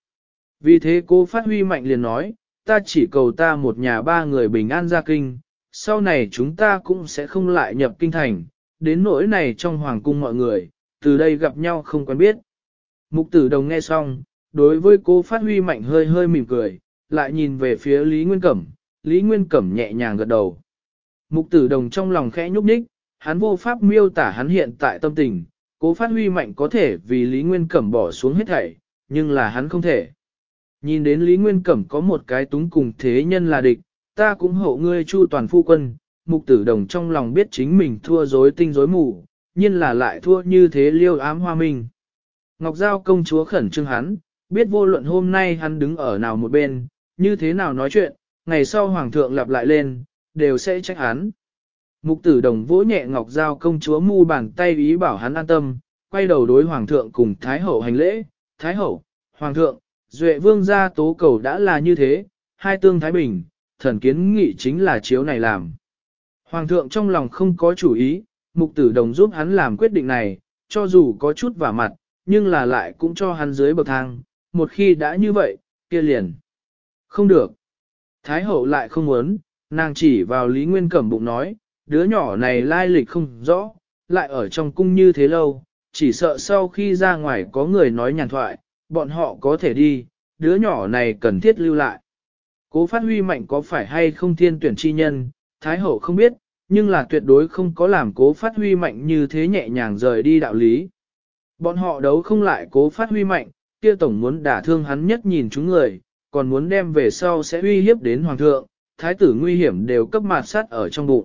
[SPEAKER 1] Vì thế cố phát huy mạnh liền nói, ta chỉ cầu ta một nhà ba người bình an ra kinh, sau này chúng ta cũng sẽ không lại nhập kinh thành, đến nỗi này trong hoàng cung mọi người, từ đây gặp nhau không quen biết. Mục tử đồng nghe xong, đối với cố phát huy mạnh hơi hơi mỉm cười, lại nhìn về phía Lý Nguyên Cẩm, Lý Nguyên Cẩm nhẹ nhàng gật đầu. Mục tử đồng trong lòng khẽ nhúc nhích, hắn vô pháp miêu tả hắn hiện tại tâm tình, cố phát huy mạnh có thể vì Lý Nguyên Cẩm bỏ xuống hết thảy, nhưng là hắn không thể. Nhìn đến Lý Nguyên Cẩm có một cái túng cùng thế nhân là địch, ta cũng hậu ngươi chu toàn phu quân, mục tử đồng trong lòng biết chính mình thua dối tinh dối mù, nhưng là lại thua như thế liêu ám hoa mình. Ngọc Giao công chúa khẩn trương hắn, biết vô luận hôm nay hắn đứng ở nào một bên, như thế nào nói chuyện, ngày sau hoàng thượng lặp lại lên, đều sẽ trách hắn. Mục tử đồng vỗ nhẹ ngọc giao công chúa mu bàn tay ý bảo hắn an tâm, quay đầu đối hoàng thượng cùng thái hậu hành lễ, thái hậu, hoàng thượng, duệ vương gia tố cầu đã là như thế, hai tương thái bình, thần kiến nghị chính là chiếu này làm. Hoàng thượng trong lòng không có chủ ý, mục tử đồng giúp hắn làm quyết định này, cho dù có chút vả mặt, nhưng là lại cũng cho hắn dưới bậc thang, một khi đã như vậy, kia liền. Không được. Thái hậu lại không muốn, nàng chỉ vào Lý Nguyên Cẩm bụng nói, đứa nhỏ này lai lịch không rõ, lại ở trong cung như thế lâu, chỉ sợ sau khi ra ngoài có người nói nhàn thoại, bọn họ có thể đi, đứa nhỏ này cần thiết lưu lại. Cố phát huy mạnh có phải hay không thiên tuyển chi nhân, Thái Hậu không biết, nhưng là tuyệt đối không có làm cố phát huy mạnh như thế nhẹ nhàng rời đi đạo lý. Bọn họ đấu không lại cố phát huy mạnh, kia tổng muốn đả thương hắn nhất nhìn chúng người, còn muốn đem về sau sẽ uy hiếp đến hoàng thượng, thái tử nguy hiểm đều cấp mạt sát ở trong bụng.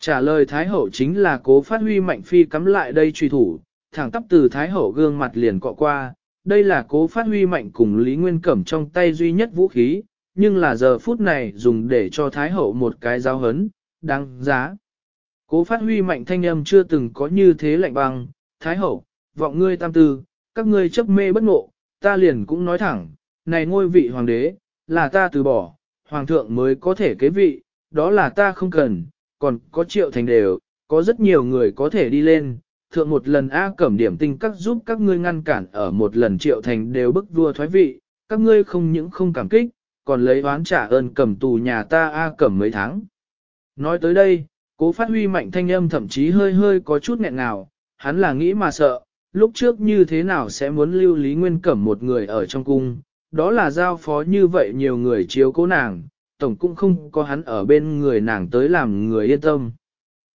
[SPEAKER 1] Trả lời thái hậu chính là cố phát huy mạnh phi cắm lại đây truy thủ, thẳng tắp từ thái hậu gương mặt liền cọ qua, đây là cố phát huy mạnh cùng Lý Nguyên Cẩm trong tay duy nhất vũ khí, nhưng là giờ phút này dùng để cho thái hậu một cái giáo hấn, đáng giá. Cố phát huy mạnh thanh âm chưa từng có như thế lạnh băng, thái hậu, vọng ngươi tam tư, các ngươi chấp mê bất ngộ, ta liền cũng nói thẳng, này ngôi vị hoàng đế, là ta từ bỏ, hoàng thượng mới có thể kế vị, đó là ta không cần, còn có triệu thành đều, có rất nhiều người có thể đi lên, thượng một lần A cẩm điểm tinh các giúp các ngươi ngăn cản ở một lần triệu thành đều bức vua thoái vị, các ngươi không những không cảm kích, còn lấy oán trả ơn cẩm tù nhà ta A cẩm mấy tháng. Nói tới đây, cố phát huy mạnh thanh âm thậm chí hơi hơi có chút nghẹn nào, hắn là nghĩ mà sợ, lúc trước như thế nào sẽ muốn lưu Lý Nguyên Cẩm một người ở trong cung, đó là giao phó như vậy nhiều người chiếu cố nàng, tổng cũng không có hắn ở bên người nàng tới làm người yên tâm.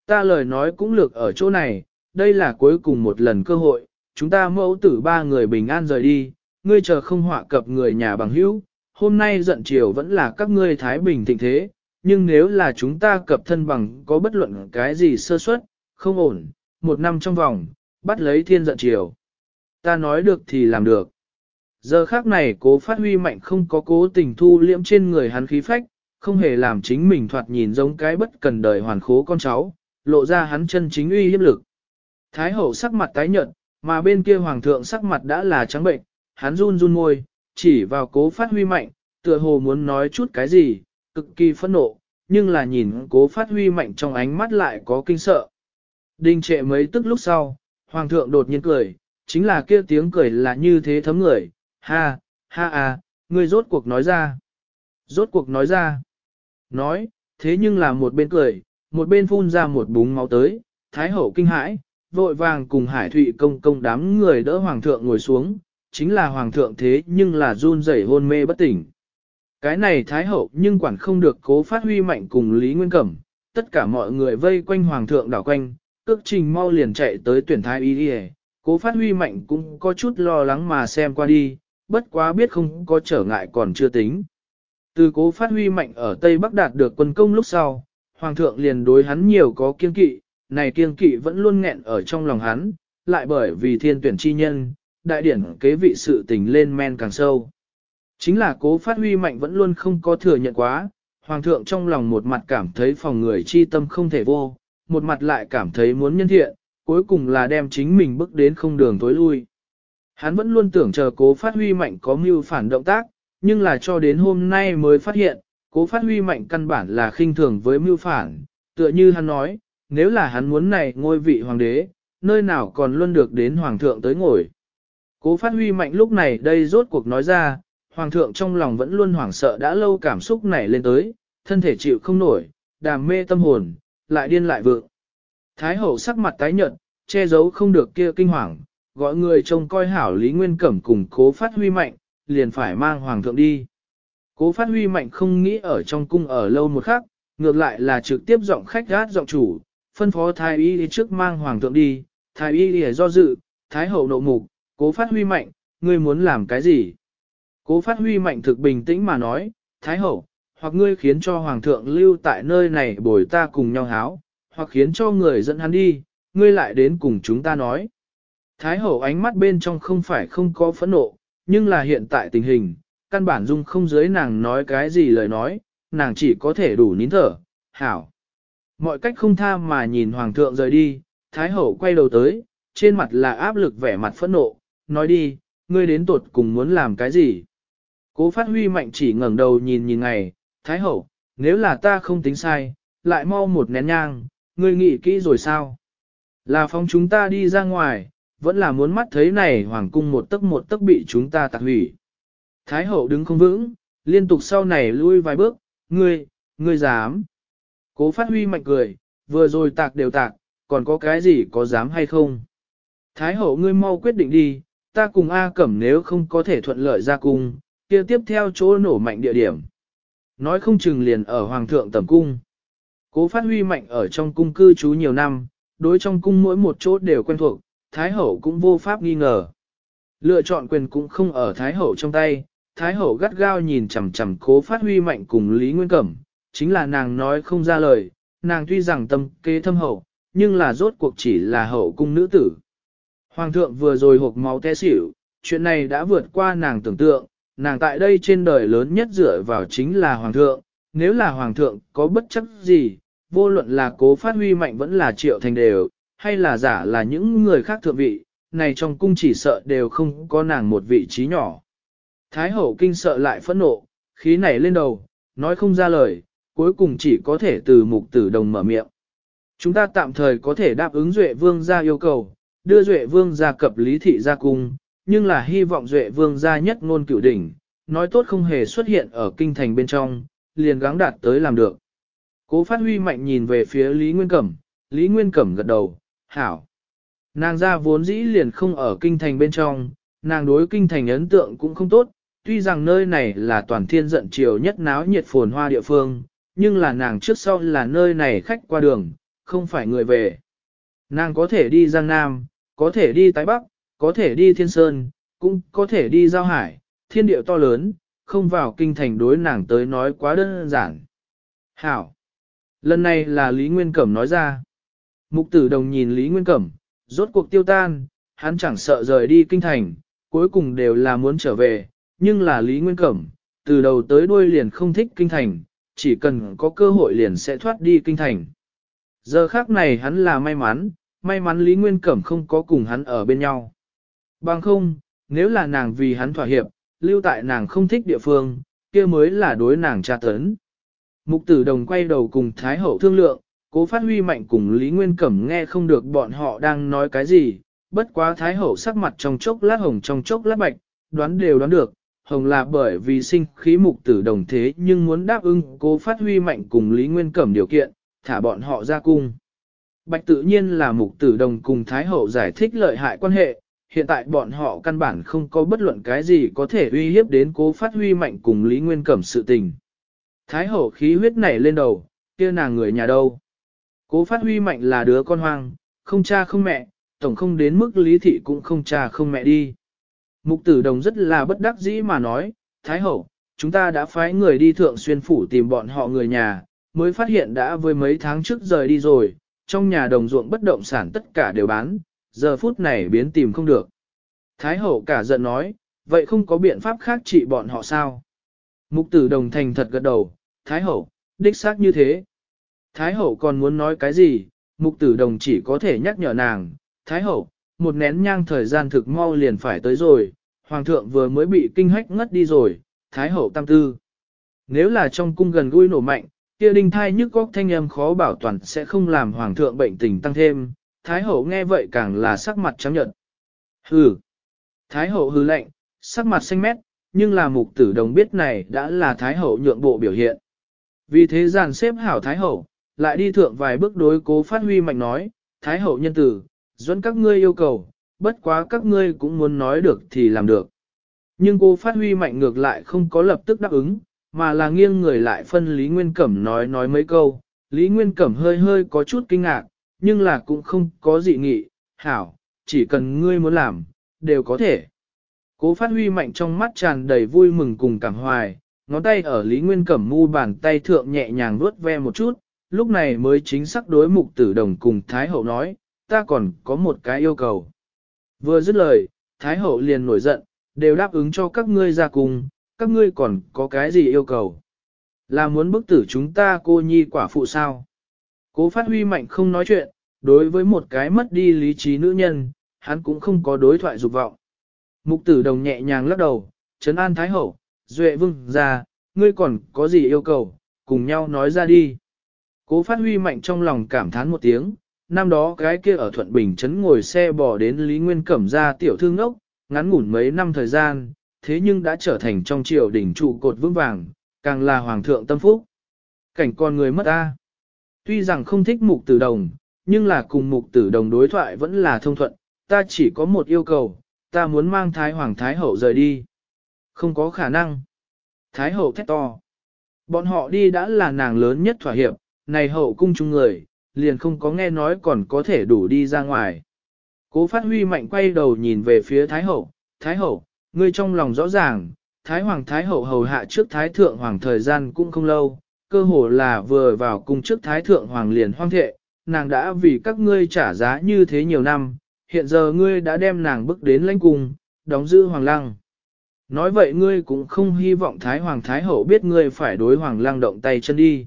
[SPEAKER 1] Ta lời nói cũng lược ở chỗ này, đây là cuối cùng một lần cơ hội, chúng ta mẫu tử ba người bình an rời đi, ngươi chờ không họa cập người nhà bằng hữu, hôm nay giận chiều vẫn là các ngươi thái bình thịnh thế, nhưng nếu là chúng ta cập thân bằng có bất luận cái gì sơ suất, không ổn, một năm trong vòng, bắt lấy thiên giận chiều. Ta nói được thì làm được. Giờ khác này cố phát huy mạnh không có cố tình thu liễm trên người hắn khí phách, không hề làm chính mình thoạt nhìn giống cái bất cần đời hoàn khố con cháu, lộ ra hắn chân chính uy hiếp lực. Thái hậu sắc mặt tái nhợt, mà bên kia hoàng thượng sắc mặt đã là trắng bệnh, hắn run run môi, chỉ vào cố phát huy mạnh, tựa hồ muốn nói chút cái gì, cực kỳ phẫn nộ, nhưng là nhìn cố phát huy mạnh trong ánh mắt lại có kinh sợ. Đình trệ mấy tức lúc sau, hoàng thượng đột nhiên cười, chính là kia tiếng cười là như thế thấm người, Ha, ha à, ngươi rốt cuộc nói ra. Rốt cuộc nói ra. Nói, thế nhưng là một bên cười, một bên phun ra một búng máu tới, thái hậu kinh hãi, vội vàng cùng hải thụy công công đám người đỡ hoàng thượng ngồi xuống, chính là hoàng thượng thế nhưng là run rẩy hôn mê bất tỉnh. Cái này thái hậu nhưng quản không được cố phát huy mạnh cùng Lý Nguyên Cẩm, tất cả mọi người vây quanh hoàng thượng đảo quanh, cước trình mau liền chạy tới tuyển thái y đi cố phát huy mạnh cũng có chút lo lắng mà xem qua đi, bất quá biết không có trở ngại còn chưa tính. Từ cố phát huy mạnh ở Tây Bắc đạt được quân công lúc sau, Hoàng thượng liền đối hắn nhiều có kiên kỵ, này kiên kỵ vẫn luôn nghẹn ở trong lòng hắn, lại bởi vì thiên tuyển chi nhân, đại điển kế vị sự tình lên men càng sâu. Chính là cố phát huy mạnh vẫn luôn không có thừa nhận quá, Hoàng thượng trong lòng một mặt cảm thấy phòng người chi tâm không thể vô, một mặt lại cảm thấy muốn nhân thiện, cuối cùng là đem chính mình bước đến không đường tối lui. Hắn vẫn luôn tưởng chờ cố phát huy mạnh có mưu phản động tác, nhưng là cho đến hôm nay mới phát hiện, cố phát huy mạnh căn bản là khinh thường với mưu phản. Tựa như hắn nói, nếu là hắn muốn này ngôi vị hoàng đế, nơi nào còn luôn được đến hoàng thượng tới ngồi. Cố phát huy mạnh lúc này đây rốt cuộc nói ra, hoàng thượng trong lòng vẫn luôn hoảng sợ đã lâu cảm xúc này lên tới, thân thể chịu không nổi, đàm mê tâm hồn, lại điên lại vượng. Thái hậu sắc mặt tái nhợt, che giấu không được kia kinh hoàng, gọi người trông coi hảo Lý Nguyên Cẩm cùng cố phát huy mạnh, liền phải mang hoàng thượng đi. Cố phát huy mạnh không nghĩ ở trong cung ở lâu một khắc, ngược lại là trực tiếp giọng khách gát giọng chủ, phân phó thái y đi trước mang hoàng thượng đi, thái y đi do dự, thái hậu nộ mục, cố phát huy mạnh, ngươi muốn làm cái gì? Cố phát huy mạnh thực bình tĩnh mà nói, thái hậu, hoặc ngươi khiến cho hoàng thượng lưu tại nơi này bồi ta cùng nhau háo, hoặc khiến cho người dẫn hắn đi, ngươi lại đến cùng chúng ta nói. Thái hậu ánh mắt bên trong không phải không có phẫn nộ, nhưng là hiện tại tình hình, căn bản dung không dưới nàng nói cái gì lời nói, nàng chỉ có thể đủ nín thở, hảo. Mọi cách không tha mà nhìn hoàng thượng rời đi, thái hậu quay đầu tới, trên mặt là áp lực vẻ mặt phẫn nộ, nói đi, ngươi đến tuột cùng muốn làm cái gì. Cố phát huy mạnh chỉ ngẩng đầu nhìn nhìn ngày, thái hậu, nếu là ta không tính sai, lại mau một nén nhang, ngươi nghĩ kỹ rồi sao? Là phóng chúng ta đi ra ngoài, vẫn là muốn mắt thấy này hoàng cung một tấc một tấc bị chúng ta tạc hủy. Thái hậu đứng không vững, liên tục sau này lui vài bước, ngươi, ngươi dám. Cố phát huy mạnh cười, vừa rồi tạc đều tạc, còn có cái gì có dám hay không. Thái hậu ngươi mau quyết định đi, ta cùng A Cẩm nếu không có thể thuận lợi ra cung, kia tiếp theo chỗ nổ mạnh địa điểm. Nói không chừng liền ở Hoàng thượng tầm cung. Cố phát huy mạnh ở trong cung cư trú nhiều năm, đối trong cung mỗi một chỗ đều quen thuộc, Thái Hậu cũng vô pháp nghi ngờ. Lựa chọn quyền cũng không ở Thái Hậu trong tay, Thái Hậu gắt gao nhìn chằm chằm cố phát huy mạnh cùng Lý Nguyên Cẩm, chính là nàng nói không ra lời, nàng tuy rằng tâm kế thâm hậu, nhưng là rốt cuộc chỉ là hậu cung nữ tử. Hoàng thượng vừa rồi hộp máu té xỉu, chuyện này đã vượt qua nàng tưởng tượng, nàng tại đây trên đời lớn nhất dựa vào chính là Hoàng thượng, nếu là Hoàng thượng có bất chấp gì, vô luận là cố phát huy mạnh vẫn là triệu thành đều, hay là giả là những người khác thượng vị, này trong cung chỉ sợ đều không có nàng một vị trí nhỏ. Thái hậu kinh sợ lại phẫn nộ, khí này lên đầu, nói không ra lời, cuối cùng chỉ có thể từ mục tử đồng mở miệng. Chúng ta tạm thời có thể đáp ứng Duệ Vương ra yêu cầu, đưa Duệ Vương ra cập lý thị ra cung, nhưng là hy vọng Duệ Vương ra nhất ngôn cửu đỉnh, nói tốt không hề xuất hiện ở kinh thành bên trong, liền gắng đạt tới làm được. Cố phát huy mạnh nhìn về phía Lý Nguyên Cẩm, Lý Nguyên Cẩm gật đầu, Hảo. Nàng ra vốn dĩ liền không ở kinh thành bên trong, nàng đối kinh thành ấn tượng cũng không tốt, tuy rằng nơi này là toàn thiên giận chiều nhất náo nhiệt phồn hoa địa phương, nhưng là nàng trước sau là nơi này khách qua đường, không phải người về. Nàng có thể đi Giang Nam, có thể đi Tái Bắc, có thể đi Thiên Sơn, cũng có thể đi Giao Hải, thiên điệu to lớn, không vào kinh thành đối nàng tới nói quá đơn giản. Hảo! Lần này là Lý Nguyên Cẩm nói ra. Mục tử đồng nhìn Lý Nguyên Cẩm, rốt cuộc tiêu tan, hắn chẳng sợ rời đi kinh thành, cuối cùng đều là muốn trở về, nhưng là Lý Nguyên Cẩm, từ đầu tới đuôi liền không thích kinh thành, chỉ cần có cơ hội liền sẽ thoát đi kinh thành. Giờ khác này hắn là may mắn, may mắn Lý Nguyên Cẩm không có cùng hắn ở bên nhau. Bằng không, nếu là nàng vì hắn thỏa hiệp, lưu tại nàng không thích địa phương, kia mới là đối nàng tra tấn. Mục tử đồng quay đầu cùng Thái Hậu thương lượng, cố phát huy mạnh cùng Lý Nguyên Cẩm nghe không được bọn họ đang nói cái gì, bất quá Thái Hậu sắc mặt trong chốc lát hồng trong chốc lát bạch, đoán đều đoán được, hồng là bởi vì sinh khí mục tử đồng thế nhưng muốn đáp ứng cố phát huy mạnh cùng Lý Nguyên Cẩm điều kiện, thả bọn họ ra cung. Bạch tự nhiên là mục tử đồng cùng Thái Hậu giải thích lợi hại quan hệ, hiện tại bọn họ căn bản không có bất luận cái gì có thể uy hiếp đến cố phát huy mạnh cùng Lý Nguyên Cẩm sự tình. Thái Hậu khí huyết nảy lên đầu, kia nàng người nhà đâu. Cố phát huy mạnh là đứa con hoang, không cha không mẹ, tổng không đến mức lý thị cũng không cha không mẹ đi. Mục tử đồng rất là bất đắc dĩ mà nói, Thái Hậu, chúng ta đã phái người đi thượng xuyên phủ tìm bọn họ người nhà, mới phát hiện đã với mấy tháng trước rời đi rồi, trong nhà đồng ruộng bất động sản tất cả đều bán, giờ phút này biến tìm không được. Thái Hậu cả giận nói, vậy không có biện pháp khác trị bọn họ sao? Mục tử đồng thành thật gật đầu, Thái Hậu, đích xác như thế. Thái hậu còn muốn nói cái gì, mục tử đồng chỉ có thể nhắc nhở nàng, Thái hậu, một nén nhang thời gian thực mau liền phải tới rồi, Hoàng thượng vừa mới bị kinh hách ngất đi rồi, Thái hậu tam tư. Nếu là trong cung gần gũi nổ mạnh, kia đinh thai nhức góc thanh âm khó bảo toàn sẽ không làm Hoàng thượng bệnh tình tăng thêm, Thái hậu nghe vậy càng là sắc mặt trắng nhợt. Hừ! Thái hậu hừ lạnh, sắc mặt xanh mét, nhưng là mục tử đồng biết này đã là Thái hậu nhượng bộ biểu hiện. Vì thế giàn xếp hảo Thái hậu, lại đi thượng vài bước đối cố phát huy mạnh nói, Thái hậu nhân tử, dẫn các ngươi yêu cầu, bất quá các ngươi cũng muốn nói được thì làm được. Nhưng cô phát huy mạnh ngược lại không có lập tức đáp ứng, mà là nghiêng người lại phân Lý Nguyên Cẩm nói nói mấy câu. Lý Nguyên Cẩm hơi hơi có chút kinh ngạc, nhưng là cũng không có dị nghị, hảo, chỉ cần ngươi muốn làm, đều có thể. Cố phát huy mạnh trong mắt tràn đầy vui mừng cùng cảm hoài, ngón tay ở Lý Nguyên Cẩm mu bàn tay thượng nhẹ nhàng vuốt ve một chút, lúc này mới chính xác đối mục tử đồng cùng Thái Hậu nói, ta còn có một cái yêu cầu. Vừa dứt lời, Thái Hậu liền nổi giận, đều đáp ứng cho các ngươi ra cùng, các ngươi còn có cái gì yêu cầu. Là muốn bức tử chúng ta cô nhi quả phụ sao? Cố phát huy mạnh không nói chuyện, đối với một cái mất đi lý trí nữ nhân, hắn cũng không có đối thoại dục vọng. Mục tử đồng nhẹ nhàng lắc đầu, trấn an thái hậu, duệ vương ra, ngươi còn có gì yêu cầu, cùng nhau nói ra đi. Cố phát huy mạnh trong lòng cảm thán một tiếng, năm đó cái kia ở Thuận Bình Trấn ngồi xe bò đến Lý Nguyên Cẩm ra tiểu thương ốc, ngắn ngủn mấy năm thời gian, thế nhưng đã trở thành trong triều đỉnh trụ cột vững vàng, càng là hoàng thượng tâm phúc. Cảnh con người mất ta, Tuy rằng không thích mục tử đồng, nhưng là cùng mục tử đồng đối thoại vẫn là thông thuận, ta chỉ có một yêu cầu, ta muốn mang Thái Hoàng Thái Hậu rời đi. Không có khả năng. Thái Hậu thét to. Bọn họ đi đã là nàng lớn nhất thỏa hiệp, này hậu cung chung người, liền không có nghe nói còn có thể đủ đi ra ngoài. Cố phát huy mạnh quay đầu nhìn về phía Thái Hậu, Thái Hậu, ngươi trong lòng rõ ràng, Thái Hoàng Thái Hậu hầu hạ trước Thái Thượng Hoàng thời gian cũng không lâu, cơ hồ là vừa vào cung trước Thái Thượng Hoàng liền hoang thệ, nàng đã vì các ngươi trả giá như thế nhiều năm, hiện giờ ngươi đã đem nàng bước đến lãnh cung, đóng giữ Hoàng Lăng. Nói vậy ngươi cũng không hy vọng Thái Hoàng Thái Hậu biết ngươi phải đối Hoàng Lăng động tay chân đi.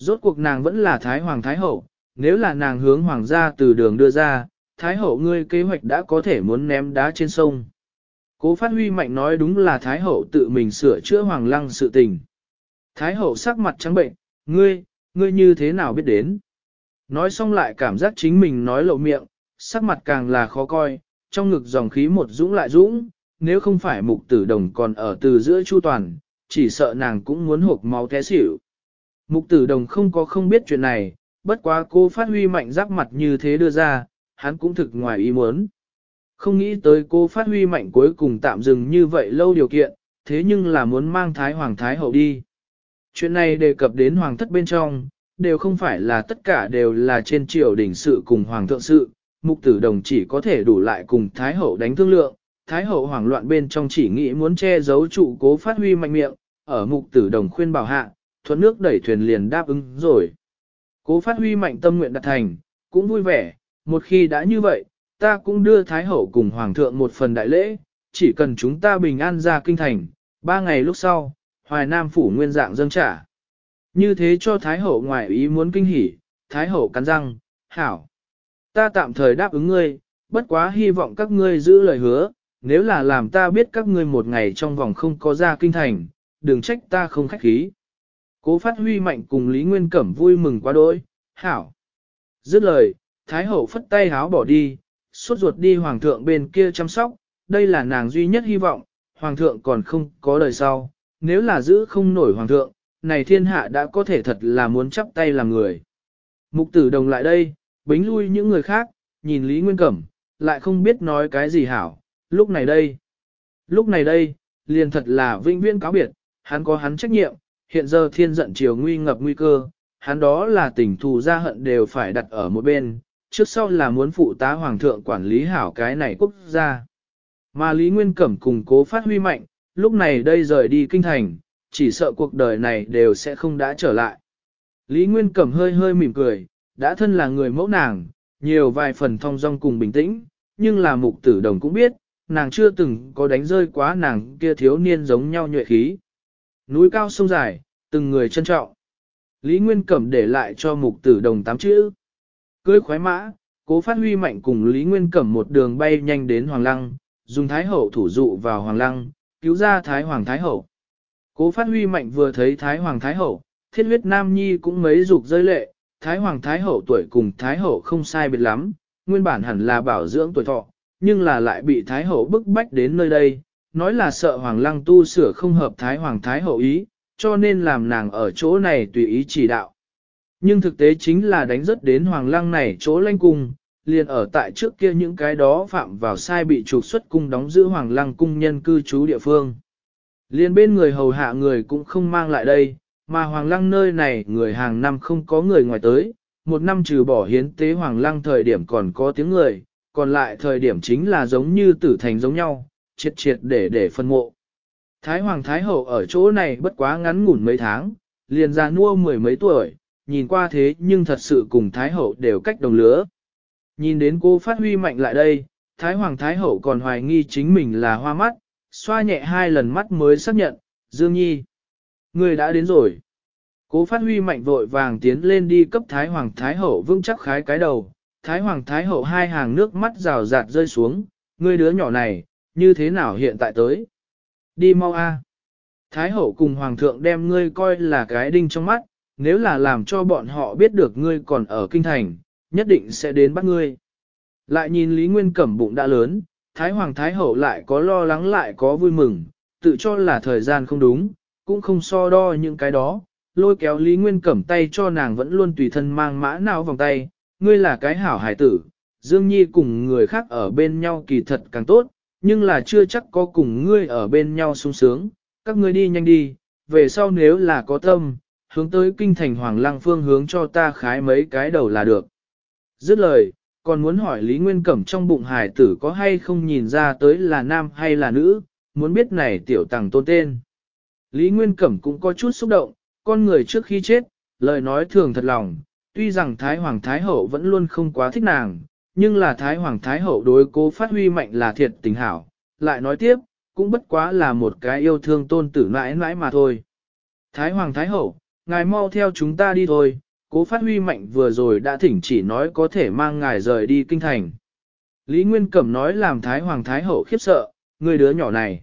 [SPEAKER 1] Rốt cuộc nàng vẫn là Thái Hoàng Thái Hậu, nếu là nàng hướng Hoàng gia từ đường đưa ra, Thái Hậu ngươi kế hoạch đã có thể muốn ném đá trên sông. Cố phát huy mạnh nói đúng là Thái Hậu tự mình sửa chữa Hoàng lăng sự tình. Thái Hậu sắc mặt trắng bệnh, ngươi, ngươi như thế nào biết đến? Nói xong lại cảm giác chính mình nói lộ miệng, sắc mặt càng là khó coi, trong ngực dòng khí một dũng lại dũng, nếu không phải mục tử đồng còn ở từ giữa chu toàn, chỉ sợ nàng cũng muốn hộp máu té xỉu. Mục tử đồng không có không biết chuyện này, bất quá cô phát huy mạnh giáp mặt như thế đưa ra, hắn cũng thực ngoài ý muốn. Không nghĩ tới cô phát huy mạnh cuối cùng tạm dừng như vậy lâu điều kiện, thế nhưng là muốn mang Thái Hoàng Thái Hậu đi. Chuyện này đề cập đến Hoàng thất bên trong, đều không phải là tất cả đều là trên triều đỉnh sự cùng Hoàng thượng sự, mục tử đồng chỉ có thể đủ lại cùng Thái Hậu đánh thương lượng. Thái Hậu hoảng loạn bên trong chỉ nghĩ muốn che giấu trụ cố phát huy mạnh miệng, ở mục tử đồng khuyên bảo hạ, thuận nước đẩy thuyền liền đáp ứng rồi. Cố phát huy mạnh tâm nguyện đặt thành, cũng vui vẻ, một khi đã như vậy, ta cũng đưa Thái Hậu cùng Hoàng thượng một phần đại lễ, chỉ cần chúng ta bình an ra kinh thành, ba ngày lúc sau, Hoài Nam phủ nguyên dạng dâng trả. Như thế cho Thái Hậu ngoài ý muốn kinh hỉ, Thái Hậu cắn răng, hảo. Ta tạm thời đáp ứng ngươi, bất quá hy vọng các ngươi giữ lời hứa, nếu là làm ta biết các ngươi một ngày trong vòng không có ra kinh thành, đừng trách ta không khách khí. Cố phát huy mạnh cùng Lý Nguyên Cẩm vui mừng quá đỗi, hảo. Dứt lời, Thái Hậu phất tay háo bỏ đi, suốt ruột đi Hoàng thượng bên kia chăm sóc, đây là nàng duy nhất hy vọng, Hoàng thượng còn không có đời sau, nếu là giữ không nổi Hoàng thượng, này thiên hạ đã có thể thật là muốn chắp tay làm người. Mục tử đồng lại đây, bính lui những người khác, nhìn Lý Nguyên Cẩm, lại không biết nói cái gì hảo, lúc này đây. Lúc này đây, liền thật là vinh viên cáo biệt, hắn có hắn trách nhiệm, hiện giờ thiên giận chiều nguy ngập nguy cơ, hắn đó là tình thù gia hận đều phải đặt ở một bên, trước sau là muốn phụ tá hoàng thượng quản lý hảo cái này quốc gia. Mà Lý Nguyên Cẩm cùng cố phát huy mạnh, lúc này đây rời đi kinh thành, chỉ sợ cuộc đời này đều sẽ không đã trở lại. Lý Nguyên Cẩm hơi hơi mỉm cười, đã thân là người mẫu nàng, nhiều vài phần thong dong cùng bình tĩnh, nhưng là mục tử đồng cũng biết, nàng chưa từng có đánh rơi quá nàng kia thiếu niên giống nhau nhuệ khí núi cao sông dài, từng người trân trọng. Lý Nguyên Cẩm để lại cho mục tử đồng tám chữ. Cưới khoái mã, cố phát huy mạnh cùng Lý Nguyên Cẩm một đường bay nhanh đến Hoàng Lăng, dùng Thái Hậu thủ dụ vào Hoàng Lăng, cứu ra Thái Hoàng Thái Hậu. Cố phát huy mạnh vừa thấy Thái Hoàng Thái Hậu, thiết huyết Nam Nhi cũng mấy dục rơi lệ, Thái Hoàng Thái Hậu tuổi cùng Thái Hậu không sai biệt lắm, nguyên bản hẳn là bảo dưỡng tuổi thọ, nhưng là lại bị Thái Hậu bức bách đến nơi đây, nói là sợ Hoàng Lăng Tu sửa không hợp Thái Hoàng Thái hậu ý, cho nên làm nàng ở chỗ này tùy ý chỉ đạo. Nhưng thực tế chính là đánh rất đến Hoàng Lăng này chỗ lanh cung, liền ở tại trước kia những cái đó phạm vào sai bị trục xuất cung đóng giữ Hoàng Lăng cung nhân cư trú địa phương. Liền bên người hầu hạ người cũng không mang lại đây, mà Hoàng Lăng nơi này người hàng năm không có người ngoài tới, một năm trừ bỏ hiến tế Hoàng Lăng thời điểm còn có tiếng người, còn lại thời điểm chính là giống như tử thành giống nhau, triệt triệt để để phân mộ. Thái Hoàng Thái Hậu ở chỗ này bất quá ngắn ngủn mấy tháng, liền ra nua mười mấy tuổi, nhìn qua thế nhưng thật sự cùng Thái Hậu đều cách đồng lứa. Nhìn đến cô phát huy mạnh lại đây, Thái Hoàng Thái Hậu còn hoài nghi chính mình là hoa mắt, xoa nhẹ hai lần mắt mới xác nhận, Dương Nhi. Người đã đến rồi. Cố phát huy mạnh vội vàng tiến lên đi cấp Thái Hoàng Thái Hậu vững chắc khái cái đầu. Thái Hoàng Thái Hậu hai hàng nước mắt rào rạt rơi xuống, người đứa nhỏ này, như thế nào hiện tại tới? Đi mau a. Thái hậu cùng hoàng thượng đem ngươi coi là cái đinh trong mắt, nếu là làm cho bọn họ biết được ngươi còn ở kinh thành, nhất định sẽ đến bắt ngươi. Lại nhìn Lý Nguyên Cẩm bụng đã lớn, Thái Hoàng Thái Hậu lại có lo lắng lại có vui mừng, tự cho là thời gian không đúng, cũng không so đo những cái đó, lôi kéo Lý Nguyên Cẩm tay cho nàng vẫn luôn tùy thân mang mã nào vòng tay, ngươi là cái hảo hải tử, Dương Nhi cùng người khác ở bên nhau kỳ thật càng tốt, nhưng là chưa chắc có cùng ngươi ở bên nhau sung sướng, các ngươi đi nhanh đi, về sau nếu là có tâm, hướng tới kinh thành hoàng lăng phương hướng cho ta khái mấy cái đầu là được. Dứt lời, còn muốn hỏi Lý Nguyên Cẩm trong bụng hải tử có hay không nhìn ra tới là nam hay là nữ, muốn biết này tiểu tàng tôn tên. Lý Nguyên Cẩm cũng có chút xúc động, con người trước khi chết, lời nói thường thật lòng, tuy rằng Thái Hoàng Thái Hậu vẫn luôn không quá thích nàng, nhưng là Thái Hoàng Thái Hậu đối cố phát huy mạnh là thiệt tình hảo, lại nói tiếp, cũng bất quá là một cái yêu thương tôn tử mãi mãi mà thôi. Thái Hoàng Thái Hậu, ngài mau theo chúng ta đi thôi, cố phát huy mạnh vừa rồi đã thỉnh chỉ nói có thể mang ngài rời đi kinh thành. Lý Nguyên Cẩm nói làm Thái Hoàng Thái Hậu khiếp sợ, người đứa nhỏ này.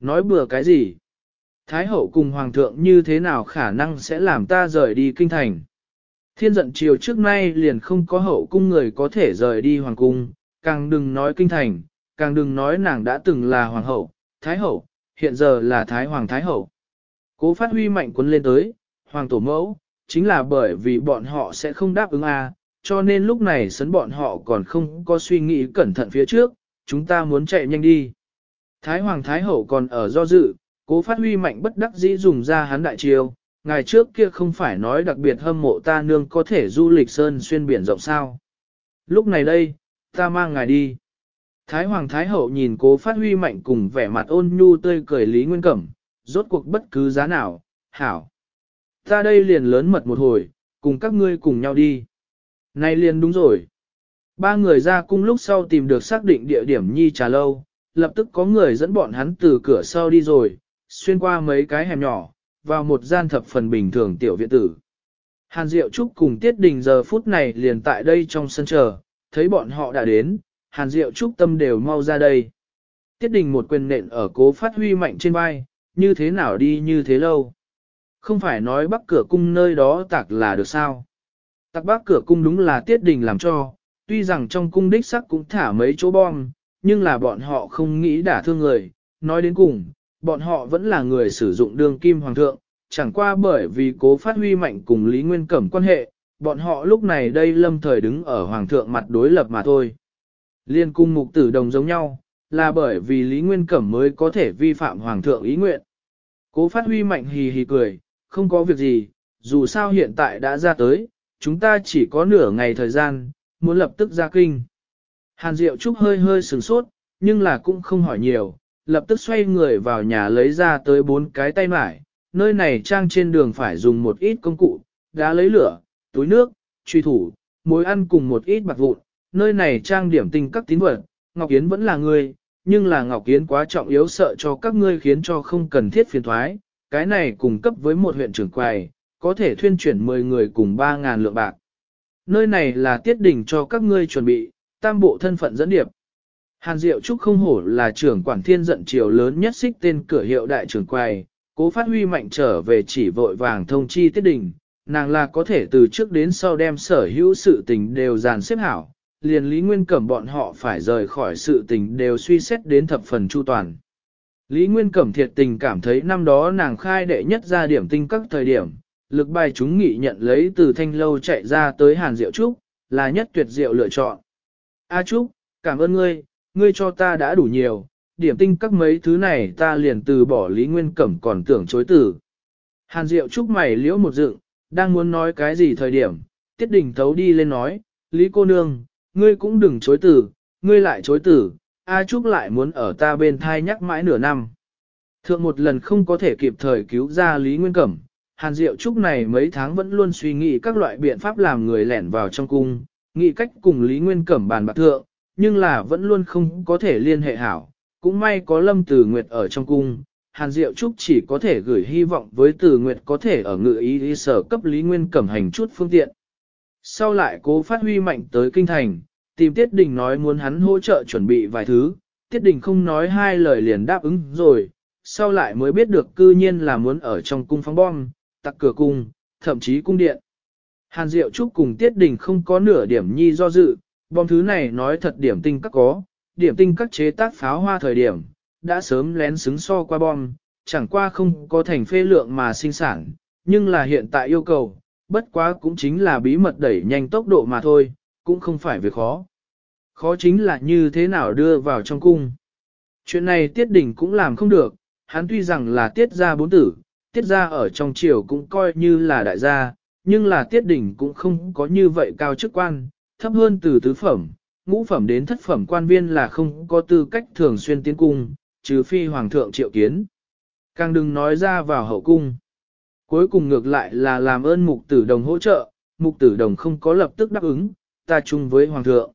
[SPEAKER 1] Nói bừa cái gì? Thái Hậu cùng Hoàng thượng như thế nào khả năng sẽ làm ta rời đi kinh thành? Thiên giận chiều trước nay liền không có hậu cung người có thể rời đi hoàng cung, càng đừng nói kinh thành, càng đừng nói nàng đã từng là hoàng hậu, thái hậu, hiện giờ là thái hoàng thái hậu. Cố phát huy mạnh quân lên tới, hoàng tổ mẫu, chính là bởi vì bọn họ sẽ không đáp ứng a cho nên lúc này sấn bọn họ còn không có suy nghĩ cẩn thận phía trước, chúng ta muốn chạy nhanh đi. Thái hoàng thái hậu còn ở do dự, cố phát huy mạnh bất đắc dĩ dùng ra hắn đại chiêu, ngày trước kia không phải nói đặc biệt hâm mộ ta nương có thể du lịch sơn xuyên biển rộng sao. Lúc này đây, ta mang ngài đi. Thái Hoàng Thái Hậu nhìn cố phát huy mạnh cùng vẻ mặt ôn nhu tươi cười Lý Nguyên Cẩm, rốt cuộc bất cứ giá nào, hảo. Ta đây liền lớn mật một hồi, cùng các ngươi cùng nhau đi. Này liền đúng rồi. Ba người ra cung lúc sau tìm được xác định địa điểm nhi trà lâu, lập tức có người dẫn bọn hắn từ cửa sau đi rồi, xuyên qua mấy cái hẻm nhỏ, vào một gian thập phần bình thường tiểu viện tử. Hàn Diệu Trúc cùng Tiết Đình giờ phút này liền tại đây trong sân chờ, thấy bọn họ đã đến, Hàn Diệu Trúc tâm đều mau ra đây. Tiết Đình một quyền nện ở cố phát huy mạnh trên vai, như thế nào đi như thế lâu. Không phải nói bắc cửa cung nơi đó tạc là được sao. Tạc bắc cửa cung đúng là Tiết Đình làm cho, tuy rằng trong cung đích sắc cũng thả mấy chỗ bom, nhưng là bọn họ không nghĩ đả thương người, nói đến cùng, bọn họ vẫn là người sử dụng đường kim hoàng thượng, chẳng qua bởi vì cố phát huy mạnh cùng Lý Nguyên Cẩm quan hệ, bọn họ lúc này đây lâm thời đứng ở hoàng thượng mặt đối lập mà thôi. Liên cung mục tử đồng giống nhau, là bởi vì Lý Nguyên Cẩm mới có thể vi phạm hoàng thượng ý nguyện. Cố phát huy mạnh hì hì cười, không có việc gì, dù sao hiện tại đã ra tới, chúng ta chỉ có nửa ngày thời gian, muốn lập tức ra kinh. Hàn Diệu Trúc hơi hơi sừng sốt, nhưng là cũng không hỏi nhiều, lập tức xoay người vào nhà lấy ra tới bốn cái tay mải, nơi này trang trên đường phải dùng một ít công cụ, đá lấy lửa, túi nước, truy thủ, mối ăn cùng một ít bạc vụn, nơi này trang điểm tinh các tín vật, Ngọc Yến vẫn là người, nhưng là Ngọc Yến quá trọng yếu sợ cho các ngươi khiến cho không cần thiết phiền thoái, cái này cùng cấp với một huyện trưởng quầy, có thể thuyên chuyển 10 người cùng 3.000 lượng bạc. Nơi này là tiết đỉnh cho các ngươi chuẩn bị, tam bộ thân phận dẫn điệp, Hàn Diệu Trúc không hổ là trưởng quản thiên giận triều lớn nhất xích tên cửa hiệu đại trưởng quầy, cố phát huy mạnh trở về chỉ vội vàng thông chi tiết đình, nàng là có thể từ trước đến sau đem sở hữu sự tình đều dàn xếp hảo, liền Lý Nguyên Cẩm bọn họ phải rời khỏi sự tình đều suy xét đến thập phần chu toàn. Lý Nguyên Cẩm thiệt tình cảm thấy năm đó nàng khai đệ nhất ra điểm tinh các thời điểm, lực bài chúng nghị nhận lấy từ thanh lâu chạy ra tới Hàn Diệu Trúc, là nhất tuyệt diệu lựa chọn. A à Trúc, cảm ơn ngươi, ngươi cho ta đã đủ nhiều, điểm tinh các mấy thứ này ta liền từ bỏ Lý Nguyên Cẩm còn tưởng chối tử. Hàn Diệu chúc mày liễu một dựng, đang muốn nói cái gì thời điểm, Tiết Đình thấu đi lên nói, Lý cô nương, ngươi cũng đừng chối tử, ngươi lại chối tử, A Trúc lại muốn ở ta bên thai nhắc mãi nửa năm. Thượng một lần không có thể kịp thời cứu ra Lý Nguyên Cẩm, Hàn Diệu Trúc này mấy tháng vẫn luôn suy nghĩ các loại biện pháp làm người lẻn vào trong cung, nghĩ cách cùng Lý Nguyên Cẩm bàn bạc thượng, nhưng là vẫn luôn không có thể liên hệ hảo. Cũng may có Lâm Tử Nguyệt ở trong cung, Hàn Diệu Trúc chỉ có thể gửi hy vọng với Tử Nguyệt có thể ở ngự ý, ý sở cấp Lý Nguyên cẩm hành chút phương tiện. Sau lại cố phát huy mạnh tới kinh thành, tìm Tiết Đình nói muốn hắn hỗ trợ chuẩn bị vài thứ, Tiết Đình không nói hai lời liền đáp ứng rồi, sau lại mới biết được cư nhiên là muốn ở trong cung phóng bom, tặc cửa cung, thậm chí cung điện. Hàn Diệu Trúc cùng Tiết Đình không có nửa điểm nhi do dự, bom thứ này nói thật điểm tinh các có, điểm tinh các chế tác pháo hoa thời điểm, đã sớm lén xứng so qua bom, chẳng qua không có thành phê lượng mà sinh sản, nhưng là hiện tại yêu cầu, bất quá cũng chính là bí mật đẩy nhanh tốc độ mà thôi, cũng không phải việc khó. Khó chính là như thế nào đưa vào trong cung. Chuyện này tiết đỉnh cũng làm không được, hắn tuy rằng là tiết gia bốn tử, tiết gia ở trong triều cũng coi như là đại gia, nhưng là tiết đỉnh cũng không có như vậy cao chức quan, thấp hơn từ tứ phẩm, ngũ phẩm đến thất phẩm quan viên là không có tư cách thường xuyên tiến cung, trừ phi hoàng thượng triệu kiến. Càng đừng nói ra vào hậu cung. Cuối cùng ngược lại là làm ơn mục tử đồng hỗ trợ, mục tử đồng không có lập tức đáp ứng, ta chung với hoàng thượng.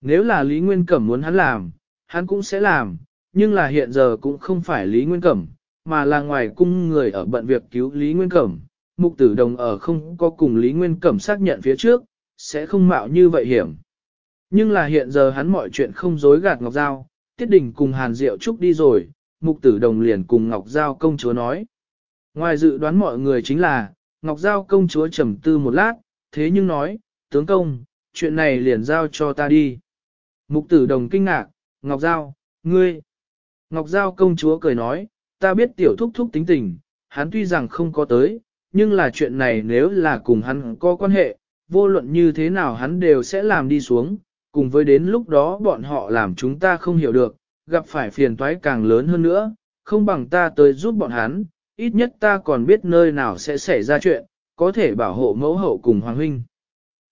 [SPEAKER 1] Nếu là Lý Nguyên Cẩm muốn hắn làm, hắn cũng sẽ làm, nhưng là hiện giờ cũng không phải Lý Nguyên Cẩm, mà là ngoài cung người ở bận việc cứu Lý Nguyên Cẩm. Mục tử đồng ở không có cùng Lý Nguyên Cẩm xác nhận phía trước, sẽ không mạo như vậy hiểm. Nhưng là hiện giờ hắn mọi chuyện không dối gạt Ngọc Giao, Tiết Đình cùng Hàn Diệu Trúc đi rồi, Mục Tử Đồng liền cùng Ngọc Giao công chúa nói. Ngoài dự đoán mọi người chính là, Ngọc Giao công chúa trầm tư một lát, thế nhưng nói, tướng công, chuyện này liền giao cho ta đi. Mục Tử Đồng kinh ngạc, Ngọc Giao, ngươi. Ngọc Giao công chúa cười nói, ta biết tiểu thúc thúc tính tình, hắn tuy rằng không có tới, nhưng là chuyện này nếu là cùng hắn có quan hệ, vô luận như thế nào hắn đều sẽ làm đi xuống, cùng với đến lúc đó bọn họ làm chúng ta không hiểu được, gặp phải phiền toái càng lớn hơn nữa, không bằng ta tới giúp bọn hắn, ít nhất ta còn biết nơi nào sẽ xảy ra chuyện, có thể bảo hộ mẫu hậu cùng hoàng huynh.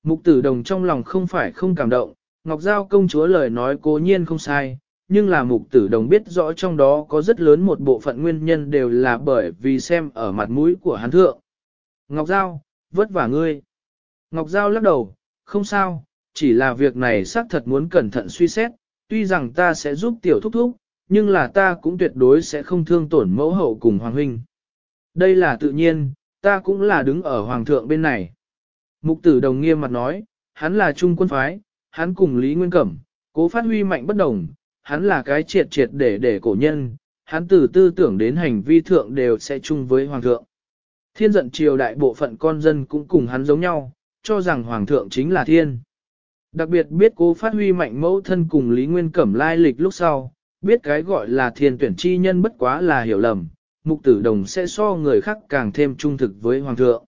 [SPEAKER 1] Mục tử đồng trong lòng không phải không cảm động, Ngọc Giao công chúa lời nói cố nhiên không sai, nhưng là mục tử đồng biết rõ trong đó có rất lớn một bộ phận nguyên nhân đều là bởi vì xem ở mặt mũi của hắn thượng. Ngọc Giao, vất vả ngươi. Ngọc Giao lắc đầu, không sao, chỉ là việc này xác thật muốn cẩn thận suy xét, tuy rằng ta sẽ giúp tiểu thúc thúc, nhưng là ta cũng tuyệt đối sẽ không thương tổn mẫu hậu cùng hoàng huynh. Đây là tự nhiên, ta cũng là đứng ở hoàng thượng bên này. Mục tử đồng nghiêm mặt nói, hắn là trung quân phái, hắn cùng Lý Nguyên Cẩm, cố phát huy mạnh bất đồng, hắn là cái triệt triệt để để cổ nhân, hắn từ tư tưởng đến hành vi thượng đều sẽ chung với hoàng thượng. Thiên giận triều đại bộ phận con dân cũng cùng hắn giống nhau, cho rằng Hoàng thượng chính là thiên. Đặc biệt biết cố phát huy mạnh mẫu thân cùng Lý Nguyên Cẩm lai lịch lúc sau, biết cái gọi là thiên tuyển chi nhân bất quá là hiểu lầm, mục tử đồng sẽ so người khác càng thêm trung thực với Hoàng thượng.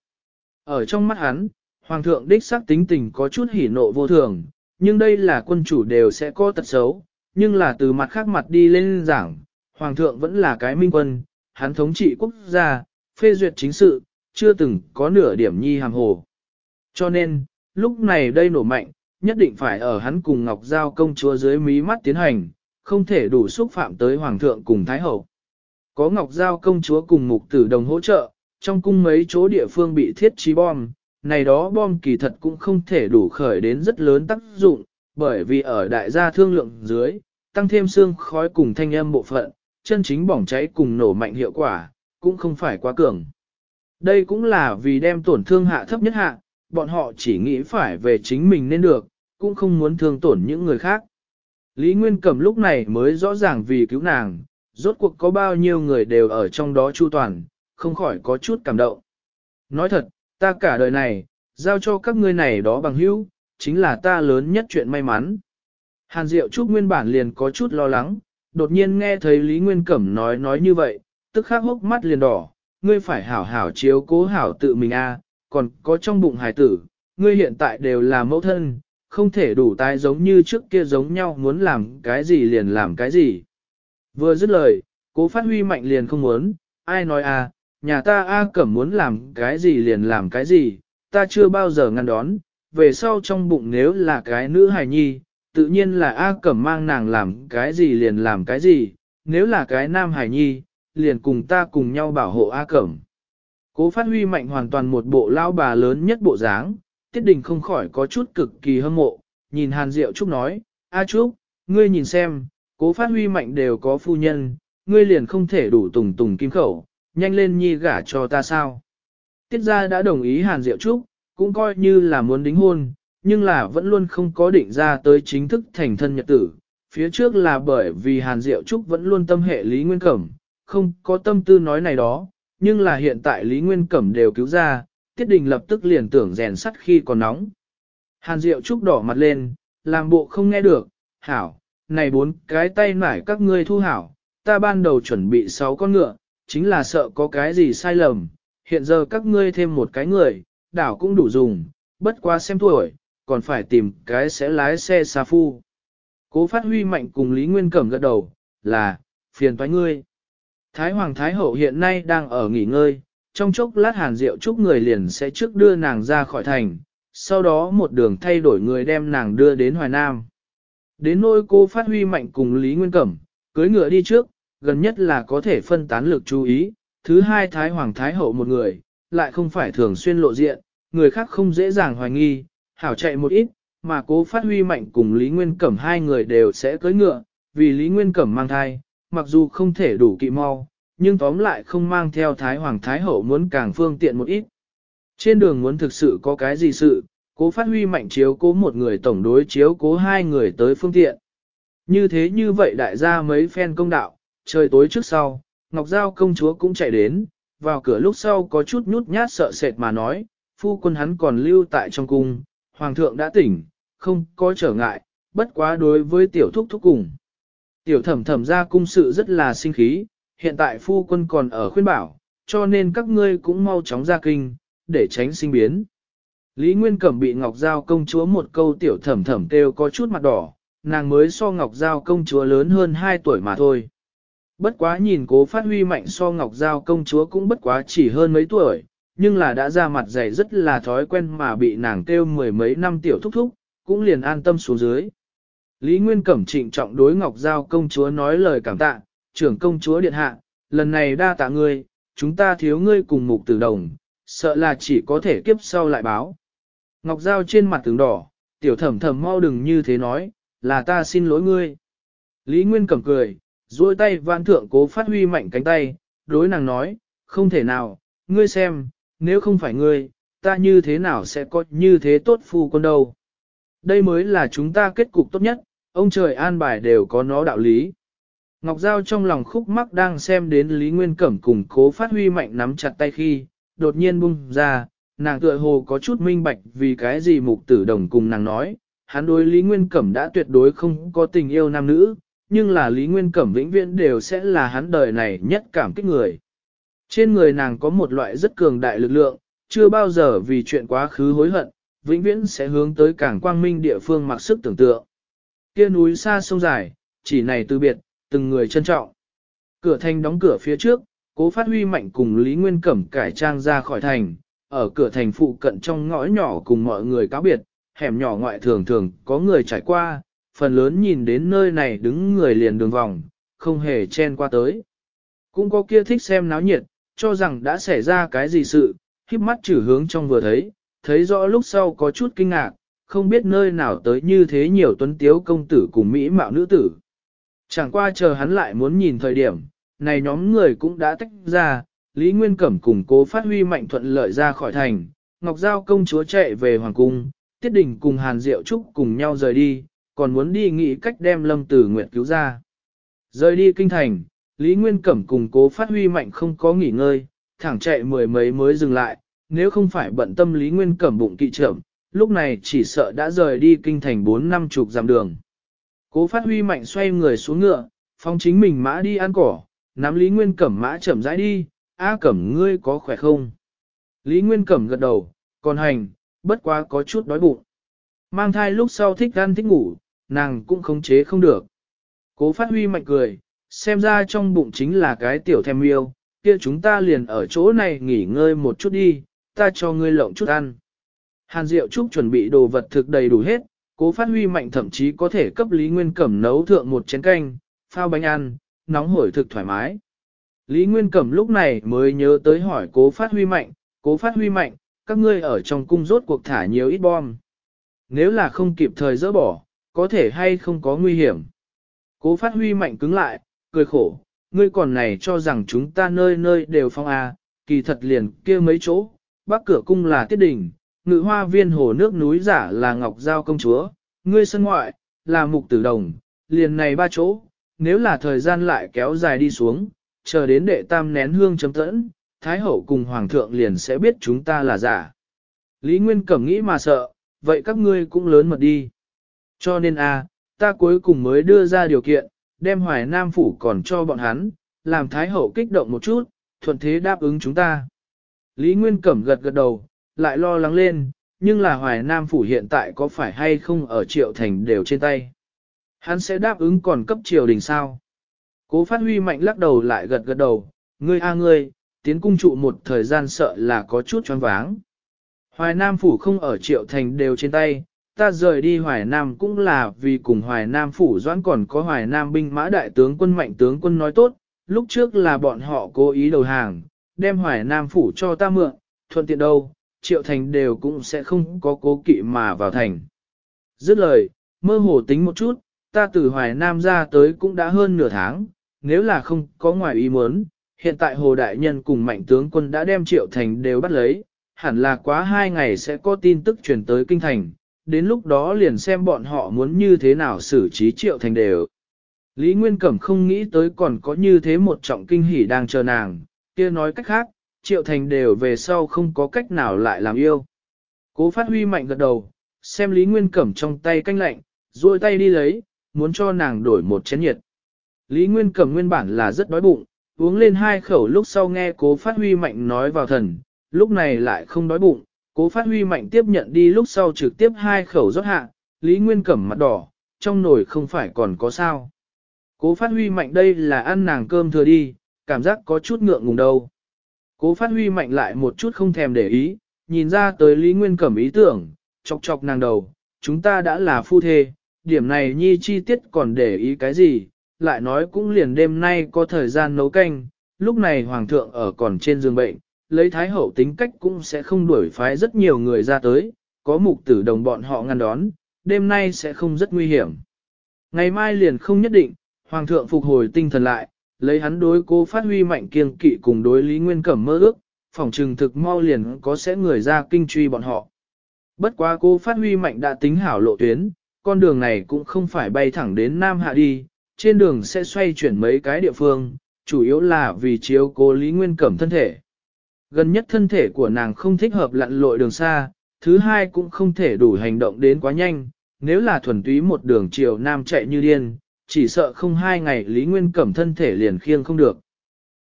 [SPEAKER 1] Ở trong mắt hắn, Hoàng thượng đích xác tính tình có chút hỉ nộ vô thường, nhưng đây là quân chủ đều sẽ có tật xấu, nhưng là từ mặt khác mặt đi lên giảng, Hoàng thượng vẫn là cái minh quân, hắn thống trị quốc gia, phê duyệt chính sự, chưa từng có nửa điểm nhi hàm hồ. Cho nên, lúc này đây nổ mạnh, nhất định phải ở hắn cùng Ngọc Giao công chúa dưới mí mắt tiến hành, không thể đủ xúc phạm tới Hoàng thượng cùng Thái Hậu. Có Ngọc Giao công chúa cùng mục tử đồng hỗ trợ, trong cung mấy chỗ địa phương bị thiết trí bom, này đó bom kỳ thật cũng không thể đủ khởi đến rất lớn tác dụng, bởi vì ở đại gia thương lượng dưới, tăng thêm xương khói cùng thanh âm bộ phận, chân chính bỏng cháy cùng nổ mạnh hiệu quả, cũng không phải quá cường. Đây cũng là vì đem tổn thương hạ thấp nhất hạng bọn họ chỉ nghĩ phải về chính mình nên được, cũng không muốn thương tổn những người khác. Lý Nguyên Cẩm lúc này mới rõ ràng vì cứu nàng, rốt cuộc có bao nhiêu người đều ở trong đó chu toàn, không khỏi có chút cảm động. Nói thật, ta cả đời này, giao cho các ngươi này đó bằng hữu, chính là ta lớn nhất chuyện may mắn. Hàn Diệu Trúc nguyên bản liền có chút lo lắng, đột nhiên nghe thấy Lý Nguyên Cẩm nói nói như vậy, tức khắc hốc mắt liền đỏ, ngươi phải hảo hảo chiếu cố hảo tự mình a còn có trong bụng hải tử, ngươi hiện tại đều là mẫu thân, không thể đủ tái giống như trước kia giống nhau muốn làm cái gì liền làm cái gì. Vừa dứt lời, cố phát huy mạnh liền không muốn, ai nói à, nhà ta a cẩm muốn làm cái gì liền làm cái gì, ta chưa bao giờ ngăn đón, về sau trong bụng nếu là cái nữ hài nhi, tự nhiên là a cẩm mang nàng làm cái gì liền làm cái gì, nếu là cái nam hài nhi, liền cùng ta cùng nhau bảo hộ a cẩm. Cố phát huy mạnh hoàn toàn một bộ lao bà lớn nhất bộ dáng, tiết đình không khỏi có chút cực kỳ hâm mộ, nhìn Hàn Diệu Trúc nói, A Trúc, ngươi nhìn xem, cố phát huy mạnh đều có phu nhân, ngươi liền không thể đủ tùng tùng kim khẩu, nhanh lên nhi gả cho ta sao. Tiết gia đã đồng ý Hàn Diệu Trúc, cũng coi như là muốn đính hôn, nhưng là vẫn luôn không có định ra tới chính thức thành thân nhật tử. Phía trước là bởi vì Hàn Diệu Trúc vẫn luôn tâm hệ Lý Nguyên Cẩm, không có tâm tư nói này đó, nhưng là hiện tại Lý Nguyên Cẩm đều cứu ra, Tiết Đình lập tức liền tưởng rèn sắt khi còn nóng. Hàn Diệu Trúc đỏ mặt lên, làm bộ không nghe được, hảo, này bốn cái tay nải các ngươi thu hảo, ta ban đầu chuẩn bị sáu con ngựa, chính là sợ có cái gì sai lầm, hiện giờ các ngươi thêm một cái người, đảo cũng đủ dùng, bất qua xem tuổi, còn phải tìm cái sẽ lái xe xa phu. Cố phát huy mạnh cùng Lý Nguyên Cẩm gật đầu, là, phiền toái ngươi. Thái Hoàng Thái Hậu hiện nay đang ở nghỉ ngơi, trong chốc lát Hàn Diệu Trúc người liền sẽ trước đưa nàng ra khỏi thành, sau đó một đường thay đổi người đem nàng đưa đến Hoài Nam. Đến nỗi cô phát huy mạnh cùng Lý Nguyên Cẩm, cưới ngựa đi trước, gần nhất là có thể phân tán lực chú ý, thứ hai Thái Hoàng Thái Hậu một người, lại không phải thường xuyên lộ diện, người khác không dễ dàng hoài nghi, hảo chạy một ít, mà cố phát huy mạnh cùng Lý Nguyên Cẩm hai người đều sẽ cưới ngựa, vì Lý Nguyên Cẩm mang thai, mặc dù không thể đủ kỵ mau, nhưng tóm lại không mang theo Thái Hoàng Thái Hậu muốn càng phương tiện một ít. Trên đường muốn thực sự có cái gì sự, cố phát huy mạnh chiếu cố một người tổng đối chiếu cố hai người tới phương tiện. Như thế như vậy đại gia mấy phen công đạo, trời tối trước sau, Ngọc Giao công chúa cũng chạy đến, vào cửa lúc sau có chút nhút nhát sợ sệt mà nói, phu quân hắn còn lưu tại trong cung, hoàng thượng đã tỉnh, không có trở ngại, bất quá đối với tiểu thúc thúc cùng. Tiểu thẩm thẩm ra cung sự rất là sinh khí, hiện tại phu quân còn ở khuyên bảo, cho nên các ngươi cũng mau chóng ra kinh, để tránh sinh biến. Lý Nguyên Cẩm bị Ngọc Giao công chúa một câu tiểu thẩm thẩm kêu có chút mặt đỏ, nàng mới so Ngọc Giao công chúa lớn hơn 2 tuổi mà thôi. Bất quá nhìn cố phát huy mạnh so Ngọc Giao công chúa cũng bất quá chỉ hơn mấy tuổi, nhưng là đã ra mặt dày rất là thói quen mà bị nàng kêu mười mấy năm tiểu thúc thúc, cũng liền an tâm xuống dưới. Lý Nguyên Cẩm trịnh trọng đối Ngọc Giao công chúa nói lời cảm tạ, trưởng công chúa điện hạ, lần này đa tạ ngươi, chúng ta thiếu ngươi cùng mục tử đồng, sợ là chỉ có thể kiếp sau lại báo. Ngọc Giao trên mặt tướng đỏ, tiểu thẩm thẩm mau đừng như thế nói, là ta xin lỗi ngươi. Lý Nguyên Cẩm cười, duỗi tay vạn thượng cố phát huy mạnh cánh tay, đối nàng nói, không thể nào, ngươi xem, nếu không phải ngươi, ta như thế nào sẽ có như thế tốt phu con đâu. Đây mới là chúng ta kết cục tốt nhất, ông trời an bài đều có nó đạo lý. Ngọc Giao trong lòng khúc mắc đang xem đến Lý Nguyên Cẩm cùng cố phát huy mạnh nắm chặt tay khi, đột nhiên bung ra, nàng tựa hồ có chút minh bạch vì cái gì mục tử đồng cùng nàng nói, hắn đối Lý Nguyên Cẩm đã tuyệt đối không có tình yêu nam nữ, nhưng là Lý Nguyên Cẩm vĩnh viễn đều sẽ là hắn đời này nhất cảm kích người. Trên người nàng có một loại rất cường đại lực lượng, chưa bao giờ vì chuyện quá khứ hối hận, vĩnh viễn sẽ hướng tới cảng quang minh địa phương mặc sức tưởng tượng. Kia núi xa sông dài, chỉ này từ biệt, từng người trân trọng. Cửa thành đóng cửa phía trước, cố phát huy mạnh cùng Lý Nguyên Cẩm cải trang ra khỏi thành, ở cửa thành phụ cận trong ngõ nhỏ cùng mọi người cáo biệt, hẻm nhỏ ngoại thường thường có người trải qua, phần lớn nhìn đến nơi này đứng người liền đường vòng, không hề chen qua tới. Cũng có kia thích xem náo nhiệt, cho rằng đã xảy ra cái gì sự, khiếp mắt chử hướng trong vừa thấy, thấy rõ lúc sau có chút kinh ngạc, không biết nơi nào tới như thế nhiều tuấn tiếu công tử cùng mỹ mạo nữ tử. Chẳng qua chờ hắn lại muốn nhìn thời điểm, này nhóm người cũng đã tách ra, Lý Nguyên Cẩm cùng cố phát huy mạnh thuận lợi ra khỏi thành, Ngọc Giao công chúa chạy về Hoàng Cung, Tiết Đình cùng Hàn Diệu Trúc cùng nhau rời đi, còn muốn đi nghĩ cách đem Lâm Tử Nguyệt cứu ra. Rời đi kinh thành, Lý Nguyên Cẩm cùng cố phát huy mạnh không có nghỉ ngơi, thẳng chạy mười mấy mới dừng lại, nếu không phải bận tâm Lý Nguyên Cẩm bụng kỵ trưởng, lúc này chỉ sợ đã rời đi kinh thành 4 năm chục dặm đường. Cố phát huy mạnh xoay người xuống ngựa, phong chính mình mã đi ăn cỏ, nắm Lý Nguyên Cẩm mã chậm rãi đi, A Cẩm ngươi có khỏe không? Lý Nguyên Cẩm gật đầu, còn hành, bất quá có chút đói bụng. Mang thai lúc sau thích ăn thích ngủ, nàng cũng khống chế không được. Cố phát huy mạnh cười, xem ra trong bụng chính là cái tiểu thèm yêu, kia chúng ta liền ở chỗ này nghỉ ngơi một chút đi, ta cho ngươi lộng chút ăn. Hàn Diệu Trúc chuẩn bị đồ vật thực đầy đủ hết, cố phát huy mạnh thậm chí có thể cấp Lý Nguyên Cẩm nấu thượng một chén canh, phao bánh ăn, nóng hổi thực thoải mái. Lý Nguyên Cẩm lúc này mới nhớ tới hỏi cố phát huy mạnh, cố phát huy mạnh, các ngươi ở trong cung rốt cuộc thả nhiều ít bom. Nếu là không kịp thời dỡ bỏ, có thể hay không có nguy hiểm. Cố phát huy mạnh cứng lại, cười khổ, ngươi còn này cho rằng chúng ta nơi nơi đều phong a kỳ thật liền kia mấy chỗ, bắc cửa cung là tiết đình, ngự hoa viên hồ nước núi giả là ngọc giao công chúa, ngươi sân ngoại, là mục tử đồng, liền này ba chỗ, nếu là thời gian lại kéo dài đi xuống, chờ đến đệ tam nén hương chấm tẫn, thái hậu cùng hoàng thượng liền sẽ biết chúng ta là giả. Lý Nguyên Cẩm nghĩ mà sợ, vậy các ngươi cũng lớn mật đi. Cho nên a ta cuối cùng mới đưa ra điều kiện, đem hoài nam phủ còn cho bọn hắn, làm thái hậu kích động một chút, thuận thế đáp ứng chúng ta. Lý Nguyên Cẩm gật gật đầu, lại lo lắng lên, nhưng là Hoài Nam Phủ hiện tại có phải hay không ở Triệu Thành đều trên tay. Hắn sẽ đáp ứng còn cấp triều đình sao? Cố phát huy mạnh lắc đầu lại gật gật đầu, ngươi a ngươi, tiến cung trụ một thời gian sợ là có chút choáng váng. Hoài Nam Phủ không ở Triệu Thành đều trên tay, ta rời đi Hoài Nam cũng là vì cùng Hoài Nam Phủ doãn còn có Hoài Nam binh mã đại tướng quân mạnh tướng quân nói tốt, lúc trước là bọn họ cố ý đầu hàng, đem hoài nam phủ cho ta mượn, thuận tiện đâu, triệu thành đều cũng sẽ không có cố kỵ mà vào thành. Dứt lời, mơ hồ tính một chút, ta từ hoài nam ra tới cũng đã hơn nửa tháng, nếu là không có ngoài ý muốn, hiện tại hồ đại nhân cùng mạnh tướng quân đã đem triệu thành đều bắt lấy, hẳn là quá hai ngày sẽ có tin tức truyền tới kinh thành, đến lúc đó liền xem bọn họ muốn như thế nào xử trí triệu thành đều. Lý Nguyên Cẩm không nghĩ tới còn có như thế một trọng kinh hỉ đang chờ nàng, kia nói cách khác, Triệu Thành đều về sau không có cách nào lại làm yêu. Cố phát huy mạnh gật đầu, xem Lý Nguyên Cẩm trong tay canh lạnh, ruôi tay đi lấy, muốn cho nàng đổi một chén nhiệt. Lý Nguyên Cẩm nguyên bản là rất đói bụng, uống lên hai khẩu lúc sau nghe cố phát huy mạnh nói vào thần, lúc này lại không đói bụng, cố phát huy mạnh tiếp nhận đi lúc sau trực tiếp hai khẩu rót hạ, Lý Nguyên Cẩm mặt đỏ, trong nồi không phải còn có sao. Cố phát huy mạnh đây là ăn nàng cơm thừa đi, cảm giác có chút ngượng ngùng đâu. Cố phát huy mạnh lại một chút không thèm để ý, nhìn ra tới Lý Nguyên Cẩm ý tưởng, chọc chọc nàng đầu, chúng ta đã là phu thê, điểm này nhi chi tiết còn để ý cái gì, lại nói cũng liền đêm nay có thời gian nấu canh, lúc này hoàng thượng ở còn trên giường bệnh, lấy thái hậu tính cách cũng sẽ không đuổi phái rất nhiều người ra tới, có mục tử đồng bọn họ ngăn đón, đêm nay sẽ không rất nguy hiểm. Ngày mai liền không nhất định, hoàng thượng phục hồi tinh thần lại, lấy hắn đối cô phát huy mạnh kiên kỵ cùng đối Lý Nguyên Cẩm mơ ước, phòng trừng thực mau liền có sẽ người ra kinh truy bọn họ. Bất quá cô phát huy mạnh đã tính hảo lộ tuyến, con đường này cũng không phải bay thẳng đến Nam Hạ đi, trên đường sẽ xoay chuyển mấy cái địa phương, chủ yếu là vì chiếu cố Lý Nguyên Cẩm thân thể. Gần nhất thân thể của nàng không thích hợp lặn lội đường xa, thứ hai cũng không thể đủ hành động đến quá nhanh, nếu là thuần túy một đường chiều Nam chạy như điên, chỉ sợ không hai ngày Lý Nguyên Cẩm thân thể liền khiêng không được.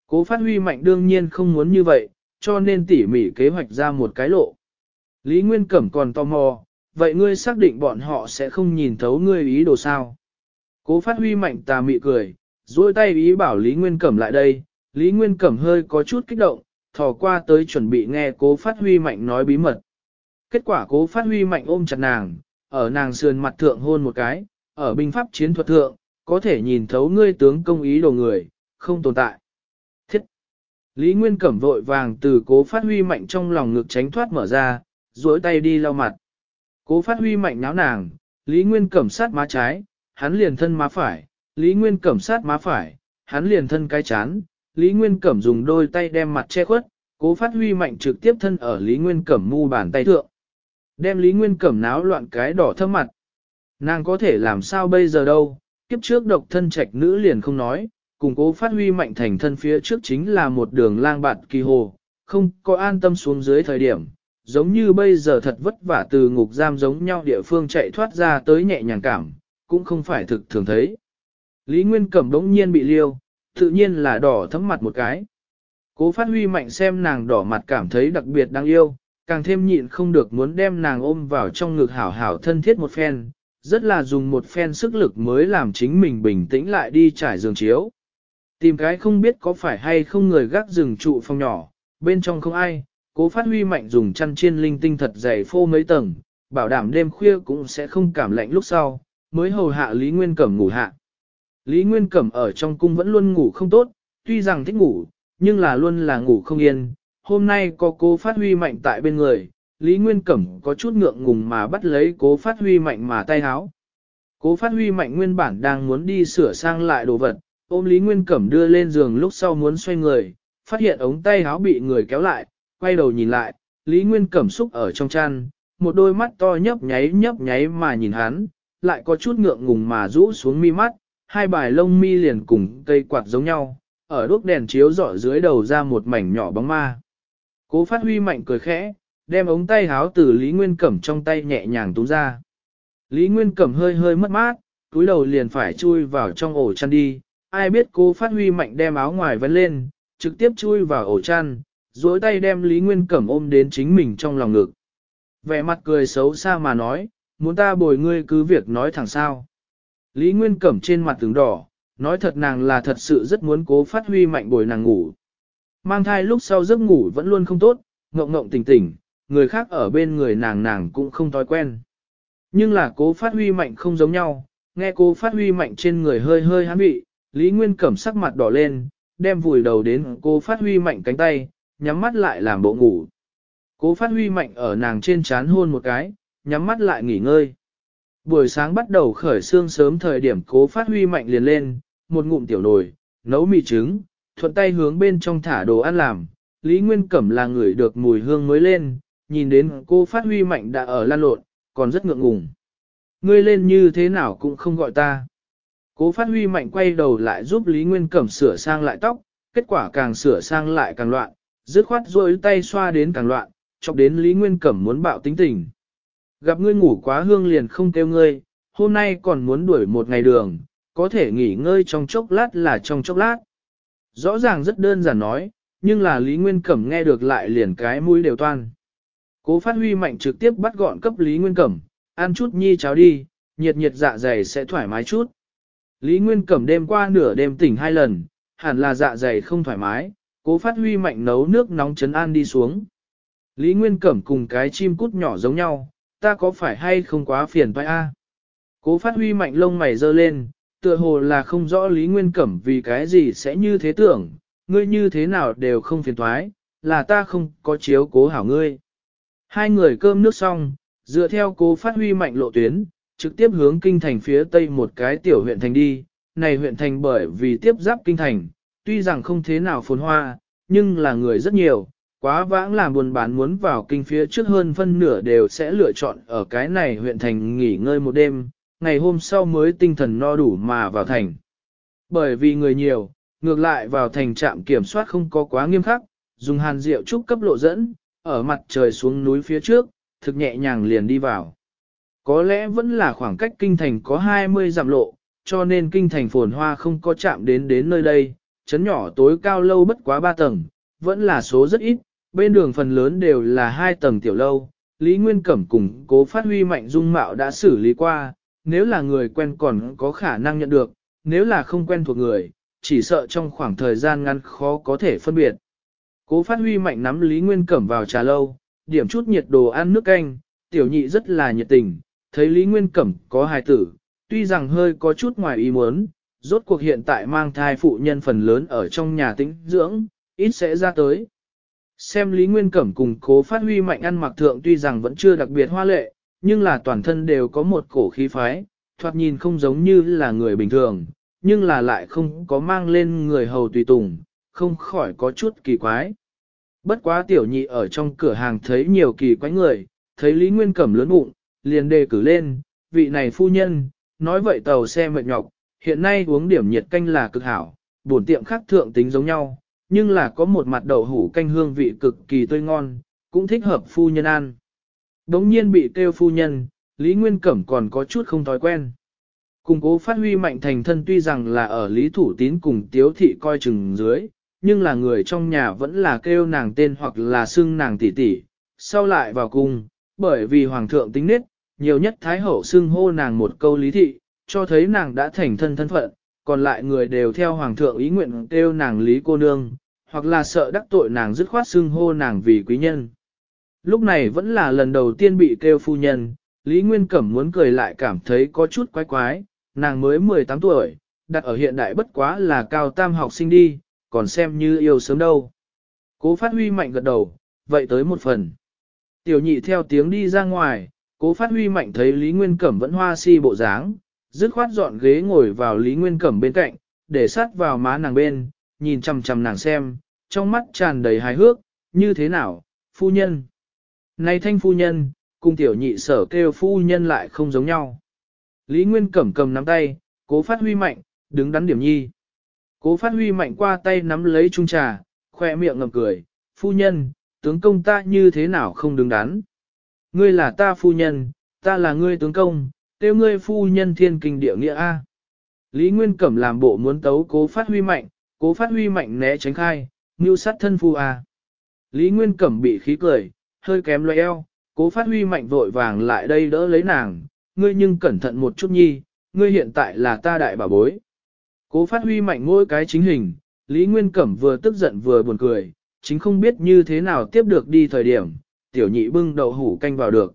[SPEAKER 1] Cố phát huy mạnh đương nhiên không muốn như vậy, cho nên tỉ mỉ kế hoạch ra một cái lộ. Lý Nguyên Cẩm còn tò mò, vậy ngươi xác định bọn họ sẽ không nhìn thấu ngươi ý đồ sao? Cố phát huy mạnh tà mị cười, dôi tay ý bảo Lý Nguyên Cẩm lại đây, Lý Nguyên Cẩm hơi có chút kích động, thò qua tới chuẩn bị nghe cố phát huy mạnh nói bí mật. Kết quả cố phát huy mạnh ôm chặt nàng, ở nàng sườn mặt thượng hôn một cái, ở binh pháp chiến thuật thượng, có thể nhìn thấu ngươi tướng công ý đồ người, không tồn tại. Thiết! Lý Nguyên Cẩm vội vàng từ cố phát huy mạnh trong lòng ngực tránh thoát mở ra, duỗi tay đi lau mặt. Cố phát huy mạnh náo nàng, Lý Nguyên Cẩm sát má trái, hắn liền thân má phải, Lý Nguyên Cẩm sát má phải, hắn liền thân cái chán, Lý Nguyên Cẩm dùng đôi tay đem mặt che khuất, cố phát huy mạnh trực tiếp thân ở Lý Nguyên Cẩm mu bàn tay thượng. Đem Lý Nguyên Cẩm náo loạn cái đỏ thơm mặt. Nàng có thể làm sao bây giờ đâu, kiếp trước độc thân trạch nữ liền không nói, cùng cố phát huy mạnh thành thân phía trước chính là một đường lang bạt kỳ hồ, không có an tâm xuống dưới thời điểm, giống như bây giờ thật vất vả từ ngục giam giống nhau địa phương chạy thoát ra tới nhẹ nhàng cảm, cũng không phải thực thường thấy. Lý Nguyên Cẩm đống nhiên bị liêu, tự nhiên là đỏ thấm mặt một cái. Cố phát huy mạnh xem nàng đỏ mặt cảm thấy đặc biệt đáng yêu, càng thêm nhịn không được muốn đem nàng ôm vào trong ngực hảo hảo thân thiết một phen, rất là dùng một phen sức lực mới làm chính mình bình tĩnh lại đi trải giường chiếu. Tìm cái không biết có phải hay không người gác rừng trụ phòng nhỏ, bên trong không ai, cố phát huy mạnh dùng chăn chiên linh tinh thật dày phô mấy tầng, bảo đảm đêm khuya cũng sẽ không cảm lạnh lúc sau, mới hầu hạ Lý Nguyên Cẩm ngủ hạ. Lý Nguyên Cẩm ở trong cung vẫn luôn ngủ không tốt, tuy rằng thích ngủ, nhưng là luôn là ngủ không yên, hôm nay có cố phát huy mạnh tại bên người, Lý Nguyên Cẩm có chút ngượng ngùng mà bắt lấy cố phát huy mạnh mà tay háo. Cố phát huy mạnh nguyên bản đang muốn đi sửa sang lại đồ vật, ôm Lý Nguyên Cẩm đưa lên giường lúc sau muốn xoay người, phát hiện ống tay háo bị người kéo lại, quay đầu nhìn lại, Lý Nguyên Cẩm xúc ở trong chăn, một đôi mắt to nhấp nháy nhấp nháy mà nhìn hắn, lại có chút ngượng ngùng mà rũ xuống mi mắt, hai bài lông mi liền cùng cây quạt giống nhau, ở đuốc đèn chiếu rõ dưới đầu ra một mảnh nhỏ bóng ma. Cố phát huy mạnh cười khẽ, đem ống tay háo từ Lý Nguyên Cẩm trong tay nhẹ nhàng túm ra. Lý Nguyên Cẩm hơi hơi mất mát, túi đầu liền phải chui vào trong ổ chăn đi, ai biết cô phát huy mạnh đem áo ngoài vấn lên, trực tiếp chui vào ổ chăn, duỗi tay đem Lý Nguyên Cẩm ôm đến chính mình trong lòng ngực. Vẻ mặt cười xấu xa mà nói, muốn ta bồi ngươi cứ việc nói thẳng sao. Lý Nguyên Cẩm trên mặt tướng đỏ, nói thật nàng là thật sự rất muốn cố phát huy mạnh bồi nàng ngủ. Mang thai lúc sau giấc ngủ vẫn luôn không tốt, ngộng ngộng tỉnh tỉnh, người khác ở bên người nàng nàng cũng không thói quen. Nhưng là cố phát huy mạnh không giống nhau, nghe cố phát huy mạnh trên người hơi hơi hán bị, Lý Nguyên Cẩm sắc mặt đỏ lên, đem vùi đầu đến cố phát huy mạnh cánh tay, nhắm mắt lại làm bộ ngủ. Cố phát huy mạnh ở nàng trên chán hôn một cái, nhắm mắt lại nghỉ ngơi. Buổi sáng bắt đầu khởi xương sớm thời điểm cố phát huy mạnh liền lên, một ngụm tiểu nồi, nấu mì trứng, thuận tay hướng bên trong thả đồ ăn làm. Lý Nguyên Cẩm là người được mùi hương mới lên, nhìn đến cô phát huy mạnh đã ở lan lộn, còn rất ngượng ngùng. Ngươi lên như thế nào cũng không gọi ta. Cố phát huy mạnh quay đầu lại giúp Lý Nguyên Cẩm sửa sang lại tóc, kết quả càng sửa sang lại càng loạn, dứt khoát rôi tay xoa đến càng loạn, chọc đến Lý Nguyên Cẩm muốn bạo tính tình. Gặp ngươi ngủ quá hương liền không kêu ngươi, hôm nay còn muốn đuổi một ngày đường, có thể nghỉ ngơi trong chốc lát là trong chốc lát. Rõ ràng rất đơn giản nói, nhưng là Lý Nguyên Cẩm nghe được lại liền cái mũi đều toan. Cố phát huy mạnh trực tiếp bắt gọn cấp Lý Nguyên Cẩm, ăn chút nhi cháo đi, nhiệt nhiệt dạ dày sẽ thoải mái chút. Lý Nguyên Cẩm đêm qua nửa đêm tỉnh hai lần, hẳn là dạ dày không thoải mái, cố phát huy mạnh nấu nước nóng chấn an đi xuống. Lý Nguyên Cẩm cùng cái chim cút nhỏ giống nhau, ta có phải hay không quá phiền vai a? Cố phát huy mạnh lông mày dơ lên, tựa hồ là không rõ Lý Nguyên Cẩm vì cái gì sẽ như thế tưởng, ngươi như thế nào đều không phiền thoái, là ta không có chiếu cố hảo ngươi. Hai người cơm nước xong, dựa theo cố phát huy mạnh lộ tuyến, trực tiếp hướng kinh thành phía tây một cái tiểu huyện thành đi. Này huyện thành bởi vì tiếp giáp kinh thành, tuy rằng không thế nào phồn hoa, nhưng là người rất nhiều, quá vãng làm buồn bán muốn vào kinh phía trước hơn phân nửa đều sẽ lựa chọn ở cái này huyện thành nghỉ ngơi một đêm, ngày hôm sau mới tinh thần no đủ mà vào thành. Bởi vì người nhiều, ngược lại vào thành trạm kiểm soát không có quá nghiêm khắc, dùng hàn rượu trúc cấp lộ dẫn, ở mặt trời xuống núi phía trước, thực nhẹ nhàng liền đi vào. Có lẽ vẫn là khoảng cách kinh thành có 20 dặm lộ, cho nên kinh thành phồn hoa không có chạm đến đến nơi đây, chấn nhỏ tối cao lâu bất quá 3 tầng, vẫn là số rất ít, bên đường phần lớn đều là 2 tầng tiểu lâu. Lý Nguyên Cẩm cùng cố phát huy mạnh dung mạo đã xử lý qua, nếu là người quen còn có khả năng nhận được, nếu là không quen thuộc người, chỉ sợ trong khoảng thời gian ngắn khó có thể phân biệt. Cố phát huy mạnh nắm Lý Nguyên Cẩm vào trà lâu, điểm chút nhiệt đồ ăn nước canh, tiểu nhị rất là nhiệt tình, thấy Lý Nguyên Cẩm có hài tử, tuy rằng hơi có chút ngoài ý muốn, rốt cuộc hiện tại mang thai phụ nhân phần lớn ở trong nhà tĩnh dưỡng, ít sẽ ra tới. Xem Lý Nguyên Cẩm cùng cố phát huy mạnh ăn mặc thượng tuy rằng vẫn chưa đặc biệt hoa lệ, nhưng là toàn thân đều có một cổ khí phái, thoạt nhìn không giống như là người bình thường, nhưng là lại không có mang lên người hầu tùy tùng, không khỏi có chút kỳ quái. Bất quá tiểu nhị ở trong cửa hàng thấy nhiều kỳ quái người, thấy Lý Nguyên Cẩm lớn bụng, liền đề cử lên, vị này phu nhân, nói vậy tàu xe mệt nhọc, hiện nay uống điểm nhiệt canh là cực hảo, bổn tiệm khác thượng tính giống nhau, nhưng là có một mặt đậu hủ canh hương vị cực kỳ tươi ngon, cũng thích hợp phu nhân ăn. Đống nhiên bị kêu phu nhân, Lý Nguyên Cẩm còn có chút không thói quen. Cùng cố phát huy mạnh thành thân tuy rằng là ở Lý Thủ Tín cùng Tiếu Thị coi chừng dưới, nhưng là người trong nhà vẫn là kêu nàng tên hoặc là xưng nàng tỷ tỷ, sau lại vào cung, bởi vì hoàng thượng tính nết, nhiều nhất thái hậu xưng hô nàng một câu lý thị, cho thấy nàng đã thành thân thân phận, còn lại người đều theo hoàng thượng ý nguyện kêu nàng lý cô nương, hoặc là sợ đắc tội nàng dứt khoát xưng hô nàng vì quý nhân. Lúc này vẫn là lần đầu tiên bị kêu phu nhân, Lý Nguyên Cẩm muốn cười lại cảm thấy có chút quái quái, nàng mới 18 tuổi, đặt ở hiện đại bất quá là cao tam học sinh đi, còn xem như yêu sớm đâu. Cố phát huy mạnh gật đầu, vậy tới một phần. Tiểu nhị theo tiếng đi ra ngoài, cố phát huy mạnh thấy Lý Nguyên Cẩm vẫn hoa si bộ dáng, dứt khoát dọn ghế ngồi vào Lý Nguyên Cẩm bên cạnh, để sát vào má nàng bên, nhìn chầm chầm nàng xem, trong mắt tràn đầy hài hước, như thế nào, phu nhân. Này thanh phu nhân, cùng tiểu nhị sở kêu phu nhân lại không giống nhau. Lý Nguyên Cẩm cầm nắm tay, cố phát huy mạnh, đứng đắn điểm nhi. Cố phát huy mạnh qua tay nắm lấy chung trà, khoe miệng ngầm cười, phu nhân, tướng công ta như thế nào không đứng đắn. Ngươi là ta phu nhân, ta là ngươi tướng công, tiêu ngươi phu nhân thiên kinh địa nghĩa A. Lý Nguyên Cẩm làm bộ muốn tấu cố phát huy mạnh, cố phát huy mạnh né tránh khai, mưu sát thân phu A. Lý Nguyên Cẩm bị khí cười, hơi kém loe eo, cố phát huy mạnh vội vàng lại đây đỡ lấy nàng, ngươi nhưng cẩn thận một chút nhi, ngươi hiện tại là ta đại bà bối. Cố phát huy mạnh ngôi cái chính hình, Lý Nguyên Cẩm vừa tức giận vừa buồn cười, chính không biết như thế nào tiếp được đi thời điểm, tiểu nhị bưng đậu hủ canh vào được.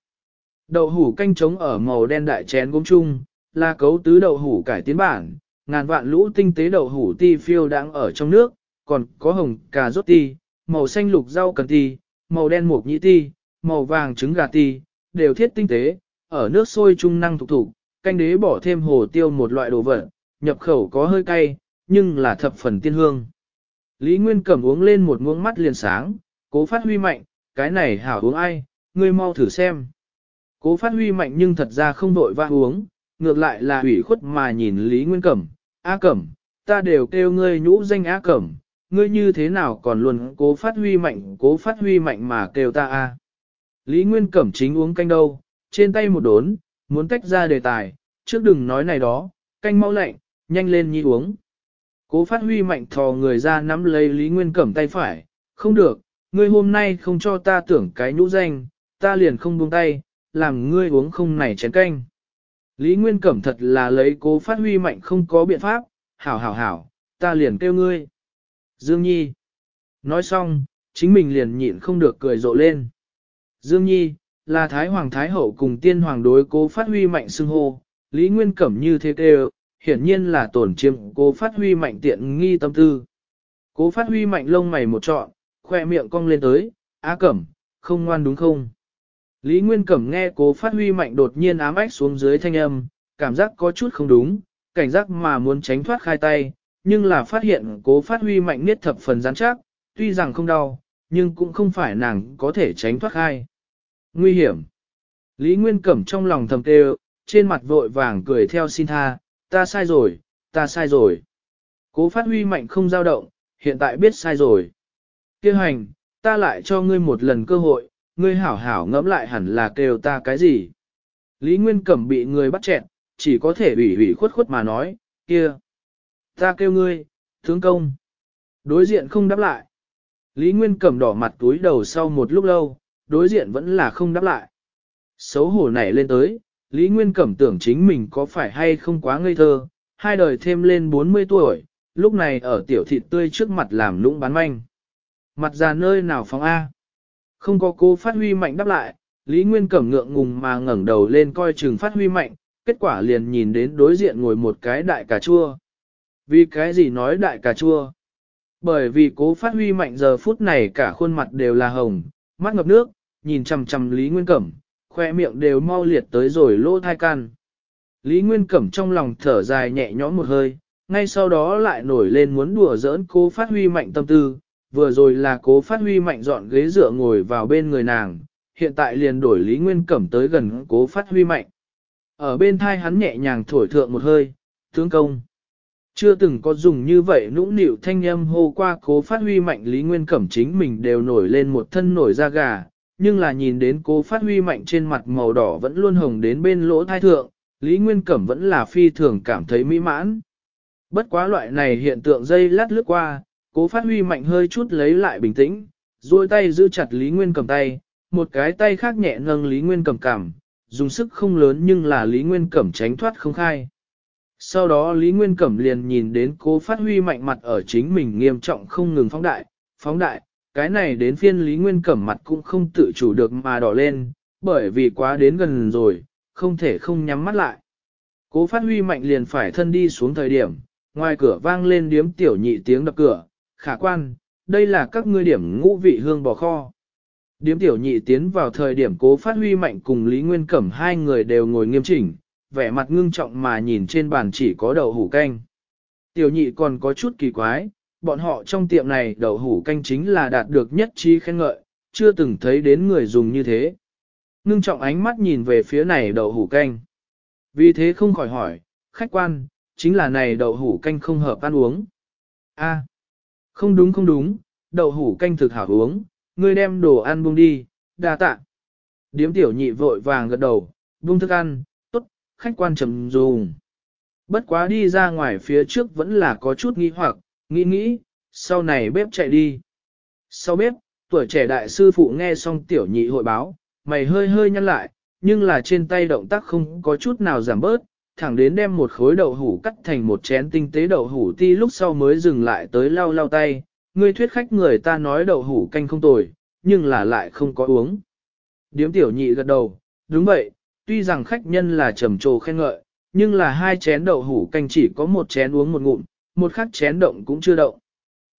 [SPEAKER 1] Đậu hủ canh trống ở màu đen đại chén gốm chung, là cấu tứ đậu hủ cải tiến bản, ngàn vạn lũ tinh tế đậu hủ ti phiêu đang ở trong nước, còn có hồng cà rốt ti, màu xanh lục rau cần ti, màu đen mộc nhĩ ti, màu vàng trứng gà ti, đều thiết tinh tế, ở nước sôi trung năng thục thục, canh đế bỏ thêm hồ tiêu một loại đồ vật, nhập khẩu có hơi cay, nhưng là thập phần tiên hương. Lý Nguyên Cẩm uống lên một muỗng mắt liền sáng, cố phát huy mạnh, cái này hảo uống ai, ngươi mau thử xem. Cố phát huy mạnh nhưng thật ra không đội và uống, ngược lại là ủy khuất mà nhìn Lý Nguyên Cẩm, A Cẩm, ta đều kêu ngươi nhũ danh A Cẩm, ngươi như thế nào còn luôn cố phát huy mạnh, cố phát huy mạnh mà kêu ta A. Lý Nguyên Cẩm chính uống canh đâu, trên tay một đốn, muốn tách ra đề tài, trước đừng nói này đó, canh mau lạnh, nhanh lên nhi uống. Cố phát huy mạnh thò người ra nắm lấy Lý Nguyên Cẩm tay phải, không được, ngươi hôm nay không cho ta tưởng cái nhũ danh, ta liền không buông tay, làm ngươi uống không này chén canh. Lý Nguyên Cẩm thật là lấy cố phát huy mạnh không có biện pháp, hảo hảo hảo, ta liền kêu ngươi. Dương Nhi. Nói xong, chính mình liền nhịn không được cười rộ lên. Dương Nhi, là Thái Hoàng Thái Hậu cùng tiên hoàng đối cố phát huy mạnh xưng hô, Lý Nguyên Cẩm như thế kêu, hiển nhiên là tổn chiêm cố phát huy mạnh tiện nghi tâm tư. Cố phát huy mạnh lông mày một trọn, khoe miệng cong lên tới, á cẩm, không ngoan đúng không? Lý Nguyên Cẩm nghe cố phát huy mạnh đột nhiên ám ách xuống dưới thanh âm, cảm giác có chút không đúng, cảnh giác mà muốn tránh thoát khai tay, nhưng là phát hiện cố phát huy mạnh niết thập phần rắn chắc, tuy rằng không đau, nhưng cũng không phải nàng có thể tránh thoát khai. Nguy hiểm. Lý Nguyên Cẩm trong lòng thầm kêu, trên mặt vội vàng cười theo xin tha, ta sai rồi, ta sai rồi. Cố phát huy mạnh không dao động, hiện tại biết sai rồi. Kêu hành, ta lại cho ngươi một lần cơ hội, ngươi hảo hảo ngẫm lại hẳn là kêu ta cái gì. Lý Nguyên Cẩm bị người bắt chẹt, chỉ có thể ủy ủy khuất khuất mà nói, kia. Ta kêu ngươi, tướng công. Đối diện không đáp lại. Lý Nguyên Cẩm đỏ mặt túi đầu sau một lúc lâu, đối diện vẫn là không đáp lại. Xấu hổ nảy lên tới, Lý Nguyên Cẩm tưởng chính mình có phải hay không quá ngây thơ, hai đời thêm lên 40 tuổi, lúc này ở tiểu thịt tươi trước mặt làm lũng bán manh. Mặt ra nơi nào phóng A. Không có cô phát huy mạnh đáp lại, Lý Nguyên Cẩm ngượng ngùng mà ngẩn đầu lên coi chừng phát huy mạnh, kết quả liền nhìn đến đối diện ngồi một cái đại cà chua. Vì cái gì nói đại cà chua? Bởi vì cố phát huy mạnh giờ phút này cả khuôn mặt đều là hồng, mắt ngập nước, nhìn chầm chầm Lý Nguyên Cẩm, khoe miệng đều mau liệt tới rồi lỗ thai can. Lý Nguyên Cẩm trong lòng thở dài nhẹ nhõm một hơi, ngay sau đó lại nổi lên muốn đùa giỡn cố phát huy mạnh tâm tư, vừa rồi là cố phát huy mạnh dọn ghế dựa ngồi vào bên người nàng, hiện tại liền đổi Lý Nguyên Cẩm tới gần cố phát huy mạnh. Ở bên thai hắn nhẹ nhàng thổi thượng một hơi, tướng công. Chưa từng có dùng như vậy nũng nịu thanh âm hô qua cố phát huy mạnh Lý Nguyên Cẩm chính mình đều nổi lên một thân nổi da gà, nhưng là nhìn đến cố phát huy mạnh trên mặt màu đỏ vẫn luôn hồng đến bên lỗ thai thượng, Lý Nguyên Cẩm vẫn là phi thường cảm thấy mỹ mãn. Bất quá loại này hiện tượng dây lát lướt qua, cố phát huy mạnh hơi chút lấy lại bình tĩnh, duỗi tay giữ chặt Lý Nguyên Cẩm tay, một cái tay khác nhẹ nâng Lý Nguyên Cẩm cảm, dùng sức không lớn nhưng là Lý Nguyên Cẩm tránh thoát không khai. Sau đó Lý Nguyên Cẩm liền nhìn đến cố phát huy mạnh mặt ở chính mình nghiêm trọng không ngừng phóng đại, phóng đại, cái này đến phiên Lý Nguyên Cẩm mặt cũng không tự chủ được mà đỏ lên, bởi vì quá đến gần rồi, không thể không nhắm mắt lại. Cố phát huy mạnh liền phải thân đi xuống thời điểm, ngoài cửa vang lên điếm tiểu nhị tiếng đập cửa, khả quan, đây là các ngươi điểm ngũ vị hương bò kho. Điếm tiểu nhị tiến vào thời điểm cố phát huy mạnh cùng Lý Nguyên Cẩm hai người đều ngồi nghiêm chỉnh, vẻ mặt ngưng trọng mà nhìn trên bàn chỉ có đầu hủ canh. Tiểu nhị còn có chút kỳ quái, bọn họ trong tiệm này đậu hủ canh chính là đạt được nhất trí khen ngợi, chưa từng thấy đến người dùng như thế. Ngưng trọng ánh mắt nhìn về phía này đậu hủ canh. Vì thế không khỏi hỏi, khách quan, chính là này đậu hủ canh không hợp ăn uống. a không đúng không đúng, đậu hủ canh thực hảo uống, ngươi đem đồ ăn buông đi, đa tạ. Điếm tiểu nhị vội vàng gật đầu, buông thức ăn, tốt, khách quan trầm dùng. Bất quá đi ra ngoài phía trước vẫn là có chút nghi hoặc, Nghĩ nghĩ, sau này bếp chạy đi. Sau bếp, tuổi trẻ đại sư phụ nghe xong tiểu nhị hội báo, mày hơi hơi nhăn lại, nhưng là trên tay động tác không có chút nào giảm bớt, thẳng đến đem một khối đậu hủ cắt thành một chén tinh tế đậu hủ ti lúc sau mới dừng lại tới lau lau tay. Ngươi thuyết khách người ta nói đậu hủ canh không tồi, nhưng là lại không có uống. Điếm tiểu nhị gật đầu, đúng vậy, tuy rằng khách nhân là trầm trồ khen ngợi, nhưng là hai chén đậu hủ canh chỉ có một chén uống một ngụm, một khắc chén động cũng chưa động.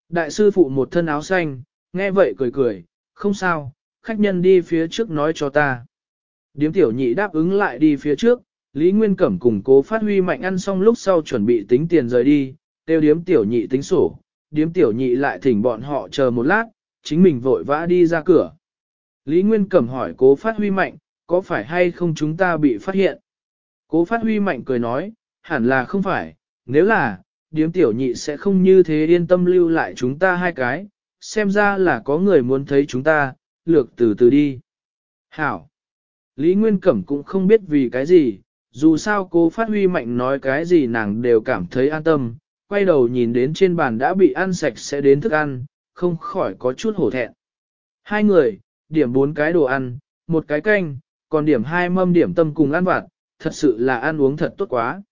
[SPEAKER 1] Đại sư phụ một thân áo xanh, nghe vậy cười cười, không sao, khách nhân đi phía trước nói cho ta. Điếm tiểu nhị đáp ứng lại đi phía trước, Lý Nguyên Cẩm cùng cố phát huy mạnh ăn xong lúc sau chuẩn bị tính tiền rời đi, tiêu điếm tiểu nhị tính sổ, điếm tiểu nhị lại thỉnh bọn họ chờ một lát, chính mình vội vã đi ra cửa. Lý Nguyên Cẩm hỏi cố phát huy mạnh, có phải hay không chúng ta bị phát hiện? Cố phát huy mạnh cười nói, hẳn là không phải, nếu là, điếm tiểu nhị sẽ không như thế yên tâm lưu lại chúng ta hai cái, xem ra là có người muốn thấy chúng ta, lược từ từ đi. Hảo! Lý Nguyên Cẩm cũng không biết vì cái gì, dù sao cô phát huy mạnh nói cái gì nàng đều cảm thấy an tâm, quay đầu nhìn đến trên bàn đã bị ăn sạch sẽ đến thức ăn, không khỏi có chút hổ thẹn. Hai người, điểm bốn cái đồ ăn, một cái canh, còn điểm hai mâm điểm tâm cùng ăn vặt, thật sự là ăn uống thật tốt quá.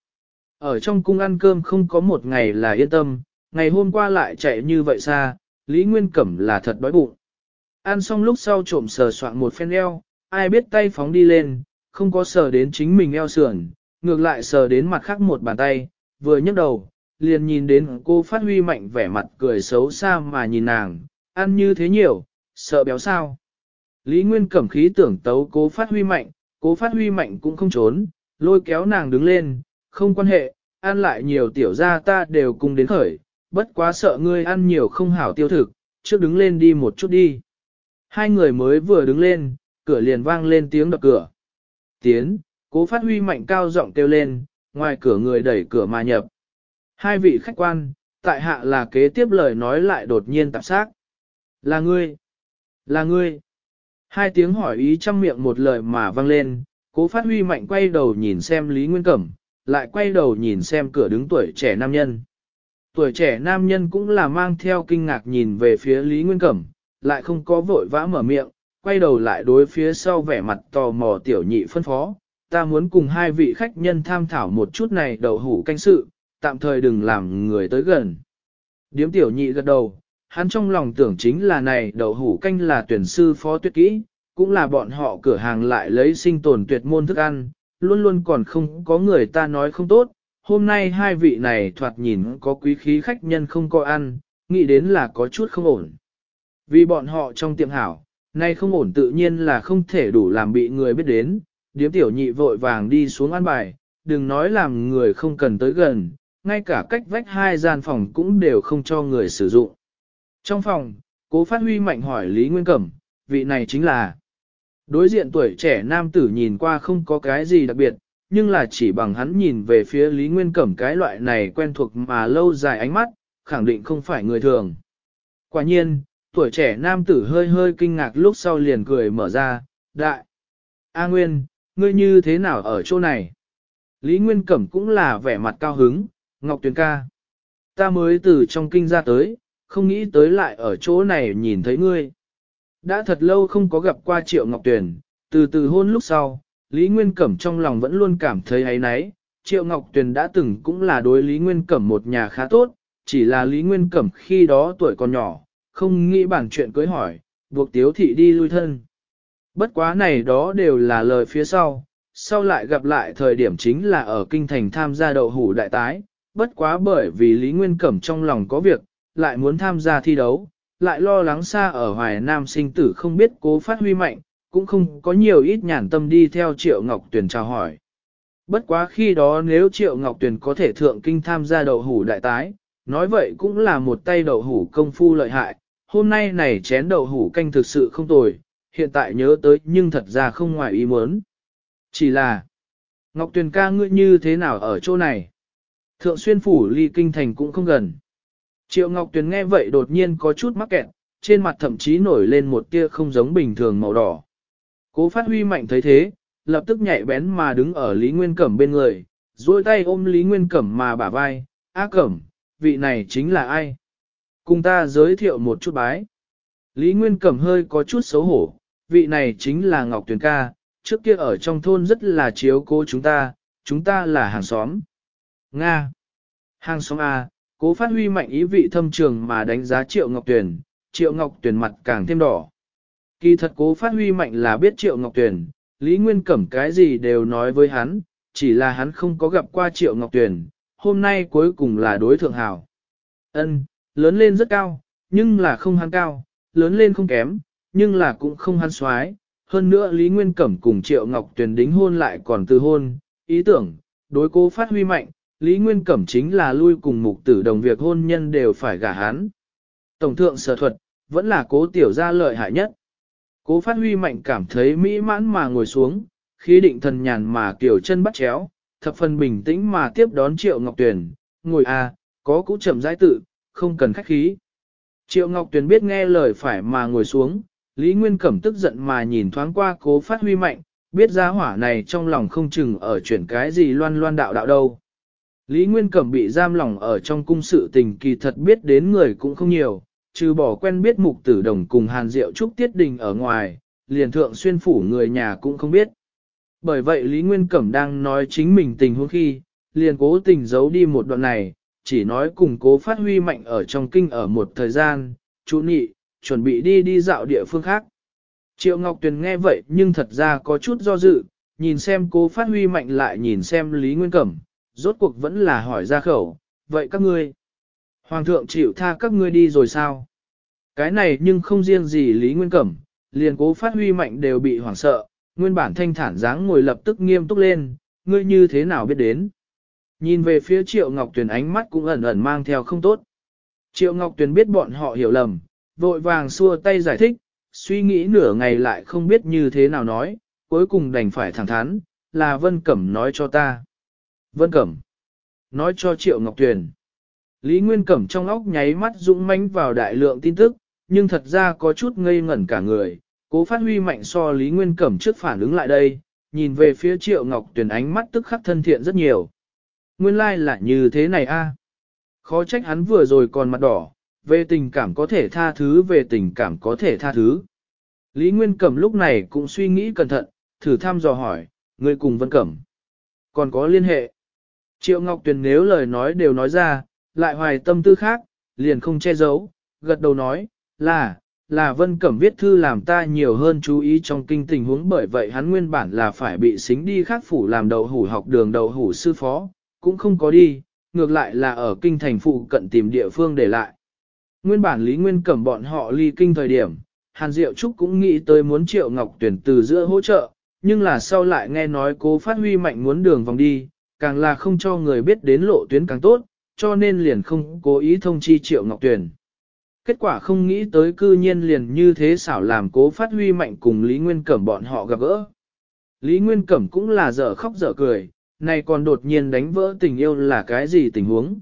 [SPEAKER 1] Ở trong cung ăn cơm không có một ngày là yên tâm, ngày hôm qua lại chạy như vậy xa, Lý Nguyên Cẩm là thật đói bụng. Ăn xong lúc sau trộm sờ soạn một phen eo, ai biết tay phóng đi lên, không có sờ đến chính mình eo sườn, ngược lại sờ đến mặt khác một bàn tay, vừa nhấc đầu, liền nhìn đến cô phát huy mạnh vẻ mặt cười xấu xa mà nhìn nàng, ăn như thế nhiều, sợ béo sao. Lý Nguyên Cẩm khí tưởng tấu cố phát huy mạnh, cố phát huy mạnh cũng không trốn, lôi kéo nàng đứng lên, không quan hệ, ăn lại nhiều tiểu gia ta đều cùng đến khởi, bất quá sợ ngươi ăn nhiều không hảo tiêu thực, trước đứng lên đi một chút đi. Hai người mới vừa đứng lên, cửa liền vang lên tiếng đập cửa. Tiến, cố phát huy mạnh cao giọng kêu lên, ngoài cửa người đẩy cửa mà nhập. Hai vị khách quan, tại hạ là kế tiếp lời nói lại đột nhiên tạp xác. Là ngươi, là ngươi. Hai tiếng hỏi ý trong miệng một lời mà vang lên, cố phát huy mạnh quay đầu nhìn xem Lý Nguyên Cẩm, lại quay đầu nhìn xem cửa đứng tuổi trẻ nam nhân. Tuổi trẻ nam nhân cũng là mang theo kinh ngạc nhìn về phía Lý Nguyên Cẩm, lại không có vội vã mở miệng, quay đầu lại đối phía sau vẻ mặt tò mò tiểu nhị phân phó, ta muốn cùng hai vị khách nhân tham thảo một chút này đầu hủ canh sự, tạm thời đừng làm người tới gần. Điếm tiểu nhị gật đầu, hắn trong lòng tưởng chính là này đậu hủ canh là tuyển sư phó tuyết kỹ, cũng là bọn họ cửa hàng lại lấy sinh tồn tuyệt môn thức ăn, luôn luôn còn không có người ta nói không tốt, hôm nay hai vị này thoạt nhìn có quý khí khách nhân không có ăn, nghĩ đến là có chút không ổn. Vì bọn họ trong tiệm hảo, nay không ổn tự nhiên là không thể đủ làm bị người biết đến, điếm tiểu nhị vội vàng đi xuống ăn bài, đừng nói làm người không cần tới gần, ngay cả cách vách hai gian phòng cũng đều không cho người sử dụng. Trong phòng, cố phát huy mạnh hỏi Lý Nguyên Cẩm, vị này chính là Đối diện tuổi trẻ nam tử nhìn qua không có cái gì đặc biệt, nhưng là chỉ bằng hắn nhìn về phía Lý Nguyên Cẩm cái loại này quen thuộc mà lâu dài ánh mắt, khẳng định không phải người thường. Quả nhiên, tuổi trẻ nam tử hơi hơi kinh ngạc lúc sau liền cười mở ra, đại. A Nguyên, ngươi như thế nào ở chỗ này? Lý Nguyên Cẩm cũng là vẻ mặt cao hứng, Ngọc Tuyền ca. Ta mới từ trong kinh ra tới, không nghĩ tới lại ở chỗ này nhìn thấy ngươi. Đã thật lâu không có gặp qua Triệu Ngọc Tuyền, từ từ hôn lúc sau, Lý Nguyên Cẩm trong lòng vẫn luôn cảm thấy ấy náy. Triệu Ngọc Tuyền đã từng cũng là đối Lý Nguyên Cẩm một nhà khá tốt, chỉ là Lý Nguyên Cẩm khi đó tuổi còn nhỏ, không nghĩ bản chuyện cưới hỏi, buộc tiếu thị đi lui thân. Bất quá này đó đều là lời phía sau, sau lại gặp lại thời điểm chính là ở kinh thành tham gia đậu hủ đại tái, bất quá bởi vì Lý Nguyên Cẩm trong lòng có việc, lại muốn tham gia thi đấu, lại lo lắng xa ở Hoài Nam sinh tử không biết cố phát huy mạnh, cũng không có nhiều ít nhàn tâm đi theo Triệu Ngọc Tuyền chào hỏi. Bất quá khi đó nếu Triệu Ngọc Tuyền có thể thượng kinh tham gia đậu hủ đại tái, nói vậy cũng là một tay đậu hủ công phu lợi hại, hôm nay này chén đậu hủ canh thực sự không tồi, hiện tại nhớ tới nhưng thật ra không ngoài ý muốn. Chỉ là, Ngọc Tuyền ca ngươi như thế nào ở chỗ này? Thượng xuyên phủ ly kinh thành cũng không gần. Triệu Ngọc Tuyền nghe vậy đột nhiên có chút mắc kẹt, trên mặt thậm chí nổi lên một tia không giống bình thường màu đỏ. Cố phát huy mạnh thấy thế, lập tức nhảy bén mà đứng ở Lý Nguyên Cẩm bên người, duỗi tay ôm Lý Nguyên Cẩm mà bả vai, á cẩm, vị này chính là ai? Cùng ta giới thiệu một chút bái. Lý Nguyên Cẩm hơi có chút xấu hổ, vị này chính là Ngọc Tuyền ca, trước kia ở trong thôn rất là chiếu cô chúng ta, chúng ta là hàng xóm. Nga. Hàng xóm A, cố phát huy mạnh ý vị thâm trường mà đánh giá Triệu Ngọc Tuyền, Triệu Ngọc Tuyền mặt càng thêm đỏ. Kỳ thật cố phát huy mạnh là biết Triệu Ngọc Tuyền, Lý Nguyên Cẩm cái gì đều nói với hắn, chỉ là hắn không có gặp qua Triệu Ngọc Tuyền, hôm nay cuối cùng là đối thượng hảo. Ân, lớn lên rất cao, nhưng là không hắn cao, lớn lên không kém, nhưng là cũng không hắn xoái. Hơn nữa Lý Nguyên Cẩm cùng Triệu Ngọc Tuyền đính hôn lại còn từ hôn, ý tưởng, đối cố phát huy mạnh, Lý Nguyên Cẩm chính là lui cùng mục tử đồng việc hôn nhân đều phải gả hắn. Tổng thượng sở thuật, vẫn là cố tiểu ra lợi hại nhất. Cố phát huy mạnh cảm thấy mỹ mãn mà ngồi xuống, khí định thần nhàn mà kiểu chân bắt chéo, thập phần bình tĩnh mà tiếp đón Triệu Ngọc Tuyền, ngồi à, có cũ chậm giải tự, không cần khách khí. Triệu Ngọc Tuyền biết nghe lời phải mà ngồi xuống, Lý Nguyên Cẩm tức giận mà nhìn thoáng qua cố phát huy mạnh, biết giá hỏa này trong lòng không chừng ở chuyển cái gì loan loan đạo đạo đâu. Lý Nguyên Cẩm bị giam lỏng ở trong cung sự tình kỳ thật biết đến người cũng không nhiều, trừ bỏ quen biết mục tử đồng cùng hàn diệu trúc tiết đình ở ngoài, liền thượng xuyên phủ người nhà cũng không biết. Bởi vậy Lý Nguyên Cẩm đang nói chính mình tình huống khi, liền cố tình giấu đi một đoạn này, chỉ nói cùng cố phát huy mạnh ở trong kinh ở một thời gian, chú nị, chuẩn bị đi đi dạo địa phương khác. Triệu Ngọc Tuyền nghe vậy nhưng thật ra có chút do dự, nhìn xem cố phát huy mạnh lại nhìn xem Lý Nguyên Cẩm, rốt cuộc vẫn là hỏi ra khẩu, vậy các ngươi, hoàng thượng chịu tha các ngươi đi rồi sao? Cái này nhưng không riêng gì Lý Nguyên Cẩm, liền cố phát huy mạnh đều bị hoảng sợ, nguyên bản thanh thản dáng ngồi lập tức nghiêm túc lên, ngươi như thế nào biết đến? Nhìn về phía Triệu Ngọc Tuyền ánh mắt cũng ẩn ẩn mang theo không tốt. Triệu Ngọc Tuyền biết bọn họ hiểu lầm, vội vàng xua tay giải thích, suy nghĩ nửa ngày lại không biết như thế nào nói, cuối cùng đành phải thẳng thắn, là Vân Cẩm nói cho ta. Vân Cẩm. Nói cho Triệu Ngọc Tuyền. Lý Nguyên Cẩm trong óc nháy mắt dũng mãnh vào đại lượng tin tức, nhưng thật ra có chút ngây ngẩn cả người, cố phát huy mạnh so Lý Nguyên Cẩm trước phản ứng lại đây, nhìn về phía Triệu Ngọc Tuyền ánh mắt tức khắc thân thiện rất nhiều. Nguyên lai like là như thế này a à. Khó trách hắn vừa rồi còn mặt đỏ, về tình cảm có thể tha thứ về tình cảm có thể tha thứ. Lý Nguyên Cẩm lúc này cũng suy nghĩ cẩn thận, thử thăm dò hỏi, người cùng Vân Cẩm. Còn có liên hệ. Triệu Ngọc Tuyền nếu lời nói đều nói ra, lại hoài tâm tư khác, liền không che giấu, gật đầu nói, là, là Vân Cẩm viết thư làm ta nhiều hơn chú ý trong kinh tình huống bởi vậy hắn nguyên bản là phải bị xính đi khác phủ làm đậu hủ học đường đậu hủ sư phó, cũng không có đi, ngược lại là ở kinh thành phụ cận tìm địa phương để lại. Nguyên bản Lý Nguyên Cẩm bọn họ ly kinh thời điểm, Hàn Diệu Trúc cũng nghĩ tới muốn Triệu Ngọc Tuyền từ giữa hỗ trợ, nhưng là sau lại nghe nói cố phát huy mạnh muốn đường vòng đi, càng là không cho người biết đến lộ tuyến càng tốt, cho nên liền không cố ý thông chi triệu ngọc tuyển. Kết quả không nghĩ tới cư nhiên liền như thế xảo làm cố phát huy mạnh cùng Lý Nguyên Cẩm bọn họ gặp gỡ. Lý Nguyên Cẩm cũng là dở khóc dở cười, này còn đột nhiên đánh vỡ tình yêu là cái gì tình huống.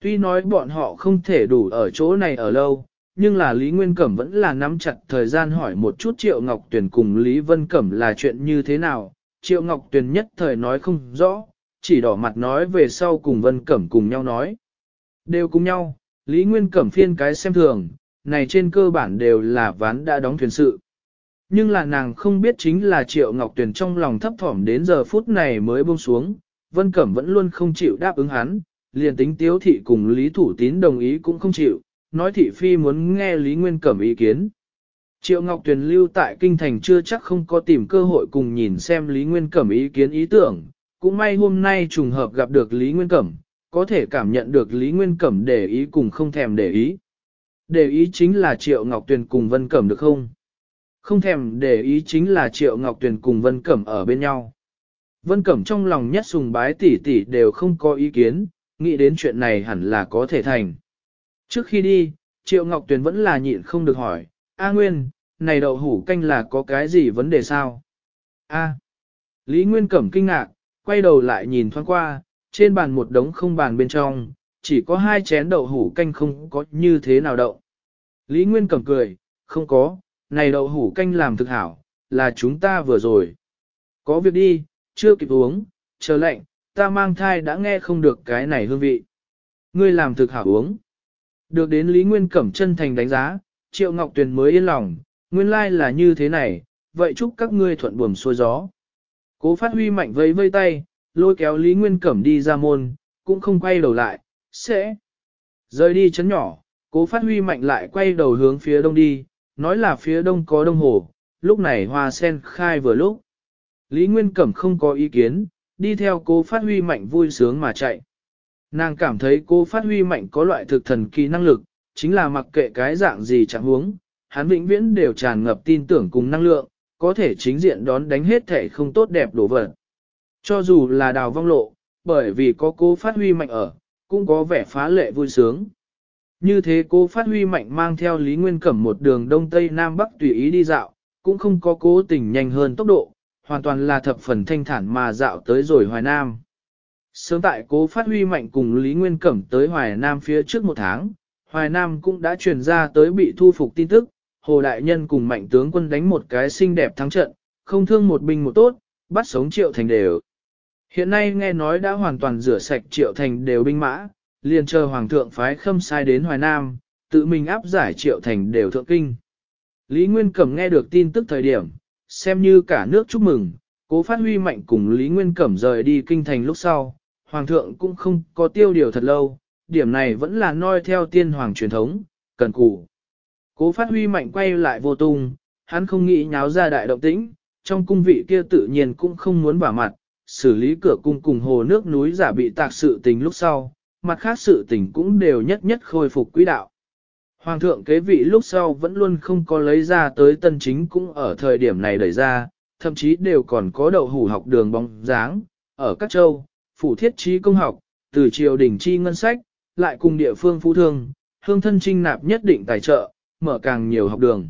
[SPEAKER 1] Tuy nói bọn họ không thể đủ ở chỗ này ở lâu, nhưng là Lý Nguyên Cẩm vẫn là nắm chặt thời gian hỏi một chút Triệu Ngọc Tuyền cùng Lý Vân Cẩm là chuyện như thế nào. Triệu Ngọc Tuyền nhất thời nói không rõ, chỉ đỏ mặt nói về sau cùng Vân Cẩm cùng nhau nói. Đều cùng nhau, Lý Nguyên Cẩm phiên cái xem thường, này trên cơ bản đều là ván đã đóng thuyền sự. Nhưng là nàng không biết chính là Triệu Ngọc Tuyền trong lòng thấp thỏm đến giờ phút này mới buông xuống, Vân Cẩm vẫn luôn không chịu đáp ứng hắn, liền tính tiếu thị cùng Lý Thủ Tín đồng ý cũng không chịu, nói thị phi muốn nghe Lý Nguyên Cẩm ý kiến. Triệu Ngọc Tuyền lưu tại Kinh Thành chưa chắc không có tìm cơ hội cùng nhìn xem Lý Nguyên Cẩm ý kiến ý tưởng, cũng may hôm nay trùng hợp gặp được Lý Nguyên Cẩm, có thể cảm nhận được Lý Nguyên Cẩm để ý cùng không thèm để ý. Để ý chính là Triệu Ngọc Tuyền cùng Vân Cẩm được không? Không thèm để ý chính là Triệu Ngọc Tuyền cùng Vân Cẩm ở bên nhau. Vân Cẩm trong lòng nhất sùng bái tỷ tỷ đều không có ý kiến, nghĩ đến chuyện này hẳn là có thể thành. Trước khi đi, Triệu Ngọc Tuyền vẫn là nhịn không được hỏi, A Nguyên, này đậu hủ canh là có cái gì vấn đề sao? A. Lý Nguyên Cẩm kinh ngạc, quay đầu lại nhìn thoáng qua, trên bàn một đống không bàn bên trong, chỉ có hai chén đậu hủ canh không có như thế nào đậu. Lý Nguyên cầm cười, không có, này đậu hủ canh làm thực hảo, là chúng ta vừa rồi. Có việc đi, chưa kịp uống, chờ lạnh, ta mang thai đã nghe không được cái này hương vị. Ngươi làm thực hảo uống. Được đến Lý Nguyên Cẩm chân thành đánh giá, Triệu Ngọc Tuyền mới yên lòng, nguyên lai like là như thế này, vậy chúc các ngươi thuận buồm xuôi gió. Cố phát huy mạnh vây vây tay, lôi kéo Lý Nguyên Cẩm đi ra môn, cũng không quay đầu lại, sẽ rời đi chấn nhỏ, cố phát huy mạnh lại quay đầu hướng phía đông đi, nói là phía đông có đông hồ, lúc này hoa sen khai vừa lúc. Lý Nguyên Cẩm không có ý kiến, đi theo cố phát huy mạnh vui sướng mà chạy. Nàng cảm thấy cố phát huy mạnh có loại thực thần kỳ năng lực, chính là mặc kệ cái dạng gì chẳng huống hắn vĩnh viễn đều tràn ngập tin tưởng cùng năng lượng, có thể chính diện đón đánh hết thể không tốt đẹp đổ vật. Cho dù là đào vong lộ, bởi vì có cô phát huy mạnh ở, cũng có vẻ phá lệ vui sướng. Như thế cô phát huy mạnh mang theo Lý Nguyên Cẩm một đường đông tây nam bắc tùy ý đi dạo, cũng không có cố tình nhanh hơn tốc độ, hoàn toàn là thập phần thanh thản mà dạo tới rồi Hoài Nam. Sớm tại cố phát huy mạnh cùng Lý Nguyên Cẩm tới Hoài Nam phía trước một tháng, Hoài Nam cũng đã truyền ra tới bị thu phục tin tức, Hồ Đại Nhân cùng mạnh tướng quân đánh một cái xinh đẹp thắng trận, không thương một binh một tốt, bắt sống Triệu Thành đều. Hiện nay nghe nói đã hoàn toàn rửa sạch Triệu Thành đều binh mã, liền chờ Hoàng thượng phái khâm sai đến Hoài Nam, tự mình áp giải Triệu Thành đều thượng kinh. Lý Nguyên Cẩm nghe được tin tức thời điểm, xem như cả nước chúc mừng, cố phát huy mạnh cùng Lý Nguyên Cẩm rời đi kinh thành lúc sau, Hoàng thượng cũng không có tiêu điều thật lâu, điểm này vẫn là noi theo tiên hoàng truyền thống, cần củ. Cố phát huy mạnh quay lại vô tung, hắn không nghĩ nháo ra đại động tĩnh, trong cung vị kia tự nhiên cũng không muốn vả mặt, xử lý cửa cung cùng hồ nước núi giả bị tạc sự tình lúc sau, mặt khác sự tình cũng đều nhất nhất khôi phục quỹ đạo. Hoàng thượng kế vị lúc sau vẫn luôn không có lấy ra tới tân chính cũng ở thời điểm này đẩy ra, thậm chí đều còn có đậu hủ học đường bóng dáng, ở các châu, phủ thiết trí công học, từ triều đình chi ngân sách, lại cùng địa phương phú thương, hương thân trinh nạp nhất định tài trợ, mở càng nhiều học đường.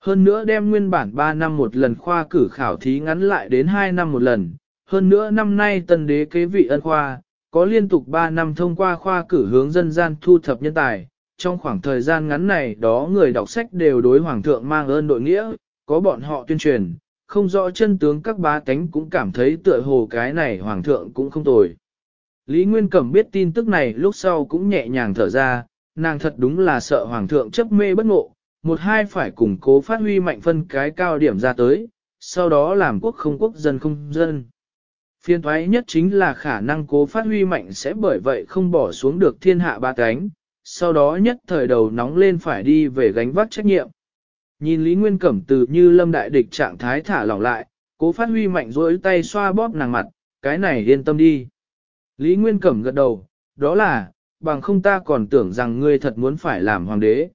[SPEAKER 1] Hơn nữa đem nguyên bản 3 năm một lần khoa cử khảo thí ngắn lại đến 2 năm một lần, hơn nữa năm nay tân đế kế vị ân khoa, có liên tục 3 năm thông qua khoa cử hướng dân gian thu thập nhân tài. Trong khoảng thời gian ngắn này đó người đọc sách đều đối hoàng thượng mang ơn đội nghĩa, có bọn họ tuyên truyền, không rõ chân tướng các bá tánh cũng cảm thấy tựa hồ cái này hoàng thượng cũng không tồi. Lý Nguyên Cẩm biết tin tức này lúc sau cũng nhẹ nhàng thở ra, nàng thật đúng là sợ hoàng thượng chấp mê bất ngộ, một hai phải củng cố phát huy mạnh phân cái cao điểm ra tới, sau đó làm quốc không quốc dân không dân. Phiên thoái nhất chính là khả năng cố phát huy mạnh sẽ bởi vậy không bỏ xuống được thiên hạ ba cánh, sau đó nhất thời đầu nóng lên phải đi về gánh vác trách nhiệm. Nhìn Lý Nguyên Cẩm từ như lâm đại địch trạng thái thả lỏng lại, cố phát huy mạnh rối tay xoa bóp nàng mặt, cái này yên tâm đi. Lý Nguyên Cẩm gật đầu, đó là, bằng không ta còn tưởng rằng ngươi thật muốn phải làm hoàng đế.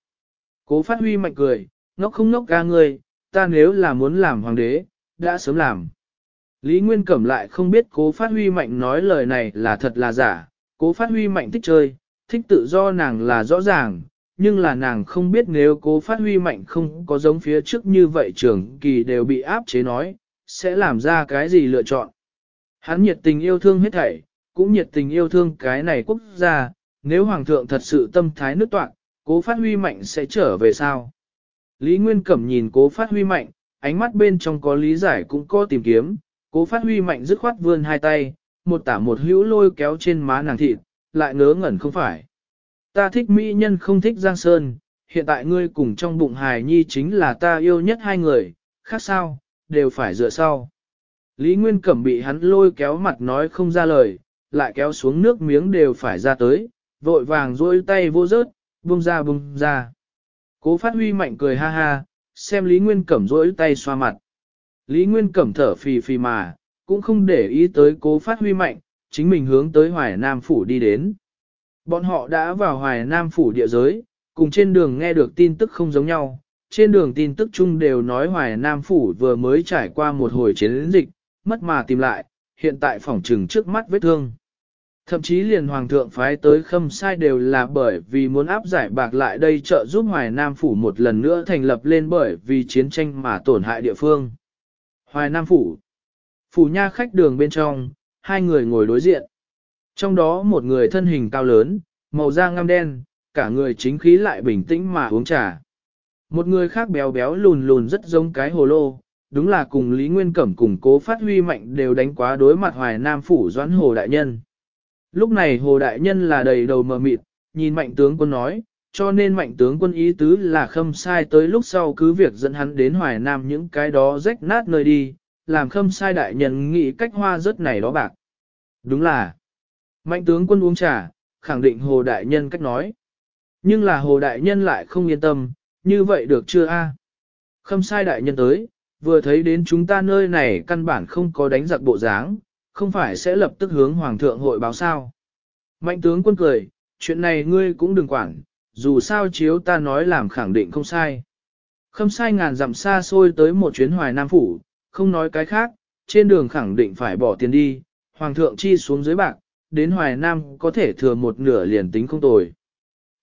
[SPEAKER 1] Cố phát huy mạnh cười, ngốc không ngốc ca ngươi, ta nếu là muốn làm hoàng đế, đã sớm làm. Lý Nguyên Cẩm lại không biết cố phát huy mạnh nói lời này là thật là giả, cố phát huy mạnh thích chơi, thích tự do nàng là rõ ràng, nhưng là nàng không biết nếu cố phát huy mạnh không có giống phía trước như vậy trưởng kỳ đều bị áp chế nói, sẽ làm ra cái gì lựa chọn. Hắn nhiệt tình yêu thương hết thảy, cũng nhiệt tình yêu thương cái này quốc gia, nếu hoàng thượng thật sự tâm thái nứt toạn cố phát huy mạnh sẽ trở về sao? Lý Nguyên Cẩm nhìn cố phát huy mạnh, ánh mắt bên trong có lý giải cũng có tìm kiếm, cố phát huy mạnh dứt khoát vươn hai tay, một tả một hữu lôi kéo trên má nàng thịt, lại ngớ ngẩn không phải. Ta thích mỹ nhân không thích Giang Sơn, hiện tại ngươi cùng trong bụng hài nhi chính là ta yêu nhất hai người, khác sao, đều phải dựa sau. Lý Nguyên Cẩm bị hắn lôi kéo mặt nói không ra lời, lại kéo xuống nước miếng đều phải ra tới, vội vàng duỗi tay vô rớt, buông ra buông ra. Cố phát huy mạnh cười ha ha, xem Lý Nguyên Cẩm duỗi tay xoa mặt. Lý Nguyên Cẩm thở phì phì mà, cũng không để ý tới cố phát huy mạnh, chính mình hướng tới Hoài Nam Phủ đi đến. Bọn họ đã vào Hoài Nam Phủ địa giới, cùng trên đường nghe được tin tức không giống nhau. Trên đường tin tức chung đều nói Hoài Nam Phủ vừa mới trải qua một hồi chiến dịch, mất mà tìm lại, hiện tại phòng trừng trước mắt vết thương. Thậm chí liền hoàng thượng phái tới khâm sai đều là bởi vì muốn áp giải bạc lại đây trợ giúp Hoài Nam Phủ một lần nữa thành lập lên bởi vì chiến tranh mà tổn hại địa phương. Hoài Nam Phủ Phủ nha khách đường bên trong, hai người ngồi đối diện. Trong đó một người thân hình cao lớn, màu da ngăm đen, cả người chính khí lại bình tĩnh mà uống trà. Một người khác béo béo lùn lùn rất giống cái hồ lô, đúng là cùng Lý Nguyên Cẩm cùng cố phát huy mạnh đều đánh quá đối mặt Hoài Nam Phủ Doãn Hồ Đại Nhân. Lúc này Hồ Đại Nhân là đầy đầu mờ mịt, nhìn mạnh tướng quân nói, cho nên mạnh tướng quân ý tứ là khâm sai tới lúc sau cứ việc dẫn hắn đến Hoài Nam những cái đó rách nát nơi đi, làm khâm sai đại nhân nghĩ cách hoa rớt này đó bạc. Đúng là, mạnh tướng quân uống trà, khẳng định Hồ Đại Nhân cách nói. Nhưng là Hồ Đại Nhân lại không yên tâm, như vậy được chưa a? Khâm sai đại nhân tới, vừa thấy đến chúng ta nơi này căn bản không có đánh giặc bộ dáng, không phải sẽ lập tức hướng Hoàng thượng hội báo sao. Mạnh tướng quân cười, chuyện này ngươi cũng đừng quản, dù sao chiếu ta nói làm khẳng định không sai. Không sai ngàn dặm xa xôi tới một chuyến hoài Nam Phủ, không nói cái khác, trên đường khẳng định phải bỏ tiền đi, Hoàng thượng chi xuống dưới bạc, đến Hoài Nam có thể thừa một nửa liền tính không tồi.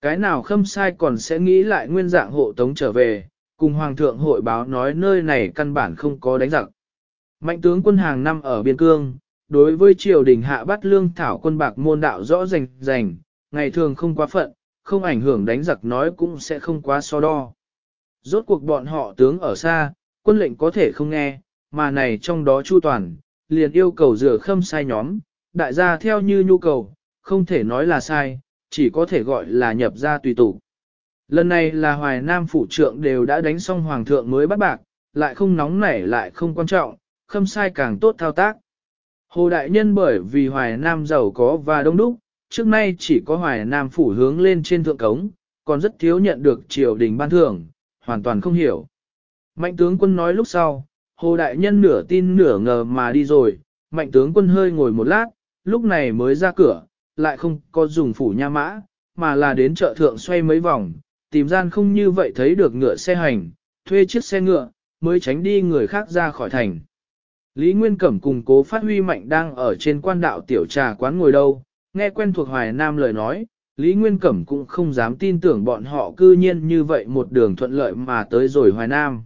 [SPEAKER 1] Cái nào khâm sai còn sẽ nghĩ lại nguyên dạng hộ tống trở về, cùng Hoàng thượng hội báo nói nơi này căn bản không có đánh giặc. Mạnh tướng quân hàng năm ở Biên Cương, đối với triều đình hạ bắt lương thảo quân bạc môn đạo rõ rành rành, ngày thường không quá phận, không ảnh hưởng đánh giặc nói cũng sẽ không quá so đo. Rốt cuộc bọn họ tướng ở xa, quân lệnh có thể không nghe, mà này trong đó chu toàn, liền yêu cầu rửa khâm sai nhóm, đại gia theo như nhu cầu, không thể nói là sai, chỉ có thể gọi là nhập ra tùy tụ. Lần này là hoài nam phụ trượng đều đã đánh xong hoàng thượng mới bắt bạc, lại không nóng nảy lại không quan trọng, khâm sai càng tốt thao tác. Hồ Đại Nhân bởi vì Hoài Nam giàu có và đông đúc, trước nay chỉ có Hoài Nam phủ hướng lên trên thượng cống, còn rất thiếu nhận được triều đình ban thưởng, hoàn toàn không hiểu. Mạnh tướng quân nói lúc sau, Hồ Đại Nhân nửa tin nửa ngờ mà đi rồi, mạnh tướng quân hơi ngồi một lát, lúc này mới ra cửa, lại không có dùng phủ nha mã, mà là đến chợ thượng xoay mấy vòng, tìm gian không như vậy thấy được ngựa xe hành, thuê chiếc xe ngựa, mới tránh đi người khác ra khỏi thành. Lý Nguyên Cẩm cùng cố phát huy mạnh đang ở trên quan đạo tiểu trà quán ngồi đâu, nghe quen thuộc Hoài Nam lời nói, Lý Nguyên Cẩm cũng không dám tin tưởng bọn họ cư nhiên như vậy một đường thuận lợi mà tới rồi Hoài Nam.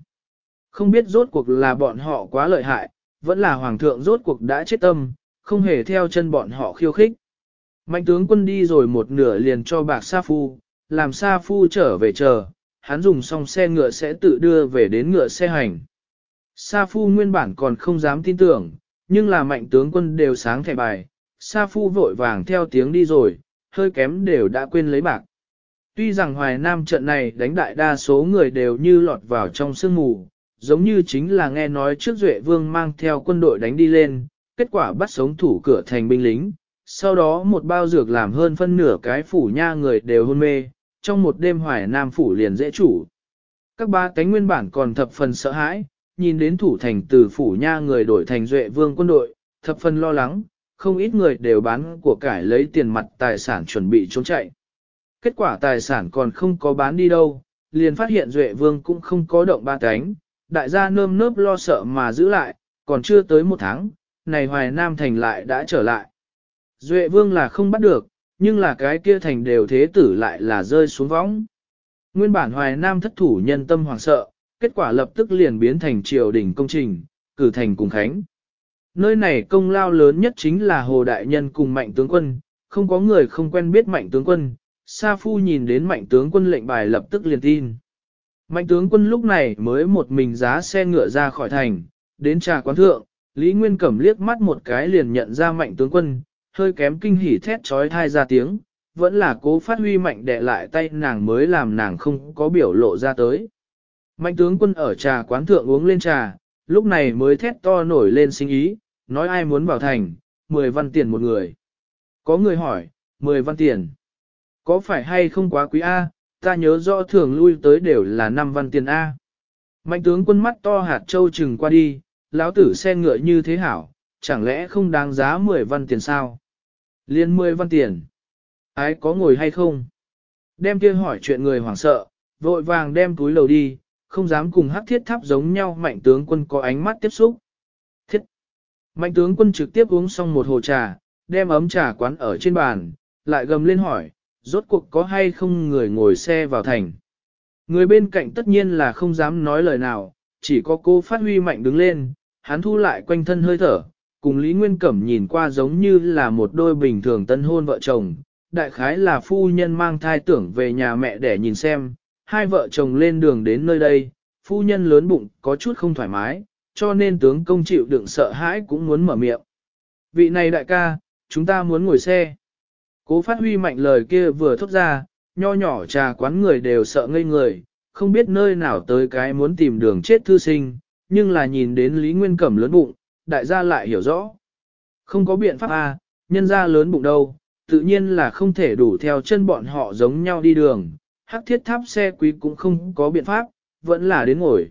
[SPEAKER 1] Không biết rốt cuộc là bọn họ quá lợi hại, vẫn là Hoàng thượng rốt cuộc đã chết tâm, không hề theo chân bọn họ khiêu khích. Mạnh tướng quân đi rồi một nửa liền cho bạc Sa Phu, làm Sa Phu trở về chờ, hắn dùng xong xe ngựa sẽ tự đưa về đến ngựa xe hành. Sa Phu nguyên bản còn không dám tin tưởng, nhưng là mạnh tướng quân đều sáng thẻ bài, Sa Phu vội vàng theo tiếng đi rồi, hơi kém đều đã quên lấy bạc. Tuy rằng Hoài Nam trận này đánh đại đa số người đều như lọt vào trong sương mù, giống như chính là nghe nói trước Duệ Vương mang theo quân đội đánh đi lên, kết quả bắt sống thủ cửa thành binh lính, sau đó một bao dược làm hơn phân nửa cái phủ nha người đều hôn mê, trong một đêm Hoài Nam phủ liền dễ chủ. Các ba cánh nguyên bản còn thập phần sợ hãi, nhìn đến thủ thành từ phủ nha người đổi thành duệ vương quân đội, thập phần lo lắng, không ít người đều bán của cải lấy tiền mặt tài sản chuẩn bị trốn chạy. Kết quả tài sản còn không có bán đi đâu, liền phát hiện duệ vương cũng không có động ba cánh, đại gia nơm nớp lo sợ mà giữ lại, còn chưa tới một tháng, này hoài nam thành lại đã trở lại. Duệ vương là không bắt được, nhưng là cái kia thành đều thế tử lại là rơi xuống võng. Nguyên bản hoài nam thất thủ nhân tâm hoảng sợ, kết quả lập tức liền biến thành triều đình công trình, cử thành cùng khánh. Nơi này công lao lớn nhất chính là Hồ Đại Nhân cùng Mạnh Tướng Quân, không có người không quen biết Mạnh Tướng Quân, Sa Phu nhìn đến Mạnh Tướng Quân lệnh bài lập tức liền tin. Mạnh Tướng Quân lúc này mới một mình giá xe ngựa ra khỏi thành, đến trà quán thượng, Lý Nguyên Cẩm liếc mắt một cái liền nhận ra Mạnh Tướng Quân, hơi kém kinh hỉ thét trói thai ra tiếng, vẫn là cố phát huy mạnh để lại tay nàng mới làm nàng không có biểu lộ ra tới. Mạnh tướng quân ở trà quán thượng uống lên trà, lúc này mới thét to nổi lên sinh ý, nói ai muốn vào thành, 10 văn tiền một người. Có người hỏi, 10 văn tiền. Có phải hay không quá quý A, ta nhớ rõ thường lui tới đều là 5 văn tiền A. Mạnh tướng quân mắt to hạt châu chừng qua đi, lão tử xe ngựa như thế hảo, chẳng lẽ không đáng giá 10 văn tiền sao? Liên 10 văn tiền. Ái có ngồi hay không? Đem kia hỏi chuyện người hoảng sợ, vội vàng đem túi lầu đi, không dám cùng hắc thiết tháp giống nhau mạnh tướng quân có ánh mắt tiếp xúc. Thiết! Mạnh tướng quân trực tiếp uống xong một hồ trà, đem ấm trà quán ở trên bàn, lại gầm lên hỏi, rốt cuộc có hay không người ngồi xe vào thành. Người bên cạnh tất nhiên là không dám nói lời nào, chỉ có cô phát huy mạnh đứng lên, hắn thu lại quanh thân hơi thở, cùng Lý Nguyên Cẩm nhìn qua giống như là một đôi bình thường tân hôn vợ chồng, đại khái là phu nhân mang thai tưởng về nhà mẹ để nhìn xem, hai vợ chồng lên đường đến nơi đây, phu nhân lớn bụng có chút không thoải mái, cho nên tướng công chịu đựng sợ hãi cũng muốn mở miệng. Vị này đại ca, chúng ta muốn ngồi xe. Cố phát huy mạnh lời kia vừa thốt ra, nho nhỏ trà quán người đều sợ ngây người, không biết nơi nào tới cái muốn tìm đường chết thư sinh, nhưng là nhìn đến Lý Nguyên Cẩm lớn bụng, đại gia lại hiểu rõ. Không có biện pháp a, nhân ra lớn bụng đâu, tự nhiên là không thể đủ theo chân bọn họ giống nhau đi đường, hắc thiết tháp xe quý cũng không có biện pháp, vẫn là đến ngồi.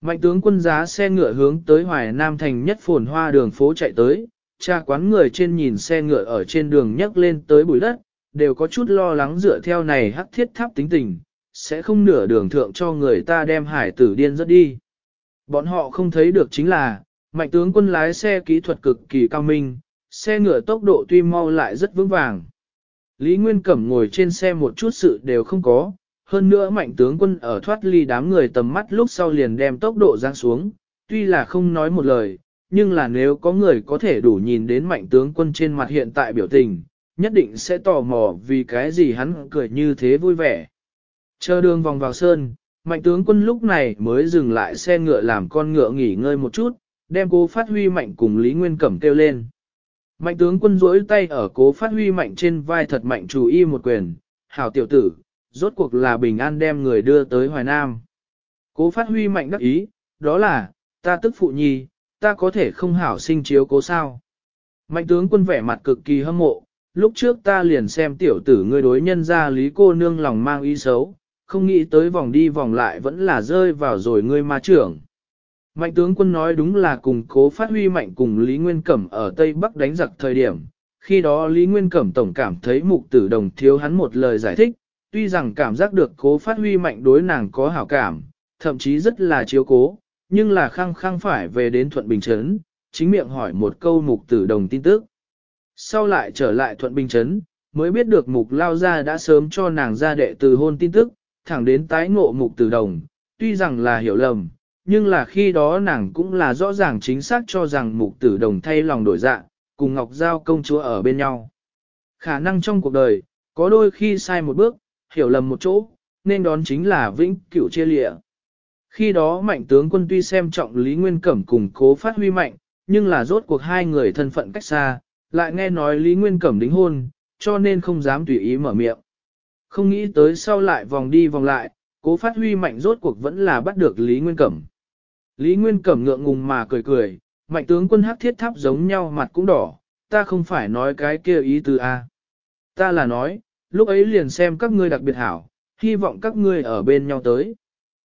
[SPEAKER 1] Mạnh tướng quân giá xe ngựa hướng tới Hoài Nam thành nhất phồn hoa đường phố chạy tới, cha quán người trên nhìn xe ngựa ở trên đường nhấc lên tới bụi đất, đều có chút lo lắng dựa theo này hắc thiết tháp tính tình, sẽ không nửa đường thượng cho người ta đem hải tử điên rất đi. Bọn họ không thấy được chính là, mạnh tướng quân lái xe kỹ thuật cực kỳ cao minh, xe ngựa tốc độ tuy mau lại rất vững vàng. Lý Nguyên Cẩm ngồi trên xe một chút sự đều không có, hơn nữa mạnh tướng quân ở thoát ly đám người tầm mắt lúc sau liền đem tốc độ giang xuống, tuy là không nói một lời, nhưng là nếu có người có thể đủ nhìn đến mạnh tướng quân trên mặt hiện tại biểu tình, nhất định sẽ tò mò vì cái gì hắn cười như thế vui vẻ. Chờ đường vòng vào sơn, mạnh tướng quân lúc này mới dừng lại xe ngựa làm con ngựa nghỉ ngơi một chút, đem cô phát huy mạnh cùng Lý Nguyên Cẩm kêu lên. Mạnh tướng quân rỗi tay ở cố phát huy mạnh trên vai thật mạnh chủ y một quyền, hảo tiểu tử, rốt cuộc là bình an đem người đưa tới Hoài Nam. Cố phát huy mạnh đắc ý, đó là, ta tức phụ nhi, ta có thể không hảo sinh chiếu cố sao. Mạnh tướng quân vẻ mặt cực kỳ hâm mộ, lúc trước ta liền xem tiểu tử ngươi đối nhân ra lý cô nương lòng mang ý xấu, không nghĩ tới vòng đi vòng lại vẫn là rơi vào rồi ngươi ma trưởng. Mạnh tướng quân nói đúng là cùng cố phát huy mạnh cùng Lý Nguyên Cẩm ở Tây Bắc đánh giặc thời điểm. Khi đó Lý Nguyên Cẩm tổng cảm thấy mục tử đồng thiếu hắn một lời giải thích, tuy rằng cảm giác được cố phát huy mạnh đối nàng có hảo cảm, thậm chí rất là chiếu cố, nhưng là khăng khăng phải về đến Thuận Bình Trấn, chính miệng hỏi một câu mục tử đồng tin tức. Sau lại trở lại Thuận Bình Trấn, mới biết được mục lao ra đã sớm cho nàng ra đệ từ hôn tin tức, thẳng đến tái ngộ mục tử đồng, tuy rằng là hiểu lầm nhưng là khi đó nàng cũng là rõ ràng chính xác cho rằng mục tử đồng thay lòng đổi dạ, cùng Ngọc Giao công chúa ở bên nhau. Khả năng trong cuộc đời, có đôi khi sai một bước, hiểu lầm một chỗ, nên đón chính là vĩnh cửu chia lịa. Khi đó mạnh tướng quân tuy xem trọng Lý Nguyên Cẩm cùng cố phát huy mạnh, nhưng là rốt cuộc hai người thân phận cách xa, lại nghe nói Lý Nguyên Cẩm đính hôn, cho nên không dám tùy ý mở miệng. Không nghĩ tới sau lại vòng đi vòng lại, cố phát huy mạnh rốt cuộc vẫn là bắt được Lý Nguyên Cẩm. Lý Nguyên Cẩm ngượng ngùng mà cười cười, mạnh tướng quân hắc thiết tháp giống nhau mặt cũng đỏ, ta không phải nói cái kia ý từ A. Ta là nói, lúc ấy liền xem các ngươi đặc biệt hảo, hy vọng các ngươi ở bên nhau tới.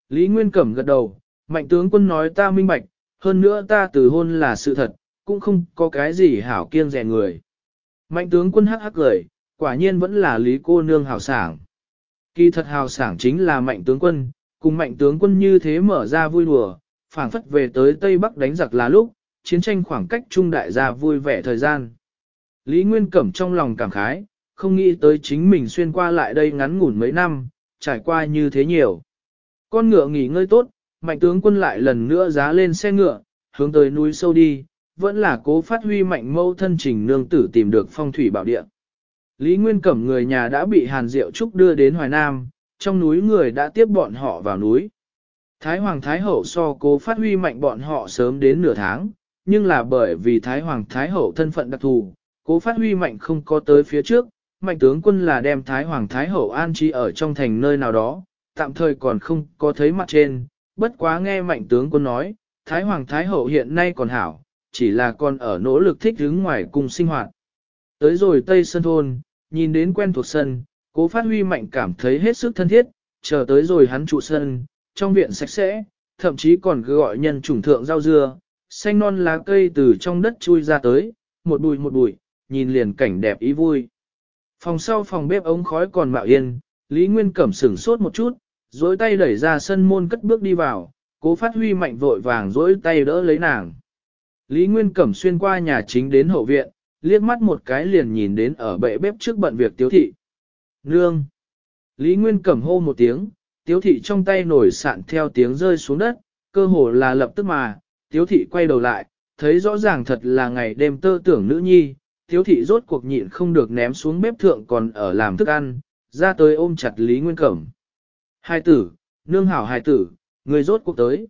[SPEAKER 1] Lý Nguyên Cẩm gật đầu, mạnh tướng quân nói ta minh bạch, hơn nữa ta từ hôn là sự thật, cũng không có cái gì hảo kiêng rẻ người. Mạnh tướng quân hắc hắc cười, quả nhiên vẫn là lý cô nương hào sảng. Kỳ thật hào sảng chính là mạnh tướng quân, cùng mạnh tướng quân như thế mở ra vui đùa, phảng phất về tới Tây Bắc đánh giặc là lúc, chiến tranh khoảng cách trung đại gia vui vẻ thời gian. Lý Nguyên Cẩm trong lòng cảm khái, không nghĩ tới chính mình xuyên qua lại đây ngắn ngủn mấy năm, trải qua như thế nhiều. Con ngựa nghỉ ngơi tốt, mạnh tướng quân lại lần nữa giá lên xe ngựa, hướng tới núi sâu đi, vẫn là cố phát huy mạnh mâu thân trình nương tử tìm được phong thủy bảo địa. Lý Nguyên Cẩm người nhà đã bị Hàn Diệu Trúc đưa đến Hoài Nam, trong núi người đã tiếp bọn họ vào núi. Thái Hoàng Thái Hậu so cố phát huy mạnh bọn họ sớm đến nửa tháng, nhưng là bởi vì Thái Hoàng Thái Hậu thân phận đặc thù, cố phát huy mạnh không có tới phía trước, mạnh tướng quân là đem Thái Hoàng Thái Hậu an trí ở trong thành nơi nào đó, tạm thời còn không có thấy mặt trên, bất quá nghe mạnh tướng quân nói, Thái Hoàng Thái Hậu hiện nay còn hảo, chỉ là còn ở nỗ lực thích đứng ngoài cùng sinh hoạt. Tới rồi Tây Sơn Thôn, nhìn đến quen thuộc sân, cố phát huy mạnh cảm thấy hết sức thân thiết, chờ tới rồi hắn trụ sân, trong viện sạch sẽ, thậm chí còn cứ gọi nhân chủng thượng rau dưa, xanh non lá cây từ trong đất chui ra tới, một bụi một bụi, nhìn liền cảnh đẹp ý vui. Phòng sau phòng bếp ống khói còn mạo yên, Lý Nguyên Cẩm sửng sốt một chút, dối tay đẩy ra sân môn cất bước đi vào, cố phát huy mạnh vội vàng dối tay đỡ lấy nàng. Lý Nguyên Cẩm xuyên qua nhà chính đến hậu viện, liếc mắt một cái liền nhìn đến ở bệ bếp trước bận việc tiếu thị. Nương! Lý Nguyên Cẩm hô một tiếng, tiếu thị trong tay nổi sạn theo tiếng rơi xuống đất, cơ hồ là lập tức mà, tiếu thị quay đầu lại, thấy rõ ràng thật là ngày đêm tơ tưởng nữ nhi, tiếu thị rốt cuộc nhịn không được ném xuống bếp thượng còn ở làm thức ăn, ra tới ôm chặt Lý Nguyên Cẩm. Hai tử, nương hảo hai tử, người rốt cuộc tới.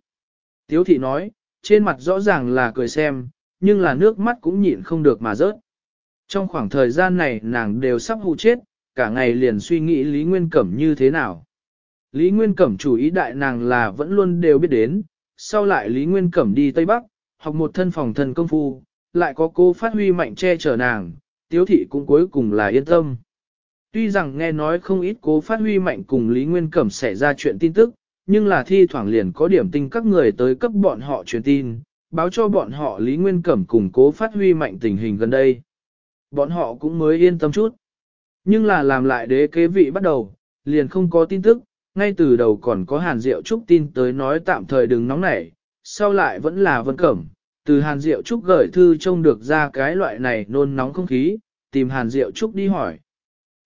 [SPEAKER 1] Tiếu thị nói, trên mặt rõ ràng là cười xem, nhưng là nước mắt cũng nhịn không được mà rớt. Trong khoảng thời gian này nàng đều sắp hụ chết, cả ngày liền suy nghĩ Lý Nguyên Cẩm như thế nào. Lý Nguyên Cẩm chủ ý đại nàng là vẫn luôn đều biết đến, sau lại Lý Nguyên Cẩm đi Tây Bắc, học một thân phòng thần công phu, lại có cô phát huy mạnh che chở nàng, tiếu thị cũng cuối cùng là yên tâm. Tuy rằng nghe nói không ít cố phát huy mạnh cùng Lý Nguyên Cẩm xảy ra chuyện tin tức, nhưng là thi thoảng liền có điểm tinh các người tới cấp bọn họ truyền tin, báo cho bọn họ Lý Nguyên Cẩm cùng cố phát huy mạnh tình hình gần đây. Bọn họ cũng mới yên tâm chút. Nhưng là làm lại đế kế vị bắt đầu, liền không có tin tức, ngay từ đầu còn có Hàn Diệu Trúc tin tới nói tạm thời đừng nóng nảy, sau lại vẫn là Vân Cẩm, từ Hàn Diệu Trúc gửi thư trông được ra cái loại này nôn nóng không khí, tìm Hàn Diệu Trúc đi hỏi.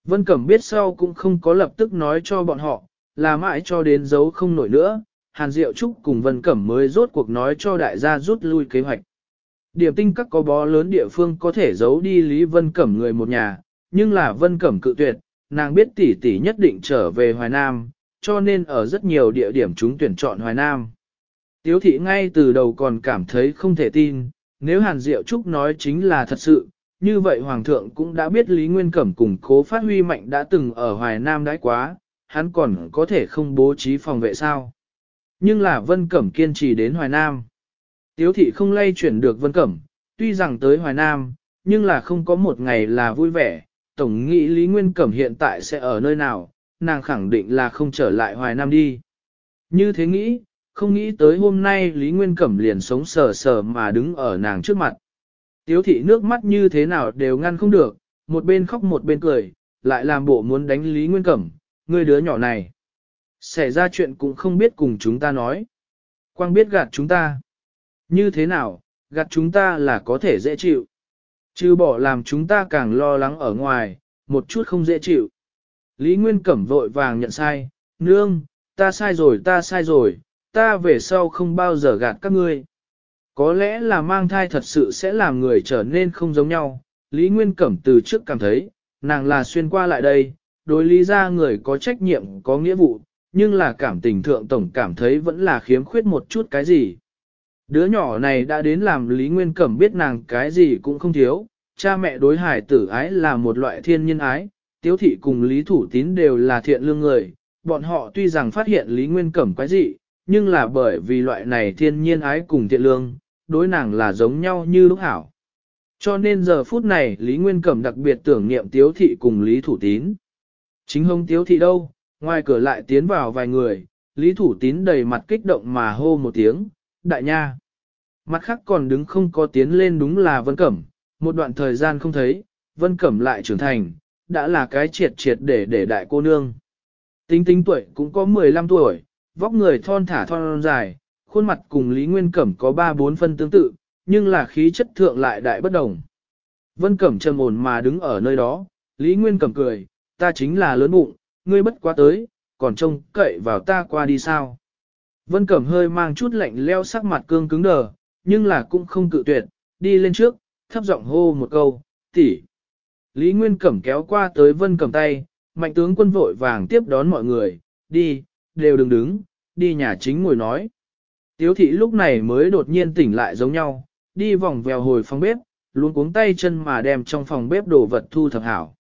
[SPEAKER 1] Vân Cẩm biết sau cũng không có lập tức nói cho bọn họ, là mãi cho đến giấu không nổi nữa, Hàn Diệu Trúc cùng Vân Cẩm mới rốt cuộc nói cho đại gia rút lui kế hoạch. Điểm tinh các có bó lớn địa phương có thể giấu đi Lý Vân Cẩm người một nhà, nhưng là Vân Cẩm cự tuyệt, nàng biết tỷ tỷ nhất định trở về Hoài Nam, cho nên ở rất nhiều địa điểm chúng tuyển chọn Hoài Nam. Tiếu thị ngay từ đầu còn cảm thấy không thể tin, nếu Hàn Diệu Trúc nói chính là thật sự, như vậy Hoàng thượng cũng đã biết Lý Nguyên Cẩm cùng cố phát huy mạnh đã từng ở Hoài Nam đãi quá, hắn còn có thể không bố trí phòng vệ sao. Nhưng là Vân Cẩm kiên trì đến Hoài Nam. Tiếu thị không lay chuyển được Vân Cẩm, tuy rằng tới Hoài Nam, nhưng là không có một ngày là vui vẻ, tổng nghĩ Lý Nguyên Cẩm hiện tại sẽ ở nơi nào, nàng khẳng định là không trở lại Hoài Nam đi. Như thế nghĩ, không nghĩ tới hôm nay Lý Nguyên Cẩm liền sống sờ sờ mà đứng ở nàng trước mặt. Tiếu thị nước mắt như thế nào đều ngăn không được, một bên khóc một bên cười, lại làm bộ muốn đánh Lý Nguyên Cẩm, người đứa nhỏ này. Xảy ra chuyện cũng không biết cùng chúng ta nói. Quang biết gạt chúng ta. Như thế nào, gạt chúng ta là có thể dễ chịu. Chứ bỏ làm chúng ta càng lo lắng ở ngoài, một chút không dễ chịu. Lý Nguyên Cẩm vội vàng nhận sai, nương, ta sai rồi ta sai rồi, ta về sau không bao giờ gạt các ngươi. Có lẽ là mang thai thật sự sẽ làm người trở nên không giống nhau, Lý Nguyên Cẩm từ trước cảm thấy, nàng là xuyên qua lại đây, đối lý ra người có trách nhiệm có nghĩa vụ, nhưng là cảm tình thượng tổng cảm thấy vẫn là khiếm khuyết một chút cái gì. Đứa nhỏ này đã đến làm Lý Nguyên Cẩm biết nàng cái gì cũng không thiếu, cha mẹ đối hải tử ái là một loại thiên nhân ái, tiếu thị cùng Lý Thủ Tín đều là thiện lương người, bọn họ tuy rằng phát hiện Lý Nguyên Cẩm quái dị, nhưng là bởi vì loại này thiên nhiên ái cùng thiện lương, đối nàng là giống nhau như lúc hảo. Cho nên giờ phút này Lý Nguyên Cẩm đặc biệt tưởng niệm tiếu thị cùng Lý Thủ Tín. Chính hông tiếu thị đâu, ngoài cửa lại tiến vào vài người, Lý Thủ Tín đầy mặt kích động mà hô một tiếng, đại nha. Mặt khác còn đứng không có tiến lên đúng là Vân Cẩm, một đoạn thời gian không thấy, Vân Cẩm lại trưởng thành, đã là cái triệt triệt để để đại cô nương. Tính tính tuổi cũng có 15 tuổi, vóc người thon thả thon dài, khuôn mặt cùng Lý Nguyên Cẩm có 3-4 phân tương tự, nhưng là khí chất thượng lại đại bất đồng. Vân Cẩm trầm ổn mà đứng ở nơi đó, Lý Nguyên Cẩm cười, ta chính là lớn bụng, ngươi bất quá tới, còn trông cậy vào ta qua đi sao. Vân Cẩm hơi mang chút lạnh leo sắc mặt cương cứng đờ, nhưng là cũng không cự tuyệt, đi lên trước, thấp giọng hô một câu, tỷ. Lý Nguyên Cẩm kéo qua tới Vân Cẩm tay, mạnh tướng quân vội vàng tiếp đón mọi người, đi, đều đừng đứng, đi nhà chính ngồi nói. Tiếu thị lúc này mới đột nhiên tỉnh lại giống nhau, đi vòng vèo hồi phòng bếp, luôn cuống tay chân mà đem trong phòng bếp đồ vật thu thập hảo.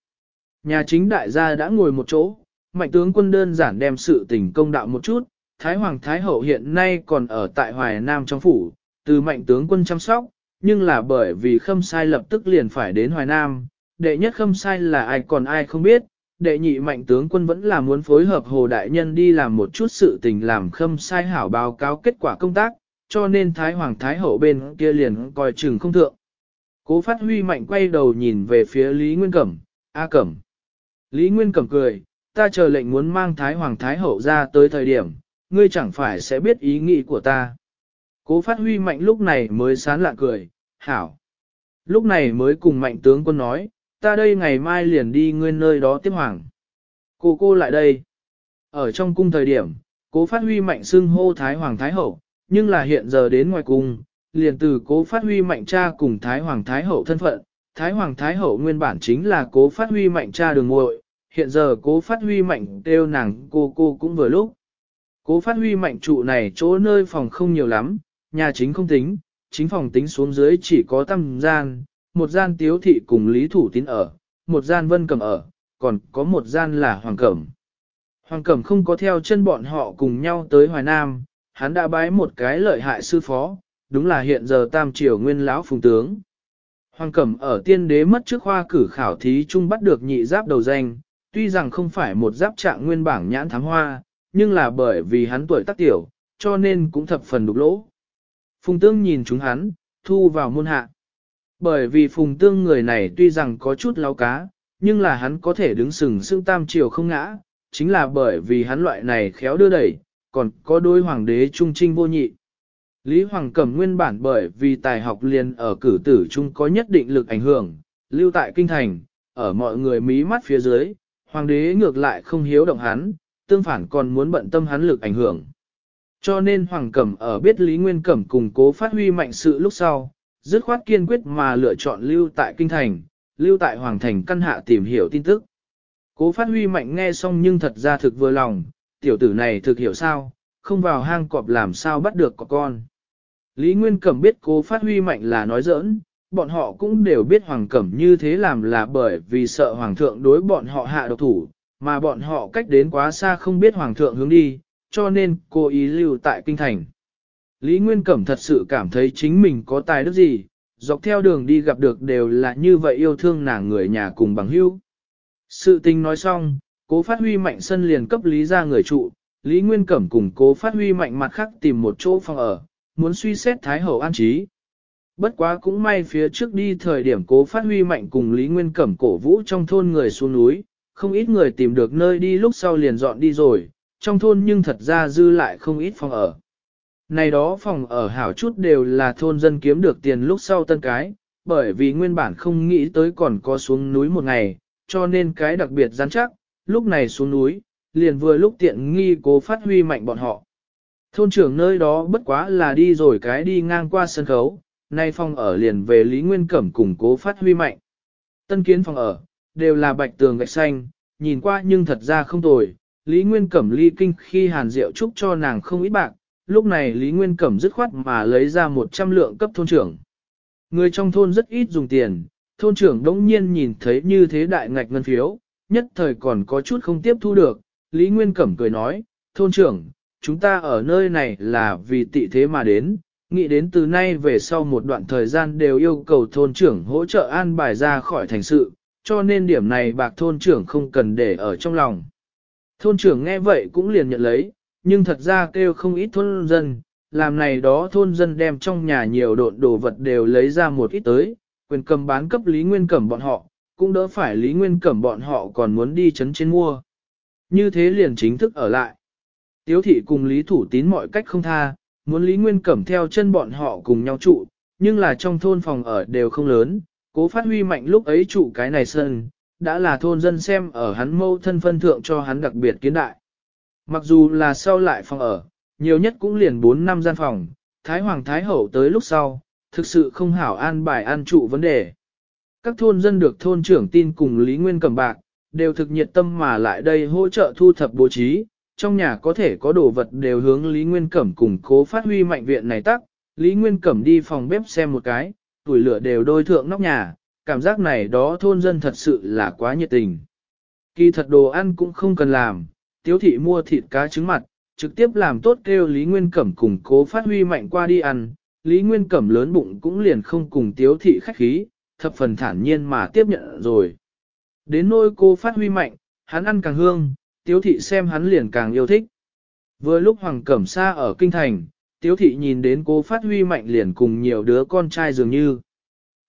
[SPEAKER 1] Nhà chính đại gia đã ngồi một chỗ, mạnh tướng quân đơn giản đem sự tình công đạo một chút, Thái Hoàng Thái Hậu hiện nay còn ở tại Hoài Nam trong phủ, từ mạnh tướng quân chăm sóc, nhưng là bởi vì khâm sai lập tức liền phải đến Hoài Nam, đệ nhất khâm sai là ai còn ai không biết, đệ nhị mạnh tướng quân vẫn là muốn phối hợp Hồ Đại Nhân đi làm một chút sự tình làm khâm sai hảo báo cáo kết quả công tác, cho nên Thái Hoàng Thái Hậu bên kia liền coi chừng không thượng. Cố phát huy mạnh quay đầu nhìn về phía Lý Nguyên Cẩm, A Cẩm. Lý Nguyên Cẩm cười, ta chờ lệnh muốn mang Thái Hoàng Thái Hậu ra tới thời điểm, ngươi chẳng phải sẽ biết ý nghĩ của ta. Cố phát huy mạnh lúc này mới sán lạ cười, hảo. Lúc này mới cùng mạnh tướng quân nói, ta đây ngày mai liền đi ngươi nơi đó tiếp hoàng. Cô cô lại đây. Ở trong cung thời điểm, cố phát huy mạnh xưng hô Thái Hoàng Thái Hậu, nhưng là hiện giờ đến ngoài cung, liền từ cố phát huy mạnh cha cùng Thái Hoàng Thái Hậu thân phận. Thái Hoàng Thái Hậu nguyên bản chính là cố phát huy mạnh cha đường muội hiện giờ cố phát huy mạnh kêu nàng cô cô cũng vừa lúc. Cố phát huy mạnh trụ này chỗ nơi phòng không nhiều lắm, nhà chính không tính, chính phòng tính xuống dưới chỉ có tăm gian, một gian tiếu thị cùng Lý Thủ Tín ở, một gian vân cẩm ở, còn có một gian là Hoàng Cẩm. Hoàng Cẩm không có theo chân bọn họ cùng nhau tới Hoài Nam, hắn đã bái một cái lợi hại sư phó, đúng là hiện giờ tam triều nguyên lão phùng tướng. Hoàng Cẩm ở tiên đế mất trước khoa cử khảo thí chung bắt được nhị giáp đầu danh, tuy rằng không phải một giáp trạng nguyên bảng nhãn thám hoa, nhưng là bởi vì hắn tuổi tác tiểu, cho nên cũng thập phần đục lỗ. Phùng tướng nhìn chúng hắn, thu vào môn hạ bởi vì phùng tương người này tuy rằng có chút láo cá, nhưng là hắn có thể đứng sừng sững tam triều không ngã, chính là bởi vì hắn loại này khéo đưa đẩy, còn có đôi hoàng đế trung trinh vô nhị. Lý Hoàng Cẩm nguyên bản bởi vì tài học liền ở cử tử trung có nhất định lực ảnh hưởng, lưu tại kinh thành, ở mọi người mí mắt phía dưới, hoàng đế ngược lại không hiếu động hắn, tương phản còn muốn bận tâm hắn lực ảnh hưởng. Cho nên Hoàng Cẩm ở biết Lý Nguyên Cẩm cùng cố phát huy mạnh sự lúc sau, dứt khoát kiên quyết mà lựa chọn lưu tại kinh thành, lưu tại hoàng thành căn hạ tìm hiểu tin tức. Cố phát huy mạnh nghe xong nhưng thật ra thực vừa lòng, tiểu tử này thực hiểu sao, không vào hang cọp làm sao bắt được có con. Lý Nguyên Cẩm biết cố phát huy mạnh là nói giỡn, bọn họ cũng đều biết Hoàng Cẩm như thế làm là bởi vì sợ Hoàng thượng đối bọn họ hạ độc thủ, mà bọn họ cách đến quá xa không biết Hoàng thượng hướng đi, cho nên cô ý lưu tại kinh thành. Lý Nguyên Cẩm thật sự cảm thấy chính mình có tài đức gì, dọc theo đường đi gặp được đều là như vậy yêu thương nàng người nhà cùng bằng hữu. Sự tình nói xong, cố phát huy mạnh sân liền cấp lý ra người trụ, Lý Nguyên Cẩm cùng cố phát huy mạnh mặt khác tìm một chỗ phòng ở, muốn suy xét Thái Hậu an trí. Bất quá cũng may phía trước đi thời điểm cố phát huy mạnh cùng Lý Nguyên Cẩm cổ vũ trong thôn người xuống núi, không ít người tìm được nơi đi lúc sau liền dọn đi rồi, trong thôn nhưng thật ra dư lại không ít phòng ở. Này đó phòng ở hảo chút đều là thôn dân kiếm được tiền lúc sau tân cái, bởi vì nguyên bản không nghĩ tới còn có xuống núi một ngày, cho nên cái đặc biệt rắn chắc, lúc này xuống núi, liền vừa lúc tiện nghi cố phát huy mạnh bọn họ. Thôn trưởng nơi đó bất quá là đi rồi cái đi ngang qua sân khấu, nay phòng ở liền về Lý Nguyên Cẩm cùng cố phát huy mạnh. Tân kiến phòng ở, đều là bạch tường gạch xanh, nhìn qua nhưng thật ra không tồi, Lý Nguyên Cẩm ly kinh khi hàn rượu chúc cho nàng không ít bạc, lúc này Lý Nguyên Cẩm dứt khoát mà lấy ra 100 lượng cấp thôn trưởng. Người trong thôn rất ít dùng tiền, thôn trưởng đống nhiên nhìn thấy như thế đại ngạch ngân phiếu, nhất thời còn có chút không tiếp thu được, Lý Nguyên Cẩm cười nói, thôn trưởng, chúng ta ở nơi này là vì tị thế mà đến, nghĩ đến từ nay về sau một đoạn thời gian đều yêu cầu thôn trưởng hỗ trợ an bài ra khỏi thành sự, cho nên điểm này bạc thôn trưởng không cần để ở trong lòng. Thôn trưởng nghe vậy cũng liền nhận lấy, nhưng thật ra kêu không ít thôn dân, làm này đó thôn dân đem trong nhà nhiều độn đồ vật đều lấy ra một ít tới, quyền cầm bán cấp Lý Nguyên Cẩm bọn họ, cũng đỡ phải Lý Nguyên Cẩm bọn họ còn muốn đi chấn trên mua. Như thế liền chính thức ở lại. Tiếu thị cùng Lý Thủ Tín mọi cách không tha, muốn Lý Nguyên Cẩm theo chân bọn họ cùng nhau trụ, nhưng là trong thôn phòng ở đều không lớn, cố phát huy mạnh lúc ấy trụ cái này sân, đã là thôn dân xem ở hắn mâu thân phân thượng cho hắn đặc biệt kiến đại. Mặc dù là sau lại phòng ở, nhiều nhất cũng liền 4 năm gian phòng, Thái Hoàng Thái Hậu tới lúc sau, thực sự không hảo an bài an trụ vấn đề. Các thôn dân được thôn trưởng tin cùng Lý Nguyên cầm bạc, đều thực nhiệt tâm mà lại đây hỗ trợ thu thập bố trí, trong nhà có thể có đồ vật đều hướng Lý Nguyên Cẩm cùng cố phát huy mạnh viện này tắc, Lý Nguyên Cẩm đi phòng bếp xem một cái, tuổi lửa đều đôi thượng nóc nhà, cảm giác này đó thôn dân thật sự là quá nhiệt tình. Kỳ thật đồ ăn cũng không cần làm, tiếu thị mua thịt cá trứng mặt, trực tiếp làm tốt kêu Lý Nguyên Cẩm cùng cố phát huy mạnh qua đi ăn, Lý Nguyên Cẩm lớn bụng cũng liền không cùng tiếu thị khách khí, thập phần thản nhiên mà tiếp nhận rồi. Đến nôi cô phát huy mạnh, hắn ăn càng hương, tiếu thị xem hắn liền càng yêu thích. Vừa lúc Hoàng Cẩm xa ở Kinh Thành, tiếu thị nhìn đến cô phát huy mạnh liền cùng nhiều đứa con trai dường như.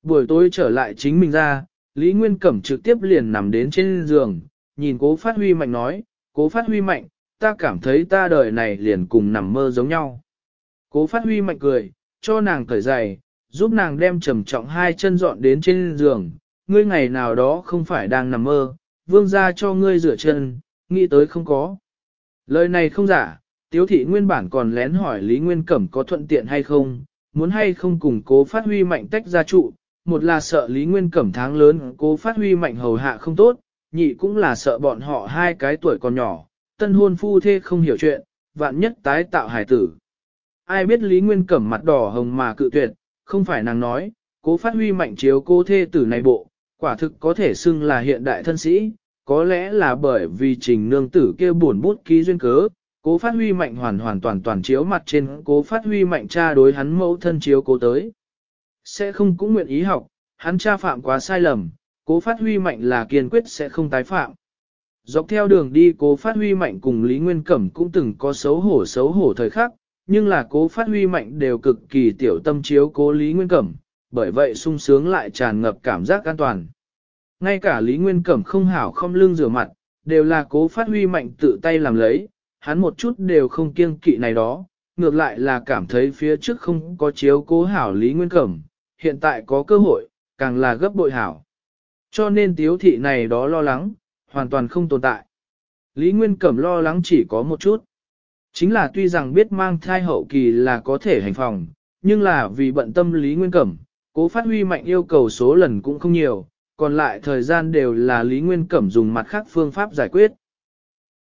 [SPEAKER 1] Buổi tối trở lại chính mình ra, Lý Nguyên Cẩm trực tiếp liền nằm đến trên giường, nhìn cố phát huy mạnh nói, cố phát huy mạnh, ta cảm thấy ta đời này liền cùng nằm mơ giống nhau. Cố phát huy mạnh cười, cho nàng cởi giày, giúp nàng đem trầm trọng hai chân dọn đến trên giường, ngươi ngày nào đó không phải đang nằm mơ, vương ra cho ngươi rửa chân, nghĩ tới không có. Lời này không giả, tiếu thị nguyên bản còn lén hỏi Lý Nguyên Cẩm có thuận tiện hay không, muốn hay không cùng cố phát huy mạnh tách ra trụ, một là sợ Lý Nguyên Cẩm tháng lớn cố phát huy mạnh hầu hạ không tốt, nhị cũng là sợ bọn họ hai cái tuổi còn nhỏ, tân hôn phu thê không hiểu chuyện, vạn nhất tái tạo hải tử. Ai biết Lý Nguyên cẩm mặt đỏ hồng mà cự tuyệt, không phải nàng nói, cố phát huy mạnh chiếu cô thê tử này bộ, quả thực có thể xưng là hiện đại thân sĩ, có lẽ là bởi vì trình nương tử kia buồn bút ký duyên cớ, cố phát huy mạnh hoàn hoàn toàn toàn chiếu mặt trên cố phát huy mạnh cha đối hắn mẫu thân chiếu cố tới. Sẽ không cũng nguyện ý học, hắn cha phạm quá sai lầm, cố phát huy mạnh là kiên quyết sẽ không tái phạm. Dọc theo đường đi cố phát huy mạnh cùng Lý Nguyên Cẩm cũng từng có xấu hổ xấu hổ thời khắc, nhưng là cố phát huy mạnh đều cực kỳ tiểu tâm chiếu cố Lý Nguyên Cẩm, bởi vậy sung sướng lại tràn ngập cảm giác an toàn. Ngay cả Lý Nguyên Cẩm không hảo không lưng rửa mặt, đều là cố phát huy mạnh tự tay làm lấy, hắn một chút đều không kiêng kỵ này đó, ngược lại là cảm thấy phía trước không có chiếu cố hảo Lý Nguyên Cẩm, hiện tại có cơ hội, càng là gấp bội hảo. Cho nên tiếu thị này đó lo lắng, hoàn toàn không tồn tại. Lý Nguyên Cẩm lo lắng chỉ có một chút. Chính là tuy rằng biết mang thai hậu kỳ là có thể hành phòng, nhưng là vì bận tâm Lý Nguyên Cẩm, cố phát huy mạnh yêu cầu số lần cũng không nhiều, còn lại thời gian đều là Lý Nguyên Cẩm dùng mặt khác phương pháp giải quyết.